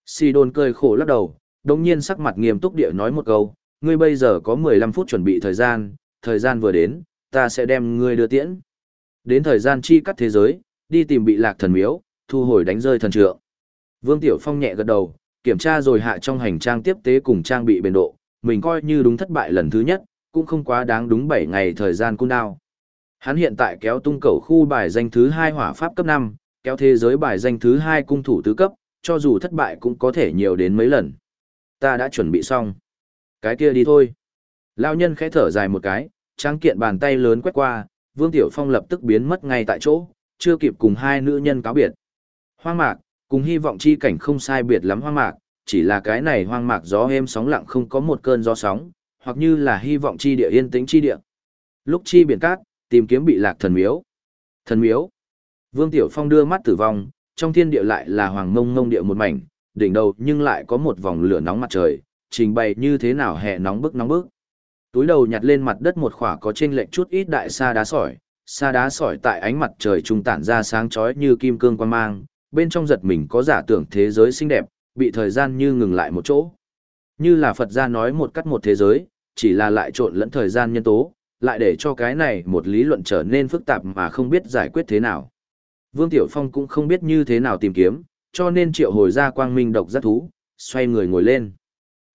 Si đồn cười khổ lắc đầu, đồng nhiên sắc mặt nghiêm túc địa nói một câu, ngươi bây giờ có 15 phút chuẩn bị thời gian, thời gian vừa đến, ta sẽ đem ngươi đưa tiễn. Đến thời gian chi cắt thế giới, đi tìm bị lạc thần miếu, thu hồi đánh rơi thần trượng. Vương Tiểu Phong nhẹ gật đầu, kiểm tra rồi hạ trong hành trang tiếp tế cùng trang bị bền độ, mình coi như đúng thất bại lần thứ nhất, cũng không quá đáng đúng 7 ngày thời gian cung đao. Hắn hiện tại kéo tung cầu khu bài danh thứ 2 hỏa pháp cấp 5, kéo thế giới bài danh thứ 2 cung thủ tứ cấp, cho dù thất bại cũng có thể nhiều đến mấy lần. Ta đã chuẩn bị xong. Cái kia đi thôi. Lao nhân khẽ thở dài một cái, trang kiện bàn tay lớn quét qua, Vương Tiểu Phong lập tức biến mất ngay tại chỗ, chưa kịp cùng hai nữ nhân cáo biệt. Hoang mạc, cùng hy vọng chi cảnh không sai biệt lắm hoang mạc, chỉ là cái này hoang mạc gió êm sóng lặng không có một cơn gió sóng, hoặc như là hy vọng chi địa yên tĩnh chi địa. Lúc chi biển cát, tìm kiếm bị lạc thần miếu. Thần miếu. Vương Tiểu Phong đưa mắt tử vong, trong thiên địa lại là hoàng mông mông địa một mảnh, đỉnh đầu nhưng lại có một vòng lửa nóng mặt trời, trình bày như thế nào hè nóng bức nóng bức. Túi đầu nhặt lên mặt đất một khỏa có trên lệch chút ít đại sa đá sỏi, sa đá sỏi tại ánh mặt trời trung tản ra sáng chói như kim cương quan mang, bên trong giật mình có giả tưởng thế giới xinh đẹp, bị thời gian như ngừng lại một chỗ. Như là Phật gia nói một cắt một thế giới, chỉ là lại trộn lẫn thời gian nhân tố, lại để cho cái này một lý luận trở nên phức tạp mà không biết giải quyết thế nào. Vương Tiểu Phong cũng không biết như thế nào tìm kiếm, cho nên triệu hồi ra quang minh độc giác thú, xoay người ngồi lên.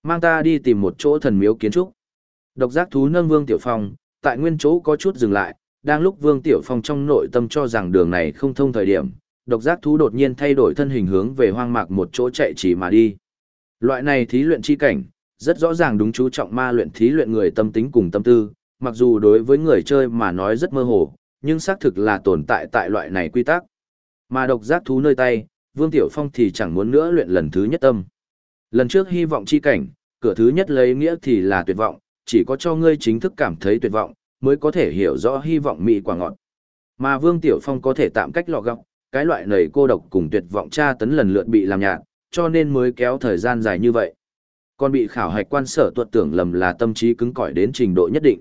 Mang ta đi tìm một chỗ thần miếu kiến trúc. Độc giác thú nâng Vương Tiểu Phong, tại nguyên chỗ có chút dừng lại, đang lúc Vương Tiểu Phong trong nội tâm cho rằng đường này không thông thời điểm, độc giác thú đột nhiên thay đổi thân hình hướng về hoang mạc một chỗ chạy chỉ mà đi. Loại này thí luyện chi cảnh, rất rõ ràng đúng chú trọng ma luyện thí luyện người tâm tính cùng tâm tư, mặc dù đối với người chơi mà nói rất mơ hồ, nhưng xác thực là tồn tại tại loại này quy tắc. Mà độc giác thú nơi tay, Vương Tiểu Phong thì chẳng muốn nữa luyện lần thứ nhất tâm. Lần trước hy vọng chi cảnh, cửa thứ nhất lấy nghĩa thì là tuyệt vọng, chỉ có cho ngươi chính thức cảm thấy tuyệt vọng, mới có thể hiểu rõ hy vọng mỹ quả ngọt. Mà Vương Tiểu Phong có thể tạm cách lọ gọng, cái loại nầy cô độc cùng tuyệt vọng tra tấn lần lượt bị làm nhạt, cho nên mới kéo thời gian dài như vậy. Còn bị khảo hạch quan sở tuột tưởng lầm là tâm trí cứng cỏi đến trình độ nhất định.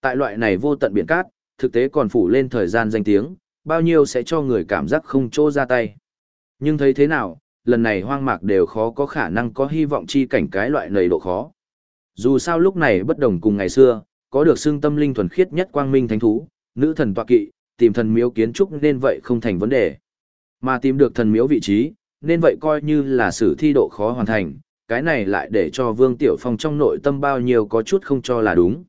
Tại loại này vô tận biển cát, thực tế còn phủ lên thời gian danh tiếng, bao nhiêu sẽ cho người cảm giác không chỗ ra tay. Nhưng thấy thế nào, lần này hoang mạc đều khó có khả năng có hy vọng chi cảnh cái loại nầy độ khó. Dù sao lúc này bất đồng cùng ngày xưa, có được xương tâm linh thuần khiết nhất quang minh thánh thú, nữ thần tọa kỵ, tìm thần miếu kiến trúc nên vậy không thành vấn đề. Mà tìm được thần miếu vị trí, nên vậy coi như là sử thi độ khó hoàn thành, cái này lại để cho Vương Tiểu Phong trong nội tâm bao nhiêu có chút không cho là đúng.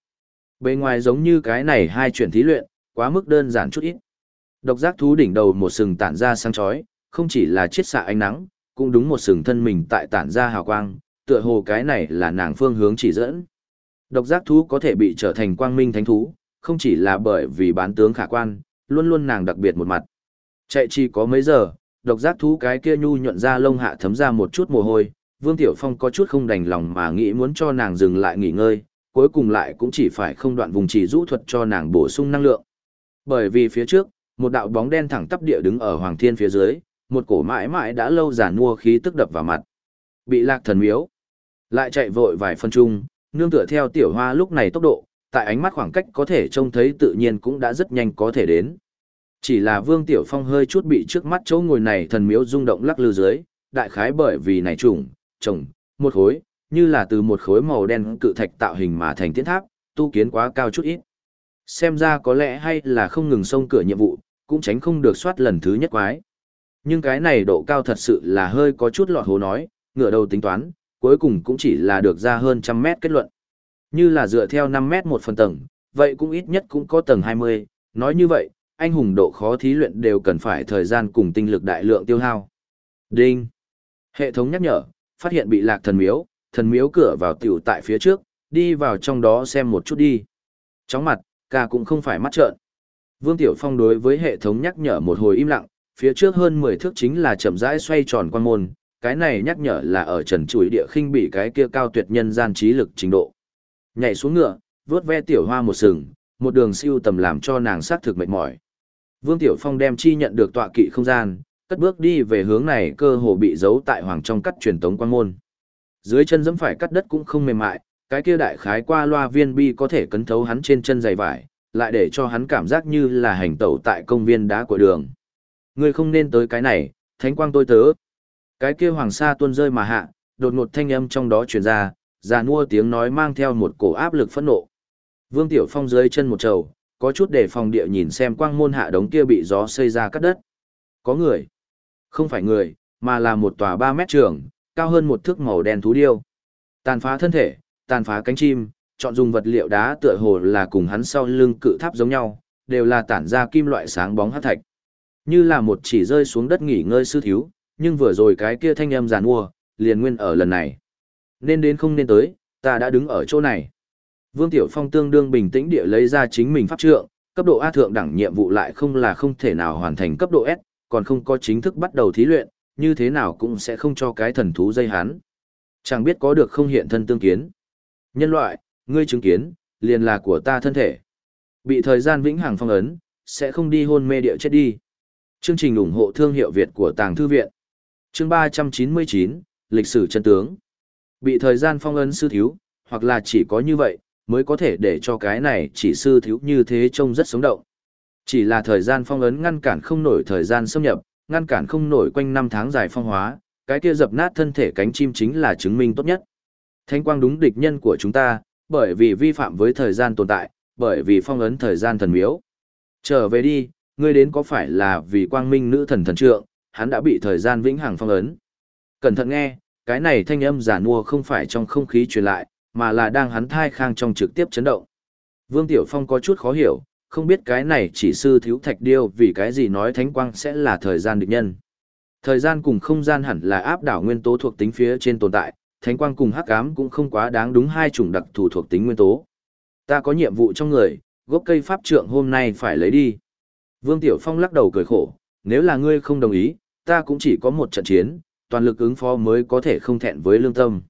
Bề ngoài giống như cái này hai chuyển thí luyện, quá mức đơn giản chút ít. Độc giác thú đỉnh đầu một sừng tản ra sáng chói, không chỉ là chiết xạ ánh nắng, cũng đúng một sừng thân mình tại tản ra hào quang, tựa hồ cái này là nàng phương hướng chỉ dẫn. Độc giác thú có thể bị trở thành quang minh thánh thú, không chỉ là bởi vì bán tướng khả quan, luôn luôn nàng đặc biệt một mặt. Chạy chỉ có mấy giờ, độc giác thú cái kia nhu nhuận ra lông hạ thấm ra một chút mồ hôi, Vương Tiểu Phong có chút không đành lòng mà nghĩ muốn cho nàng dừng lại nghỉ ngơi, cuối cùng lại cũng chỉ phải không đoạn vùng chỉ rũ thuật cho nàng bổ sung năng lượng. Bởi vì phía trước, một đạo bóng đen thẳng tắp địa đứng ở Hoàng Thiên phía dưới, một cổ mãi mãi đã lâu giản mua khí tức đập vào mặt. Bị lạc thần miếu. Lại chạy vội vài phân chung, nương tựa theo tiểu hoa lúc này tốc độ, tại ánh mắt khoảng cách có thể trông thấy tự nhiên cũng đã rất nhanh có thể đến. Chỉ là Vương Tiểu Phong hơi chút bị trước mắt chỗ ngồi này thần miếu rung động lắc lư dưới, đại khái bởi vì này trùng, trồng, một khối, như là từ một khối màu đen cự thạch tạo hình mà thành tiến tháp, tu kiến quá cao chút ít. Xem ra có lẽ hay là không ngừng xông cửa nhiệm vụ, cũng tránh không được soát lần thứ nhất quái. Nhưng cái này độ cao thật sự là hơi có chút lọt hồ nói, ngựa đầu tính toán, cuối cùng cũng chỉ là được ra hơn trăm mét kết luận. Như là dựa theo 5 mét một phần tầng, vậy cũng ít nhất cũng có tầng 20, nói như vậy, anh hùng độ khó thí luyện đều cần phải thời gian cùng tinh lực đại lượng tiêu hao. Đinh. Hệ thống nhắc nhở, phát hiện bị lạc thần miếu, thần miếu cửa vào tiểu tại phía trước, đi vào trong đó xem một chút đi. Chóng mặt, ca cũng không phải mắt trợn. Vương Tiểu Phong đối với hệ thống nhắc nhở một hồi im lặng, phía trước hơn 10 thước chính là chậm rãi xoay tròn quan môn, cái này nhắc nhở là ở trần chuỗi địa khinh bị cái kia cao tuyệt nhân gian trí lực trình độ. Nhảy xuống ngựa, vướt ve tiểu hoa một sừng, một đường siêu tầm làm cho nàng sát thực mệt mỏi. Vương Tiểu Phong đem chi nhận được tọa kỵ không gian, cất bước đi về hướng này cơ hồ bị giấu tại hoàng trong cắt truyền tống quan môn. Dưới chân dẫm phải cắt đất cũng không mềm mại, cái kia đại khái qua loa viên bi có thể cấn thấu hắn trên chân giày vải, lại để cho hắn cảm giác như là hành tẩu tại công viên đá của đường. Ngươi không nên tới cái này, thánh quang tôi tớ. Cái kia hoàng sa tuôn rơi mà hạ, đột ngột thanh âm trong đó truyền ra, già nua tiếng nói mang theo một cổ áp lực phẫn nộ. Vương Tiểu Phong dưới chân một trầu, có chút để phòng địa nhìn xem quang môn hạ đống kia bị gió xây ra cắt đất. Có người. Không phải người, mà là một tòa 3 mét trường, cao hơn một thước màu đen thú điêu. Tàn phá thân thể, tàn phá cánh chim, chọn dùng vật liệu đá tựa hồ là cùng hắn sau lưng cự tháp giống nhau, đều là tản ra kim loại sáng bóng hắc thạch. Như là một chỉ rơi xuống đất nghỉ ngơi sư thiếu, nhưng vừa rồi cái kia thanh âm giàn mua, liền nguyên ở lần này. Nên đến không nên tới, ta đã đứng ở chỗ này. Vương Tiểu Phong tương đương bình tĩnh địa lấy ra chính mình pháp trượng, cấp độ A thượng đẳng nhiệm vụ lại không là không thể nào hoàn thành cấp độ S, còn không có chính thức bắt đầu thí luyện, như thế nào cũng sẽ không cho cái thần thú dây hắn. Chẳng biết có được không hiện thân tương kiến. Nhân loại, ngươi chứng kiến, liền là của ta thân thể. Bị thời gian vĩnh hằng phong ấn, sẽ không đi hôn mê địa chết đi. Chương trình ủng hộ thương hiệu Việt của Tàng Thư Viện. Chương 399, Lịch sử chân tướng. Bị thời gian phong ấn sư thiếu, hoặc là chỉ có như vậy, mới có thể để cho cái này chỉ sư thiếu như thế trông rất sống động. Chỉ là thời gian phong ấn ngăn cản không nổi thời gian xâm nhập, ngăn cản không nổi quanh năm tháng dài phong hóa, cái kia dập nát thân thể cánh chim chính là chứng minh tốt nhất. Thanh quang đúng địch nhân của chúng ta, bởi vì vi phạm với thời gian tồn tại, bởi vì phong ấn thời gian thần miếu. Trở về đi, ngươi đến có phải là vì quang minh nữ thần thần trượng, hắn đã bị thời gian vĩnh hằng phong ấn. Cẩn thận nghe, cái này thanh âm giả nua không phải trong không khí truyền lại, mà là đang hắn thai khang trong trực tiếp chấn động. Vương Tiểu Phong có chút khó hiểu, không biết cái này chỉ sư thiếu thạch điêu vì cái gì nói thánh quang sẽ là thời gian địch nhân. Thời gian cùng không gian hẳn là áp đảo nguyên tố thuộc tính phía trên tồn tại, thánh quang cùng hắc ám cũng không quá đáng đúng hai chủng đặc thù thuộc tính nguyên tố. Ta có nhiệm vụ trong người, gốc cây pháp trượng hôm nay phải lấy đi. Vương Tiểu Phong lắc đầu cười khổ, nếu là ngươi không đồng ý, ta cũng chỉ có một trận chiến, toàn lực ứng phó mới có thể không thẹn với lương tâm.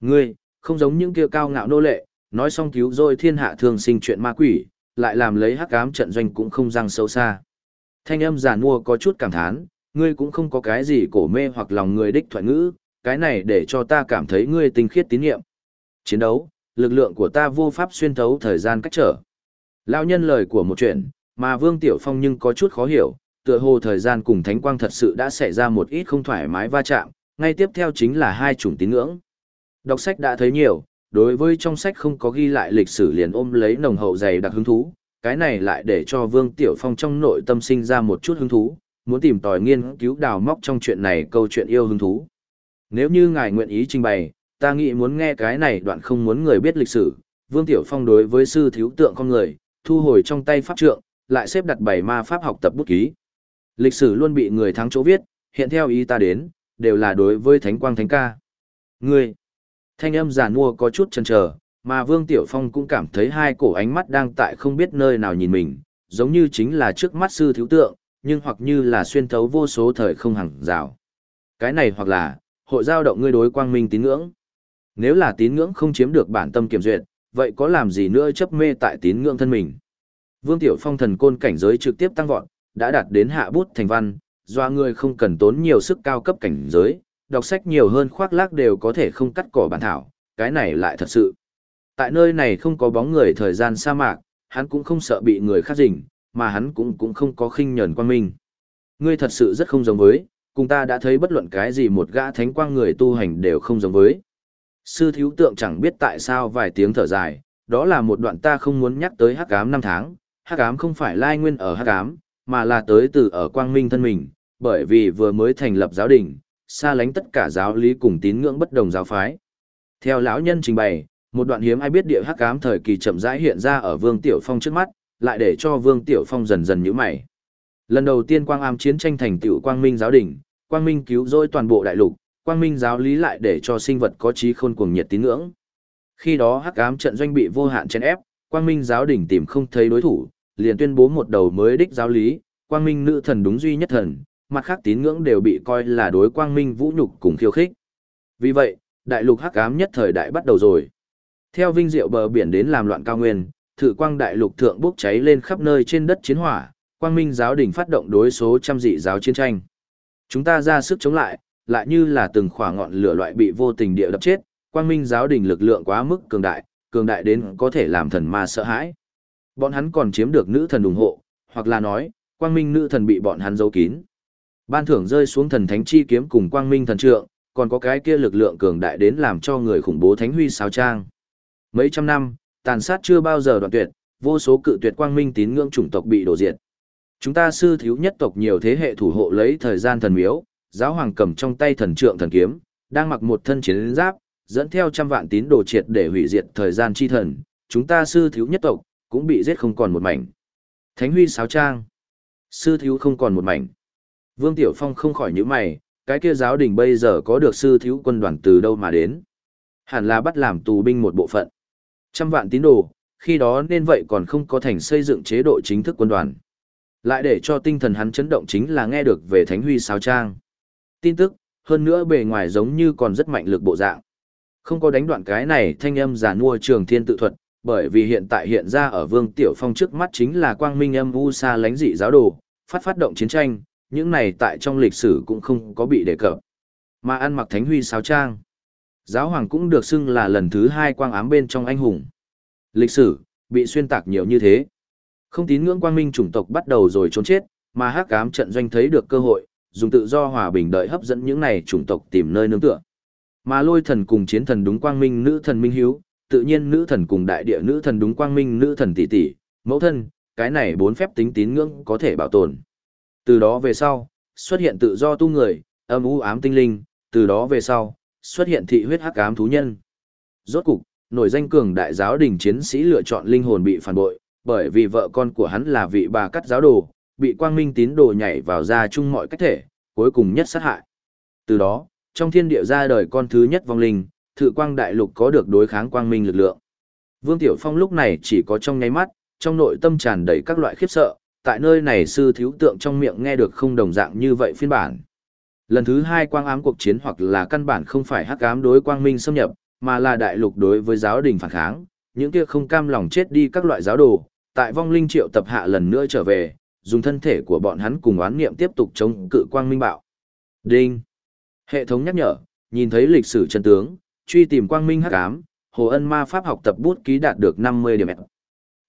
Ngươi, không giống những kia cao ngạo nô lệ, nói xong cứu rồi thiên hạ thường sinh chuyện ma quỷ, lại làm lấy hắc ám trận doanh cũng không răng sâu xa. Thanh âm giàn mua có chút cảm thán, ngươi cũng không có cái gì cổ mê hoặc lòng người đích thoại ngữ, cái này để cho ta cảm thấy ngươi tinh khiết tín nhiệm. Chiến đấu, lực lượng của ta vô pháp xuyên thấu thời gian cách trở. Lão nhân lời của một chuyện, mà Vương Tiểu Phong nhưng có chút khó hiểu, tựa hồ thời gian cùng thánh quang thật sự đã xảy ra một ít không thoải mái va chạm, ngay tiếp theo chính là hai chủng tín ngưỡng. Đọc sách đã thấy nhiều, đối với trong sách không có ghi lại lịch sử liền ôm lấy nồng hậu dày đặc hứng thú, cái này lại để cho Vương Tiểu Phong trong nội tâm sinh ra một chút hứng thú, muốn tìm tòi nghiên cứu đào móc trong chuyện này câu chuyện yêu hứng thú. Nếu như ngài nguyện ý trình bày, ta nghĩ muốn nghe cái này đoạn không muốn người biết lịch sử, Vương Tiểu Phong đối với sư thiếu tượng con người, thu hồi trong tay pháp trượng, lại xếp đặt bảy ma pháp học tập bút ký. Lịch sử luôn bị người thắng chỗ viết, hiện theo ý ta đến, đều là đối với thánh quang thánh ca. Ngươi, thanh âm giản mua có chút chần chờ, mà Vương Tiểu Phong cũng cảm thấy hai cổ ánh mắt đang tại không biết nơi nào nhìn mình, giống như chính là trước mắt sư thiếu tượng, nhưng hoặc như là xuyên thấu vô số thời không hẳn rào. Cái này hoặc là, hội giao động ngươi đối quang minh tín ngưỡng. Nếu là tín ngưỡng không chiếm được bản tâm kiểm duyệt, vậy có làm gì nữa chấp mê tại tín ngưỡng thân mình. Vương Tiểu Phong thần côn cảnh giới trực tiếp tăng vọt, đã đạt đến hạ bút thành văn, do người không cần tốn nhiều sức cao cấp cảnh giới, đọc sách nhiều hơn khoác lác đều có thể không cắt cỏ bản thảo, cái này lại thật sự. Tại nơi này không có bóng người thời gian sa mạc, hắn cũng không sợ bị người khác rình, mà hắn cũng cũng không có khinh nhẫn quan minh. Ngươi thật sự rất không giống với, cùng ta đã thấy bất luận cái gì một gã thánh quang người tu hành đều không giống với. Sư thiếu tượng chẳng biết tại sao vài tiếng thở dài, đó là một đoạn ta không muốn nhắc tới hắc ám năm tháng, hắc ám không phải lai nguyên ở hắc ám, mà là tới từ ở quang minh thân mình, bởi vì vừa mới thành lập giáo đình, xa lánh tất cả giáo lý cùng tín ngưỡng bất đồng giáo phái. Theo lão nhân trình bày, một đoạn hiếm ai biết địa hắc ám thời kỳ chậm rãi hiện ra ở Vương Tiểu Phong trước mắt, lại để cho Vương Tiểu Phong dần dần nhíu mày. Lần đầu tiên quang ám chiến tranh thành tựu quang minh giáo đình, quang minh cứu rỗi toàn bộ đại lục, quang minh giáo lý lại để cho sinh vật có trí khôn cuồng nhiệt tín ngưỡng. Khi đó hắc ám trận doanh bị vô hạn chèn ép, quang minh giáo đình tìm không thấy đối thủ, liền tuyên bố một đầu mới đích giáo lý, quang minh nữ thần đúng duy nhất thần, mặt khác tín ngưỡng đều bị coi là đối quang minh vũ nhục cùng khiêu khích. Vì vậy, đại lục hắc ám nhất thời đại bắt đầu rồi. Theo vinh diệu bờ biển đến làm loạn cao nguyên, thử quang đại lục thượng bốc cháy lên khắp nơi trên đất chiến hỏa, quang minh giáo đình phát động đối số trăm dị giáo chiến tranh. Chúng ta ra sức chống lại, lại như là từng khỏa ngọn lửa loại bị vô tình địa đập chết, quang minh giáo đình lực lượng quá mức cường đại, cường đại đến có thể làm thần ma sợ hãi. Bọn hắn còn chiếm được nữ thần ủng hộ, hoặc là nói, quang minh nữ thần bị bọn hắn giấu kín. Ban thưởng rơi xuống thần thánh chi kiếm cùng quang minh thần trượng, còn có cái kia lực lượng cường đại đến làm cho người khủng bố thánh huy sao trang. Mấy trăm năm, tàn sát chưa bao giờ đoạn tuyệt, vô số cự tuyệt quang minh tín ngưỡng chủng tộc bị đổ diệt. Chúng ta sư thiếu nhất tộc nhiều thế hệ thủ hộ lấy thời gian thần miếu, giáo hoàng cầm trong tay thần trượng thần kiếm, đang mặc một thân chiến giáp, dẫn theo trăm vạn tín đồ triệt để hủy diệt thời gian chi thần, chúng ta sư thiếu nhất tộc, cũng bị giết không còn một mảnh. Thánh huy sáo trang, sư thiếu không còn một mảnh. Vương Tiểu Phong không khỏi nhíu mày, cái kia giáo đình bây giờ có được sư thiếu quân đoàn từ đâu mà đến. Hẳn là bắt làm tù binh một bộ phận. Trăm vạn tín đồ, khi đó nên vậy còn không có thành xây dựng chế độ chính thức quân đoàn. Lại để cho tinh thần hắn chấn động chính là nghe được về Thánh Huy sáo trang. Tin tức, hơn nữa bề ngoài giống như còn rất mạnh lực bộ dạng. Không có đánh đoạn cái này thanh âm giả mua trường thiên tự thuật, bởi vì hiện tại hiện ra ở Vương Tiểu Phong trước mắt chính là quang minh âm u xa lánh dị giáo đồ, phát phát động chiến tranh, những này tại trong lịch sử cũng không có bị đề cập. Mà ăn mặc thánh huy sáo trang. Giáo hoàng cũng được xưng là lần thứ hai quang ám bên trong anh hùng. Lịch sử, bị xuyên tạc nhiều như thế. Không tín ngưỡng quang minh chủng tộc bắt đầu rồi trốn chết, mà hắc ám trận doanh thấy được cơ hội, dùng tự do hòa bình đợi hấp dẫn những này chủng tộc tìm nơi nương tựa. Mà lôi thần cùng chiến thần đúng quang minh nữ thần minh hiếu, tự nhiên nữ thần cùng đại địa nữ thần đúng quang minh nữ thần tỷ tỷ, mẫu thân, cái này bốn phép tính tín ngưỡng có thể bảo tồn. Từ đó về sau, xuất hiện tự do tu người, âm u ám tinh linh, từ đó về sau, xuất hiện thị huyết hắc ám thú nhân. Rốt cục, nổi danh cường đại giáo đình chiến sĩ lựa chọn linh hồn bị phản bội, bởi vì vợ con của hắn là vị bà cắt giáo đồ, bị quang minh tín đồ nhảy vào ra chung mọi cách thể, cuối cùng nhất sát hại. Từ đó, trong thiên địa ra đời con thứ nhất vong linh, thự quang đại lục có được đối kháng quang minh lực lượng. Vương Tiểu Phong lúc này chỉ có trong nháy mắt, trong nội tâm tràn đầy các loại khiếp sợ, tại nơi này sư thiếu tượng trong miệng nghe được không đồng dạng như vậy phiên bản. Lần thứ hai quang ám cuộc chiến hoặc là căn bản không phải hắc ám đối quang minh xâm nhập, mà là đại lục đối với giáo đình phản kháng, những kia không cam lòng chết đi các loại giáo đồ, tại vong linh triệu tập hạ lần nữa trở về, dùng thân thể của bọn hắn cùng oán niệm tiếp tục chống cự quang minh bạo. Đinh. Hệ thống nhắc nhở, nhìn thấy lịch sử chân tướng, truy tìm quang minh hắc ám, Hồ Ân ma pháp học tập bút ký đạt được 50 điểm.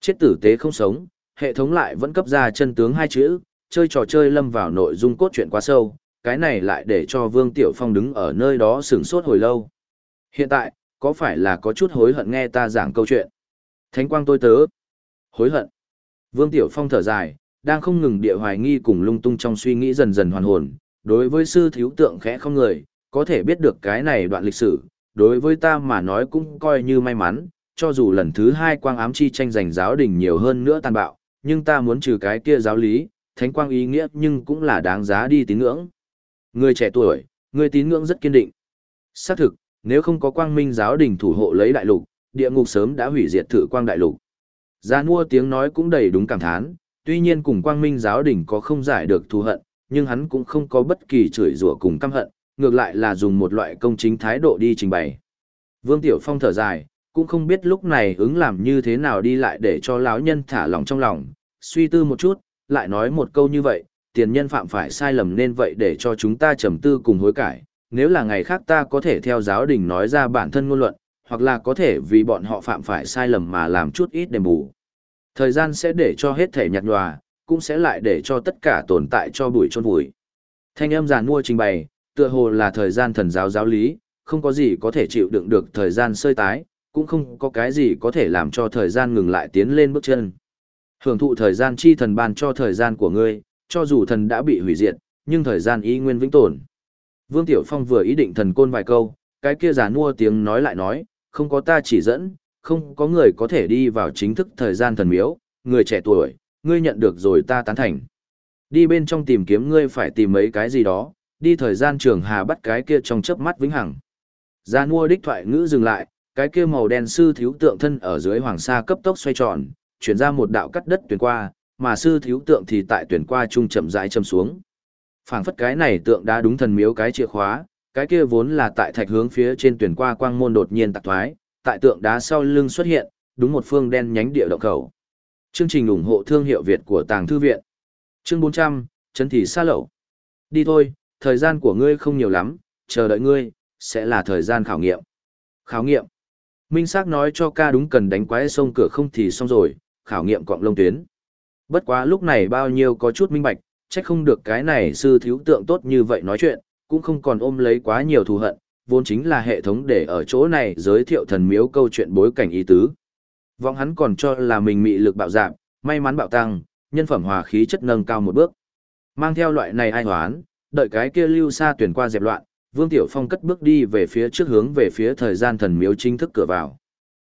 Chết tử tế không sống, hệ thống lại vẫn cấp ra chân tướng hai chữ, chơi trò chơi lâm vào nội dung cốt truyện quá sâu, cái này lại để cho Vương Tiểu Phong đứng ở nơi đó sửng sốt hồi lâu. Hiện tại, có phải là có chút hối hận nghe ta giảng câu chuyện? Thánh quang tôi tớ. Hối hận. Vương Tiểu Phong thở dài, đang không ngừng địa hoài nghi cùng lung tung trong suy nghĩ dần dần hoàn hồn. Đối với sư thiếu tượng khẽ không người, có thể biết được cái này đoạn lịch sử, đối với ta mà nói cũng coi như may mắn, cho dù lần thứ hai quang ám chi tranh giành giáo đình nhiều hơn nữa tàn bạo, nhưng ta muốn trừ cái kia giáo lý, thánh quang ý nghĩa nhưng cũng là đáng giá đi tín ngưỡng. Người trẻ tuổi, người tín ngưỡng rất kiên định. Xác thực, nếu không có quang minh giáo đình thủ hộ lấy đại lục, địa ngục sớm đã hủy diệt thử quang đại lục. Gia mua tiếng nói cũng đầy đúng cảm thán, tuy nhiên cùng quang minh giáo đình có không giải được thù hận, nhưng hắn cũng không có bất kỳ chửi rủa cùng căm hận, ngược lại là dùng một loại công chính thái độ đi trình bày. Vương Tiểu Phong thở dài, cũng không biết lúc này ứng làm như thế nào đi lại để cho lão nhân thả lòng trong lòng, suy tư một chút, lại nói một câu như vậy, tiền nhân phạm phải sai lầm nên vậy để cho chúng ta trầm tư cùng hối cải, nếu là ngày khác ta có thể theo giáo đình nói ra bản thân ngôn luận, hoặc là có thể vì bọn họ phạm phải sai lầm mà làm chút ít đền bù. Thời gian sẽ để cho hết thể nhạt nhòa, cũng sẽ lại để cho tất cả tồn tại cho bụi chôn vùi. Thanh âm giàn mua trình bày, tựa hồ là thời gian thần giáo giáo lý, không có gì có thể chịu đựng được thời gian sơi tái, cũng không có cái gì có thể làm cho thời gian ngừng lại tiến lên bước chân. Hưởng thụ thời gian chi thần ban cho thời gian của ngươi, cho dù thần đã bị hủy diệt, nhưng thời gian ý nguyên vĩnh tồn. Vương Tiểu Phong vừa ý định thần côn vài câu, cái kia giả mua tiếng nói lại nói, không có ta chỉ dẫn, không có người có thể đi vào chính thức thời gian thần miếu, người trẻ tuổi, ngươi nhận được rồi ta tán thành. Đi bên trong tìm kiếm ngươi phải tìm mấy cái gì đó, đi thời gian trường hà bắt cái kia trong chớp mắt vĩnh hằng. Gia mua đích thoại ngữ dừng lại, cái kia màu đen sư thiếu tượng thân ở dưới hoàng sa cấp tốc xoay tròn, chuyển ra một đạo cắt đất tuyển qua, mà sư thiếu tượng thì tại tuyển qua trung chậm rãi châm xuống. Phảng phất cái này tượng đã đúng thần miếu cái chìa khóa, cái kia vốn là tại thạch hướng phía trên tuyển qua quang môn đột nhiên tạc thoái, tại tượng đá sau lưng xuất hiện, đúng một phương đen nhánh địa động khẩu. Chương trình ủng hộ thương hiệu Việt của Tàng Thư Viện. Chương 400, Trấn Thị Sa Lậu. Đi thôi, thời gian của ngươi không nhiều lắm, chờ đợi ngươi, sẽ là thời gian khảo nghiệm. Khảo nghiệm. Minh Sắc nói cho ca đúng cần đánh quái sông cửa không thì xong rồi, khảo nghiệm cọng lông tuyến. Bất quá lúc này bao nhiêu có chút minh bạch, trách không được cái này sư thiếu tượng tốt như vậy nói chuyện, cũng không còn ôm lấy quá nhiều thù hận, vốn chính là hệ thống để ở chỗ này giới thiệu thần miếu câu chuyện bối cảnh ý tứ. Vọng hắn còn cho là mình mị lực bạo giảm, may mắn bạo tăng, nhân phẩm hòa khí chất nâng cao một bước. Mang theo loại này ai hoán, đợi cái kia lưu xa tuyển qua dẹp loạn, Vương Tiểu Phong cất bước đi về phía trước hướng về phía thời gian thần miếu chính thức cửa vào.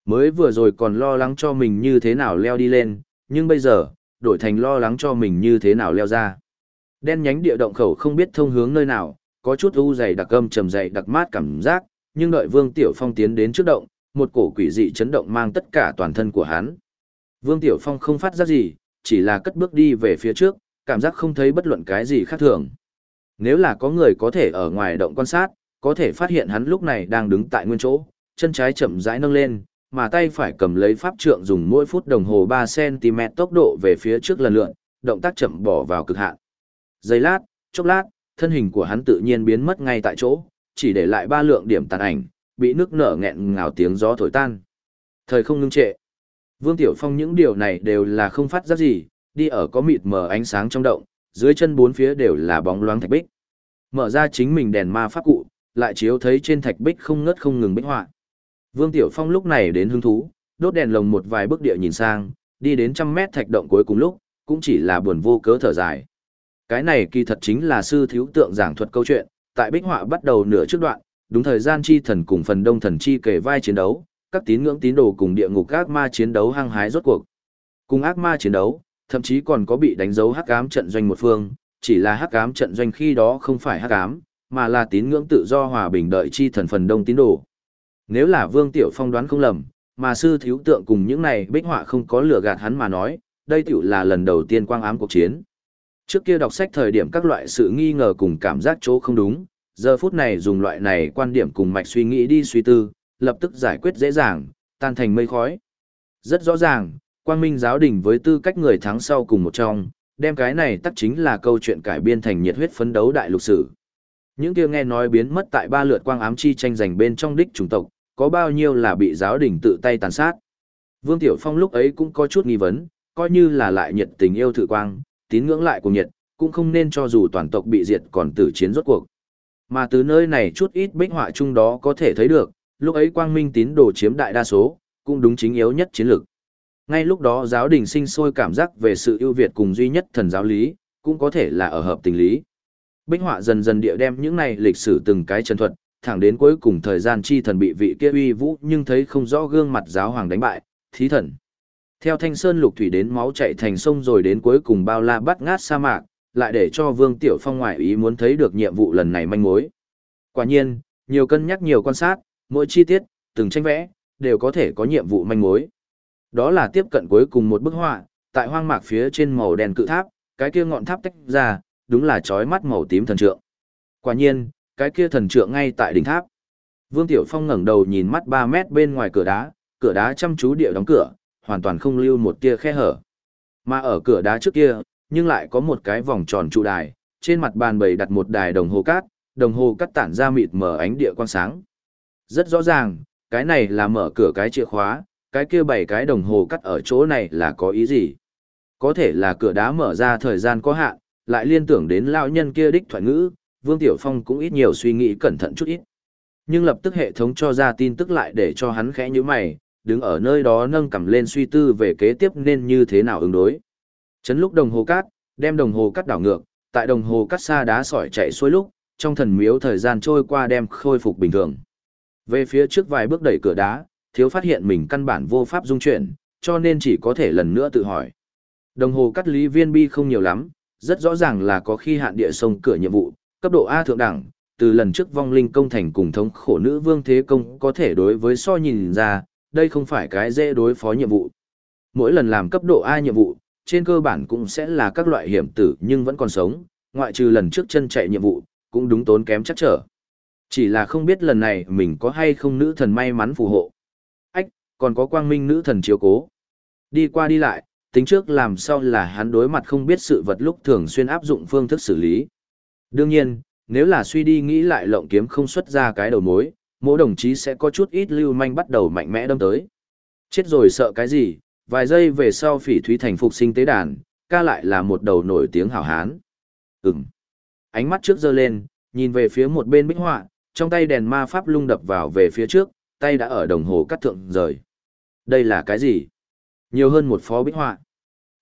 Mới vừa rồi còn lo lắng cho mình như thế nào leo đi lên, nhưng bây giờ, đổi thành lo lắng cho mình như thế nào leo ra. Đen nhánh địa động khẩu không biết thông hướng nơi nào, có chút u dày đặc âm trầm dày đặc mát cảm giác, nhưng đợi Vương Tiểu Phong tiến đến trước động, một cổ quỷ dị chấn động mang tất cả toàn thân của hắn. Vương Tiểu Phong không phát giác gì, chỉ là cất bước đi về phía trước, cảm giác không thấy bất luận cái gì khác thường. Nếu là có người có thể ở ngoài động quan sát, có thể phát hiện hắn lúc này đang đứng tại nguyên chỗ, chân trái chậm rãi nâng lên, mà tay phải cầm lấy pháp trượng dùng mỗi phút đồng hồ 3cm tốc độ về phía trước lần lượn, động tác chậm bỏ vào cực hạn. Giây lát, chốc lát, thân hình của hắn tự nhiên biến mất ngay tại chỗ, chỉ để lại ba lượng điểm tàn ảnh, bị nước nở nghẹn ngào tiếng gió thổi tan. Thời không ngưng trệ. Vương Tiểu Phong những điều này đều là không phát giác gì, đi ở có mịt mờ ánh sáng trong động, dưới chân bốn phía đều là bóng loáng thạch bích. Mở ra chính mình đèn ma pháp cụ, lại chiếu thấy trên thạch bích không ngớt không ngừng bích họa. Vương Tiểu Phong lúc này đến hứng thú, đốt đèn lồng một vài bước địa nhìn sang, đi đến trăm mét thạch động cuối cùng lúc, cũng chỉ là buồn vô cớ thở dài. Cái này kỳ thật chính là sư thiếu tượng giảng thuật câu chuyện, tại bích họa bắt đầu nửa trước đoạn, đúng thời gian chi thần cùng phần đông thần chi kể vai chiến đấu, các tín ngưỡng tín đồ cùng địa ngục ác ma chiến đấu hăng hái rốt cuộc. Cùng ác ma chiến đấu, thậm chí còn có bị đánh dấu hắc ám trận doanh một phương, chỉ là hắc ám trận doanh khi đó không phải hắc ám, mà là tín ngưỡng tự do hòa bình đợi chi thần phần đông tín đồ. Nếu là Vương Tiểu Phong đoán không lầm, mà sư thiếu tượng cùng những này bích họa không có lừa gạt hắn mà nói, đây tiểu là lần đầu tiên quang ám cuộc chiến. Trước kia đọc sách thời điểm các loại sự nghi ngờ cùng cảm giác chỗ không đúng, giờ phút này dùng loại này quan điểm cùng mạch suy nghĩ đi suy tư, lập tức giải quyết dễ dàng, tan thành mây khói. Rất rõ ràng, quang minh giáo đình với tư cách người thắng sau cùng một trong, đem cái này tắc chính là câu chuyện cải biên thành nhiệt huyết phấn đấu đại lục sử. Những kia nghe nói biến mất tại ba lượt quang ám chi tranh giành bên trong đích chủng tộc, có bao nhiêu là bị giáo đình tự tay tàn sát. Vương Tiểu Phong lúc ấy cũng có chút nghi vấn, coi như là lại nhiệt tình yêu thử quang, tín ngưỡng lại của nhiệt, cũng không nên cho dù toàn tộc bị diệt còn tử chiến rốt cuộc. Mà từ nơi này chút ít bích họa chung đó có thể thấy được, lúc ấy quang minh tín đồ chiếm đại đa số, cũng đúng chính yếu nhất chiến lược. Ngay lúc đó giáo đình sinh sôi cảm giác về sự ưu việt cùng duy nhất thần giáo lý, cũng có thể là ở hợp tình lý. Bích họa dần dần địa đem những này lịch sử từng cái chân thuật, thẳng đến cuối cùng thời gian chi thần bị vị kia uy vũ nhưng thấy không rõ gương mặt giáo hoàng đánh bại, thí thần. Theo thanh sơn lục thủy đến máu chạy thành sông rồi đến cuối cùng bao la bắt ngát sa mạc, lại để cho Vương Tiểu Phong ngoại ý muốn thấy được nhiệm vụ lần này manh mối. Quả nhiên, nhiều cân nhắc nhiều quan sát, mỗi chi tiết, từng tranh vẽ, đều có thể có nhiệm vụ manh mối. Đó là tiếp cận cuối cùng một bức họa, tại hoang mạc phía trên màu đen cự tháp, cái kia ngọn tháp tách ra, đúng là chói mắt màu tím thần trượng. Quả nhiên, cái kia thần trượng ngay tại đỉnh tháp. Vương Tiểu Phong ngẩng đầu nhìn mắt 3 mét bên ngoài cửa đá, cửa đá chăm chú địa đóng cửa, hoàn toàn không lưu một tia khe hở. Mà ở cửa đá trước kia, nhưng lại có một cái vòng tròn trụ đài, trên mặt bàn bày đặt một đài đồng hồ cát, đồng hồ cắt tản ra mịt mờ ánh địa quang sáng. Rất rõ ràng, cái này là mở cửa cái chìa khóa, cái kia bảy cái đồng hồ cắt ở chỗ này là có ý gì? Có thể là cửa đá mở ra thời gian có hạn, lại liên tưởng đến lão nhân kia đích thoại ngữ, Vương Tiểu Phong cũng ít nhiều suy nghĩ cẩn thận chút ít. Nhưng lập tức hệ thống cho ra tin tức lại để cho hắn khẽ như mày, đứng ở nơi đó nâng cầm lên suy tư về kế tiếp nên như thế nào ứng đối. Chấn lúc đồng hồ cát, đem đồng hồ cắt đảo ngược, tại đồng hồ cắt xa đá sỏi chạy xuôi lúc, trong thần miếu thời gian trôi qua đem khôi phục bình thường. Về phía trước vài bước đẩy cửa đá, thiếu phát hiện mình căn bản vô pháp dung chuyển, cho nên chỉ có thể lần nữa tự hỏi. Đồng hồ cắt lý viên bi không nhiều lắm, rất rõ ràng là có khi hạn địa sông cửa nhiệm vụ, cấp độ A thượng đẳng, từ lần trước vong linh công thành cùng thống khổ nữ vương thế công có thể đối với so nhìn ra, đây không phải cái dễ đối phó nhiệm vụ. Mỗi lần làm cấp độ A nhiệm vụ, trên cơ bản cũng sẽ là các loại hiểm tử nhưng vẫn còn sống, ngoại trừ lần trước chân chạy nhiệm vụ, cũng đúng tốn kém chắc trở. Chỉ là không biết lần này mình có hay không nữ thần may mắn phù hộ. Còn có quang minh nữ thần chiếu cố. Đi qua đi lại, tính trước làm sao là hắn đối mặt không biết sự vật lúc thường xuyên áp dụng phương thức xử lý. Đương nhiên, nếu là suy đi nghĩ lại lộng kiếm không xuất ra cái đầu mối, mỗi đồng chí sẽ có chút ít lưu manh bắt đầu mạnh mẽ đâm tới. Chết rồi sợ cái gì, vài giây về sau phỉ thúy thành phục sinh tế đàn, ca lại là một đầu nổi tiếng hảo hán. Ừm. Ánh mắt trước giơ lên, nhìn về phía một bên bích họa, trong tay đèn ma pháp lung đập vào về phía trước, tay đã ở đồng hồ cắt thượng rời. Đây là cái gì? Nhiều hơn một phó bích họa.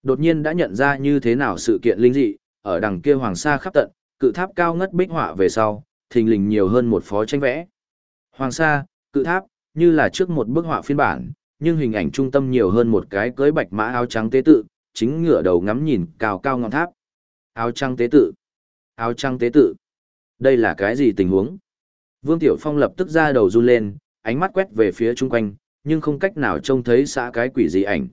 Đột nhiên đã nhận ra như thế nào sự kiện linh dị, ở đằng kia hoàng sa khắp tận, cự tháp cao ngất bích họa về sau, thình lình nhiều hơn một phó tranh vẽ. Hoàng sa, cự tháp, như là trước một bức họa phiên bản, nhưng hình ảnh trung tâm nhiều hơn một cái cưới bạch mã áo trắng tế tự, chính ngửa đầu ngắm nhìn cao cao ngọn tháp. Áo trắng tế tự. Áo trắng tế tự. Đây là cái gì tình huống? Vương Tiểu Phong lập tức ra đầu run lên, ánh mắt quét về phía chung quanh, nhưng không cách nào trông thấy xã cái quỷ dị ảnh.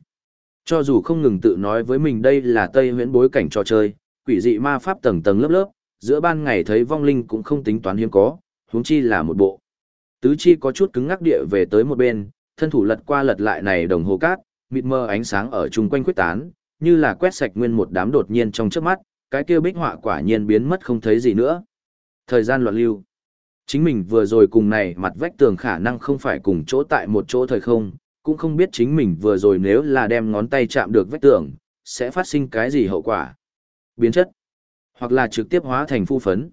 Cho dù không ngừng tự nói với mình đây là Tây huyễn bối cảnh trò chơi, quỷ dị ma pháp tầng tầng lớp lớp, giữa ban ngày thấy vong linh cũng không tính toán hiếm có, huống chi là một bộ. Tứ chi có chút cứng ngắc địa về tới một bên, thân thủ lật qua lật lại này đồng hồ cát, mịt mờ ánh sáng ở chung quanh quyết tán, như là quét sạch nguyên một đám đột nhiên trong trước mắt, cái kia bích họa quả nhiên biến mất không thấy gì nữa. Thời gian loạn lưu. Chính mình vừa rồi cùng này mặt vách tường khả năng không phải cùng chỗ tại một chỗ thời không, cũng không biết chính mình vừa rồi nếu là đem ngón tay chạm được vách tường, sẽ phát sinh cái gì hậu quả. Biến chất, hoặc là trực tiếp hóa thành phu phấn.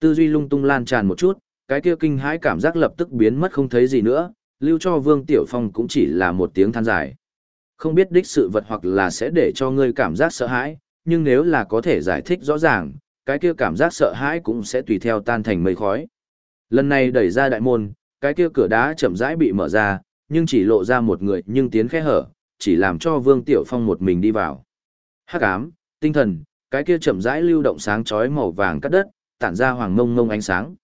Tư duy lung tung lan tràn một chút, cái kia kinh hãi cảm giác lập tức biến mất không thấy gì nữa, lưu cho Vương Tiểu Phong cũng chỉ là một tiếng than dài. Không biết đích sự vật hoặc là sẽ để cho ngươi cảm giác sợ hãi, nhưng nếu là có thể giải thích rõ ràng, cái kia cảm giác sợ hãi cũng sẽ tùy theo tan thành mây khói. Lần này đẩy ra đại môn, cái kia cửa đá chậm rãi bị mở ra, nhưng chỉ lộ ra một người nhưng tiến khẽ hở, chỉ làm cho Vương Tiểu Phong một mình đi vào. Hắc ám, tinh thần, cái kia chậm rãi lưu động sáng chói màu vàng cắt đất, tản ra hoàng ngông ngông ánh sáng.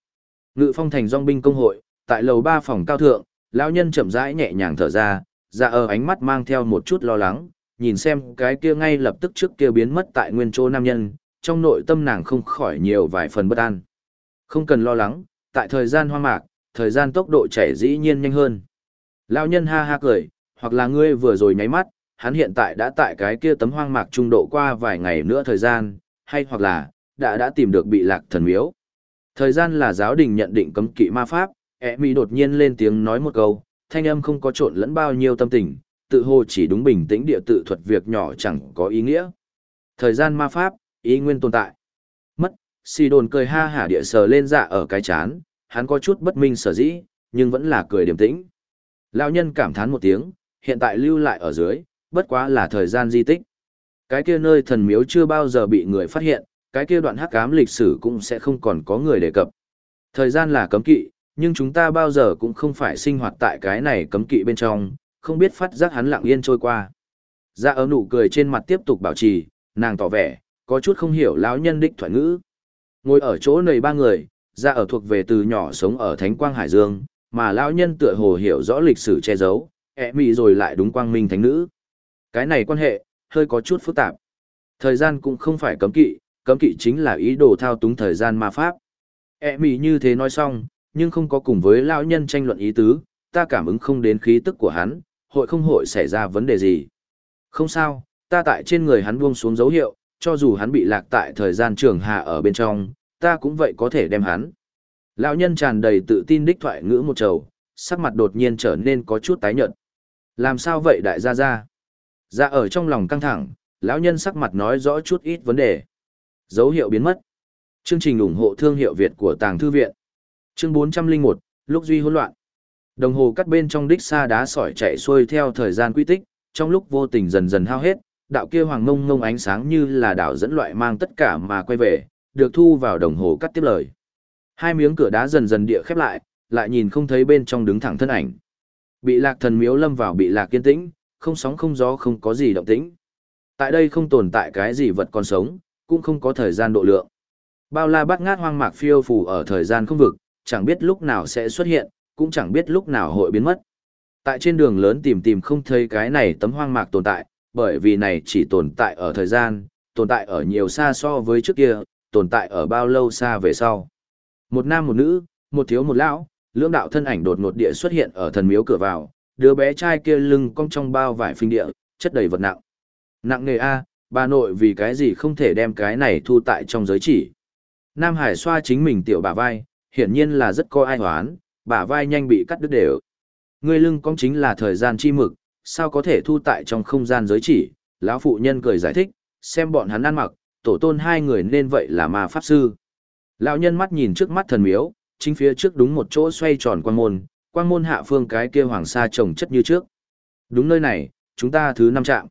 Ngự phong thành dòng binh công hội, tại lầu ba phòng cao thượng, lão nhân chậm rãi nhẹ nhàng thở ra, ra ở ánh mắt mang theo một chút lo lắng, nhìn xem cái kia ngay lập tức trước kia biến mất tại nguyên chỗ nam nhân, trong nội tâm nàng không khỏi nhiều vài phần bất an. Không cần lo lắng, tại thời gian hoang mạc, thời gian tốc độ chảy dĩ nhiên nhanh hơn. Lão nhân ha ha cười, hoặc là ngươi vừa rồi nháy mắt, hắn hiện tại đã tại cái kia tấm hoang mạc trung độ qua vài ngày nữa thời gian, hay hoặc là, đã đã tìm được bị lạc thần miếu. Thời gian là giáo đình nhận định cấm kỵ ma pháp, ẹ mi đột nhiên lên tiếng nói một câu, thanh âm không có trộn lẫn bao nhiêu tâm tình, tự hồ chỉ đúng bình tĩnh địa tự thuật việc nhỏ chẳng có ý nghĩa. Thời gian ma pháp, ý nguyên tồn tại. Si xì đồn cười ha hả địa sờ lên dạ ở cái chán, hắn có chút bất minh sở dĩ, nhưng vẫn là cười điềm tĩnh. Lão nhân cảm thán một tiếng, hiện tại lưu lại ở dưới, bất quá là thời gian di tích. Cái kia nơi thần miếu chưa bao giờ bị người phát hiện, cái kia đoạn hắc ám lịch sử cũng sẽ không còn có người đề cập. Thời gian là cấm kỵ, nhưng chúng ta bao giờ cũng không phải sinh hoạt tại cái này cấm kỵ bên trong, không biết phát giác hắn lặng yên trôi qua. Dạ ở nụ cười trên mặt tiếp tục bảo trì, nàng tỏ vẻ, có chút không hiểu lão nhân đích thoại ngữ. Ngồi ở chỗ này ba người, ra ở thuộc về từ nhỏ sống ở Thánh Quang Hải Dương, mà lão nhân tựa hồ hiểu rõ lịch sử che giấu, ẹ mị rồi lại đúng quang minh thánh nữ. Cái này quan hệ, hơi có chút phức tạp. Thời gian cũng không phải cấm kỵ, cấm kỵ chính là ý đồ thao túng thời gian ma pháp. ẹ mị như thế nói xong, nhưng không có cùng với lão nhân tranh luận ý tứ, ta cảm ứng không đến khí tức của hắn, hội không hội xảy ra vấn đề gì. Không sao, ta tại trên người hắn buông xuống dấu hiệu, cho dù hắn bị lạc tại thời gian trường hạ ở bên trong, ta cũng vậy có thể đem hắn. Lão nhân tràn đầy tự tin đích thoại ngữ một trầu, sắc mặt đột nhiên trở nên có chút tái nhợt. Làm sao vậy đại gia gia? Gia dạ ở trong lòng căng thẳng, lão nhân sắc mặt nói rõ chút ít vấn đề. Dấu hiệu biến mất. Chương trình ủng hộ thương hiệu Việt của Tàng Thư Viện. Chương 401, lúc duy hỗn loạn. Đồng hồ cắt bên trong đích xa đá sỏi chạy xuôi theo thời gian quy tích, trong lúc vô tình dần dần hao hết, đạo kia hoàng ngông ngông ánh sáng như là đạo dẫn loại mang tất cả mà quay về, được thu vào đồng hồ cắt tiếp lời. Hai miếng cửa đá dần dần địa khép lại, lại nhìn không thấy bên trong đứng thẳng thân ảnh. Bị lạc thần miếu lâm vào bị lạc kiên tĩnh, không sóng không gió không có gì động tĩnh. Tại đây không tồn tại cái gì vật còn sống, cũng không có thời gian độ lượng. Bao la bát ngát hoang mạc phiêu phù ở thời gian không vực, chẳng biết lúc nào sẽ xuất hiện, cũng chẳng biết lúc nào hội biến mất. Tại trên đường lớn tìm tìm không thấy cái này tấm hoang mạc tồn tại, bởi vì này chỉ tồn tại ở thời gian, tồn tại ở nhiều xa so với trước kia, tồn tại ở bao lâu xa về sau. Một nam một nữ, một thiếu một lão, lưỡng đạo thân ảnh đột ngột địa xuất hiện ở thần miếu cửa vào, đứa bé trai kia lưng cong trong bao vải phình địa, chất đầy vật nặng. Nặng nghề A, bà nội vì cái gì không thể đem cái này thu tại trong giới chỉ. Nam Hải xoa chính mình tiểu bà vai, hiển nhiên là rất có ai hoán, bà vai nhanh bị cắt đứt đều. Người lưng cong chính là thời gian chi mực, sao có thể thu tại trong không gian giới chỉ, lão phụ nhân cười giải thích, xem bọn hắn ăn mặc, tổ tôn hai người nên vậy là ma pháp sư. Lão nhân mắt nhìn trước mắt thần miếu, chính phía trước đúng một chỗ xoay tròn quang môn, quang môn hạ phương cái kia hoàng sa trồng chất như trước. Đúng nơi này, chúng ta thứ năm trạm.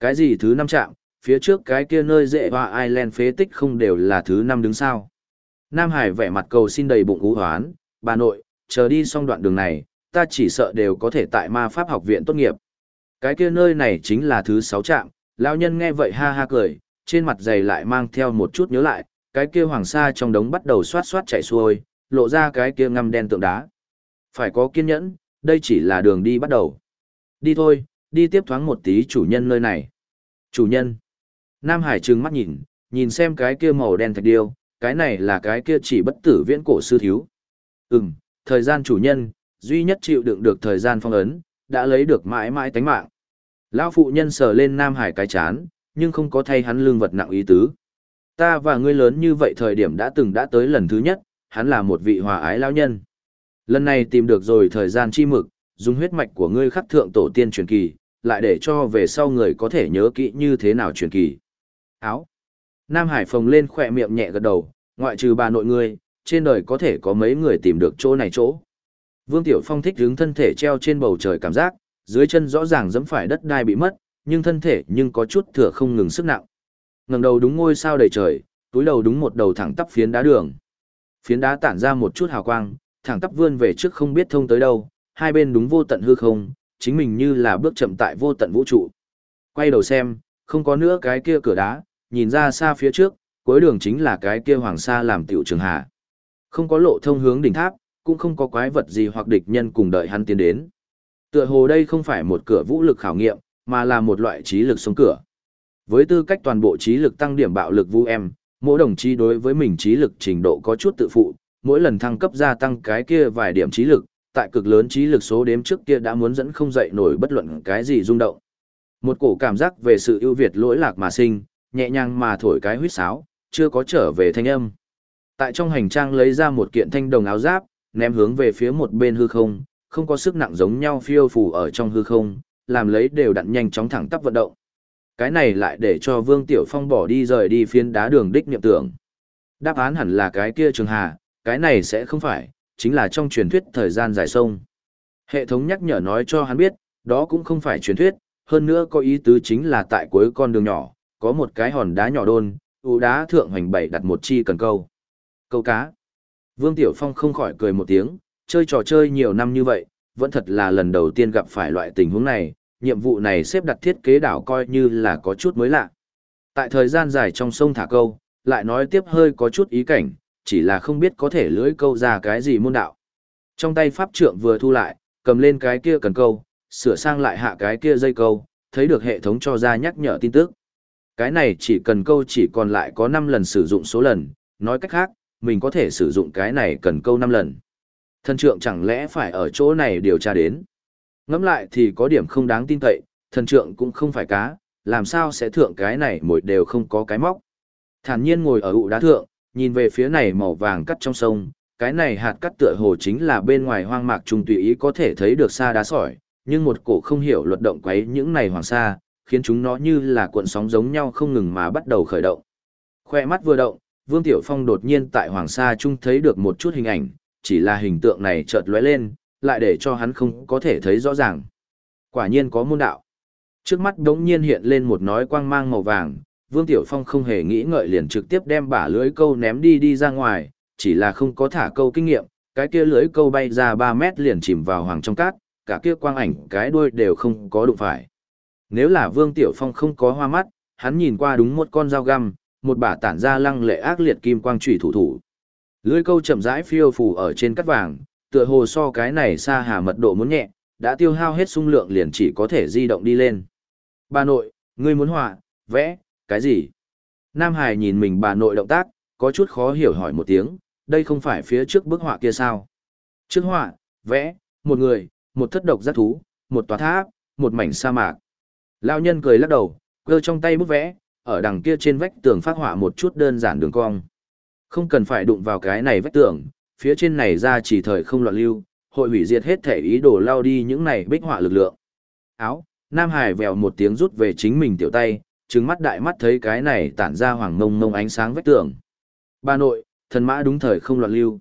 Cái gì thứ năm trạm, phía trước cái kia nơi dễ hoa Island phế tích không đều là thứ năm đứng sao. Nam Hải vẻ mặt cầu xin đầy bụng ú hoán, bà nội, chờ đi xong đoạn đường này, ta chỉ sợ đều có thể tại ma pháp học viện tốt nghiệp. Cái kia nơi này chính là thứ sáu trạm, lão nhân nghe vậy ha ha cười, trên mặt dày lại mang theo một chút nhớ lại, cái kia hoàng sa trong đống bắt đầu xoát xoát chảy xuôi, lộ ra cái kia ngăm đen tượng đá. Phải có kiên nhẫn, đây chỉ là đường đi bắt đầu. Đi thôi, đi tiếp thoáng một tí chủ nhân nơi này. Chủ nhân. Nam Hải trừng mắt nhìn, nhìn xem cái kia màu đen thạch điêu, cái này là cái kia chỉ bất tử viễn cổ sư thiếu. Ừm, thời gian chủ nhân, duy nhất chịu đựng được thời gian phong ấn, đã lấy được mãi mãi tánh mạng. Lão phụ nhân sờ lên Nam Hải cái chán, nhưng không có thay hắn lương vật nặng ý tứ. Ta và ngươi lớn như vậy thời điểm đã từng đã tới lần thứ nhất, hắn là một vị hòa ái lão nhân. Lần này tìm được rồi thời gian chi mực, dùng huyết mạch của ngươi khắc thượng tổ tiên truyền kỳ, lại để cho về sau người có thể nhớ kỹ như thế nào truyền kỳ. Áo. Nam Hải phồng lên khỏe miệng nhẹ gật đầu, ngoại trừ bà nội ngươi, trên đời có thể có mấy người tìm được chỗ này chỗ. Vương Tiểu Phong thích đứng thân thể treo trên bầu trời cảm giác, dưới chân rõ ràng dẫm phải đất đai bị mất, nhưng thân thể nhưng có chút thừa không ngừng sức nặng. Ngẩng đầu đúng ngôi sao đầy trời, túi đầu đúng một đầu thẳng tắp phiến đá đường. Phiến đá tản ra một chút hào quang, thẳng tắp vươn về trước không biết thông tới đâu, hai bên đúng vô tận hư không, chính mình như là bước chậm tại vô tận vũ trụ. Quay đầu xem, không có nữa cái kia cửa đá, nhìn ra xa phía trước, cuối đường chính là cái kia hoàng sa làm tiểu trường hạ. Không có lộ thông hướng đỉnh tháp, cũng không có quái vật gì hoặc địch nhân cùng đợi hắn tiến đến. Tựa hồ đây không phải một cửa vũ lực khảo nghiệm, mà là một loại trí lực sống cửa. Với tư cách toàn bộ trí lực tăng điểm bạo lực vũ em, mỗi đồng chí đối với mình trí lực trình độ có chút tự phụ, mỗi lần thăng cấp gia tăng cái kia vài điểm trí lực, tại cực lớn trí lực số đếm trước kia đã muốn dẫn không dậy nổi bất luận cái gì rung động. Một cổ cảm giác về sự ưu việt lỗi lạc mà sinh, nhẹ nhàng mà thổi cái huýt sáo, chưa có trở về thanh âm. Tại trong hành trang lấy ra một kiện thanh đồng áo giáp, ném hướng về phía một bên hư không, không có sức nặng giống nhau phiêu phù ở trong hư không, làm lấy đều đặn nhanh chóng thẳng tắp vận động. Cái này lại để cho Vương Tiểu Phong bỏ đi rời đi phiến đá đường đích niệm tưởng. Đáp án hẳn là cái kia trường hà, cái này sẽ không phải, chính là trong truyền thuyết thời gian dài sông. Hệ thống nhắc nhở nói cho hắn biết, đó cũng không phải truyền thuyết, hơn nữa có ý tứ chính là tại cuối con đường nhỏ, có một cái hòn đá nhỏ đôn, ưu đá thượng hoành bảy đặt một chi cần câu. Câu cá. Vương Tiểu Phong không khỏi cười một tiếng, chơi trò chơi nhiều năm như vậy, vẫn thật là lần đầu tiên gặp phải loại tình huống này, nhiệm vụ này xếp đặt thiết kế đảo coi như là có chút mới lạ. Tại thời gian dài trong sông thả câu, lại nói tiếp hơi có chút ý cảnh, chỉ là không biết có thể lưỡi câu ra cái gì môn đạo. Trong tay pháp trượng vừa thu lại, cầm lên cái kia cần câu, sửa sang lại hạ cái kia dây câu, thấy được hệ thống cho ra nhắc nhở tin tức. Cái này chỉ cần câu chỉ còn lại có 5 lần sử dụng số lần, nói cách khác, mình có thể sử dụng cái này cần câu 5 lần. Thần trượng chẳng lẽ phải ở chỗ này điều tra đến. Ngẫm lại thì có điểm không đáng tin cậy, thần trượng cũng không phải cá, làm sao sẽ thượng cái này mỗi đều không có cái móc. Thản nhiên ngồi ở ụ đá thượng, nhìn về phía này màu vàng cắt trong sông, cái này hạt cắt tựa hồ chính là bên ngoài hoang mạc trùng tùy ý có thể thấy được xa đá sỏi, nhưng một cổ không hiểu luật động quấy những này hoàng sa, khiến chúng nó như là cuộn sóng giống nhau không ngừng mà bắt đầu khởi động. Khoe mắt vừa động, Vương Tiểu Phong đột nhiên tại hoàng sa trung thấy được một chút hình ảnh, chỉ là hình tượng này chợt lóe lên, lại để cho hắn không có thể thấy rõ ràng. Quả nhiên có môn đạo. Trước mắt đống nhiên hiện lên một nói quang mang màu vàng, Vương Tiểu Phong không hề nghĩ ngợi liền trực tiếp đem bả lưới câu ném đi đi ra ngoài, chỉ là không có thả câu kinh nghiệm, cái kia lưới câu bay ra 3 mét liền chìm vào hoàng trong cát, cả kia quang ảnh cái đuôi đều không có đụng phải. Nếu là Vương Tiểu Phong không có hoa mắt, hắn nhìn qua đúng một con dao găm, một bả tản ra lăng lệ ác liệt kim quang chủy thủ thủ. Lưới câu chậm rãi phiêu phù ở trên cát vàng, tựa hồ so cái này xa hà mật độ muốn nhẹ, đã tiêu hao hết sung lượng liền chỉ có thể di động đi lên. Bà nội, ngươi muốn họa, vẽ, cái gì? Nam Hải nhìn mình bà nội động tác, có chút khó hiểu hỏi một tiếng, đây không phải phía trước bức họa kia sao? Trước họa, vẽ, một người, một thất độc giác thú, một tòa tháp, một mảnh sa mạc. Lão nhân cười lắc đầu, cơ trong tay bút vẽ, ở đằng kia trên vách tường phát họa một chút đơn giản đường cong. Không cần phải đụng vào cái này vách tường, phía trên này ra chỉ thời không loạn lưu, hội hủy diệt hết thể ý đồ lao đi những này bích họa lực lượng. Áo, Nam Hải vèo một tiếng rút về chính mình tiểu tay, trừng mắt đại mắt thấy cái này tản ra hoàng ngông ngông ánh sáng vách tường. Bà nội, thần mã đúng thời không loạn lưu.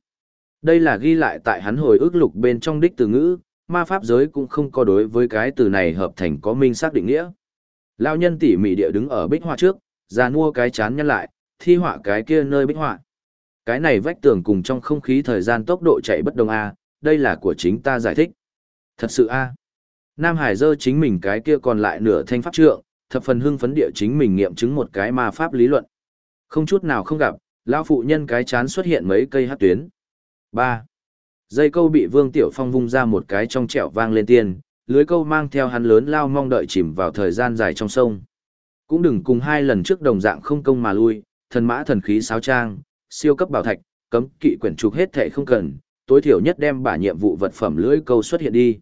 Đây là ghi lại tại hắn hồi ức lục bên trong đích từ ngữ, ma pháp giới cũng không có đối với cái từ này hợp thành có minh xác định nghĩa. Lão nhân tỉ mỉ địa đứng ở bích họa trước, ra mua cái chán nhăn lại, thi họa cái kia nơi bích họa. Cái này vách tường cùng trong không khí thời gian tốc độ chạy bất đồng A, đây là của chính ta giải thích. Thật sự A. Nam Hải dơ chính mình cái kia còn lại nửa thanh pháp trượng, thập phần hưng phấn địa chính mình nghiệm chứng một cái ma pháp lý luận. Không chút nào không gặp, lão phụ nhân cái chán xuất hiện mấy cây hát tuyến. 3. Dây câu bị Vương Tiểu Phong vung ra một cái trong trẻo vang lên tiên, lưới câu mang theo hắn lớn lao mong đợi chìm vào thời gian dài trong sông. Cũng đừng cùng hai lần trước đồng dạng không công mà lui, thần mã thần khí sáo trang, siêu cấp bảo thạch, cấm kỵ quyển trục hết thệ không cần, tối thiểu nhất đem bả nhiệm vụ vật phẩm lưới câu xuất hiện đi.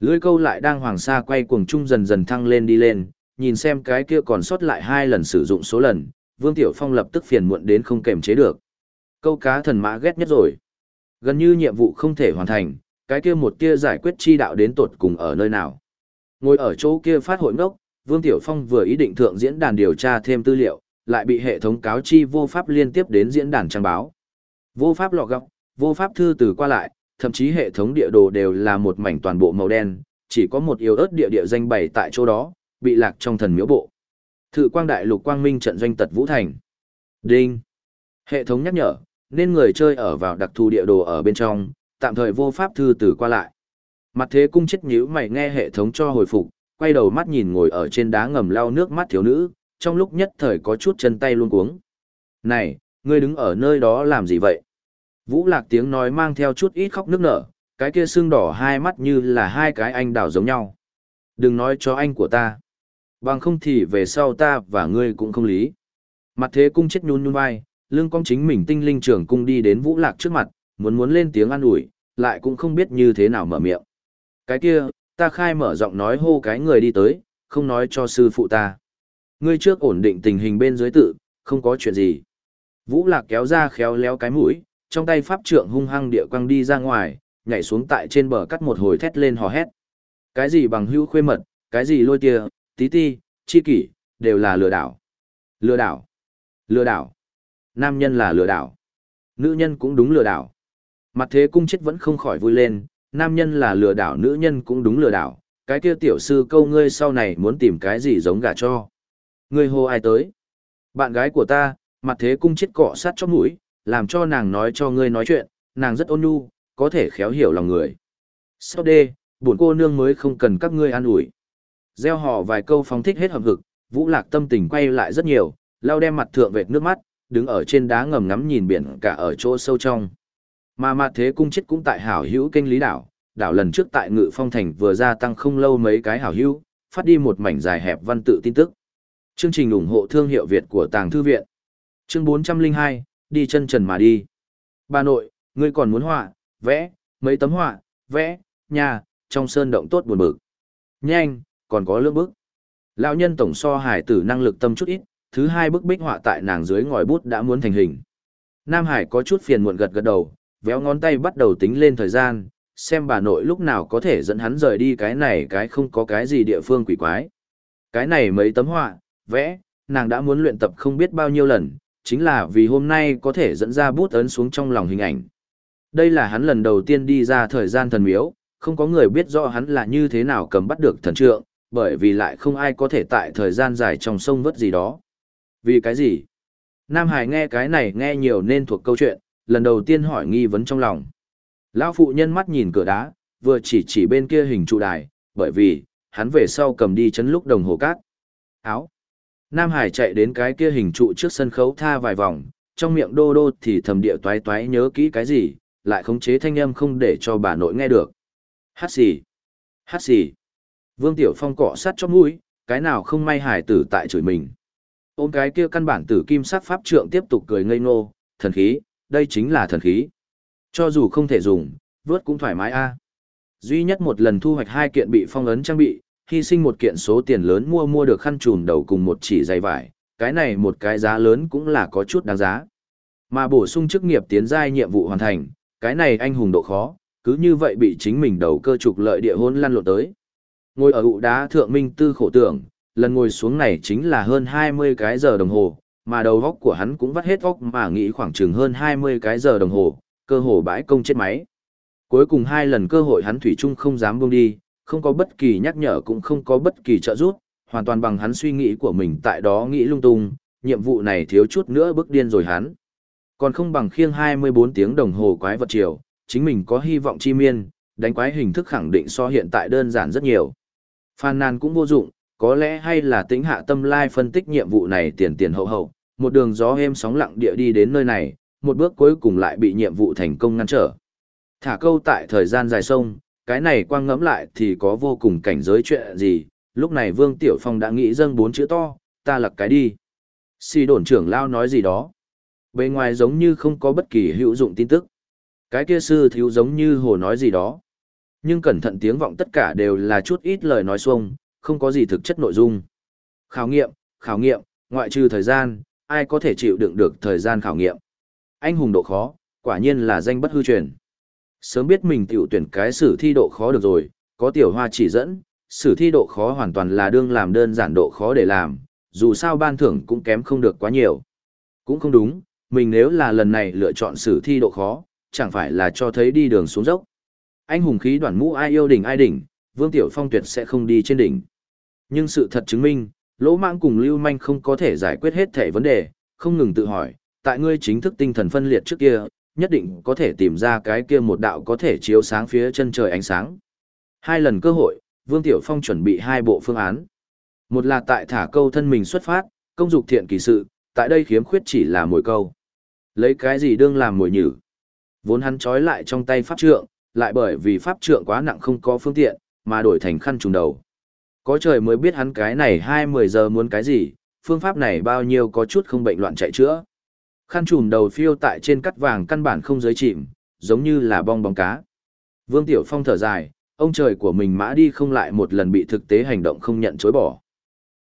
Lưới câu lại đang hoàng sa quay cuồng trung dần dần thăng lên đi lên, nhìn xem cái kia còn sót lại hai lần sử dụng số lần, Vương Tiểu Phong lập tức phiền muộn đến không kềm chế được. Câu cá thần mã ghét nhất rồi. Gần như nhiệm vụ không thể hoàn thành, cái kia một kia giải quyết chi đạo đến tột cùng ở nơi nào. Ngồi ở chỗ kia phát hội ngốc, Vương Tiểu Phong vừa ý định thượng diễn đàn điều tra thêm tư liệu, lại bị hệ thống cáo chi vô pháp liên tiếp đến diễn đàn trang báo. Vô pháp lọ góc, vô pháp thư từ qua lại, thậm chí hệ thống địa đồ đều là một mảnh toàn bộ màu đen, chỉ có một yếu ớt địa địa danh bày tại chỗ đó, bị lạc trong thần miếu bộ. Thự quang đại lục quang minh trận doanh tật vũ thành. Đinh. Hệ thống nhắc nhở, nên người chơi ở vào đặc thù địa đồ ở bên trong, tạm thời vô pháp thư từ qua lại. Mặt thế cung chết nhíu mày nghe hệ thống cho hồi phục, quay đầu mắt nhìn ngồi ở trên đá ngầm lau nước mắt thiếu nữ, trong lúc nhất thời có chút chân tay luôn cuống. Này, ngươi đứng ở nơi đó làm gì vậy? Vũ lạc tiếng nói mang theo chút ít khóc nước nở, cái kia sưng đỏ hai mắt như là hai cái anh đào giống nhau. Đừng nói cho anh của ta. Bằng không thì về sau ta và ngươi cũng không lý. Mặt thế cung chết nhún nhún vai, lương công chính mình tinh linh trưởng cung đi đến vũ lạc trước mặt, muốn muốn lên tiếng an ủi, lại cũng không biết như thế nào mở miệng. Cái kia, ta khai mở giọng nói hô cái người đi tới, không nói cho sư phụ ta. Ngươi trước ổn định tình hình bên dưới tự, không có chuyện gì. Vũ Lạc kéo ra khéo léo cái mũi, trong tay pháp trượng hung hăng địa quăng đi ra ngoài, nhảy xuống tại trên bờ cắt một hồi thét lên hò hét. Cái gì bằng hữu khuê mật, cái gì lôi tia, tí ti, chi kỷ, đều là lừa đảo. Lừa đảo. Lừa đảo. Nam nhân là lừa đảo. Nữ nhân cũng đúng lừa đảo. Mặt thế cung chết vẫn không khỏi vui lên, nam nhân là lừa đảo nữ nhân cũng đúng lừa đảo. Cái kia tiểu sư câu ngươi sau này muốn tìm cái gì giống gà cho. Ngươi hô ai tới? Bạn gái của ta, mặt thế cung chết cọ sát cho mũi, làm cho nàng nói cho ngươi nói chuyện, nàng rất ôn nhu, có thể khéo hiểu lòng người. Sau đê, buồn cô nương mới không cần các ngươi an ủi. Gieo họ vài câu phóng thích hết hợp hực, vũ lạc tâm tình quay lại rất nhiều, lao đem mặt thượng vệt nước mắt, đứng ở trên đá ngầm ngắm nhìn biển cả ở chỗ sâu trong. Mà mặt thế cung chết cũng tại hảo hữu kênh lý đảo, đảo lần trước tại ngự phong thành vừa gia tăng không lâu mấy cái hảo hữu, phát đi một mảnh dài hẹp văn tự tin tức. Chương trình ủng hộ thương hiệu Việt của Tàng Thư Viện. Chương 402, đi chân trần mà đi. Bà nội, ngươi còn muốn họa, vẽ, mấy tấm họa, vẽ, nhà, trong sơn động tốt buồn bực. Nhanh, còn có lương bức. Lão nhân tổng so hải tử năng lực tâm chút ít, thứ hai bức bích họa tại nàng dưới ngòi bút đã muốn thành hình. Nam Hải có chút phiền muộn gật gật đầu, véo ngón tay bắt đầu tính lên thời gian, xem bà nội lúc nào có thể dẫn hắn rời đi cái này cái không có cái gì địa phương quỷ quái. Cái này mấy tấm họa, vẽ, nàng đã muốn luyện tập không biết bao nhiêu lần, chính là vì hôm nay có thể dẫn ra bút ấn xuống trong lòng hình ảnh. Đây là hắn lần đầu tiên đi ra thời gian thần miếu, không có người biết rõ hắn là như thế nào cầm bắt được thần trượng, bởi vì lại không ai có thể tại thời gian dài trong sông vớt gì đó. Vì cái gì? Nam Hải nghe cái này nghe nhiều nên thuộc câu chuyện, lần đầu tiên hỏi nghi vấn trong lòng. Lão phụ nhân mắt nhìn cửa đá, vừa chỉ chỉ bên kia hình trụ đài, bởi vì, hắn về sau cầm đi chấn lúc đồng hồ cát. Áo. Nam Hải chạy đến cái kia hình trụ trước sân khấu tha vài vòng, trong miệng đô đô thì thầm địa toái toái nhớ kỹ cái gì, lại khống chế thanh âm không để cho bà nội nghe được. Hát xì. Hát xì. Vương Tiểu Phong cọ sát cho mũi, cái nào không may hải tử tại chửi mình. Ôm cái kia căn bản tử kim sắc pháp trượng tiếp tục cười ngây ngô, thần khí, đây chính là thần khí. Cho dù không thể dùng, vớt cũng thoải mái a. Duy nhất một lần thu hoạch hai kiện bị phong ấn trang bị, hy sinh một kiện số tiền lớn mua mua được khăn trùm đầu cùng một chỉ dày vải, cái này một cái giá lớn cũng là có chút đáng giá. Mà bổ sung chức nghiệp tiến giai nhiệm vụ hoàn thành, cái này anh hùng độ khó, cứ như vậy bị chính mình đầu cơ trục lợi địa hôn lăn lộn tới. Ngồi ở ụ đá thượng minh tư khổ tưởng, lần ngồi xuống này chính là hơn 20 cái giờ đồng hồ, mà đầu góc của hắn cũng vắt hết góc mà nghĩ khoảng chừng hơn 20 cái giờ đồng hồ, cơ hồ bãi công chết máy. Cuối cùng hai lần cơ hội hắn thủy chung không dám buông đi, không có bất kỳ nhắc nhở cũng không có bất kỳ trợ giúp, hoàn toàn bằng hắn suy nghĩ của mình tại đó nghĩ lung tung, nhiệm vụ này thiếu chút nữa bức điên rồi hắn. Còn không bằng khiêng 24 tiếng đồng hồ quái vật chiều, chính mình có hy vọng chi miên, đánh quái hình thức khẳng định so hiện tại đơn giản rất nhiều. Phan nan cũng vô dụng, có lẽ hay là tính hạ tâm lai phân tích nhiệm vụ này tiền tiền hậu hậu, một đường gió êm sóng lặng địa đi đến nơi này, một bước cuối cùng lại bị nhiệm vụ thành công ngăn trở. Thả câu tại thời gian dài sông, cái này quang ngẫm lại thì có vô cùng cảnh giới chuyện gì, lúc này Vương Tiểu Phong đã nghĩ dâng bốn chữ to, ta lặc cái đi. Si đồn trưởng lao nói gì đó. Bề ngoài giống như không có bất kỳ hữu dụng tin tức. Cái kia sư thiếu giống như hồ nói gì đó. Nhưng cẩn thận tiếng vọng tất cả đều là chút ít lời nói xuông, không có gì thực chất nội dung. Khảo nghiệm, khảo nghiệm, ngoại trừ thời gian, ai có thể chịu đựng được thời gian khảo nghiệm. Anh hùng độ khó, quả nhiên là danh bất hư truyền. Sớm biết mình tiểu tuyển cái sử thi độ khó được rồi, có tiểu hoa chỉ dẫn, sử thi độ khó hoàn toàn là đương làm đơn giản độ khó để làm, dù sao ban thưởng cũng kém không được quá nhiều. Cũng không đúng, mình nếu là lần này lựa chọn sử thi độ khó, chẳng phải là cho thấy đi đường xuống dốc. Anh hùng khí đoàn mũ ai yêu đỉnh ai đỉnh, Vương Tiểu Phong tuyệt sẽ không đi trên đỉnh. Nhưng sự thật chứng minh, lỗ mãng cùng lưu manh không có thể giải quyết hết thể vấn đề, không ngừng tự hỏi, tại ngươi chính thức tinh thần phân liệt trước kia, nhất định có thể tìm ra cái kia một đạo có thể chiếu sáng phía chân trời ánh sáng. Hai lần cơ hội, Vương Tiểu Phong chuẩn bị hai bộ phương án. Một là tại thả câu thân mình xuất phát, công dục thiện kỳ sự, tại đây khiếm khuyết chỉ là mồi câu. Lấy cái gì đương làm mồi nhử. Vốn hắn trói lại trong tay pháp trượng, lại bởi vì pháp trượng quá nặng không có phương tiện, mà đổi thành khăn trùng đầu. Có trời mới biết hắn cái này hai mười giờ muốn cái gì, phương pháp này bao nhiêu có chút không bệnh loạn chạy chữa. Khăn trùm đầu phiêu tại trên cắt vàng căn bản không giới chìm, giống như là bong bóng cá. Vương Tiểu Phong thở dài, ông trời của mình mã đi không lại một lần bị thực tế hành động không nhận chối bỏ.